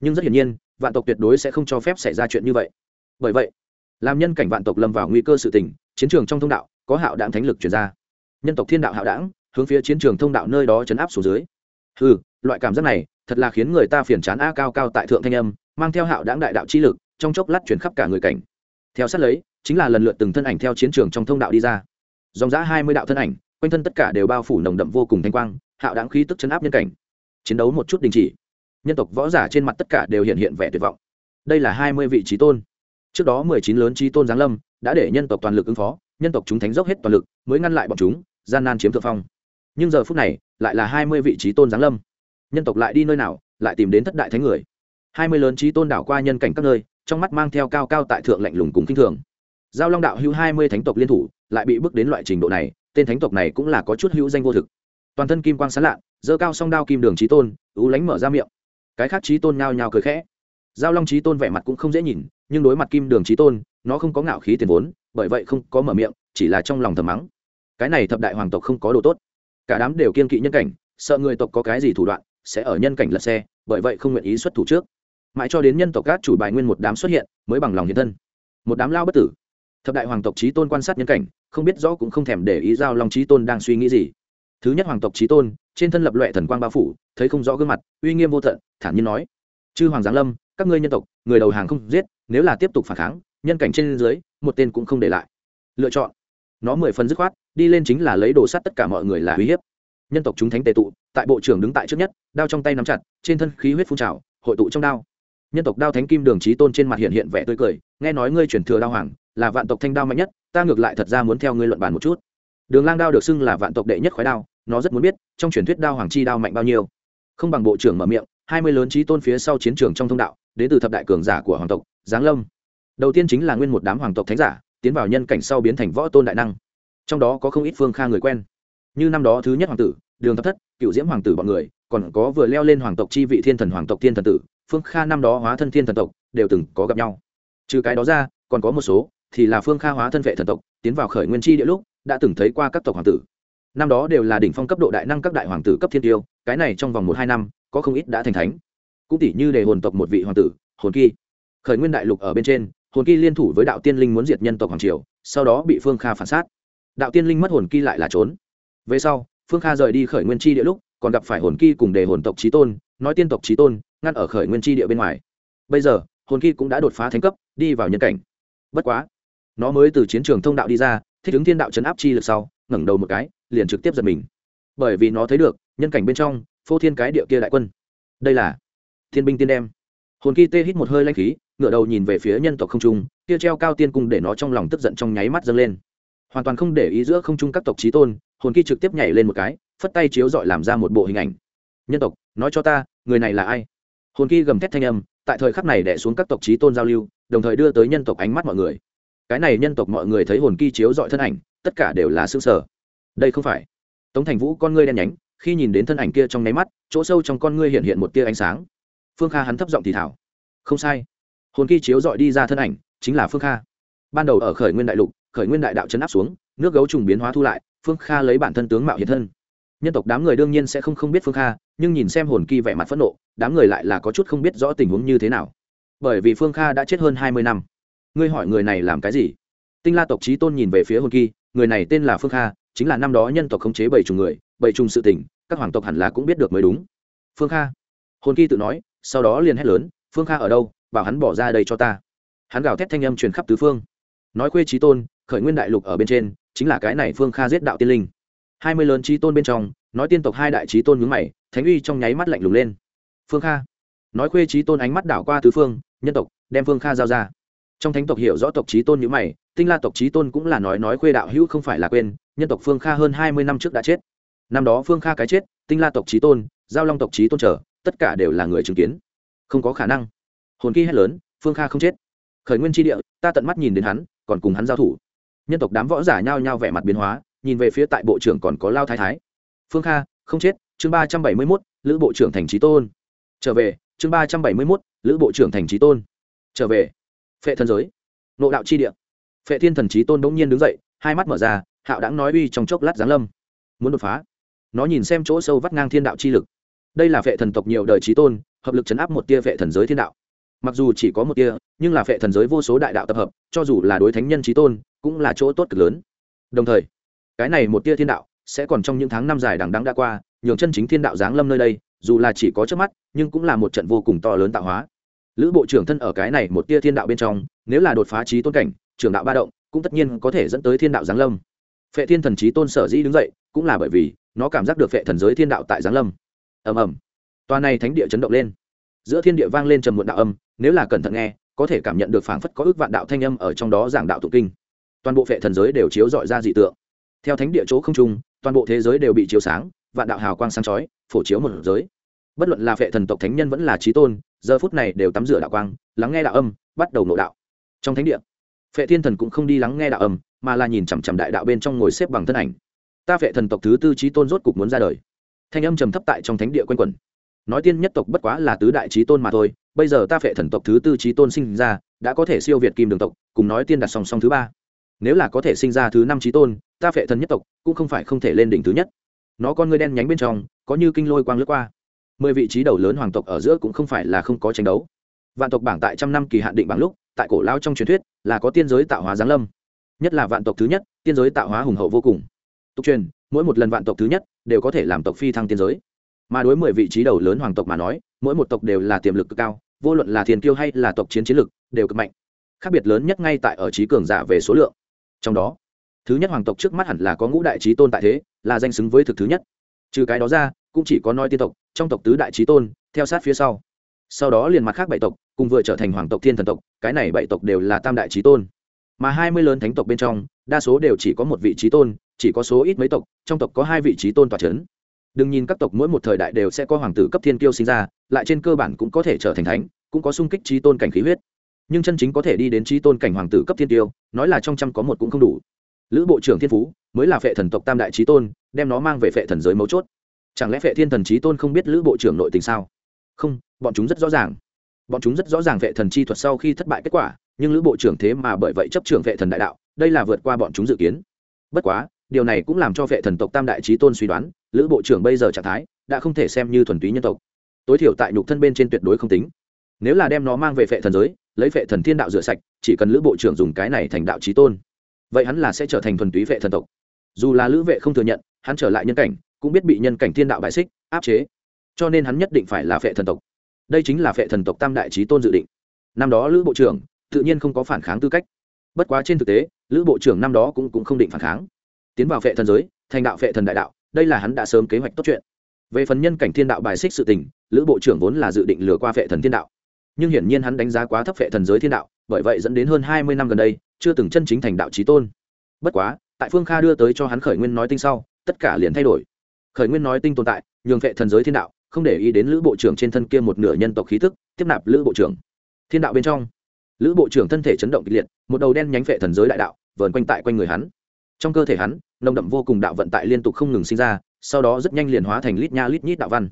nhưng rất hiển nhiên, vạn tộc tuyệt đối sẽ không cho phép xảy ra chuyện như vậy. Bởi vậy, làm nhân cảnh vạn tộc lâm vào nguy cơ sự tình, chiến trường trong thông đạo có hạo đảng thánh lực chuyển ra. Nhân tộc thiên đạo hạo đảng, hướng phía chiến trường thông đạo nơi đó chấn áp xuống dưới. Ừ loại cảm giác này, thật là khiến người ta phiền chán a cao cao tại thượng thanh âm, mang theo hạo đảng đại đạo chi lực, trong chốc lát chuyển khắp cả người cảnh. Theo sát lấy, chính là lần lượt từng thân ảnh theo chiến trường trong thông đạo đi ra. Dòng giã hai mươi đạo thân ảnh, quanh thân tất cả đều bao phủ nồng đậm vô cùng thanh quang, hạo đáng khí tức chấn áp nhân cảnh. Chiến đấu một chút đình chỉ nhân tộc võ giả trên mặt tất cả đều hiện hiện vẻ tuyệt vọng. Đây là hai mươi vị trí tôn. Trước đó mười chín lớn trí tôn giáng lâm, đã để nhân tộc toàn lực ứng phó, nhân tộc chúng thánh dốc hết toàn lực, mới ngăn lại bọn chúng, gian nan chiếm thượng phong. Nhưng giờ phút này, lại là hai mươi vị trí tôn giáng lâm. Nhân tộc lại đi nơi nào, lại tìm đến thất đại thánh người. Hai mươi lớn trí tôn đảo qua nhân cảnh các nơi, trong mắt mang theo cao cao tại thượng lạnh lùng cùng kinh thường. Giao long đạo hữu hai mươi thánh tộc liên thủ, lại bị bước đến loại trình độ này, tên thánh tộc này cũng là có chút hữu danh vô thực. Toàn thân kim quang sán lạ dơ cao song đao kim đường trí tôn, ú lánh mở ra miệng cái khác trí tôn nhao nhao cười khẽ. Giao long trí tôn vẻ mặt cũng không dễ nhìn, nhưng đối mặt kim đường trí tôn, nó không có ngạo khí tiền vốn, bởi vậy không có mở miệng, chỉ là trong lòng thầm mắng. Cái này thập đại hoàng tộc không có đồ tốt. Cả đám đều kiên kỵ nhân cảnh, sợ người tộc có cái gì thủ đoạn, sẽ ở nhân cảnh lật xe, bởi vậy không nguyện ý xuất thủ trước. Mãi cho đến nhân tộc cát chủ bài nguyên một đám xuất hiện, mới bằng lòng hiện thân. Một đám lao bất tử. Thập đại hoàng tộc trí tôn quan sát nhân cảnh, không biết rõ cũng không thèm để ý giao long trí tôn đang suy nghĩ gì thứ nhất hoàng tộc trí tôn, trên thân lập loệ thần quang bao phủ, thấy không rõ gương mặt, uy nghiêm vô tận, thản nhiên nói, chư hoàng giáng lâm, các ngươi nhân tộc, người đầu hàng không giết, nếu là tiếp tục phản kháng, nhân cảnh trên dưới, một tên cũng không để lại. Lựa chọn. Nó mười phần dứt khoát, đi lên chính là lấy đồ sát tất cả mọi người là uy hiếp. Nhân tộc chúng thánh tề tụ, tại bộ trưởng đứng tại trước nhất, đao trong tay nắm chặt, trên thân khí huyết phun trào, hội tụ trong đao. Nhân tộc đao thánh kim đường trí tôn trên mặt hiện hiện vẻ tươi cười, nghe nói ngươi chuyển thừa đao hoàng, là vạn tộc thanh đao mạnh nhất, ta ngược lại thật ra muốn theo ngươi luận bàn một chút đường lang đao được xưng là vạn tộc đệ nhất khói đao, nó rất muốn biết, trong truyền thuyết đao hoàng chi đao mạnh bao nhiêu. Không bằng bộ trưởng mở miệng, hai mươi lớn trí tôn phía sau chiến trường trong thông đạo, đến từ thập đại cường giả của hoàng tộc, giáng lâm. Đầu tiên chính là nguyên một đám hoàng tộc thánh giả, tiến vào nhân cảnh sau biến thành võ tôn đại năng. Trong đó có không ít phương kha người quen. Như năm đó thứ nhất hoàng tử, đường thập thất, cựu diễm hoàng tử bọn người, còn có vừa leo lên hoàng tộc chi vị thiên thần hoàng tộc thiên thần tử, phương kha năm đó hóa thân thiên thần tộc, đều từng có gặp nhau. Trừ cái đó ra, còn có một số thì là phương kha hóa thân vệ thần tộc, tiến vào khởi nguyên chi địa lúc đã từng thấy qua các tộc hoàng tử. Năm đó đều là đỉnh phong cấp độ đại năng các đại hoàng tử cấp thiên tiêu, cái này trong vòng một hai năm, có không ít đã thành thánh. Cũng tỷ như đề hồn tộc một vị hoàng tử, hồn kỳ khởi nguyên đại lục ở bên trên, hồn kỳ liên thủ với đạo tiên linh muốn diệt nhân tộc hoàng triều, sau đó bị phương kha phản sát. Đạo tiên linh mất hồn kỳ lại là trốn. Về sau, phương kha rời đi khởi nguyên chi địa lúc, còn gặp phải hồn kỳ cùng đề hồn tộc trí tôn, nói tiên tộc trí tôn, ngăn ở khởi nguyên chi địa bên ngoài. Bây giờ, hồn kỳ cũng đã đột phá thánh cấp, đi vào nhân cảnh. Bất quá, nó mới từ chiến trường thông đạo đi ra thích ứng thiên đạo chấn áp chi lực sau, ngẩng đầu một cái, liền trực tiếp giật mình. Bởi vì nó thấy được, nhân cảnh bên trong, phô thiên cái địa kia đại quân. Đây là thiên binh tiên đem. Hồn kỳ tê hít một hơi lanh khí ngựa đầu nhìn về phía nhân tộc không trung, kia treo cao tiên cung để nó trong lòng tức giận trong nháy mắt dâng lên. Hoàn toàn không để ý giữa không trung các tộc trí tôn, hồn kỳ trực tiếp nhảy lên một cái, phất tay chiếu dọi làm ra một bộ hình ảnh. Nhân tộc, nói cho ta, người này là ai? Hồn kỳ gầm thét thanh âm, tại thời khắc này đẻ xuống các tộc trí tôn giao lưu, đồng thời đưa tới nhân tộc ánh mắt mọi người cái này nhân tộc mọi người thấy hồn kỳ chiếu dọi thân ảnh, tất cả đều là xương sở đây không phải. Tống thành vũ con ngươi đen nhánh, khi nhìn đến thân ảnh kia trong nháy mắt, chỗ sâu trong con ngươi hiện hiện một tia ánh sáng. Phương kha hắn thấp giọng thì thảo. Không sai. Hồn kỳ chiếu dọi đi ra thân ảnh, chính là phương kha. Ban đầu ở khởi nguyên đại lục, khởi nguyên đại đạo chấn áp xuống, nước gấu trùng biến hóa thu lại, phương kha lấy bản thân tướng mạo hiện thân. Nhân tộc đám người đương nhiên sẽ không không biết phương kha, nhưng nhìn xem hồn kỳ vẻ mặt phẫn nộ, đám người lại là có chút không biết rõ tình huống như thế nào. Bởi vì phương kha đã chết hơn hai mươi năm ngươi hỏi người này làm cái gì? Tinh la tộc trí tôn nhìn về phía hồn kỳ, người này tên là phương kha, chính là năm đó nhân tộc khống chế bảy trùng người, bảy trùng sự tình, các hoàng tộc hẳn là cũng biết được mới đúng. Phương kha. Hồn kỳ tự nói, sau đó liền hét lớn, phương kha ở đâu? Bảo hắn bỏ ra đây cho ta. Hắn gào thét thanh âm truyền khắp tứ phương. Nói khuê trí tôn, khởi nguyên đại lục ở bên trên, chính là cái này phương kha giết đạo tiên linh. Hai mươi lớn trí tôn bên trong, nói tiên tộc hai đại trí tôn nhướng mày, thánh uy trong nháy mắt lạnh lùng lên. Phương kha. Nói khuê trí tôn ánh mắt đảo qua tứ phương, nhân tộc, đem phương kha giao ra trong thánh tộc hiểu rõ tộc trí tôn như mày, tinh la tộc trí tôn cũng là nói nói khuê đạo hữu không phải là quên, nhân tộc phương kha hơn hai mươi năm trước đã chết. Năm đó phương kha cái chết, tinh la tộc trí tôn, giao long tộc trí tôn trở tất cả đều là người chứng kiến. Không có khả năng. Hồn kỳ hét lớn, phương kha không chết. Khởi nguyên tri địa, ta tận mắt nhìn đến hắn, còn cùng hắn giao thủ. Nhân tộc đám võ giả nhao nhao vẻ mặt biến hóa, nhìn về phía tại bộ trưởng còn có lao thái thái. Phương kha, không chết, chương ba trăm bảy mươi mốt, lữ bộ trưởng thành trí tôn. Trở về, chương ba trăm bảy mươi mốt, lữ bộ trưởng thành trí tôn. Trở về phệ thần giới. Nộ đạo chi địa. Phệ thiên thần trí tôn bỗng nhiên đứng dậy, hai mắt mở ra, hạo đáng nói uy trong chốc lát giáng lâm. Muốn đột phá. Nó nhìn xem chỗ sâu vắt ngang thiên đạo chi lực. Đây là phệ thần tộc nhiều đời trí tôn, hợp lực chấn áp một tia phệ thần giới thiên đạo. Mặc dù chỉ có một tia, nhưng là phệ thần giới vô số đại đạo tập hợp, cho dù là đối thánh nhân trí tôn, cũng là chỗ tốt cực lớn. Đồng thời, cái này một tia thiên đạo sẽ còn trong những tháng năm dài đằng đắng đã qua, nhường chân chính thiên đạo giáng lâm nơi đây, dù là chỉ có trước mắt, nhưng cũng là một trận vô cùng to lớn tạo hóa lữ bộ trưởng thân ở cái này một tia thiên đạo bên trong, nếu là đột phá trí tôn cảnh, trưởng đạo ba động, cũng tất nhiên có thể dẫn tới thiên đạo giáng lâm. Phệ thiên thần trí tôn sở dĩ đứng dậy, cũng là bởi vì nó cảm giác được phệ thần giới thiên đạo tại giáng lâm. Ầm ầm. Toa này thánh địa chấn động lên. Giữa thiên địa vang lên trầm muộn đạo âm, nếu là cẩn thận nghe, có thể cảm nhận được phảng phất có ước vạn đạo thanh âm ở trong đó giảng đạo tụ kinh. Toàn bộ phệ thần giới đều chiếu dọi ra dị tượng. Theo thánh địa chỗ không trung, toàn bộ thế giới đều bị chiếu sáng, vạn đạo hào quang sáng chói, phổ chiếu một giới. Bất luận là phệ thần tộc thánh nhân vẫn là trí tôn giờ phút này đều tắm rửa đạo quang, lắng nghe đạo âm, bắt đầu nộ đạo. Trong thánh địa, phệ thiên thần cũng không đi lắng nghe đạo âm, mà là nhìn chằm chằm đại đạo bên trong ngồi xếp bằng thân ảnh. Ta phệ thần tộc thứ tư trí tôn rốt cục muốn ra đời. Thanh âm trầm thấp tại trong thánh địa quanh quẩn. Nói tiên nhất tộc bất quá là tứ đại trí tôn mà thôi, bây giờ ta phệ thần tộc thứ tư trí tôn sinh ra, đã có thể siêu việt kim đường tộc, cùng nói tiên đặt song song thứ ba. Nếu là có thể sinh ra thứ năm trí tôn, ta phệ thần nhất tộc cũng không phải không thể lên đỉnh thứ nhất. Nó con ngươi đen nhánh bên trong, có như kinh lôi quang lướt qua mười vị trí đầu lớn hoàng tộc ở giữa cũng không phải là không có tranh đấu. Vạn tộc bảng tại trăm năm kỳ hạn định bảng lúc, tại cổ lao trong truyền thuyết, là có tiên giới tạo hóa giáng lâm. Nhất là vạn tộc thứ nhất, tiên giới tạo hóa hùng hậu vô cùng. Tục truyền, mỗi một lần vạn tộc thứ nhất đều có thể làm tộc phi thăng tiên giới. Mà đối mười vị trí đầu lớn hoàng tộc mà nói, mỗi một tộc đều là tiềm lực cực cao, vô luận là thiền kiêu hay là tộc chiến chiến lực, đều cực mạnh. Khác biệt lớn nhất ngay tại ở trí cường giả về số lượng. Trong đó, thứ nhất hoàng tộc trước mắt hẳn là có ngũ đại trí tôn tại thế, là danh xứng với thực thứ nhất. Trừ cái đó ra cũng chỉ có nói tiên tộc, trong tộc tứ đại trí tôn, theo sát phía sau. Sau đó liền mặt khác bảy tộc, cùng vừa trở thành hoàng tộc thiên thần tộc, cái này bảy tộc đều là tam đại trí tôn. Mà hai mươi lớn thánh tộc bên trong, đa số đều chỉ có một vị trí tôn, chỉ có số ít mấy tộc, trong tộc có hai vị trí tôn tòa c h ấ n đừng nhìn các tộc mỗi một thời đại đều sẽ có hoàng tử cấp thiên kiêu sinh ra, lại trên cơ bản cũng có thể trở thành thánh, cũng có sung kích trí tôn cảnh khí huyết. Nhưng chân chính có thể đi đến trí tôn cảnh hoàng tử cấp thiên tiêu nói là trong trăm có một cũng không đủ. Lữ bộ trưởng thiên phú mới là phệ thần tộc tam đại trí tôn, đem nó mang về phệ thần giới mấu chốt chẳng lẽ vệ thiên thần trí tôn không biết lữ bộ trưởng nội tình sao? Không, bọn chúng rất rõ ràng. Bọn chúng rất rõ ràng vệ thần chi thuật sau khi thất bại kết quả, nhưng lữ bộ trưởng thế mà bởi vậy chấp trưởng vệ thần đại đạo, đây là vượt qua bọn chúng dự kiến. Bất quá, điều này cũng làm cho vệ thần tộc tam đại trí tôn suy đoán, lữ bộ trưởng bây giờ trạng thái đã không thể xem như thuần túy nhân tộc. Tối thiểu tại nhục thân bên trên tuyệt đối không tính. Nếu là đem nó mang về vệ thần giới, lấy vệ thần thiên đạo rửa sạch, chỉ cần lữ bộ trưởng dùng cái này thành đạo trí tôn, vậy hắn là sẽ trở thành thuần túy vệ thần tộc. Dù là lữ vệ không thừa nhận, hắn trở lại nhân cảnh cũng biết bị nhân cảnh thiên đạo bại xích áp chế. Cho nên hắn nhất định phải là vệ thần tộc. Đây chính là phệ thần tộc tam đại trí tôn dự định. Năm đó lữ bộ trưởng tự nhiên không có phản kháng tư cách. Bất quá trên thực tế lữ bộ trưởng năm đó cũng, cũng không định phản kháng. Tiến vào phệ thần giới thành đạo phệ thần đại đạo đây là hắn đã sớm kế hoạch tốt chuyện. Về phần nhân cảnh thiên đạo bài xích sự tình lữ bộ trưởng vốn là dự định lừa qua phệ thần thiên đạo. Nhưng hiển nhiên hắn đánh giá quá thấp phệ thần giới thiên đạo bởi vậy dẫn đến hơn hai mươi năm gần đây chưa từng chân chính thành đạo trí tôn. Bất quá tại phương kha đưa tới cho hắn khởi nguyên nói tinh sau tất cả liền thay đổi khởi nguyên nói tinh tồn tại, nhường phệ thần giới thiên đạo, không để ý đến lữ bộ trưởng trên thân kia một nửa nhân tộc khí thức, tiếp nạp lữ bộ trưởng. Thiên đạo bên trong, lữ bộ trưởng thân thể chấn động kịch liệt, một đầu đen nhánh phệ thần giới đại đạo vờn quanh tại quanh người hắn. Trong cơ thể hắn, nồng đậm vô cùng đạo vận tại liên tục không ngừng sinh ra, sau đó rất nhanh liền hóa thành lít nha lít nhít đạo văn.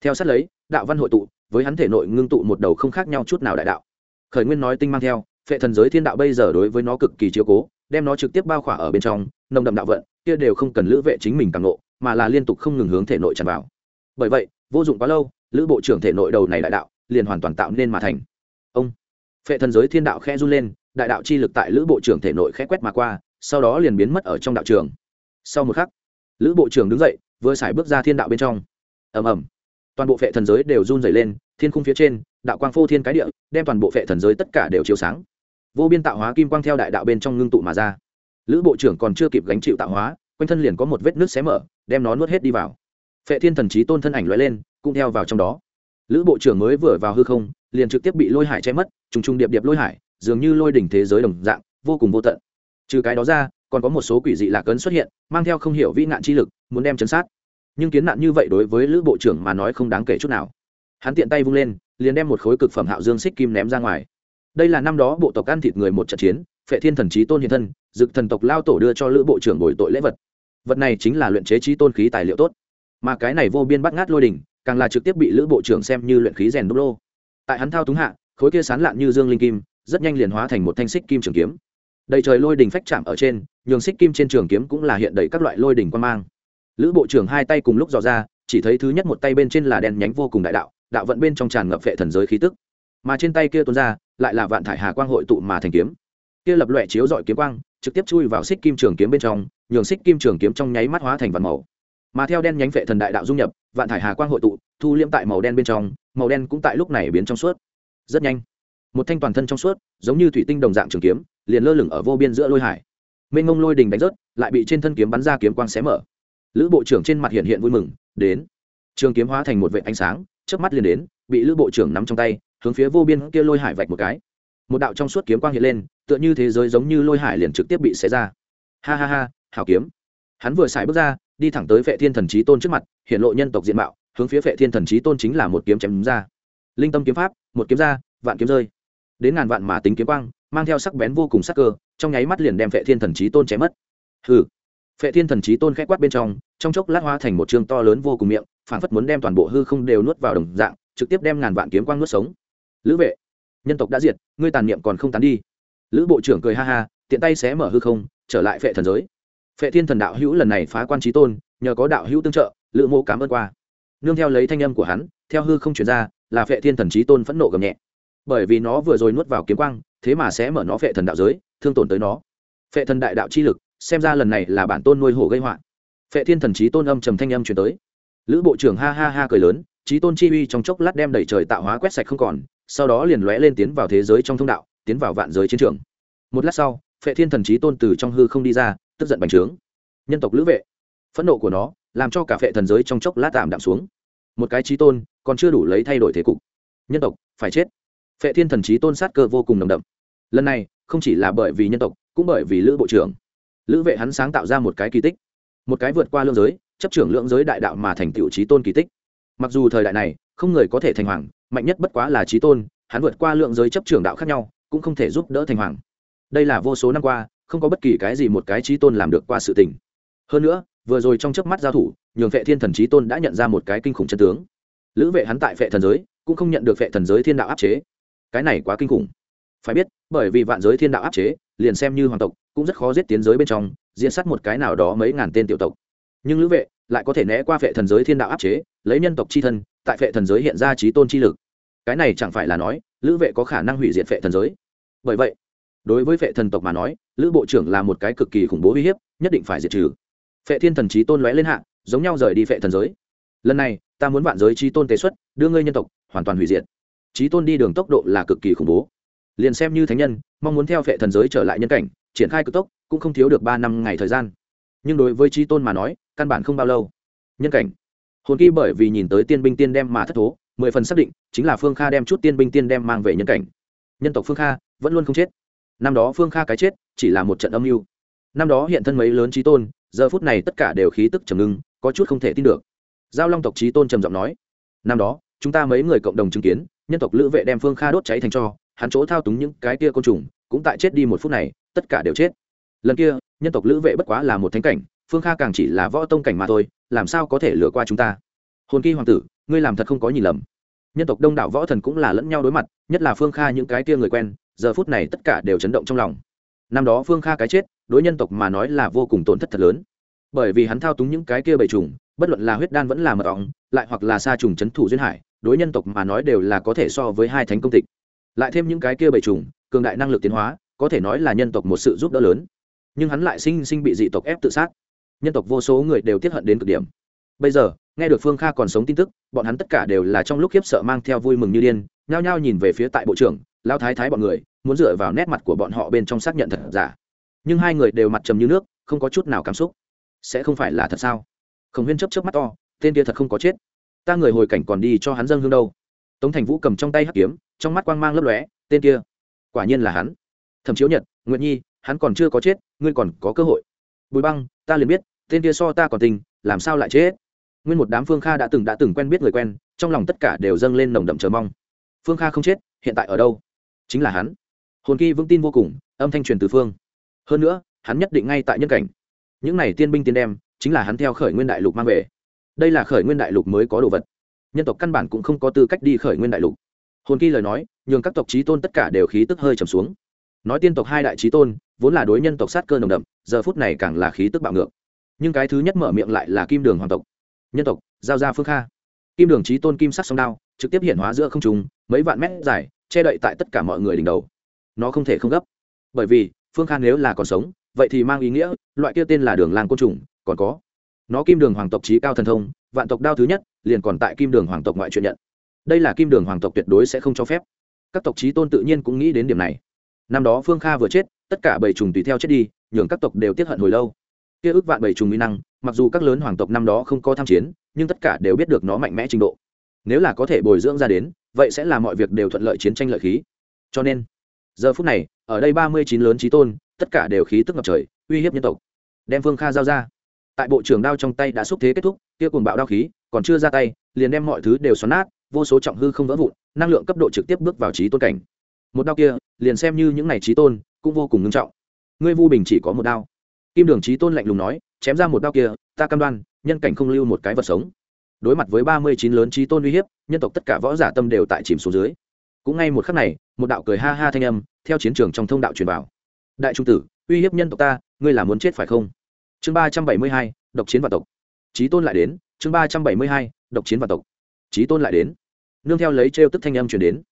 Theo sát lấy, đạo văn hội tụ, với hắn thể nội ngưng tụ một đầu không khác nhau chút nào đại đạo. Khởi nguyên nói tinh mang theo, phệ thần giới thiên đạo bây giờ đối với nó cực kỳ chiếu cố, đem nó trực tiếp bao khỏa ở bên trong, nồng đậm đạo vận, kia đều không cần lữ vệ chính mình càng nộ mà là liên tục không ngừng hướng thể nội tràn vào. Bởi vậy, vô dụng quá lâu, lữ bộ trưởng thể nội đầu này đại đạo liền hoàn toàn tạo nên mà thành. Ông, phệ thần giới thiên đạo khẽ run lên, đại đạo chi lực tại lữ bộ trưởng thể nội khẽ quét mà qua, sau đó liền biến mất ở trong đạo trường. Sau một khắc, lữ bộ trưởng đứng dậy, vừa xài bước ra thiên đạo bên trong. Ầm ầm. Toàn bộ phệ thần giới đều run dày lên, thiên khung phía trên, đạo quang phô thiên cái địa, đem toàn bộ phệ thần giới tất cả đều chiếu sáng. Vô biên tạo hóa kim quang theo đại đạo bên trong ngưng tụ mà ra. Lữ bộ trưởng còn chưa kịp gánh chịu tạo hóa, quanh thân liền có một vết nước xé mở đem nó nuốt hết đi vào. Phệ thiên thần trí tôn thân ảnh lóe lên, cũng theo vào trong đó. Lữ bộ trưởng mới vừa vào hư không, liền trực tiếp bị lôi hải che mất, trùng trùng điệp điệp lôi hải, dường như lôi đỉnh thế giới đồng dạng, vô cùng vô tận. Trừ cái đó ra, còn có một số quỷ dị lạc ấn xuất hiện, mang theo không hiểu vĩ nạn chi lực, muốn đem chấn sát. Nhưng kiến nạn như vậy đối với lữ bộ trưởng mà nói không đáng kể chút nào. Hắn tiện tay vung lên, liền đem một khối cực phẩm hạo dương xích kim ném ra ngoài. Đây là năm đó bộ tộc ăn thịt người một trận chiến, phệ thiên thần trí tôn hiện thân, dực thần tộc lao tổ đưa cho lữ bộ trưởng bồi tội lễ vật vật này chính là luyện chế trí tôn khí tài liệu tốt. Mà cái này vô biên bắt ngát lôi đỉnh, càng là trực tiếp bị lữ bộ trưởng xem như luyện khí rèn đúc lô. Tại hắn thao túng hạ, khối kia sán lạn như dương linh kim, rất nhanh liền hóa thành một thanh xích kim trường kiếm. Đầy trời lôi đỉnh phách chạm ở trên, nhường xích kim trên trường kiếm cũng là hiện đầy các loại lôi đỉnh quan mang. Lữ bộ trưởng hai tay cùng lúc dò ra, chỉ thấy thứ nhất một tay bên trên là đèn nhánh vô cùng đại đạo đạo vận bên trong tràn ngập phệ thần giới khí tức. Mà trên tay kia tuôn ra, lại là vạn thải hà quang hội tụ mà thành kiếm. Kia lập loẹ chiếu dọi kiếm quang trực tiếp chui vào xích kim trường kiếm bên trong, nhường xích kim trường kiếm trong nháy mắt hóa thành vạn màu. Mà theo đen nhánh vệ thần đại đạo dung nhập, vạn thải hà quang hội tụ, thu liễm tại màu đen bên trong, màu đen cũng tại lúc này biến trong suốt. Rất nhanh, một thanh toàn thân trong suốt, giống như thủy tinh đồng dạng trường kiếm, liền lơ lửng ở vô biên giữa lôi hải. Mênh ngông lôi đình đánh rớt, lại bị trên thân kiếm bắn ra kiếm quang xé mở. Lữ bộ trưởng trên mặt hiện hiện vui mừng, đến. Trường kiếm hóa thành một vệ ánh sáng trước mắt liền đến, bị lữ bộ trưởng nắm trong tay, hướng phía vô biên kia lôi hải vạch một cái. Một đạo trong suốt kiếm quang hiện lên tựa như thế giới giống như lôi hải liền trực tiếp bị xé ra. Ha ha ha, hảo kiếm. Hắn vừa xài bước ra, đi thẳng tới vệ thiên thần trí tôn trước mặt hiện lộ nhân tộc diện mạo, hướng phía vệ thiên thần trí tôn chính là một kiếm chém ra. Linh tâm kiếm pháp, một kiếm ra, vạn kiếm rơi. Đến ngàn vạn mà tính kiếm quang, mang theo sắc bén vô cùng sắc cơ, trong nháy mắt liền đem vệ thiên thần trí tôn chém mất. Hừ. Vệ thiên thần trí tôn khẽ quát bên trong trong chốc lát hóa thành một trương to lớn vô cùng miệng, phản phất muốn đem toàn bộ hư không đều nuốt vào đồng dạng, trực tiếp đem ngàn vạn kiếm quang nuốt sống. Lữ vệ, nhân tộc đã diệt, ngươi tàn niệm còn không tán đi lữ bộ trưởng cười ha ha, tiện tay xé mở hư không, trở lại phệ thần giới. Phệ thiên thần đạo hữu lần này phá quan trí tôn, nhờ có đạo hữu tương trợ, lữ mô cảm ơn qua. Nương theo lấy thanh âm của hắn, theo hư không chuyển ra, là phệ thiên thần trí tôn phẫn nộ gầm nhẹ. Bởi vì nó vừa rồi nuốt vào kiếm quang, thế mà sẽ mở nó phệ thần đạo giới, thương tổn tới nó. Phệ thần đại đạo chi lực, xem ra lần này là bản tôn nuôi hổ gây họa. Phệ thiên thần trí tôn âm trầm thanh âm chuyển tới. Lữ bộ trưởng ha ha ha cười lớn trí tôn chi uy trong chốc lát đem đẩy trời tạo hóa quét sạch không còn, sau đó liền lóe lên tiến vào thế giới trong thông đạo tiến vào vạn giới chiến trường. Một lát sau, phệ thiên thần trí tôn từ trong hư không đi ra, tức giận bành trướng. Nhân tộc lữ vệ. Phẫn nộ của nó, làm cho cả phệ thần giới trong chốc lát tạm đạm xuống. Một cái trí tôn, còn chưa đủ lấy thay đổi thế cục. Nhân tộc, phải chết. Phệ thiên thần trí tôn sát cơ vô cùng nồng đậm. Lần này, không chỉ là bởi vì nhân tộc, cũng bởi vì lữ bộ trưởng. Lữ vệ hắn sáng tạo ra một cái kỳ tích. Một cái vượt qua lương giới, chấp trưởng lượng giới đại đạo mà thành tựu trí tôn kỳ tích. Mặc dù thời đại này, không người có thể thành hoàng, mạnh nhất bất quá là trí tôn, hắn vượt qua lượng giới chấp trưởng đạo khác nhau cũng không thể giúp đỡ thành hoàng. Đây là vô số năm qua, không có bất kỳ cái gì một cái trí tôn làm được qua sự tình. Hơn nữa, vừa rồi trong chớp mắt giao thủ, nhường vệ thiên thần trí tôn đã nhận ra một cái kinh khủng chân tướng. Lữ vệ hắn tại vệ thần giới, cũng không nhận được vệ thần giới thiên đạo áp chế. Cái này quá kinh khủng. Phải biết, bởi vì vạn giới thiên đạo áp chế, liền xem như hoàng tộc, cũng rất khó giết tiến giới bên trong diễn sát một cái nào đó mấy ngàn tên tiểu tộc. Nhưng lữ vệ lại có thể né qua vệ thần giới thiên đạo áp chế, lấy nhân tộc c h i thân, tại vệ thần giới hiện ra trí tôn chi lực cái này chẳng phải là nói, lữ vệ có khả năng hủy diệt vệ thần giới. Bởi vậy, đối với vệ thần tộc mà nói, lữ bộ trưởng là một cái cực kỳ khủng bố uy hiếp, nhất định phải diệt trừ. Vệ thiên thần trí tôn lóe lên hạ, giống nhau rời đi vệ thần giới. Lần này, ta muốn vạn giới trí tôn tế xuất, đưa ngươi nhân tộc, hoàn toàn hủy diệt. Trí tôn đi đường tốc độ là cực kỳ khủng bố. Liền xem như thánh nhân, mong muốn theo vệ thần giới trở lại nhân cảnh, triển khai cực tốc, cũng không thiếu được ba năm ngày thời gian. Nhưng đối với trí tôn mà nói, căn bản không bao lâu. Nhân cảnh. Hồn kỳ bởi vì nhìn tới tiên binh tiên đem mà thất thố mười phần xác định, chính là phương kha đem chút tiên binh tiên đem mang về nhân cảnh. Nhân tộc phương kha vẫn luôn không chết. Năm đó phương kha cái chết chỉ là một trận âm mưu. Năm đó hiện thân mấy lớn trí tôn, giờ phút này tất cả đều khí tức trầm ngưng, có chút không thể tin được. Giao long tộc trí tôn trầm giọng nói, năm đó, chúng ta mấy người cộng đồng chứng kiến, nhân tộc lữ vệ đem phương kha đốt cháy thành cho, hắn chỗ thao túng những cái kia côn trùng, cũng tại chết đi một phút này, tất cả đều chết. Lần kia, nhân tộc lữ vệ bất quá là một thánh cảnh, phương kha càng chỉ là võ tông cảnh mà thôi, làm sao có thể lừa qua chúng ta? Hồn kỳ hoàng tử ngươi làm thật không có nhìn lầm. Nhân tộc đông đảo võ thần cũng là lẫn nhau đối mặt, nhất là phương kha những cái kia người quen, giờ phút này tất cả đều chấn động trong lòng. Năm đó phương kha cái chết, đối nhân tộc mà nói là vô cùng tổn thất thật lớn. Bởi vì hắn thao túng những cái kia bầy trùng, bất luận là huyết đan vẫn là mật ong, lại hoặc là xa trùng c h ấ n thủ duyên hải, đối nhân tộc mà nói đều là có thể so với hai thánh công tịch. Lại thêm những cái kia bầy trùng, cường đại năng lực tiến hóa, có thể nói là nhân tộc một sự giúp đỡ lớn. Nhưng hắn lại sinh sinh bị dị tộc ép tự sát. Nhân tộc vô số người đều tiếp hận đến cực điểm. Bây giờ nghe được phương kha còn sống tin tức, bọn hắn tất cả đều là trong lúc khiếp sợ mang theo vui mừng như điên, nhao nhao nhìn về phía tại bộ trưởng lao thái thái bọn người, muốn dựa vào nét mặt của bọn họ bên trong xác nhận thật giả. Nhưng hai người đều mặt trầm như nước, không có chút nào cảm xúc. Sẽ không phải là thật sao? Khổng huyên chấp chấp mắt to, tên kia thật không có chết. Ta người hồi cảnh còn đi cho hắn dâng hương đâu. Tống thành vũ cầm trong tay hắc kiếm, trong mắt quang mang lấp lóe, tên kia, quả nhiên là hắn. Thẩm chiếu nhật nguyện nhi, hắn còn chưa có chết, ngươi còn có cơ hội. Bùi băng, ta liền biết, tên kia so ta còn tình, làm sao lại chết? Nguyên một đám phương kha đã từng đã từng quen biết người quen, trong lòng tất cả đều dâng lên nồng đậm chờ mong. Phương kha không chết, hiện tại ở đâu? Chính là hắn. Hồn kỳ vững tin vô cùng, âm thanh truyền từ phương. Hơn nữa, hắn nhất định ngay tại nhân cảnh. Những này tiên binh tiên đem, chính là hắn theo khởi nguyên đại lục mang về. Đây là khởi nguyên đại lục mới có đồ vật. Nhân tộc căn bản cũng không có tư cách đi khởi nguyên đại lục. Hồn kỳ lời nói, nhường các tộc trí tôn tất cả đều khí tức hơi trầm xuống. Nói tiên tộc hai đại trí tôn, vốn là đối nhân tộc sát cơ nồng đậm, giờ phút này càng là khí tức bạo ngược. Nhưng cái thứ nhất mở miệng lại là kim đường hoàng tộc nhân tộc, giao ra phương kha. Kim đường trí tôn kim sắc song đao, trực tiếp hiện hóa giữa không trùng mấy vạn mét dài, che đậy tại tất cả mọi người đỉnh đầu. Nó không thể không gấp. Bởi vì, phương kha nếu là còn sống, vậy thì mang ý nghĩa, loại kia tên là đường làng côn trùng, còn có. Nó kim đường hoàng tộc trí cao thần thông, vạn tộc đao thứ nhất, liền còn tại kim đường hoàng tộc ngoại truyện nhận. Đây là kim đường hoàng tộc tuyệt đối sẽ không cho phép. Các tộc trí tôn tự nhiên cũng nghĩ đến điểm này. Năm đó phương kha vừa chết, tất cả bầy trùng tùy theo chết đi, nhường các tộc đều tiếp hận hồi lâu kia ước vạn bảy trùng mỹ năng, mặc dù các lớn hoàng tộc năm đó không có tham chiến, nhưng tất cả đều biết được nó mạnh mẽ trình độ. Nếu là có thể bồi dưỡng ra đến, vậy sẽ là mọi việc đều thuận lợi chiến tranh lợi khí. Cho nên, giờ phút này, ở đây ba mươi chín lớn trí tôn, tất cả đều khí tức ngập trời, uy hiếp nhân tộc. Đem phương kha giao ra. Tại bộ trưởng đao trong tay đã xúc thế kết thúc, kia cùng bạo đao khí còn chưa ra tay, liền đem mọi thứ đều xoắn nát, vô số trọng hư không vỡ vụn, năng lượng cấp độ trực tiếp bước vào trí tôn cảnh. Một đao kia, liền xem như những này trí tôn, cũng vô cùng ngưng trọng. Ngươi vu bình chỉ có một đao kim đường trí tôn lạnh lùng nói, chém ra một đao kia, ta cam đoan, nhân cảnh không lưu một cái vật sống. Đối mặt với ba mươi chín lớn trí tôn uy hiếp, nhân tộc tất cả võ giả tâm đều tại chìm xuống dưới. Cũng ngay một khắc này, một đạo cười ha ha thanh âm, theo chiến trường trong thông đạo truyền vào. Đại trung tử, uy hiếp nhân tộc ta, ngươi là muốn chết phải không? Chương ba trăm bảy mươi hai, độc chiến vạn tộc. Trí tôn lại đến, chương ba trăm bảy mươi hai, độc chiến vạn tộc. Trí tôn lại đến. Nương theo lấy trêu tức thanh âm truyền đến.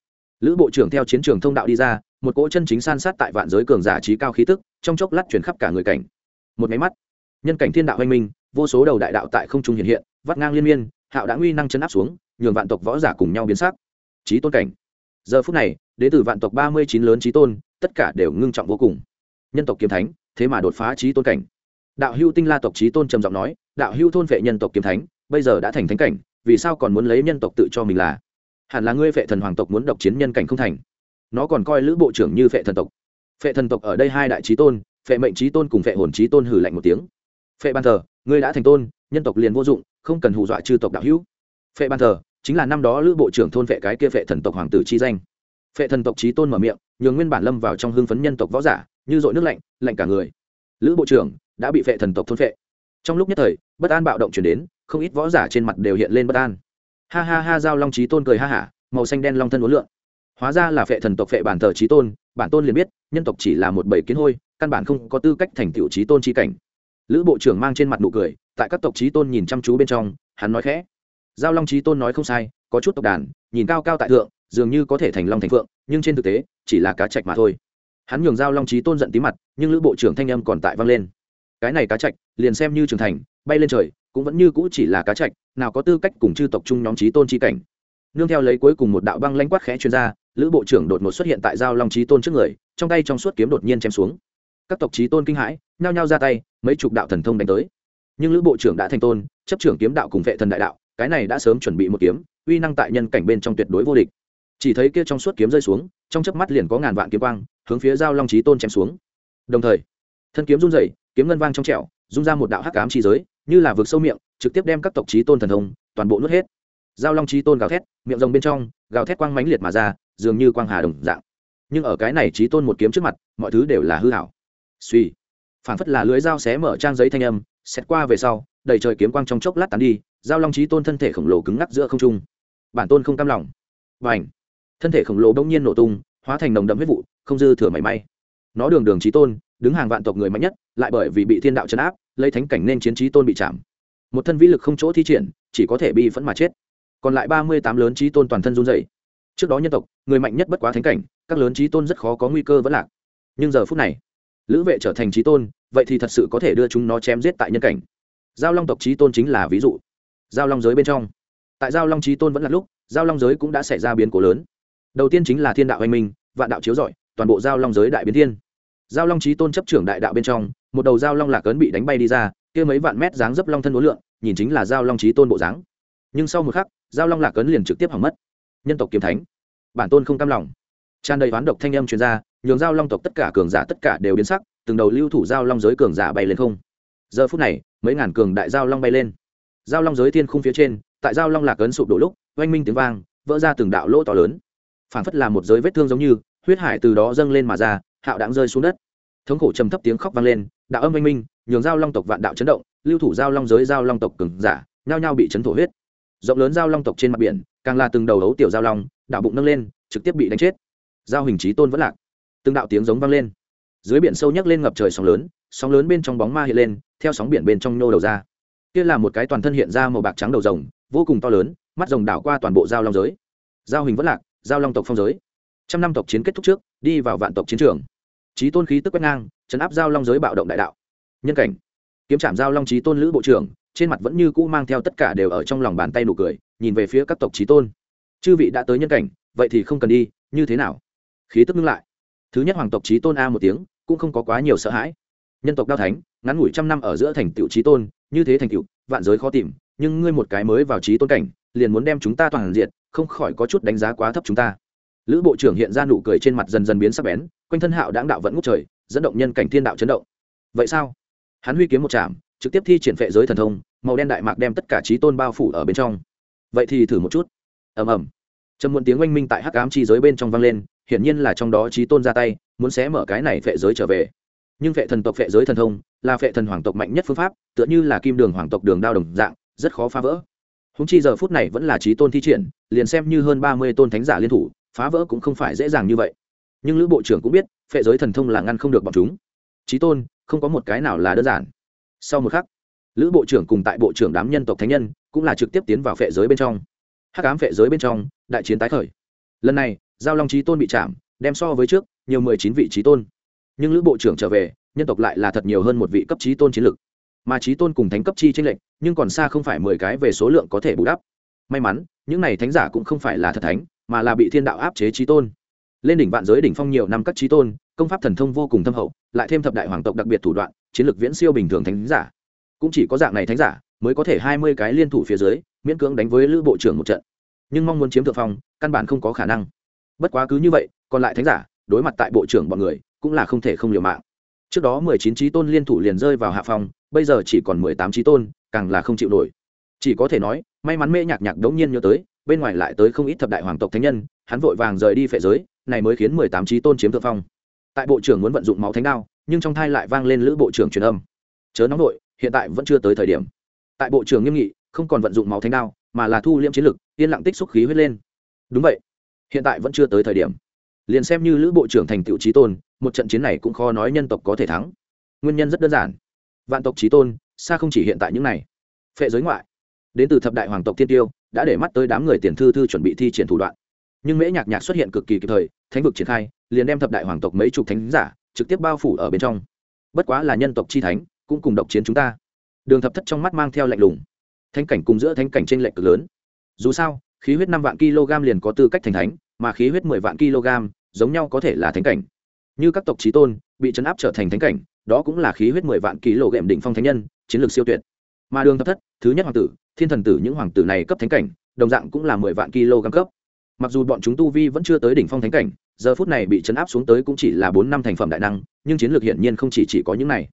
Lữ bộ trưởng theo chiến trường thông đạo đi ra, một cỗ chân chính san sát tại vạn giới cường giả trí cao khí tức, trong chốc lát chuyển khắp cả người cảnh một máy mắt. Nhân cảnh thiên đạo hoanh minh, vô số đầu đại đạo tại không trung hiện hiện, vắt ngang liên miên, hạo đã nguy năng chấn áp xuống, nhường vạn tộc võ giả cùng nhau biến sắc. Trí tôn cảnh. Giờ phút này đến từ vạn tộc ba mươi chín lớn trí tôn, tất cả đều ngưng trọng vô cùng. Nhân tộc kiếm thánh, thế mà đột phá trí tôn cảnh. Đạo hưu tinh la tộc trí tôn trầm giọng nói, đạo hưu thôn vệ nhân tộc kiếm thánh, bây giờ đã thành thánh cảnh, vì sao còn muốn lấy nhân tộc tự cho mình là? Hẳn là ngươi vệ thần hoàng tộc muốn độc chiến nhân cảnh không thành. Nó còn coi lữ bộ trưởng như vệ thần tộc. Vệ thần tộc ở đây hai đại trí tôn Phệ mệnh trí tôn cùng phệ hồn trí tôn hử lạnh một tiếng. Phệ ban thờ, ngươi đã thành tôn, nhân tộc liền vô dụng, không cần hù dọa chư tộc đạo hữu. Phệ ban thờ, chính là năm đó lữ bộ trưởng thôn phệ cái kia phệ thần tộc hoàng tử chi danh. Phệ thần tộc trí tôn mở miệng, nhường nguyên bản lâm vào trong hưng phấn nhân tộc võ giả, như dội nước lạnh lạnh cả người. Lữ bộ trưởng, đã bị phệ thần tộc thôn phệ. Trong lúc nhất thời, bất an bạo động chuyển đến, không ít võ giả trên mặt đều hiện lên bất an. Ha ha ha, giao long trí tôn cười ha hả, màu xanh đen long thân uốn lượn. Hóa ra là phệ thần tộc phệ bản thờ trí tôn, bản tôn liền biết, nhân tộc chỉ là một bầy kiến hôi căn bản không có tư cách thành tựu trí tôn trí cảnh. Lữ bộ trưởng mang trên mặt nụ cười, tại các tộc trí tôn nhìn chăm chú bên trong, hắn nói khẽ. Giao long trí tôn nói không sai, có chút tộc đàn, nhìn cao cao tại thượng, dường như có thể thành long thành phượng, nhưng trên thực tế, chỉ là cá trạch mà thôi. Hắn nhường giao long trí tôn giận tí mặt, nhưng lữ bộ trưởng thanh âm còn tại vang lên. Cái này cá trạch liền xem như trưởng thành, bay lên trời, cũng vẫn như cũ chỉ là cá trạch nào có tư cách cùng chư tộc chung nhóm trí tôn chi cảnh. Nương theo lấy cuối cùng một đạo băng lanh quát khẽ chuyên gia lữ bộ trưởng đột ngột xuất hiện tại giao long trí tôn trước người, trong tay trong suốt kiếm đột nhiên chém xuống các tộc trí tôn kinh hãi, nhao nhao ra tay, mấy chục đạo thần thông đánh tới. Nhưng lữ bộ trưởng đã thành tôn, chấp trưởng kiếm đạo cùng vệ thần đại đạo, cái này đã sớm chuẩn bị một kiếm, uy năng tại nhân cảnh bên trong tuyệt đối vô địch. Chỉ thấy kia trong suốt kiếm rơi xuống, trong chớp mắt liền có ngàn vạn kiếm quang, hướng phía giao long trí tôn chém xuống. Đồng thời, thân kiếm run rẩy, kiếm ngân vang trong trẻo, rung ra một đạo hắc ám chi giới, như là vực sâu miệng, trực tiếp đem các tộc trí tôn thần thông, toàn bộ nuốt hết. Giao long trí tôn gào thét, miệng rồng bên trong, gào thét quang mãnh liệt mà ra, dường như quang hà đồng dạng. Nhưng ở cái này trí tôn một kiếm trước mặt, mọi thứ đều là hư hảo suy. Phản phất là lưới dao xé mở trang giấy thanh âm xét qua về sau, đầy trời kiếm quang trong chốc lát tán đi, giao long trí tôn thân thể khổng lồ cứng ngắc giữa không trung. Bản tôn không cam lòng. Và ảnh thân thể khổng lồ đông nhiên nổ tung, hóa thành nồng đậm huyết vụ, không dư thừa mảy may. Nó đường đường trí tôn, đứng hàng vạn tộc người mạnh nhất, lại bởi vì bị thiên đạo chấn áp, lấy thánh cảnh nên chiến trí tôn bị chạm. Một thân vĩ lực không chỗ thi triển, chỉ có thể bi phẫn mà chết. Còn lại ba mươi tám lớn trí tôn toàn thân run dày trước đó nhân tộc, người mạnh nhất bất quá thánh cảnh, các lớn trí tôn rất khó có nguy cơ vẫn lạc. Nhưng giờ phút này lữ vệ trở thành trí tôn, vậy thì thật sự có thể đưa chúng nó chém giết tại nhân cảnh. Giao long tộc trí tôn chính là ví dụ. Giao long giới bên trong. Tại giao long trí tôn vẫn là lúc, giao long giới cũng đã xảy ra biến cố lớn. Đầu tiên chính là thiên đạo anh minh, vạn đạo chiếu rọi, toàn bộ giao long giới đại biến thiên. Giao long trí tôn chấp trưởng đại đạo bên trong, một đầu giao long lạc ấn bị đánh bay đi ra, kia mấy vạn mét dáng dấp long thân đối lượng, nhìn chính là giao long trí tôn bộ dáng. Nhưng sau một khắc, giao long lạc ấn liền trực tiếp hỏng mất. Nhân tộc kiếm thánh. Bản tôn không cam lòng tràn đầy ván độc thanh âm truyền ra, nhường giao long tộc tất cả cường giả tất cả đều biến sắc, từng đầu lưu thủ giao long giới cường giả bay lên không. Giờ phút này, mấy ngàn cường đại giao long bay lên. Giao long giới thiên khung phía trên, tại giao long lạc ấn sụp đổ lúc, oanh minh tiếng vang, vỡ ra từng đạo lỗ to lớn. Phản phất là một giới vết thương giống như, huyết hải từ đó dâng lên mà ra, hạo đáng rơi xuống đất. Thống khổ trầm thấp tiếng khóc vang lên, đạo âm oanh minh, nhường giao long tộc vạn đạo chấn động, lưu thủ giao long giới giao long tộc cường giả, nhao nhao bị chấn thổ huyết. Rộng lớn giao long tộc trên mặt biển, càng là từng đầu ấu tiểu giao long, đạo bụng nâng lên, trực tiếp bị đánh chết giao hình trí tôn vẫn lạc. Từng đạo tiếng giống vang lên. Dưới biển sâu nhấc lên ngập trời sóng lớn sóng lớn bên trong bóng ma hiện lên, theo sóng biển bên trong nhô đầu ra. Kia là một cái toàn thân hiện ra màu bạc trắng đầu rồng, vô cùng to lớn, mắt rồng đảo qua toàn bộ giao long giới. Giao hình vẫn lạc, giao long tộc phong giới. Trăm năm tộc chiến kết thúc trước, đi vào vạn tộc chiến trường. Trí tôn khí tức quét ngang chấn áp giao long giới bạo động đại đạo. Nhân cảnh. Kiếm trạm giao long trí tôn lữ bộ trưởng, trên mặt vẫn như cũ mang theo tất cả đều ở trong lòng bàn tay nụ cười, nhìn về phía các tộc trí tôn. Chư vị đã tới nhân cảnh, vậy thì không cần đi, như thế nào? Khí tức ngưng lại. Thứ nhất hoàng tộc trí tôn a một tiếng, cũng không có quá nhiều sợ hãi. Nhân tộc đao thánh, ngắn ngủi trăm năm ở giữa thành tựu trí tôn, như thế thành tựu, vạn giới khó tìm, nhưng ngươi một cái mới vào trí tôn cảnh, liền muốn đem chúng ta toàn diện không khỏi có chút đánh giá quá thấp chúng ta. Lữ bộ trưởng hiện ra nụ cười trên mặt dần dần biến sắc bén, quanh thân hạo đáng đạo vẫn ngút trời, dẫn động nhân cảnh thiên đạo chấn động. Vậy sao? Hắn huy kiếm một chạm trực tiếp thi triển phệ giới thần thông, màu đen đại mạc đem tất cả trí tôn bao phủ ở bên trong. Vậy thì thử một chút. Ầm ầm. Trầm muộn tiếng oanh minh tại hắc ám chi giới bên trong vang lên hiển nhiên là trong đó trí tôn ra tay, muốn xé mở cái này phệ giới trở về. Nhưng phệ thần tộc, phệ giới thần thông, là phệ thần hoàng tộc mạnh nhất phương pháp, tựa như là kim đường hoàng tộc đường đao đồng dạng, rất khó phá vỡ. Húng chi giờ phút này vẫn là trí tôn thi triển, liền xem như hơn ba mươi tôn thánh giả liên thủ, phá vỡ cũng không phải dễ dàng như vậy. Nhưng lữ bộ trưởng cũng biết, phệ giới thần thông là ngăn không được bọn chúng. Trí tôn, không có một cái nào là đơn giản. Sau một khắc, lữ bộ trưởng cùng tại bộ trưởng đám nhân tộc thánh nhân cũng là trực tiếp tiến vào phệ giới bên trong. Hắc ám phệ giới bên trong, đại chiến tái khởi. Lần này giao long trí tôn bị chạm, đem so với trước, nhiều mười chín vị trí tôn. Nhưng lữ bộ trưởng trở về, nhân tộc lại là thật nhiều hơn một vị cấp trí tôn chiến lực. Mà trí tôn cùng thánh cấp chi tranh lệch, nhưng còn xa không phải mười cái về số lượng có thể bù đắp. May mắn, những này thánh giả cũng không phải là thật thánh, mà là bị thiên đạo áp chế trí tôn. Lên đỉnh vạn giới đỉnh phong nhiều năm các trí tôn, công pháp thần thông vô cùng thâm hậu, lại thêm thập đại hoàng tộc đặc biệt thủ đoạn, chiến lược viễn siêu bình thường thánh giả. Cũng chỉ có dạng này thánh giả mới có thể hai mươi cái liên thủ phía dưới, miễn cưỡng đánh với lữ bộ trưởng một trận. Nhưng mong muốn chiếm thượng phong, căn bản không có khả năng bất quá cứ như vậy, còn lại thánh giả, đối mặt tại bộ trưởng bọn người, cũng là không thể không liều mạng. Trước đó mười chín trí tôn liên thủ liền rơi vào hạ phòng bây giờ chỉ còn mười tám trí tôn, càng là không chịu nổi. Chỉ có thể nói, may mắn mê nhạc nhạc đống nhiên nhớ tới, bên ngoài lại tới không ít thập đại hoàng tộc thánh nhân, hắn vội vàng rời đi phệ giới, này mới khiến mười tám trí tôn chiếm thượng phong. Tại bộ trưởng muốn vận dụng máu thánh đao, nhưng trong thai lại vang lên lữ bộ trưởng truyền âm. Chớ nóng nội hiện tại vẫn chưa tới thời điểm. Tại bộ trưởng nghiêm nghị, không còn vận dụng máu thánh đao, mà là thu liễm chiến lực, yên lặng tích xúc khí huyết lên. Đúng vậy hiện tại vẫn chưa tới thời điểm. Liền xem như lữ bộ trưởng thành tựu trí tôn, một trận chiến này cũng khó nói nhân tộc có thể thắng. Nguyên nhân rất đơn giản. Vạn tộc trí tôn, xa không chỉ hiện tại những này. Phệ giới ngoại. Đến từ thập đại hoàng tộc tiên tiêu, đã để mắt tới đám người tiền thư thư chuẩn bị thi triển thủ đoạn. Nhưng mễ nhạc nhạc xuất hiện cực kỳ kịp thời, thánh vực triển khai, liền đem thập đại hoàng tộc mấy chục thánh giả trực tiếp bao phủ ở bên trong. Bất quá là nhân tộc chi thánh, cũng cùng độc chiến chúng ta. Đường thập thất trong mắt mang theo lạnh lùng. Thanh cảnh cùng giữa thanh cảnh trên lệnh cực lớn. Dù sao khí huyết năm vạn kg liền có tư cách thành thánh mà khí huyết mười vạn kg giống nhau có thể là thánh cảnh. Như các tộc trí tôn bị chấn áp trở thành thánh cảnh đó cũng là khí huyết mười vạn kg đỉnh phong thánh nhân chiến lược siêu tuyệt. Mà đường thập thất thứ nhất hoàng tử thiên thần tử những hoàng tử này cấp thánh cảnh đồng dạng cũng là mười vạn kg cấp. Mặc dù bọn chúng tu vi vẫn chưa tới đỉnh phong thánh cảnh giờ phút này bị chấn áp xuống tới cũng chỉ là bốn năm thành phẩm đại năng nhưng chiến lược hiển nhiên không chỉ, chỉ có những này.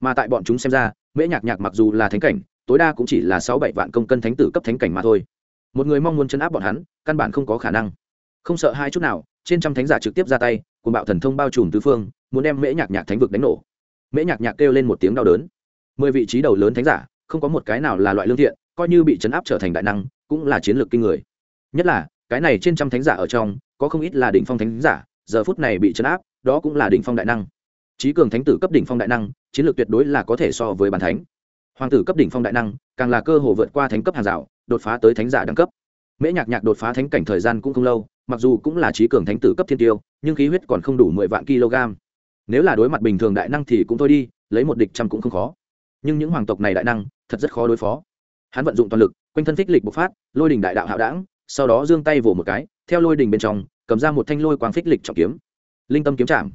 Mà tại bọn chúng xem ra mễ nhạc nhạc mặc dù là thánh cảnh tối đa cũng chỉ là sáu bảy vạn công cân thánh tử cấp thánh cảnh mà thôi một người mong muốn chấn áp bọn hắn, căn bản không có khả năng. Không sợ hai chút nào, trên trăm thánh giả trực tiếp ra tay cùng bạo thần thông bao trùm tứ phương, muốn đem mễ nhạc nhạc thánh vực đánh nổ. Mễ nhạc nhạc kêu lên một tiếng đau đớn. Mười vị trí đầu lớn thánh giả, không có một cái nào là loại lương thiện, coi như bị chấn áp trở thành đại năng, cũng là chiến lược kinh người. Nhất là, cái này trên trăm thánh giả ở trong, có không ít là đỉnh phong thánh giả, giờ phút này bị chấn áp, đó cũng là đỉnh phong đại năng. Trí cường thánh tử cấp đỉnh phong đại năng, chiến lược tuyệt đối là có thể so với bàn thánh. Hoàng tử cấp đỉnh phong đại năng, càng là cơ hồ vượt qua thánh cấp hàng rào đột phá tới thánh giả đẳng cấp. Mễ nhạc nhạc đột phá thánh cảnh thời gian cũng không lâu, mặc dù cũng là trí cường thánh tử cấp thiên tiêu, nhưng khí huyết còn không đủ mười vạn kg. Nếu là đối mặt bình thường đại năng thì cũng thôi đi, lấy một địch trăm cũng không khó. Nhưng những hoàng tộc này đại năng, thật rất khó đối phó. Hắn vận dụng toàn lực, quanh thân phích lịch bộc phát, lôi đình đại đạo hạo đảng, sau đó giương tay vỗ một cái, theo lôi đình bên trong, cầm ra một thanh lôi quang phích lịch trọng kiếm. Linh tâm kiếm chạm.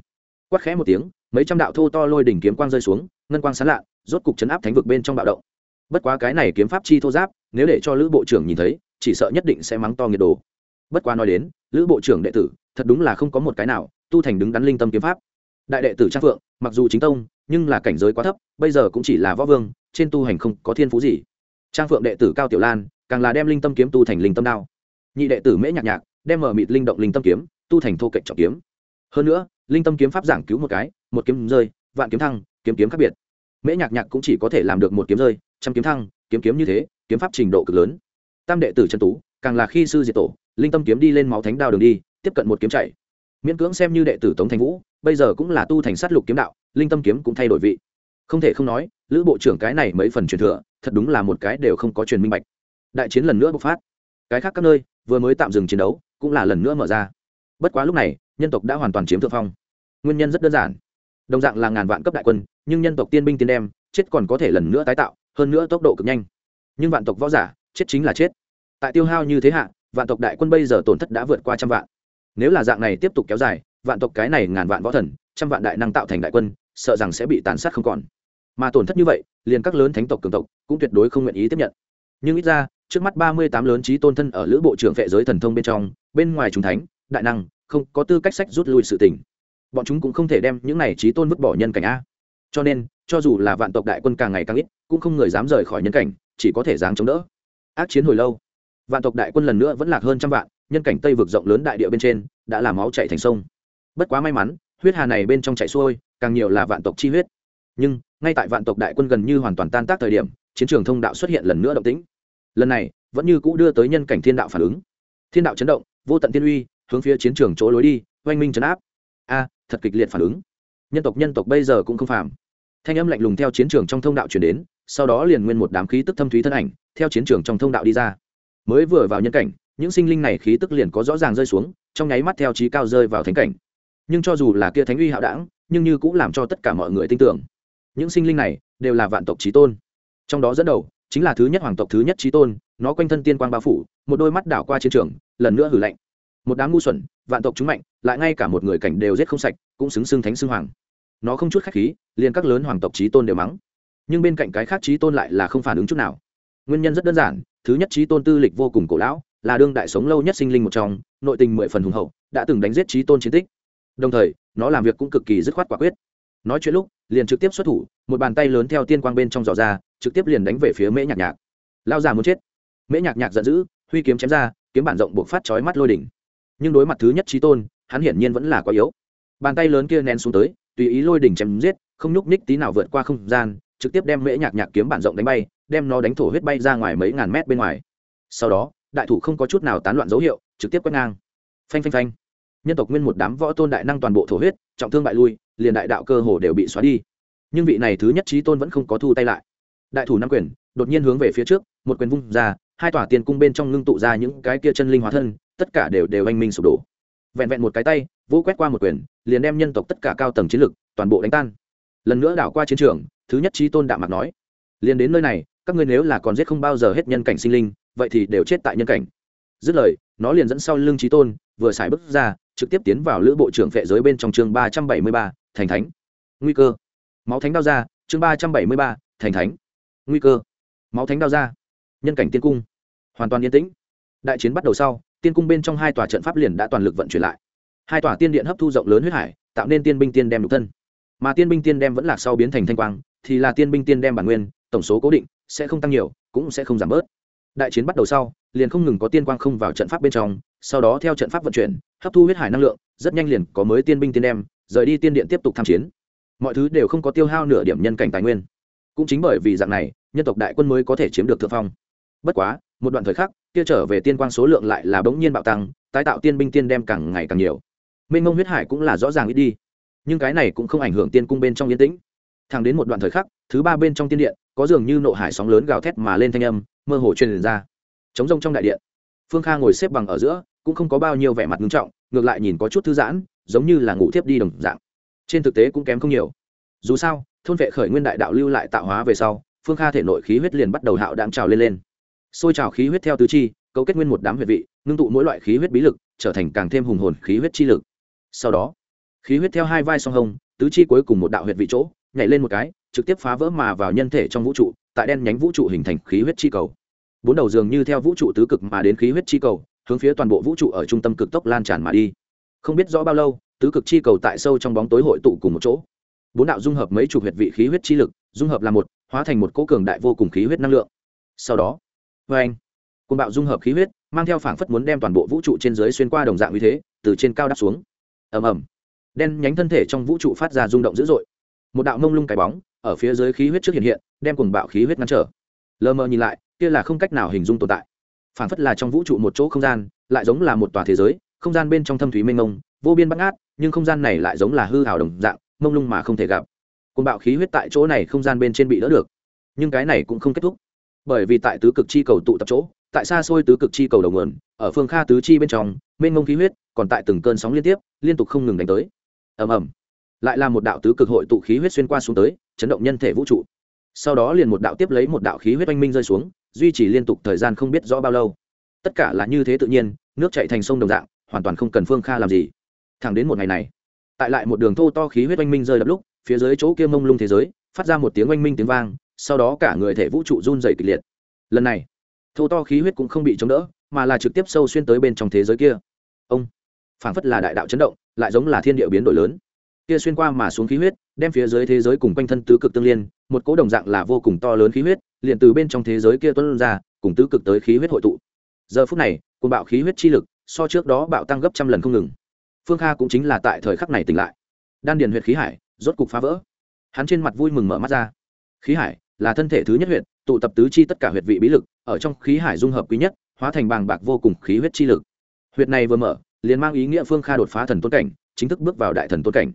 Quát khẽ một tiếng, mấy trăm đạo thô to lôi đỉnh kiếm quang rơi xuống, ngân quang sán lạ, rốt cục chấn áp thánh vực bên trong bạo động bất quá cái này kiếm pháp chi thô giáp, nếu để cho lữ bộ trưởng nhìn thấy, chỉ sợ nhất định sẽ mắng to nhiệt đồ. Bất quá nói đến, lữ bộ trưởng đệ tử, thật đúng là không có một cái nào tu thành đứng đắn linh tâm kiếm pháp. Đại đệ tử trang phượng, mặc dù chính tông, nhưng là cảnh giới quá thấp, bây giờ cũng chỉ là võ vương, trên tu hành không có thiên phú gì. Trang phượng đệ tử cao tiểu lan, càng là đem linh tâm kiếm tu thành linh tâm đao. Nhị đệ tử mễ nhạc nhạc, đem mở mịt linh động linh tâm kiếm, tu thành thô cạnh trọng kiếm. Hơn nữa, linh tâm kiếm pháp giảng cứu một cái, một kiếm rơi, vạn kiếm thăng, kiếm kiếm khác biệt. Mễ nhạc nhạc cũng chỉ có thể làm được một kiếm rơi trăm kiếm thăng, kiếm kiếm như thế, kiếm pháp trình độ cực lớn. Tam đệ tử trần tú, càng là khi sư diệt tổ, linh tâm kiếm đi lên máu thánh đao đường đi, tiếp cận một kiếm chạy. Miễn cưỡng xem như đệ tử tống thành vũ, bây giờ cũng là tu thành sát lục kiếm đạo, linh tâm kiếm cũng thay đổi vị. Không thể không nói, lữ bộ trưởng cái này mấy phần truyền thừa, thật đúng là một cái đều không có truyền minh bạch. Đại chiến lần nữa bộc phát. Cái khác các nơi, vừa mới tạm dừng chiến đấu, cũng là lần nữa mở ra. Bất quá lúc này, nhân tộc đã hoàn toàn chiếm thượng phong. Nguyên nhân rất đơn giản. Đồng dạng là ngàn vạn cấp đại quân, nhưng nhân tộc tiên binh tiên đem, chết còn có thể lần nữa tái tạo hơn nữa tốc độ cực nhanh. Nhưng vạn tộc võ giả, chết chính là chết. Tại tiêu hao như thế hạ, vạn tộc đại quân bây giờ tổn thất đã vượt qua trăm vạn. Nếu là dạng này tiếp tục kéo dài, vạn tộc cái này ngàn vạn võ thần, trăm vạn đại năng tạo thành đại quân, sợ rằng sẽ bị tàn sát không còn. Mà tổn thất như vậy, liền các lớn thánh tộc cường tộc cũng tuyệt đối không nguyện ý tiếp nhận. Nhưng ít ra, trước mắt ba mươi tám lớn trí tôn thân ở lữ bộ trưởng vệ giới thần thông bên trong, bên ngoài chúng thánh, đại năng, không có tư cách sách rút lui sự tình. Bọn chúng cũng không thể đem những này trí tôn vứt bỏ nhân cảnh a. Cho nên cho dù là vạn tộc đại quân càng ngày càng ít, cũng không người dám rời khỏi nhân cảnh, chỉ có thể dáng chống đỡ. Ác chiến hồi lâu, vạn tộc đại quân lần nữa vẫn lạc hơn trăm vạn, nhân cảnh tây vực rộng lớn đại địa bên trên, đã làm máu chạy thành sông. Bất quá may mắn, huyết hà này bên trong chạy xuôi, càng nhiều là vạn tộc chi huyết. Nhưng, ngay tại vạn tộc đại quân gần như hoàn toàn tan tác thời điểm, chiến trường thông đạo xuất hiện lần nữa động tĩnh. Lần này, vẫn như cũ đưa tới nhân cảnh thiên đạo phản ứng. Thiên đạo chấn động, vô tận tiên uy, hướng phía chiến trường chỗ lối đi, oanh minh chấn áp. A, thật kịch liệt phản ứng. Nhân tộc nhân tộc bây giờ cũng không phàm thanh âm lạnh lùng theo chiến trường trong thông đạo chuyển đến, sau đó liền nguyên một đám khí tức thâm thúy thân ảnh, theo chiến trường trong thông đạo đi ra. Mới vừa vào nhân cảnh, những sinh linh này khí tức liền có rõ ràng rơi xuống, trong nháy mắt theo trí cao rơi vào thánh cảnh. Nhưng cho dù là kia thánh uy hạo đảng nhưng như cũng làm cho tất cả mọi người tin tưởng. Những sinh linh này đều là vạn tộc trí tôn. Trong đó dẫn đầu chính là thứ nhất hoàng tộc thứ nhất trí tôn, nó quanh thân tiên quang bao phủ, một đôi mắt đảo qua chiến trường, lần nữa hử lạnh. Một đám ngu xuẩn, vạn tộc chúng mạnh, lại ngay cả một người cảnh đều giết không sạch, cũng xứng xưng thánh xưng hoàng nó không chút khách khí, liền các lớn hoàng tộc trí tôn đều mắng. Nhưng bên cạnh cái khác trí tôn lại là không phản ứng chút nào. Nguyên nhân rất đơn giản, thứ nhất trí tôn tư lịch vô cùng cổ lão, là đương đại sống lâu nhất sinh linh một trong, nội tình mười phần hùng hậu, đã từng đánh giết trí tôn chiến tích. Đồng thời, nó làm việc cũng cực kỳ dứt khoát quả quyết. Nói chuyện lúc, liền trực tiếp xuất thủ, một bàn tay lớn theo tiên quang bên trong dò ra, trực tiếp liền đánh về phía mễ nhạc nhạc. Lao già muốn chết. Mễ nhạc nhạc giận dữ, huy kiếm chém ra, kiếm bản rộng buộc phát chói mắt lôi đỉnh. Nhưng đối mặt thứ nhất trí tôn, hắn hiển nhiên vẫn là quá yếu. Bàn tay lớn kia nén xuống tới tùy ý lôi đỉnh chém giết, không nhúc ních tí nào vượt qua không gian, trực tiếp đem mễ nhạc nhạc kiếm bản rộng đánh bay, đem nó đánh thổ huyết bay ra ngoài mấy ngàn mét bên ngoài. Sau đó, đại thủ không có chút nào tán loạn dấu hiệu, trực tiếp quét ngang. Phanh phanh phanh. Nhân tộc nguyên một đám võ tôn đại năng toàn bộ thổ huyết, trọng thương bại lui, liền đại đạo cơ hồ đều bị xóa đi. Nhưng vị này thứ nhất trí tôn vẫn không có thu tay lại. Đại thủ năm quyền, đột nhiên hướng về phía trước, một quyền vung ra, hai tòa tiền cung bên trong ngưng tụ ra những cái kia chân linh hóa thân, tất cả đều đều anh minh sụp đổ vẹn vẹn một cái tay vũ quét qua một quyền, liền đem nhân tộc tất cả cao tầng chiến lực, toàn bộ đánh tan. Lần nữa đảo qua chiến trường, thứ nhất trí tôn đạm mặt nói, liền đến nơi này, các ngươi nếu là còn giết không bao giờ hết nhân cảnh sinh linh, vậy thì đều chết tại nhân cảnh. Dứt lời, nó liền dẫn sau lưng trí tôn, vừa xài bước ra, trực tiếp tiến vào lữ bộ trưởng phệ giới bên trong chương ba trăm bảy mươi ba, thành thánh. Nguy cơ. Máu thánh đao ra, chương ba trăm bảy mươi ba, thành thánh. Nguy cơ. Máu thánh đao ra. Nhân cảnh tiên cung. Hoàn toàn yên tĩnh. Đại chiến bắt đầu sau tiên cung bên trong hai tòa trận pháp liền đã toàn lực vận chuyển lại. Hai tòa tiên điện hấp thu rộng lớn huyết hải, tạo nên tiên binh tiên đem nhục thân. Mà tiên binh tiên đem vẫn lạc sau biến thành thanh quang, thì là tiên binh tiên đem bản nguyên, tổng số cố định, sẽ không tăng nhiều, cũng sẽ không giảm bớt. Đại chiến bắt đầu sau, liền không ngừng có tiên quang không vào trận pháp bên trong, sau đó theo trận pháp vận chuyển, hấp thu huyết hải năng lượng, rất nhanh liền có mới tiên binh tiên đem, rời đi tiên điện tiếp tục tham chiến. Mọi thứ đều không có tiêu hao nửa điểm nhân cảnh tài nguyên. Cũng chính bởi vì dạng này, nhân tộc đại quân mới có thể chiếm được thượng phong. Bất quá một đoạn thời khắc, kia trở về tiên quang số lượng lại là bỗng nhiên bạo tăng, tái tạo tiên binh tiên đem càng ngày càng nhiều. Minh mông huyết hải cũng là rõ ràng ít đi. Nhưng cái này cũng không ảnh hưởng tiên cung bên trong yên tĩnh. Thẳng đến một đoạn thời khắc, thứ ba bên trong tiên điện, có dường như nộ hải sóng lớn gào thét mà lên thanh âm, mơ hồ truyền ra. Chống rông trong đại điện, phương kha ngồi xếp bằng ở giữa, cũng không có bao nhiêu vẻ mặt nghiêm trọng, ngược lại nhìn có chút thư giãn, giống như là ngủ thiếp đi đồng dạng. Trên thực tế cũng kém không nhiều. Dù sao, thôn vệ khởi nguyên đại đạo lưu lại tạo hóa về sau, phương kha thể nội khí huyết liền bắt đầu hạo đạm trào lên lên xôi trào khí huyết theo tứ chi, cấu kết nguyên một đám huyệt vị, ngưng tụ mỗi loại khí huyết bí lực, trở thành càng thêm hùng hồn khí huyết chi lực. Sau đó, khí huyết theo hai vai song hồng, tứ chi cuối cùng một đạo huyệt vị chỗ, nhảy lên một cái, trực tiếp phá vỡ mà vào nhân thể trong vũ trụ, tại đen nhánh vũ trụ hình thành khí huyết chi cầu. Bốn đầu dường như theo vũ trụ tứ cực mà đến khí huyết chi cầu, hướng phía toàn bộ vũ trụ ở trung tâm cực tốc lan tràn mà đi. Không biết rõ bao lâu, tứ cực chi cầu tại sâu trong bóng tối hội tụ cùng một chỗ. Bốn đạo dung hợp mấy chục huyệt vị khí huyết chi lực, dung hợp là một, hóa thành một cỗ cường đại vô cùng khí huyết năng lượng. Sau đó vê anh côn bạo dung hợp khí huyết, mang theo phảng phất muốn đem toàn bộ vũ trụ trên dưới xuyên qua đồng dạng như thế, từ trên cao đáp xuống. Ầm ầm. Đen nhánh thân thể trong vũ trụ phát ra rung động dữ dội. Một đạo mông lung cái bóng, ở phía dưới khí huyết trước hiện hiện, đem cùng bạo khí huyết ngăn trở. Lờ mờ nhìn lại, kia là không cách nào hình dung tồn tại. Phảng phất là trong vũ trụ một chỗ không gian, lại giống là một tòa thế giới, không gian bên trong thâm thúy mênh mông, vô biên bắt ngát nhưng không gian này lại giống là hư hào đồng dạng, mông lung mà không thể gặp. Côn bạo khí huyết tại chỗ này không gian bên trên bị đỡ được, nhưng cái này cũng không kết thúc bởi vì tại tứ cực chi cầu tụ tập chỗ, tại xa xôi tứ cực chi cầu đầu nguồn, ở phương kha tứ chi bên trong, mênh mông khí huyết còn tại từng cơn sóng liên tiếp, liên tục không ngừng đánh tới. Ầm ầm. Lại là một đạo tứ cực hội tụ khí huyết xuyên qua xuống tới, chấn động nhân thể vũ trụ. Sau đó liền một đạo tiếp lấy một đạo khí huyết oanh minh rơi xuống, duy trì liên tục thời gian không biết rõ bao lâu. Tất cả là như thế tự nhiên, nước chạy thành sông đồng dạng, hoàn toàn không cần phương kha làm gì. Thẳng đến một ngày này, tại lại một đường thô to khí huyết oanh minh rơi đập lúc, phía dưới chỗ kia mông lung thế giới, phát ra một tiếng oanh minh tiếng vang sau đó cả người thể vũ trụ run dày kịch liệt. Lần này, thô to khí huyết cũng không bị chống đỡ, mà là trực tiếp sâu xuyên tới bên trong thế giới kia. Ông, phảng phất là đại đạo chấn động, lại giống là thiên địa biến đổi lớn. Kia xuyên qua mà xuống khí huyết, đem phía dưới thế giới cùng quanh thân tứ cực tương liên, một cỗ đồng dạng là vô cùng to lớn khí huyết, liền từ bên trong thế giới kia tuân ra, cùng tứ cực tới khí huyết hội tụ. Giờ phút này cùng bạo khí huyết chi lực, so trước đó bạo tăng gấp trăm lần không ngừng. Phương kha cũng chính là tại thời khắc này tỉnh lại. Đan điền huyệt khí hải, rốt cục phá vỡ. Hắn trên mặt vui mừng mở mắt ra. Khí hải là thân thể thứ nhất huyệt, tụ tập tứ chi tất cả huyệt vị bí lực, ở trong khí hải dung hợp quý nhất, hóa thành bàng bạc vô cùng khí huyết chi lực. Huyệt này vừa mở, liền mang ý nghĩa phương kha đột phá thần tôn cảnh, chính thức bước vào đại thần tôn cảnh.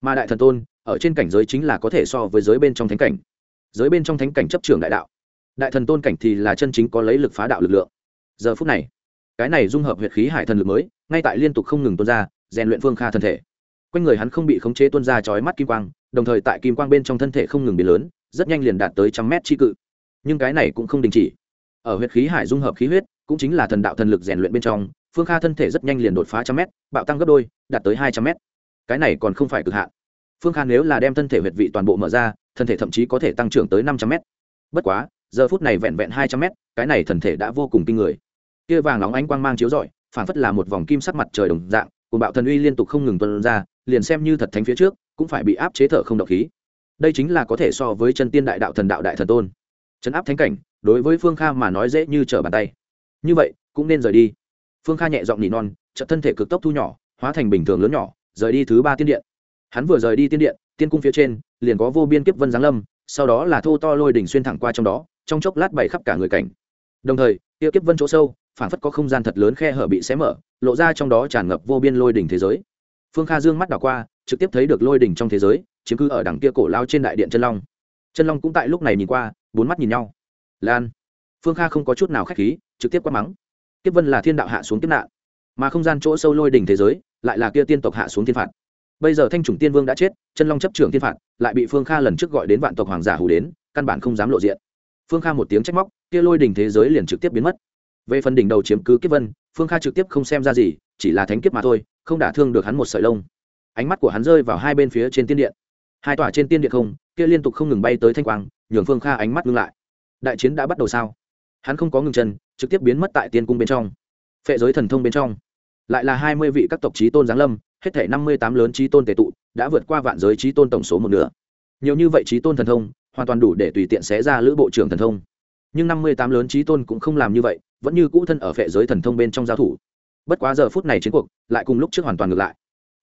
Mà đại thần tôn, ở trên cảnh giới chính là có thể so với giới bên trong thánh cảnh. Giới bên trong thánh cảnh chấp trường đại đạo. Đại thần tôn cảnh thì là chân chính có lấy lực phá đạo lực lượng. Giờ phút này, cái này dung hợp huyệt khí hải thần lực mới, ngay tại liên tục không ngừng tuôn ra, rèn luyện phương kha thân thể. Quanh người hắn không bị khống chế tuôn ra chói mắt kim quang, đồng thời tại kim quang bên trong thân thể không ngừng biến lớn rất nhanh liền đạt tới trăm mét chi cự. Nhưng cái này cũng không đình chỉ. Ở huyệt khí hải dung hợp khí huyết, cũng chính là thần đạo thần lực rèn luyện bên trong, phương kha thân thể rất nhanh liền đột phá trăm mét, bạo tăng gấp đôi, đạt tới hai trăm mét. Cái này còn không phải cực hạn. Phương kha nếu là đem thân thể huyệt vị toàn bộ mở ra, thân thể thậm chí có thể tăng trưởng tới năm trăm mét. Bất quá, giờ phút này vẹn vẹn hai trăm mét, cái này thần thể đã vô cùng kinh người. Kia vàng nóng ánh quang mang chiếu rọi phản phất là một vòng kim sắc mặt trời đồng dạng cùng bạo thần uy liên tục không ngừng tuân ra, liền xem như thật thánh phía trước, cũng phải bị áp chế thở không độc khí đây chính là có thể so với chân tiên đại đạo thần đạo đại thần tôn. Chấn áp thánh cảnh, đối với phương kha mà nói dễ như trở bàn tay. Như vậy, cũng nên rời đi. Phương kha nhẹ giọng nỉ non, chợt thân thể cực tốc thu nhỏ, hóa thành bình thường lớn nhỏ, rời đi thứ ba tiên điện. Hắn vừa rời đi tiên điện, tiên cung phía trên, liền có vô biên kiếp vân giáng lâm, sau đó là thô to lôi đỉnh xuyên thẳng qua trong đó, trong chốc lát bày khắp cả người cảnh. Đồng thời, kia kiếp vân chỗ sâu phản phất có không gian thật lớn khe hở bị xé mở, lộ ra trong đó tràn ngập vô biên lôi đỉnh thế giới. Phương kha dương mắt đảo qua, trực tiếp thấy được lôi đỉnh trong thế giới chiếm cứ ở đằng kia cổ lao trên đại điện chân long. Chân long cũng tại lúc này nhìn qua, bốn mắt nhìn nhau. Lan, phương kha không có chút nào k h á c h khí, trực tiếp quát mắng. Tiếp vân là thiên đạo hạ xuống kiếp nạn, mà không gian chỗ sâu lôi đỉnh thế giới, lại là kia tiên tộc hạ xuống thiên phạt. Bây giờ thanh chủng tiên vương đã chết, chân long chấp trưởng thiên phạt, lại bị phương kha lần trước gọi đến vạn tộc hoàng giả hù đến, căn bản không dám lộ diện. Phương kha một tiếng trách móc, kia lôi đỉnh thế giới liền trực tiếp biến mất. Về phần đỉnh đầu chiếm cứ kiếp vân, phương kha trực tiếp không xem ra gì, chỉ là thánh kiếp mà thôi, không đả thương được hắn một sợi lông. Ánh mắt của hắn rơi vào hai bên phía trên tiên điện hai tòa trên tiên điện không, kia liên tục không ngừng bay tới thanh quang, nhường phương kha ánh mắt ngưng lại. Đại chiến đã bắt đầu sao? Hắn không có ngừng chân, trực tiếp biến mất tại tiên cung bên trong. Phệ giới thần thông bên trong. Lại là hai mươi vị các tộc trí tôn giáng lâm, hết thể năm mươi tám lớn trí tôn tề tụ, đã vượt qua vạn giới trí tôn tổng số một nửa. Nhiều như vậy trí tôn thần thông, hoàn toàn đủ để tùy tiện xé ra lữ bộ trưởng thần thông. Nhưng năm mươi tám lớn trí tôn cũng không làm như vậy, vẫn như cũ thân ở phệ giới thần thông bên trong giao thủ. Bất quá giờ phút này chiến cuộc, lại cùng lúc trước hoàn toàn ngược lại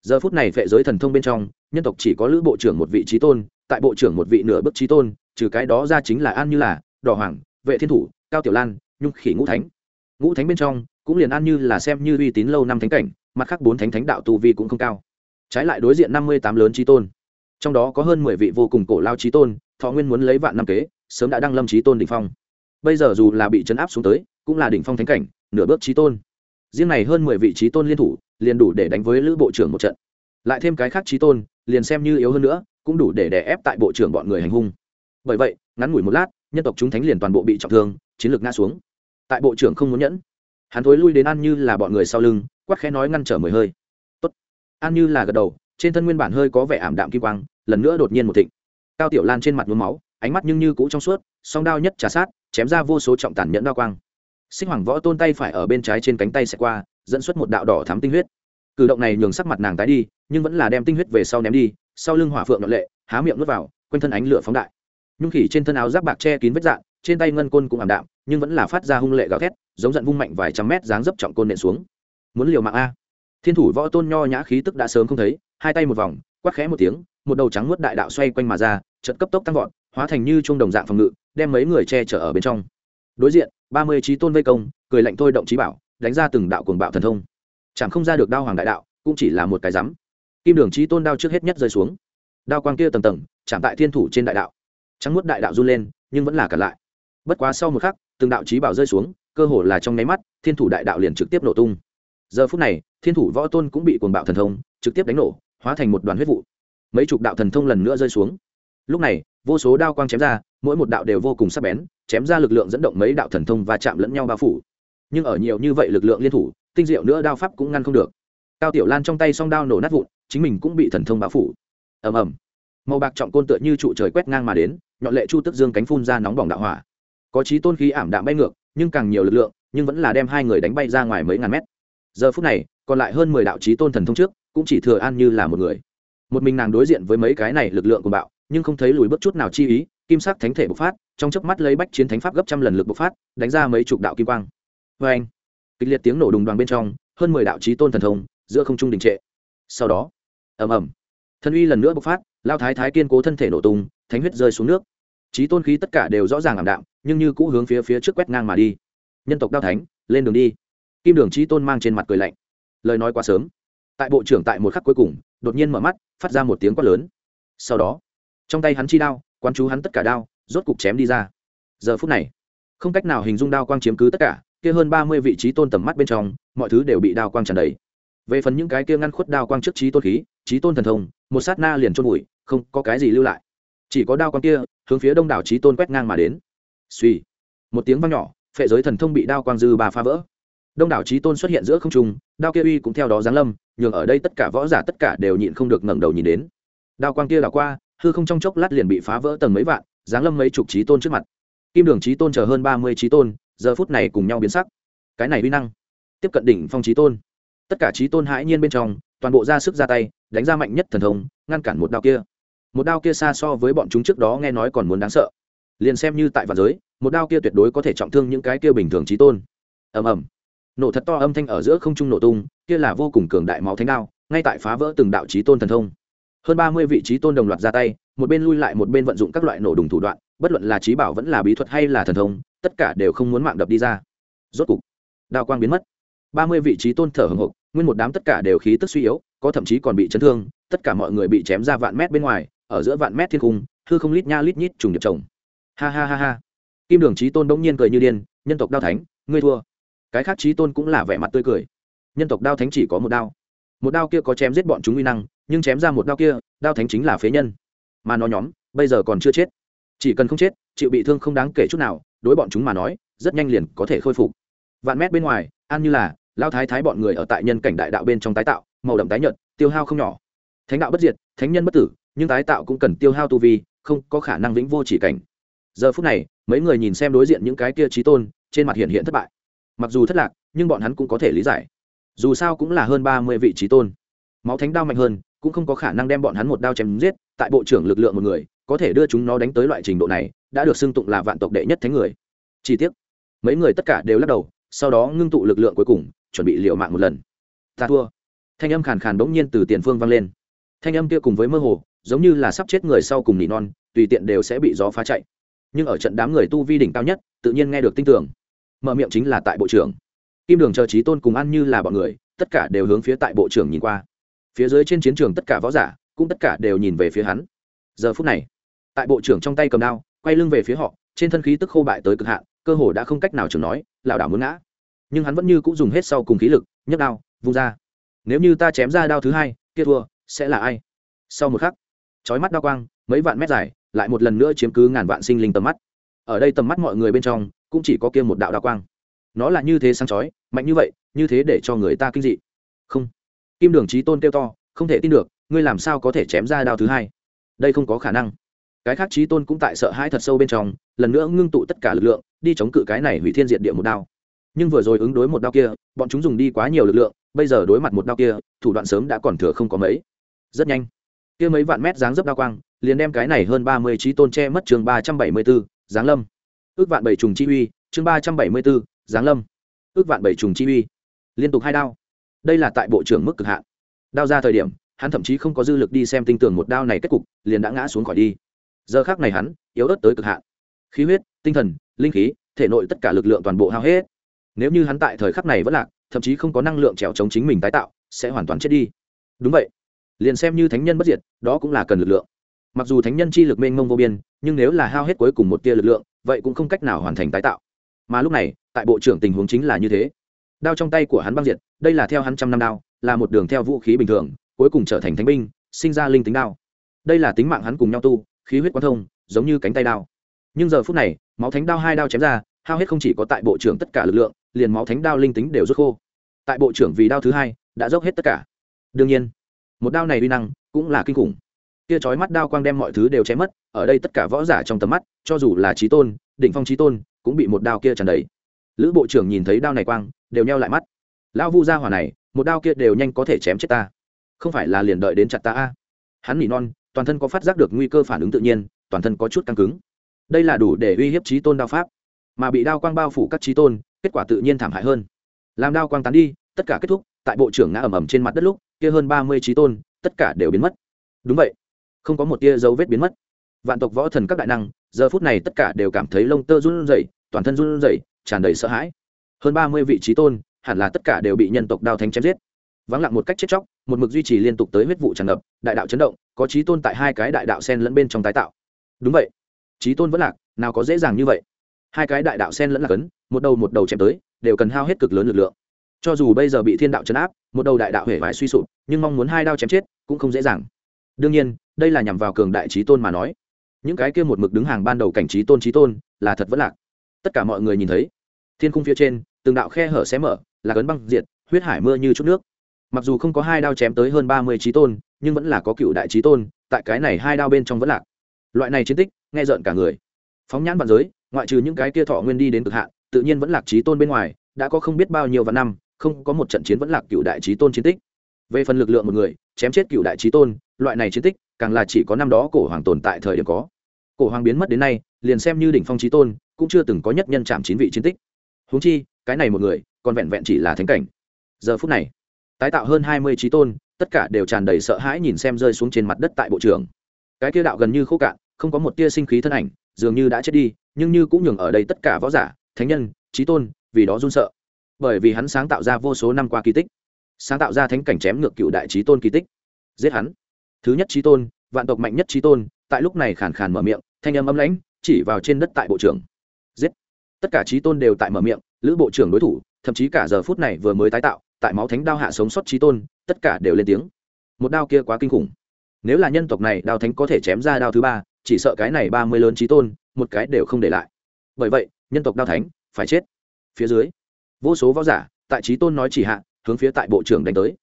giờ phút này phệ giới thần thông bên trong, nhân tộc chỉ có lữ bộ trưởng một vị trí tôn, tại bộ trưởng một vị nửa bước trí tôn, trừ cái đó ra chính là an như là, đỏ hoàng, vệ thiên thủ, cao tiểu lan, nhung khỉ ngũ thánh. Ngũ thánh bên trong, cũng liền an như là xem như uy tín lâu năm thánh cảnh, mặt khác bốn thánh thánh đạo tu vi cũng không cao. Trái lại đối diện năm mươi tám lớn trí tôn. Trong đó có hơn mười vị vô cùng cổ lao trí tôn, thọ nguyên muốn lấy vạn năm kế, sớm đã đăng lâm trí tôn đ ỉ n h phong. Bây giờ dù là bị chấn áp xuống tới, cũng là đỉnh phong thánh cảnh, nửa bước trí tôn. Riêng này hơn mười vị trí tôn liên thủ liền đủ để đánh với lữ bộ trưởng một trận. Lại thêm cái khác trí tôn, liền xem như yếu hơn nữa, cũng đủ để đè ép tại bộ trưởng bọn người hành hung. Bởi vậy, ngắn ngủi một lát, nhân tộc chúng thánh liền toàn bộ bị trọng thương, chiến lược ngã xuống. Tại bộ trưởng không muốn nhẫn, hắn thối lui đến an như là bọn người sau lưng quắc khẽ nói ngăn trở mười hơi. Tốt. an như là gật đầu, trên thân nguyên bản hơi có vẻ ảm đạm kim quang, lần nữa đột nhiên một thịnh. Cao tiểu lan trên mặt nhuốm máu, ánh mắt nhưng như cũ trong suốt, song đao nhất trà sát, chém ra vô số trọng tàn nhẫn đao quang. Sinh hoàng võ tôn tay phải ở bên trái trên cánh tay sẽ qua dẫn xuất một đạo đỏ thắm tinh huyết. Cử động này nhường sắc mặt nàng tái đi, nhưng vẫn là đem tinh huyết về sau ném đi, sau lưng hỏa phượng nhọn lệ, há miệng nuốt vào, quanh thân ánh lửa phóng đại. Nhung khỉ trên thân áo giáp bạc che kín vết dạn, trên tay ngân côn cũng ảm đạm, nhưng vẫn là phát ra hung lệ gào thét, giống giận vung mạnh vài trăm mét dáng dấp trọng côn nện xuống. Muốn liều mạng a? Thiên thủ võ tôn nho nhã khí tức đã sớm không thấy, hai tay một vòng, quát khẽ một tiếng, một đầu trắng nuốt đại đạo xoay quanh mà ra chật cấp tốc tăng vọt, hóa thành như chuông đồng dạng phòng ngự, đem mấy người che chở ở bên trong. Đối diện, ba mươi trí tôn vây công, cười lạnh thôi động trí bảo đánh ra từng đạo cuồng bạo thần thông. Chẳng không ra được đao hoàng đại đạo, cũng chỉ là một cái rắm kim đường trí tôn đao trước hết nhất rơi xuống. Đao quang kia tầng tầng, chạm tại thiên thủ trên đại đạo. Trắng nuốt đại đạo run lên, nhưng vẫn là cản lại. Bất quá sau một khắc, từng đạo trí bảo rơi xuống, cơ hồ là trong nháy mắt, thiên thủ đại đạo liền trực tiếp nổ tung. Giờ phút này, thiên thủ võ tôn cũng bị cuồng bạo thần thông trực tiếp đánh nổ, hóa thành một đoàn huyết vụ. Mấy chục đạo thần thông lần nữa rơi xuống. Lúc này, vô số đao quang chém ra, mỗi một đạo đều vô cùng sắc bén, chém ra lực lượng dẫn động mấy đạo thần thông và chạm lẫn nhau bao phủ nhưng ở nhiều như vậy lực lượng liên thủ, tinh diệu nữa đao pháp cũng ngăn không được. Cao tiểu lan trong tay song đao nổ nát vụn, chính mình cũng bị thần thông bão phủ. Ầm ầm. Màu bạc trọng côn tựa như trụ trời quét ngang mà đến, nhọn lệ chu tức dương cánh phun ra nóng bỏng đạo hỏa. Có trí tôn khí ảm đạm bay ngược, nhưng càng nhiều lực lượng, nhưng vẫn là đem hai người đánh bay ra ngoài mấy ngàn mét. Giờ phút này, còn lại hơn mười đạo trí tôn thần thông trước, cũng chỉ thừa an như là một người. Một mình nàng đối diện với mấy cái này lực lượng của bạo, nhưng không thấy lùi bước chút nào chi ý, kim sắc thánh thể bộc phát, trong chớp mắt lấy bách chiến thánh pháp gấp trăm lần lực bộc phát, đánh ra mấy chục đạo kim quang vê anh. Kịch liệt tiếng nổ đùng đoàn bên trong, hơn mười đạo trí tôn thần thông, giữa không trung đình trệ. Sau đó, ầm ầm. Thân uy lần nữa bộc phát, lao thái thái kiên cố thân thể nổ tung, thánh huyết rơi xuống nước. Trí tôn khí tất cả đều rõ ràng ảm đạm, nhưng như cũ hướng phía phía trước quét ngang mà đi. Nhân tộc đao thánh, lên đường đi. Kim đường trí tôn mang trên mặt cười lạnh. Lời nói quá sớm. Tại bộ trưởng tại một khắc cuối cùng, đột nhiên mở mắt, phát ra một tiếng quát lớn. Sau đó, trong tay hắn chi đao quan chú hắn tất cả đao, rốt cục chém đi ra. Giờ phút này, không cách nào hình dung đao quang chiếm cứ tất cả kia hơn ba mươi vị trí tôn tầm mắt bên trong, mọi thứ đều bị đao quang tràn đầy. Về phần những cái kia ngăn khuất đao quang trước trí tôn khí, trí tôn thần thông, một sát na liền trôn bụi không có cái gì lưu lại. Chỉ có đao quang kia, hướng phía đông đảo trí tôn quét ngang mà đến. Suy một tiếng vang nhỏ, phệ giới thần thông bị đao quang dư bà phá vỡ. Đông đảo trí tôn xuất hiện giữa không trung, đao kia uy cũng theo đó giáng lâm, nhường ở đây tất cả võ giả tất cả đều nhịn không được ngẩng đầu nhìn đến. Đao quang kia đảo qua, hư không trong chốc lát liền bị phá vỡ tầng mấy vạn, giáng lâm mấy chục trí tôn trước mặt. Kim đường trí tôn chờ hơn ba mươi trí tôn giờ phút này cùng nhau biến sắc. Cái này uy năng, tiếp cận đỉnh phong trí tôn. Tất cả trí tôn hãi nhiên bên trong, toàn bộ ra sức ra tay, đánh ra mạnh nhất thần thông, ngăn cản một đao kia. Một đao kia xa so với bọn chúng trước đó nghe nói còn muốn đáng sợ. Liền xem như tại vạn giới, một đao kia tuyệt đối có thể trọng thương những cái kia bình thường trí tôn. Ầm ầm. Nổ thật to âm thanh ở giữa không trung nổ tung, kia là vô cùng cường đại máu thánh đao, ngay tại phá vỡ từng đạo trí tôn thần thông. Hơn ba mươi vị trí tôn đồng loạt ra tay, một bên lui lại một bên vận dụng các loại nổ đùng thủ đoạn, bất luận là trí bảo vẫn là bí thuật hay là thần thông tất cả đều không muốn mạng đập đi ra. Rốt cục, đao quang biến mất. Ba mươi vị trí tôn thở hồng hộc, nguyên một đám tất cả đều khí tức suy yếu, có thậm chí còn bị chấn thương, tất cả mọi người bị chém ra vạn mét bên ngoài, ở giữa vạn mét thiên cung hư không lít nha lít nhít trùng điệp chồng ha ha ha ha. Kim đường trí tôn bỗng nhiên cười như điên, nhân tộc đao thánh, ngươi thua. Cái khác trí tôn cũng là vẻ mặt tươi cười. Nhân tộc đao thánh chỉ có một đao. Một đao kia có chém giết bọn chúng uy năng, nhưng chém ra một đao kia, đao thánh chính là phế nhân. Mà nó nhóm, bây giờ còn chưa chết. Chỉ cần không chết, chịu bị thương không đáng kể chút nào đối bọn chúng mà nói, rất nhanh liền có thể khôi phục. Vạn mét bên ngoài, an như là lao thái thái bọn người ở tại nhân cảnh đại đạo bên trong tái tạo, màu đậm tái nhợt, tiêu hao không nhỏ. Thánh đạo bất diệt, thánh nhân bất tử, nhưng tái tạo cũng cần tiêu hao tu vi, không có khả năng vĩnh vô chỉ cảnh. Giờ phút này, mấy người nhìn xem đối diện những cái kia trí tôn, trên mặt hiện hiện thất bại. Mặc dù thất lạc, nhưng bọn hắn cũng có thể lý giải. Dù sao cũng là hơn ba mươi vị trí tôn. Máu thánh đao mạnh hơn, cũng không có khả năng đem bọn hắn một đao chém giết, tại bộ trưởng lực lượng một người có thể đưa chúng nó đánh tới loại trình độ này, đã được xưng tụng là vạn tộc đệ nhất thánh người. Chi tiết mấy người tất cả đều lắc đầu, sau đó ngưng tụ lực lượng cuối cùng, chuẩn bị liệu mạng một lần. Ta thua. Thanh âm khàn khàn bỗng nhiên từ tiền phương vang lên. Thanh âm kia cùng với mơ hồ, giống như là sắp chết người sau cùng nỉ non, tùy tiện đều sẽ bị gió phá chạy. Nhưng ở trận đám người tu vi đỉnh cao nhất, tự nhiên nghe được tin tưởng. Mở miệng chính là tại bộ trưởng. Kim đường chờ trí tôn cùng ăn như là bọn người, tất cả đều hướng phía tại bộ trưởng nhìn qua. Phía dưới trên chiến trường tất cả võ giả, cũng tất cả đều nhìn về phía hắn. Giờ phút này tại bộ trưởng trong tay cầm đao, quay lưng về phía họ, trên thân khí tức khô bại tới cực hạn, cơ hồ đã không cách nào chừng nói, lảo đảo muốn ngã. Nhưng hắn vẫn như cũng dùng hết sau cùng khí lực, nhấc đao, vung ra. Nếu như ta chém ra đao thứ hai, kia thua, sẽ là ai? Sau một khắc, chói mắt đao quang, mấy vạn mét dài, lại một lần nữa chiếm cứ ngàn vạn sinh linh tầm mắt. Ở đây tầm mắt mọi người bên trong, cũng chỉ có kia một đạo đao quang. Nó là như thế sáng chói, mạnh như vậy, như thế để cho người ta kinh dị. Không. Kim đường trí tôn kêu to, không thể tin được, ngươi làm sao có thể chém ra đao thứ hai? Đây không có khả năng cái khác trí tôn cũng tại sợ hãi thật sâu bên trong, lần nữa ngưng tụ tất cả lực lượng, đi chống cự cái này hủy thiên diệt địa một đao. Nhưng vừa rồi ứng đối một đao kia, bọn chúng dùng đi quá nhiều lực lượng, bây giờ đối mặt một đao kia, thủ đoạn sớm đã còn thừa không có mấy. Rất nhanh, kia mấy vạn mét dáng dấp đao quang, liền đem cái này hơn ba mươi trí tôn che mất chương ba trăm bảy mươi b ố giáng lâm. Ước vạn bảy trùng chi uy, chương ba trăm bảy mươi b ố giáng lâm. Ước vạn bảy trùng chi uy. Liên tục hai đao. Đây là tại bộ trưởng mức cực hạn. Đao ra thời điểm, hắn thậm chí không có dư lực đi xem tinh tường một đao này kết cục, liền đã ngã xuống khỏi đi giờ khác này hắn yếu ớt tới cực hạn. Khí huyết, tinh thần, linh khí, thể nội tất cả lực lượng toàn bộ hao hết. Nếu như hắn tại thời khắc này vẫn lạc, thậm chí không có năng lượng trèo chống chính mình tái tạo, sẽ hoàn toàn chết đi. Đúng vậy. Liền xem như thánh nhân bất diệt, đó cũng là cần lực lượng. Mặc dù thánh nhân chi lực mênh mông vô biên, nhưng nếu là hao hết cuối cùng một tia lực lượng, vậy cũng không cách nào hoàn thành tái tạo. Mà lúc này, tại bộ trưởng tình huống chính là như thế. Đao trong tay của hắn băng diệt, đây là theo hắn trăm năm đao, là một đường theo vũ khí bình thường, cuối cùng trở thành thánh binh, sinh ra linh tính đao. Đây là tính mạng hắn cùng nhau tu khí huyết quan thông, giống như cánh tay đao. Nhưng giờ phút này, máu thánh đao hai đao chém ra, hao hết không chỉ có tại bộ trưởng tất cả lực lượng, liền máu thánh đao linh tính đều rút khô. Tại bộ trưởng vì đao thứ hai, đã dốc hết tất cả. Đương nhiên, một đao này uy năng cũng là kinh khủng. Kia chói mắt đao quang đem mọi thứ đều chém mất, ở đây tất cả võ giả trong tầm mắt, cho dù là trí tôn, đỉnh phong trí tôn, cũng bị một đao kia tràn đầy. Lữ bộ trưởng nhìn thấy đao này quang, đều nheo lại mắt. Lão vu gia hỏa này, một đao kia đều nhanh có thể chém chết ta. Không phải là liền đợi đến chặt ta a? Hắn nỉ non toàn thân có phát giác được nguy cơ phản ứng tự nhiên, toàn thân có chút căng cứng. Đây là đủ để uy hiếp trí tôn đao pháp. Mà bị đao quang bao phủ các trí tôn, kết quả tự nhiên thảm hại hơn. Làm đao quang tán đi, tất cả kết thúc, tại bộ trưởng ngã ầm ầm trên mặt đất lúc, kia hơn ba mươi trí tôn, tất cả đều biến mất. Đúng vậy. Không có một tia dấu vết biến mất. Vạn tộc võ thần các đại năng, giờ phút này tất cả đều cảm thấy lông tơ run rẩy, toàn thân run rẩy, tràn đầy sợ hãi. Hơn ba mươi vị trí tôn, hẳn là tất cả đều bị nhân tộc đao thánh chém giết. Vắng lặng một cách chết chóc một mực duy trì liên tục tới huyết vụ tràn ngập, đại đạo chấn động, có trí tôn tại hai cái đại đạo sen lẫn bên trong tái tạo. Đúng vậy. Trí tôn vẫn lạc, nào có dễ dàng như vậy. Hai cái đại đạo sen lẫn lạc ấn một đầu một đầu chém tới, đều cần hao hết cực lớn lực lượng. Cho dù bây giờ bị thiên đạo chấn áp, một đầu đại đạo hể vải suy sụp, nhưng mong muốn hai đao chém chết cũng không dễ dàng. Đương nhiên, đây là nhằm vào cường đại trí tôn mà nói. Những cái kia một mực đứng hàng ban đầu cảnh trí tôn trí tôn, là thật vẫn lạc. Tất cả mọi người nhìn thấy, thiên khung phía trên, từng đạo khe hở xé mở, là cấn băng diệt, huyết hải mưa như chút nước mặc dù không có hai đao chém tới hơn ba mươi trí tôn, nhưng vẫn là có cựu đại trí tôn, tại cái này hai đao bên trong vẫn lạc. Loại này chiến tích, nghe rợn cả người. Phóng nhãn vạn giới, ngoại trừ những cái kia thọ nguyên đi đến cực hạn, tự nhiên vẫn lạc trí tôn bên ngoài, đã có không biết bao nhiêu vạn năm, không có một trận chiến vẫn lạc cựu đại trí tôn chiến tích. Về phần lực lượng một người, chém chết cựu đại trí tôn, loại này chiến tích, càng là chỉ có năm đó cổ hoàng tồn tại thời điểm có. Cổ hoàng biến mất đến nay, liền xem như đỉnh phong trí tôn, cũng chưa từng có nhất nhân chạm chín vị chiến tích. Húng chi, cái này một người, còn vẹn vẹn chỉ là thánh cảnh. Giờ phút này tái tạo hơn hai mươi trí tôn, tất cả đều tràn đầy sợ hãi nhìn xem rơi xuống trên mặt đất tại bộ trưởng. cái kia đạo gần như khô cạn, không có một tia sinh khí thân ảnh, dường như đã chết đi, nhưng như cũng nhường ở đây tất cả võ giả, thánh nhân, trí tôn, vì đó run sợ. Bởi vì hắn sáng tạo ra vô số năm qua kỳ tích. Sáng tạo ra thánh cảnh chém ngược cựu đại trí tôn kỳ tích. Giết hắn. Thứ nhất trí tôn, vạn tộc mạnh nhất trí tôn, tại lúc này khàn khàn mở miệng, thanh âm ấm lãnh, chỉ vào trên đất tại bộ trưởng. Giết. Tất cả trí tôn đều tại mở miệng, lữ bộ trưởng đối thủ, thậm chí cả giờ phút này vừa mới tái tạo tại máu thánh đao hạ sống sót trí tôn, tất cả đều lên tiếng. Một đao kia quá kinh khủng. Nếu là nhân tộc này, đao thánh có thể chém ra đao thứ ba, chỉ sợ cái này ba mươi lớn trí tôn, một cái đều không để lại. Bởi vậy, nhân tộc đao thánh phải chết. Phía dưới, vô số võ giả tại trí tôn nói chỉ hạ, hướng phía tại bộ trưởng đánh tới.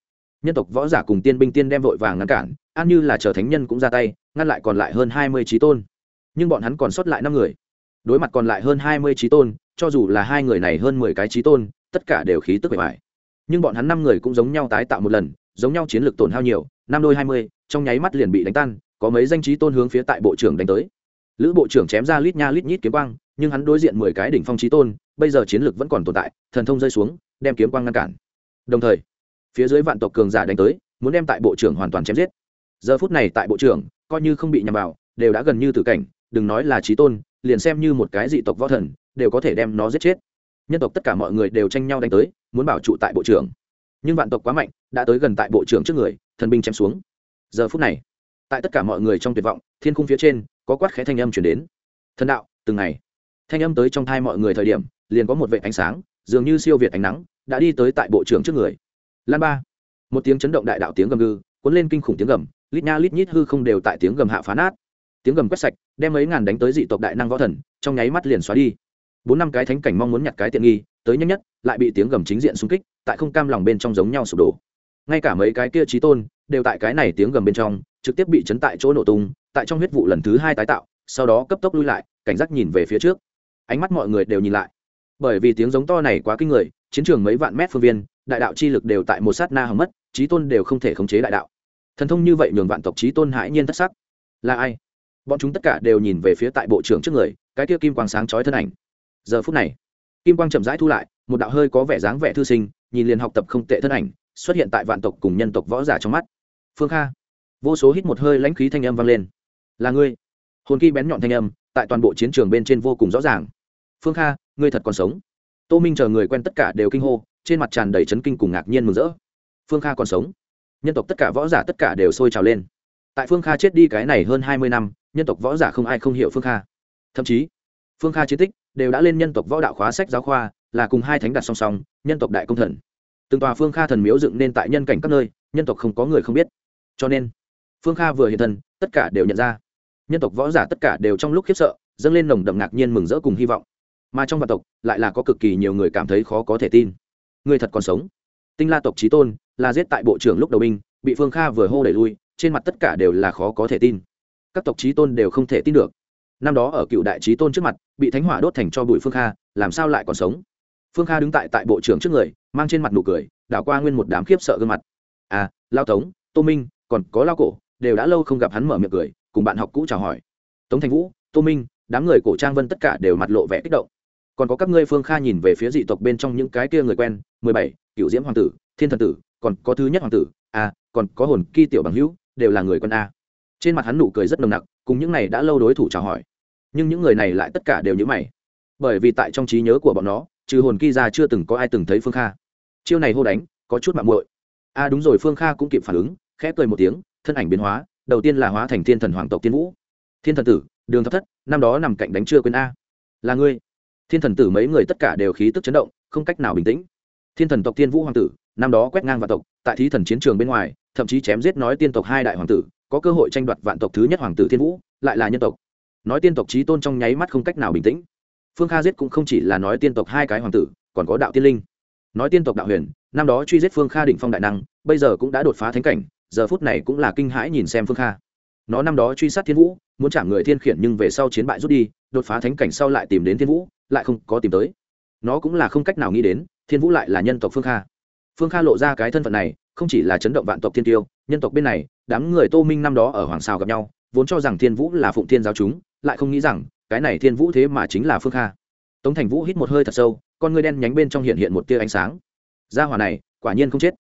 Nhân tộc võ giả cùng tiên binh tiên đem vội vàng ngăn cản, an như là chờ thánh nhân cũng ra tay, ngăn lại còn lại hơn hai mươi trí tôn. Nhưng bọn hắn còn sót lại năm người. Đối mặt còn lại hơn hai mươi trí tôn, cho dù là hai người này hơn mười cái trí tôn, tất cả đều khí tức bề bài nhưng bọn hắn năm người cũng giống nhau tái tạo một lần, giống nhau chiến lược tổn hao nhiều, năm đôi hai mươi, trong nháy mắt liền bị đánh tan, có mấy danh trí tôn hướng phía tại bộ trưởng đánh tới. Lữ bộ trưởng chém ra lít nha lít nhít kiếm quang, nhưng hắn đối diện mười cái đỉnh phong trí tôn, bây giờ chiến lược vẫn còn tồn tại, thần thông rơi xuống, đem kiếm quang ngăn cản. Đồng thời, phía dưới vạn tộc cường giả đánh tới, muốn đem tại bộ trưởng hoàn toàn chém giết. Giờ phút này tại bộ trưởng, coi như không bị nhằm vào, đều đã gần như tử cảnh, đừng nói là trí tôn, liền xem như một cái dị tộc võ thần, đều có thể đem nó giết chết. Nhân tộc tất cả mọi người đều tranh nhau đánh tới muốn bảo trụ tại bộ trưởng. Nhưng vạn tộc quá mạnh, đã tới gần tại bộ trưởng trước người, thần binh chém xuống. Giờ phút này, tại tất cả mọi người trong tuyệt vọng, thiên khung phía trên, có quát khẽ thanh âm chuyển đến. Thần đạo, từng ngày, thanh âm tới trong thai mọi người thời điểm, liền có một vệ ánh sáng, dường như siêu việt ánh nắng, đã đi tới tại bộ trưởng trước người. Lan ba, một tiếng chấn động đại đạo tiếng gầm gừ, cuốn lên kinh khủng tiếng gầm, lít nha lít nhít hư không đều tại tiếng gầm hạ phá nát. Tiếng gầm quét sạch, đem mấy ngàn đánh tới dị tộc đại năng võ thần, trong nháy mắt liền xóa đi bốn năm cái thánh cảnh mong muốn nhặt cái tiện nghi, tới nhanh nhất, lại bị tiếng gầm chính diện xung kích, tại không cam lòng bên trong giống nhau sụp đổ. Ngay cả mấy cái kia trí tôn, đều tại cái này tiếng gầm bên trong, trực tiếp bị chấn tại chỗ nổ tung, tại trong huyết vụ lần thứ hai tái tạo, sau đó cấp tốc lui lại, cảnh giác nhìn về phía trước. Ánh mắt mọi người đều nhìn lại. Bởi vì tiếng giống to này quá kinh người, chiến trường mấy vạn mét phương viên, đại đạo chi lực đều tại một sát na hầm mất, trí tôn đều không thể khống chế đại đạo. Thần thông như vậy nhường vạn tộc trí tôn hãi nhiên thất sắc. Là ai? Bọn chúng tất cả đều nhìn về phía tại bộ trưởng trước người, cái kia kim quang sáng chói thân ảnh giờ phút này, kim quang chậm rãi thu lại, một đạo hơi có vẻ dáng vẻ thư sinh, nhìn liền học tập không tệ thân ảnh, xuất hiện tại vạn tộc cùng nhân tộc võ giả trong mắt. Phương kha, vô số hít một hơi lãnh khí thanh âm vang lên. Là ngươi. Hồn kỳ bén nhọn thanh âm, tại toàn bộ chiến trường bên trên vô cùng rõ ràng. Phương kha, ngươi thật còn sống. Tô minh chờ người quen tất cả đều kinh hô, trên mặt tràn đầy chấn kinh cùng ngạc nhiên mừng rỡ. Phương kha còn sống. Nhân tộc tất cả võ giả tất cả đều sôi trào lên. Tại phương kha chết đi cái này hơn hai mươi năm, nhân tộc võ giả không ai không hiểu phương kha. Thậm chí, phương kha chiến tích đều đã lên nhân tộc võ đạo khóa sách giáo khoa, là cùng hai thánh đặt song song, nhân tộc đại công thần. Từng tòa phương kha thần miếu dựng nên tại nhân cảnh các nơi, nhân tộc không có người không biết. Cho nên, phương kha vừa hiện thân, tất cả đều nhận ra. Nhân tộc võ giả tất cả đều trong lúc khiếp sợ, dâng lên nồng đậm ngạc nhiên mừng rỡ cùng hy vọng. Mà trong vạn tộc, lại là có cực kỳ nhiều người cảm thấy khó có thể tin. Người thật còn sống. Tinh la tộc trí tôn, là giết tại bộ trưởng lúc đầu binh, bị phương kha vừa hô đẩy lui, trên mặt tất cả đều là khó có thể tin. Các tộc trí tôn đều không thể tin được năm đó ở cựu đại trí tôn trước mặt, bị thánh hỏa đốt thành cho bụi phương kha, làm sao lại còn sống? Phương kha đứng tại tại bộ trưởng trước người, mang trên mặt nụ cười, đảo qua nguyên một đám khiếp sợ gương mặt. À lao tống, tô minh, còn có lao cổ, đều đã lâu không gặp hắn mở miệng cười, cùng bạn học cũ chào hỏi. Tống thành vũ, tô minh, đám người cổ trang vân tất cả đều mặt lộ vẻ kích động. Còn có các ngươi phương kha nhìn về phía dị tộc bên trong những cái kia người quen, mười bảy cựu diễm hoàng tử, thiên thần tử, còn có thứ nhất hoàng tử à còn có hồn kỳ tiểu bằng hữu, đều là người quân a. Trên mặt hắn nụ cười rất nồng nặc cùng những này đã lâu đối thủ chào hỏi. Nhưng những người này lại tất cả đều nhữ mày. Bởi vì tại trong trí nhớ của bọn nó, trừ hồn kỳ ra chưa từng có ai từng thấy phương kha. Chiêu này hô đánh, có chút mạng muội. A à đúng rồi, phương kha cũng kịp phản ứng, khẽ cười một tiếng, thân ảnh biến hóa, đầu tiên là hóa thành thiên thần hoàng tộc tiên vũ. Thiên thần tử, đường thấp thất, năm đó nằm cạnh đánh chưa quên a. Là ngươi. Thiên thần tử mấy người tất cả đều khí tức chấn động, không cách nào bình tĩnh. Thiên thần tộc tiên vũ hoàng tử, năm đó quét ngang và tộc, tại thí thần chiến trường bên ngoài, thậm chí chém giết nói tiên tộc hai đại hoàng tử có cơ hội tranh đoạt vạn tộc thứ nhất hoàng tử thiên vũ, lại là nhân tộc. Nói tiên tộc trí tôn trong nháy mắt không cách nào bình tĩnh. Phương kha giết cũng không chỉ là nói tiên tộc hai cái hoàng tử, còn có đạo tiên linh. Nói tiên tộc đạo huyền, năm đó truy giết phương kha định phong đại năng, bây giờ cũng đã đột phá thánh cảnh, giờ phút này cũng là kinh hãi nhìn xem phương kha. Nó năm đó truy sát thiên vũ, muốn trả người thiên khiển nhưng về sau chiến bại rút đi, đột phá thánh cảnh sau lại tìm đến thiên vũ, lại không có tìm tới. Nó cũng là không cách nào nghĩ đến, thiên vũ lại là nhân tộc phương kha. Phương kha lộ ra cái thân phận này, không chỉ là chấn động vạn tộc thiên tiêu nhân tộc bên này, đám người tô minh năm đó ở hoàng sao gặp nhau, vốn cho rằng thiên vũ là phụng thiên giáo chúng, lại không nghĩ rằng, cái này thiên vũ thế mà chính là phương kha. Tống thành vũ hít một hơi thật sâu, con ngươi đen nhánh bên trong hiện hiện một tia ánh sáng. Gia hỏa này, quả nhiên không chết.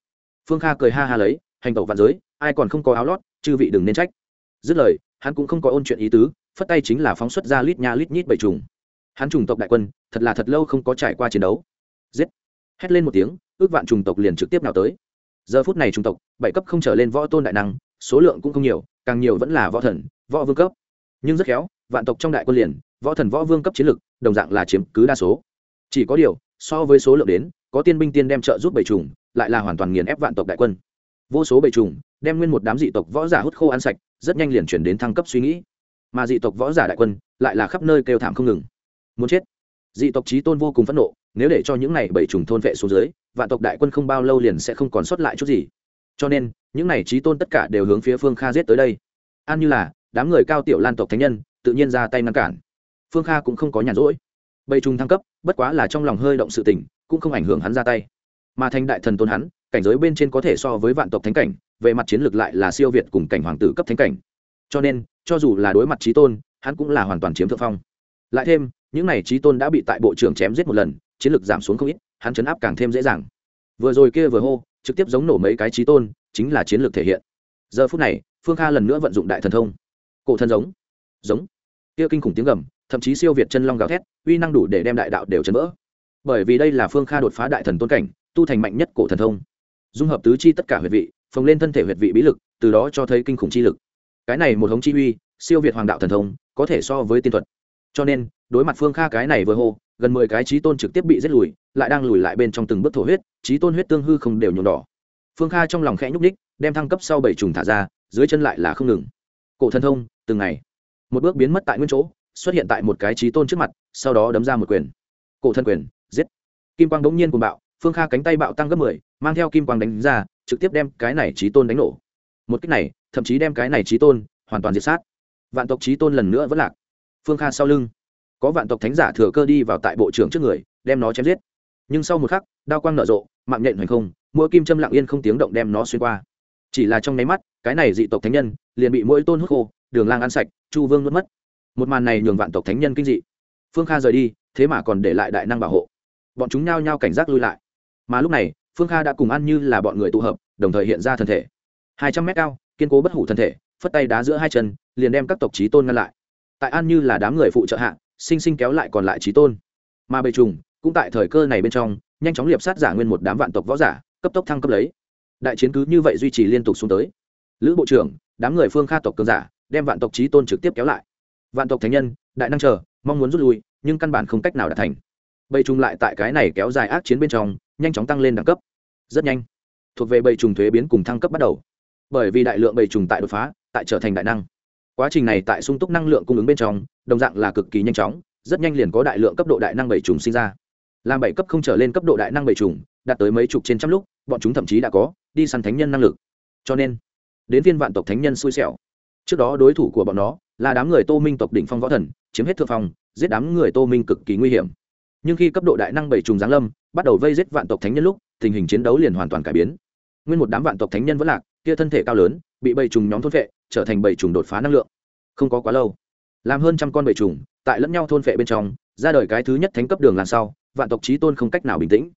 Phương kha cười ha ha lấy, hành tẩu vạn giới, ai còn không có áo lót, chư vị đừng nên trách. Dứt lời, hắn cũng không có ôn chuyện ý tứ, phất tay chính là phóng xuất ra lít nha lít nhít bảy trùng. Hắn trùng tộc đại quân, thật là thật lâu không có trải qua chiến đấu. Giết. Hét lên một tiếng, ước vạn trùng tộc liền trực tiếp nào tới giờ phút này trung tộc, bảy cấp không trở lên võ tôn đại năng, số lượng cũng không nhiều, càng nhiều vẫn là võ thần, võ vương cấp. Nhưng rất khéo, vạn tộc trong đại quân liền, võ thần võ vương cấp chiến lực, đồng dạng là chiếm cứ đa số. Chỉ có điều, so với số lượng đến, có tiên binh tiên đem trợ giúp bảy trùng, lại là hoàn toàn nghiền ép vạn tộc đại quân. Vô số bảy trùng, đem nguyên một đám dị tộc võ giả hút khô ăn sạch, rất nhanh liền chuyển đến thăng cấp suy nghĩ. Mà dị tộc võ giả đại quân, lại là khắp nơi kêu thảm không ngừng. Muốn chết. Dị tộc trí tôn vô cùng phẫn nộ nếu để cho những này bảy trùng thôn vệ xuống dưới, vạn tộc đại quân không bao lâu liền sẽ không còn sót lại chút gì. Cho nên, những này trí tôn tất cả đều hướng phía phương kha giết tới đây. An như là, đám người cao tiểu lan tộc thánh nhân, tự nhiên ra tay ngăn cản. Phương kha cũng không có nhàn rỗi. Bầy trùng thăng cấp, bất quá là trong lòng hơi động sự tình, cũng không ảnh hưởng hắn ra tay. Mà thành đại thần tôn hắn, cảnh giới bên trên có thể so với vạn tộc thánh cảnh, về mặt chiến lược lại là siêu việt cùng cảnh hoàng tử cấp thánh cảnh. Cho nên, cho dù là đối mặt trí tôn, hắn cũng là hoàn toàn chiếm thượng phong. Lại thêm, những này trí tôn đã bị tại bộ trưởng chém giết một lần chiến lược giảm xuống không ít, hắn chấn áp càng thêm dễ dàng. Vừa rồi kia vừa hô, trực tiếp giống nổ mấy cái trí tôn, chính là chiến lược thể hiện. Giờ phút này, phương kha lần nữa vận dụng đại thần thông. Cổ thân giống. Giống. Kia kinh khủng tiếng gầm, thậm chí siêu việt chân long gào thét, uy năng đủ để đem đại đạo đều chấn vỡ. Bởi vì đây là phương kha đột phá đại thần tôn cảnh, tu thành mạnh nhất cổ thần thông. Dung hợp tứ chi tất cả huyệt vị, phồng lên thân thể huyệt vị bí lực, từ đó cho thấy kinh khủng chi lực. Cái này một hống chi uy, siêu việt hoàng đạo thần thông, có thể so với tiên thuật. Cho nên đối mặt phương kha cái này vừa hô, gần mười cái trí tôn trực tiếp bị giết lùi, lại đang lùi lại bên trong từng bước thổ huyết trí tôn huyết tương hư không đều nhuộm đỏ. Phương kha trong lòng khẽ nhúc ních đem thăng cấp sau bảy trùng thả ra, dưới chân lại là không ngừng. Cổ thần thông, từng ngày, một bước biến mất tại nguyên chỗ, xuất hiện tại một cái trí tôn trước mặt, sau đó đấm ra một quyền. Cổ thân quyền, giết. Kim quang đống nhiên cùng bạo, phương kha cánh tay bạo tăng gấp mười, mang theo kim quang đánh ra, trực tiếp đem cái này trí tôn đánh nổ. Một cách này, thậm chí đem cái này trí tôn hoàn toàn diệt sát. Vạn tộc trí tôn lần nữa vẫn lạc. Phương kha sau lưng có vạn tộc thánh giả thừa cơ đi vào tại bộ trưởng trước người, đem nó chém giết. Nhưng sau một khắc, đao quang nở rộ, mạng nhện hoành không mỗi kim châm lặng yên không tiếng động đem nó xuyên qua. Chỉ là trong nháy mắt, cái này dị tộc thánh nhân liền bị mỗi tôn hút khô, đường lang ăn sạch, chu vương nuốt mất. Một màn này nhường vạn tộc thánh nhân kinh dị. Phương kha rời đi, thế mà còn để lại đại năng bảo hộ. Bọn chúng nhao nhao cảnh giác lui lại. Mà lúc này, phương kha đã cùng ăn như là bọn người tụ hợp, đồng thời hiện ra thân thể. Hai trăm mét cao, kiên cố bất hủ thân thể, phất tay đá giữa hai chân, liền đem các tộc trí tôn ngăn lại. Tại an như là đám người phụ trợ hạ sinh sinh kéo lại còn lại trí tôn. Mà bầy trùng cũng tại thời cơ này bên trong, nhanh chóng liệp sát giả nguyên một đám vạn tộc võ giả, cấp tốc thăng cấp lấy. Đại chiến cứ như vậy duy trì liên tục xuống tới. Lữ bộ trưởng, đám người phương kha tộc cường giả, đem vạn tộc trí tôn trực tiếp kéo lại. Vạn tộc thánh nhân, đại năng chờ, mong muốn rút lui, nhưng căn bản không cách nào đạt thành. Bầy trùng lại tại cái này kéo dài ác chiến bên trong, nhanh chóng tăng lên đẳng cấp. Rất nhanh, thuộc về bầy trùng thuế biến cùng thăng cấp bắt đầu. Bởi vì đại lượng bầy trùng tại đột phá, tại trở thành đại năng quá trình này tại sung túc năng lượng cung ứng bên trong, đồng dạng là cực kỳ nhanh chóng, rất nhanh liền có đại lượng cấp độ đại năng bảy trùng sinh ra. Làm bảy cấp không trở lên cấp độ đại năng bảy trùng đạt tới mấy chục trên trăm lúc, bọn chúng thậm chí đã có đi săn thánh nhân năng lực. Cho nên, đến viên vạn tộc thánh nhân xui xẻo. Trước đó đối thủ của bọn nó là đám người tô minh tộc đỉnh phong võ thần, chiếm hết thượng phong, giết đám người tô minh cực kỳ nguy hiểm. Nhưng khi cấp độ đại năng bảy trùng giáng lâm, bắt đầu vây giết vạn tộc thánh nhân lúc, tình hình chiến đấu liền hoàn toàn cải biến. Nguyên một đám vạn tộc thánh nhân vẫn lạc, kia thân thể cao lớn, bị bảy trùng nhóm thôn vệ trở thành bảy trùng đột phá năng lượng. Không có quá lâu, làm hơn trăm con bảy trùng tại lẫn nhau thôn vệ bên trong, ra đời cái thứ nhất thánh cấp đường làm sau, vạn tộc trí tôn không cách nào bình tĩnh.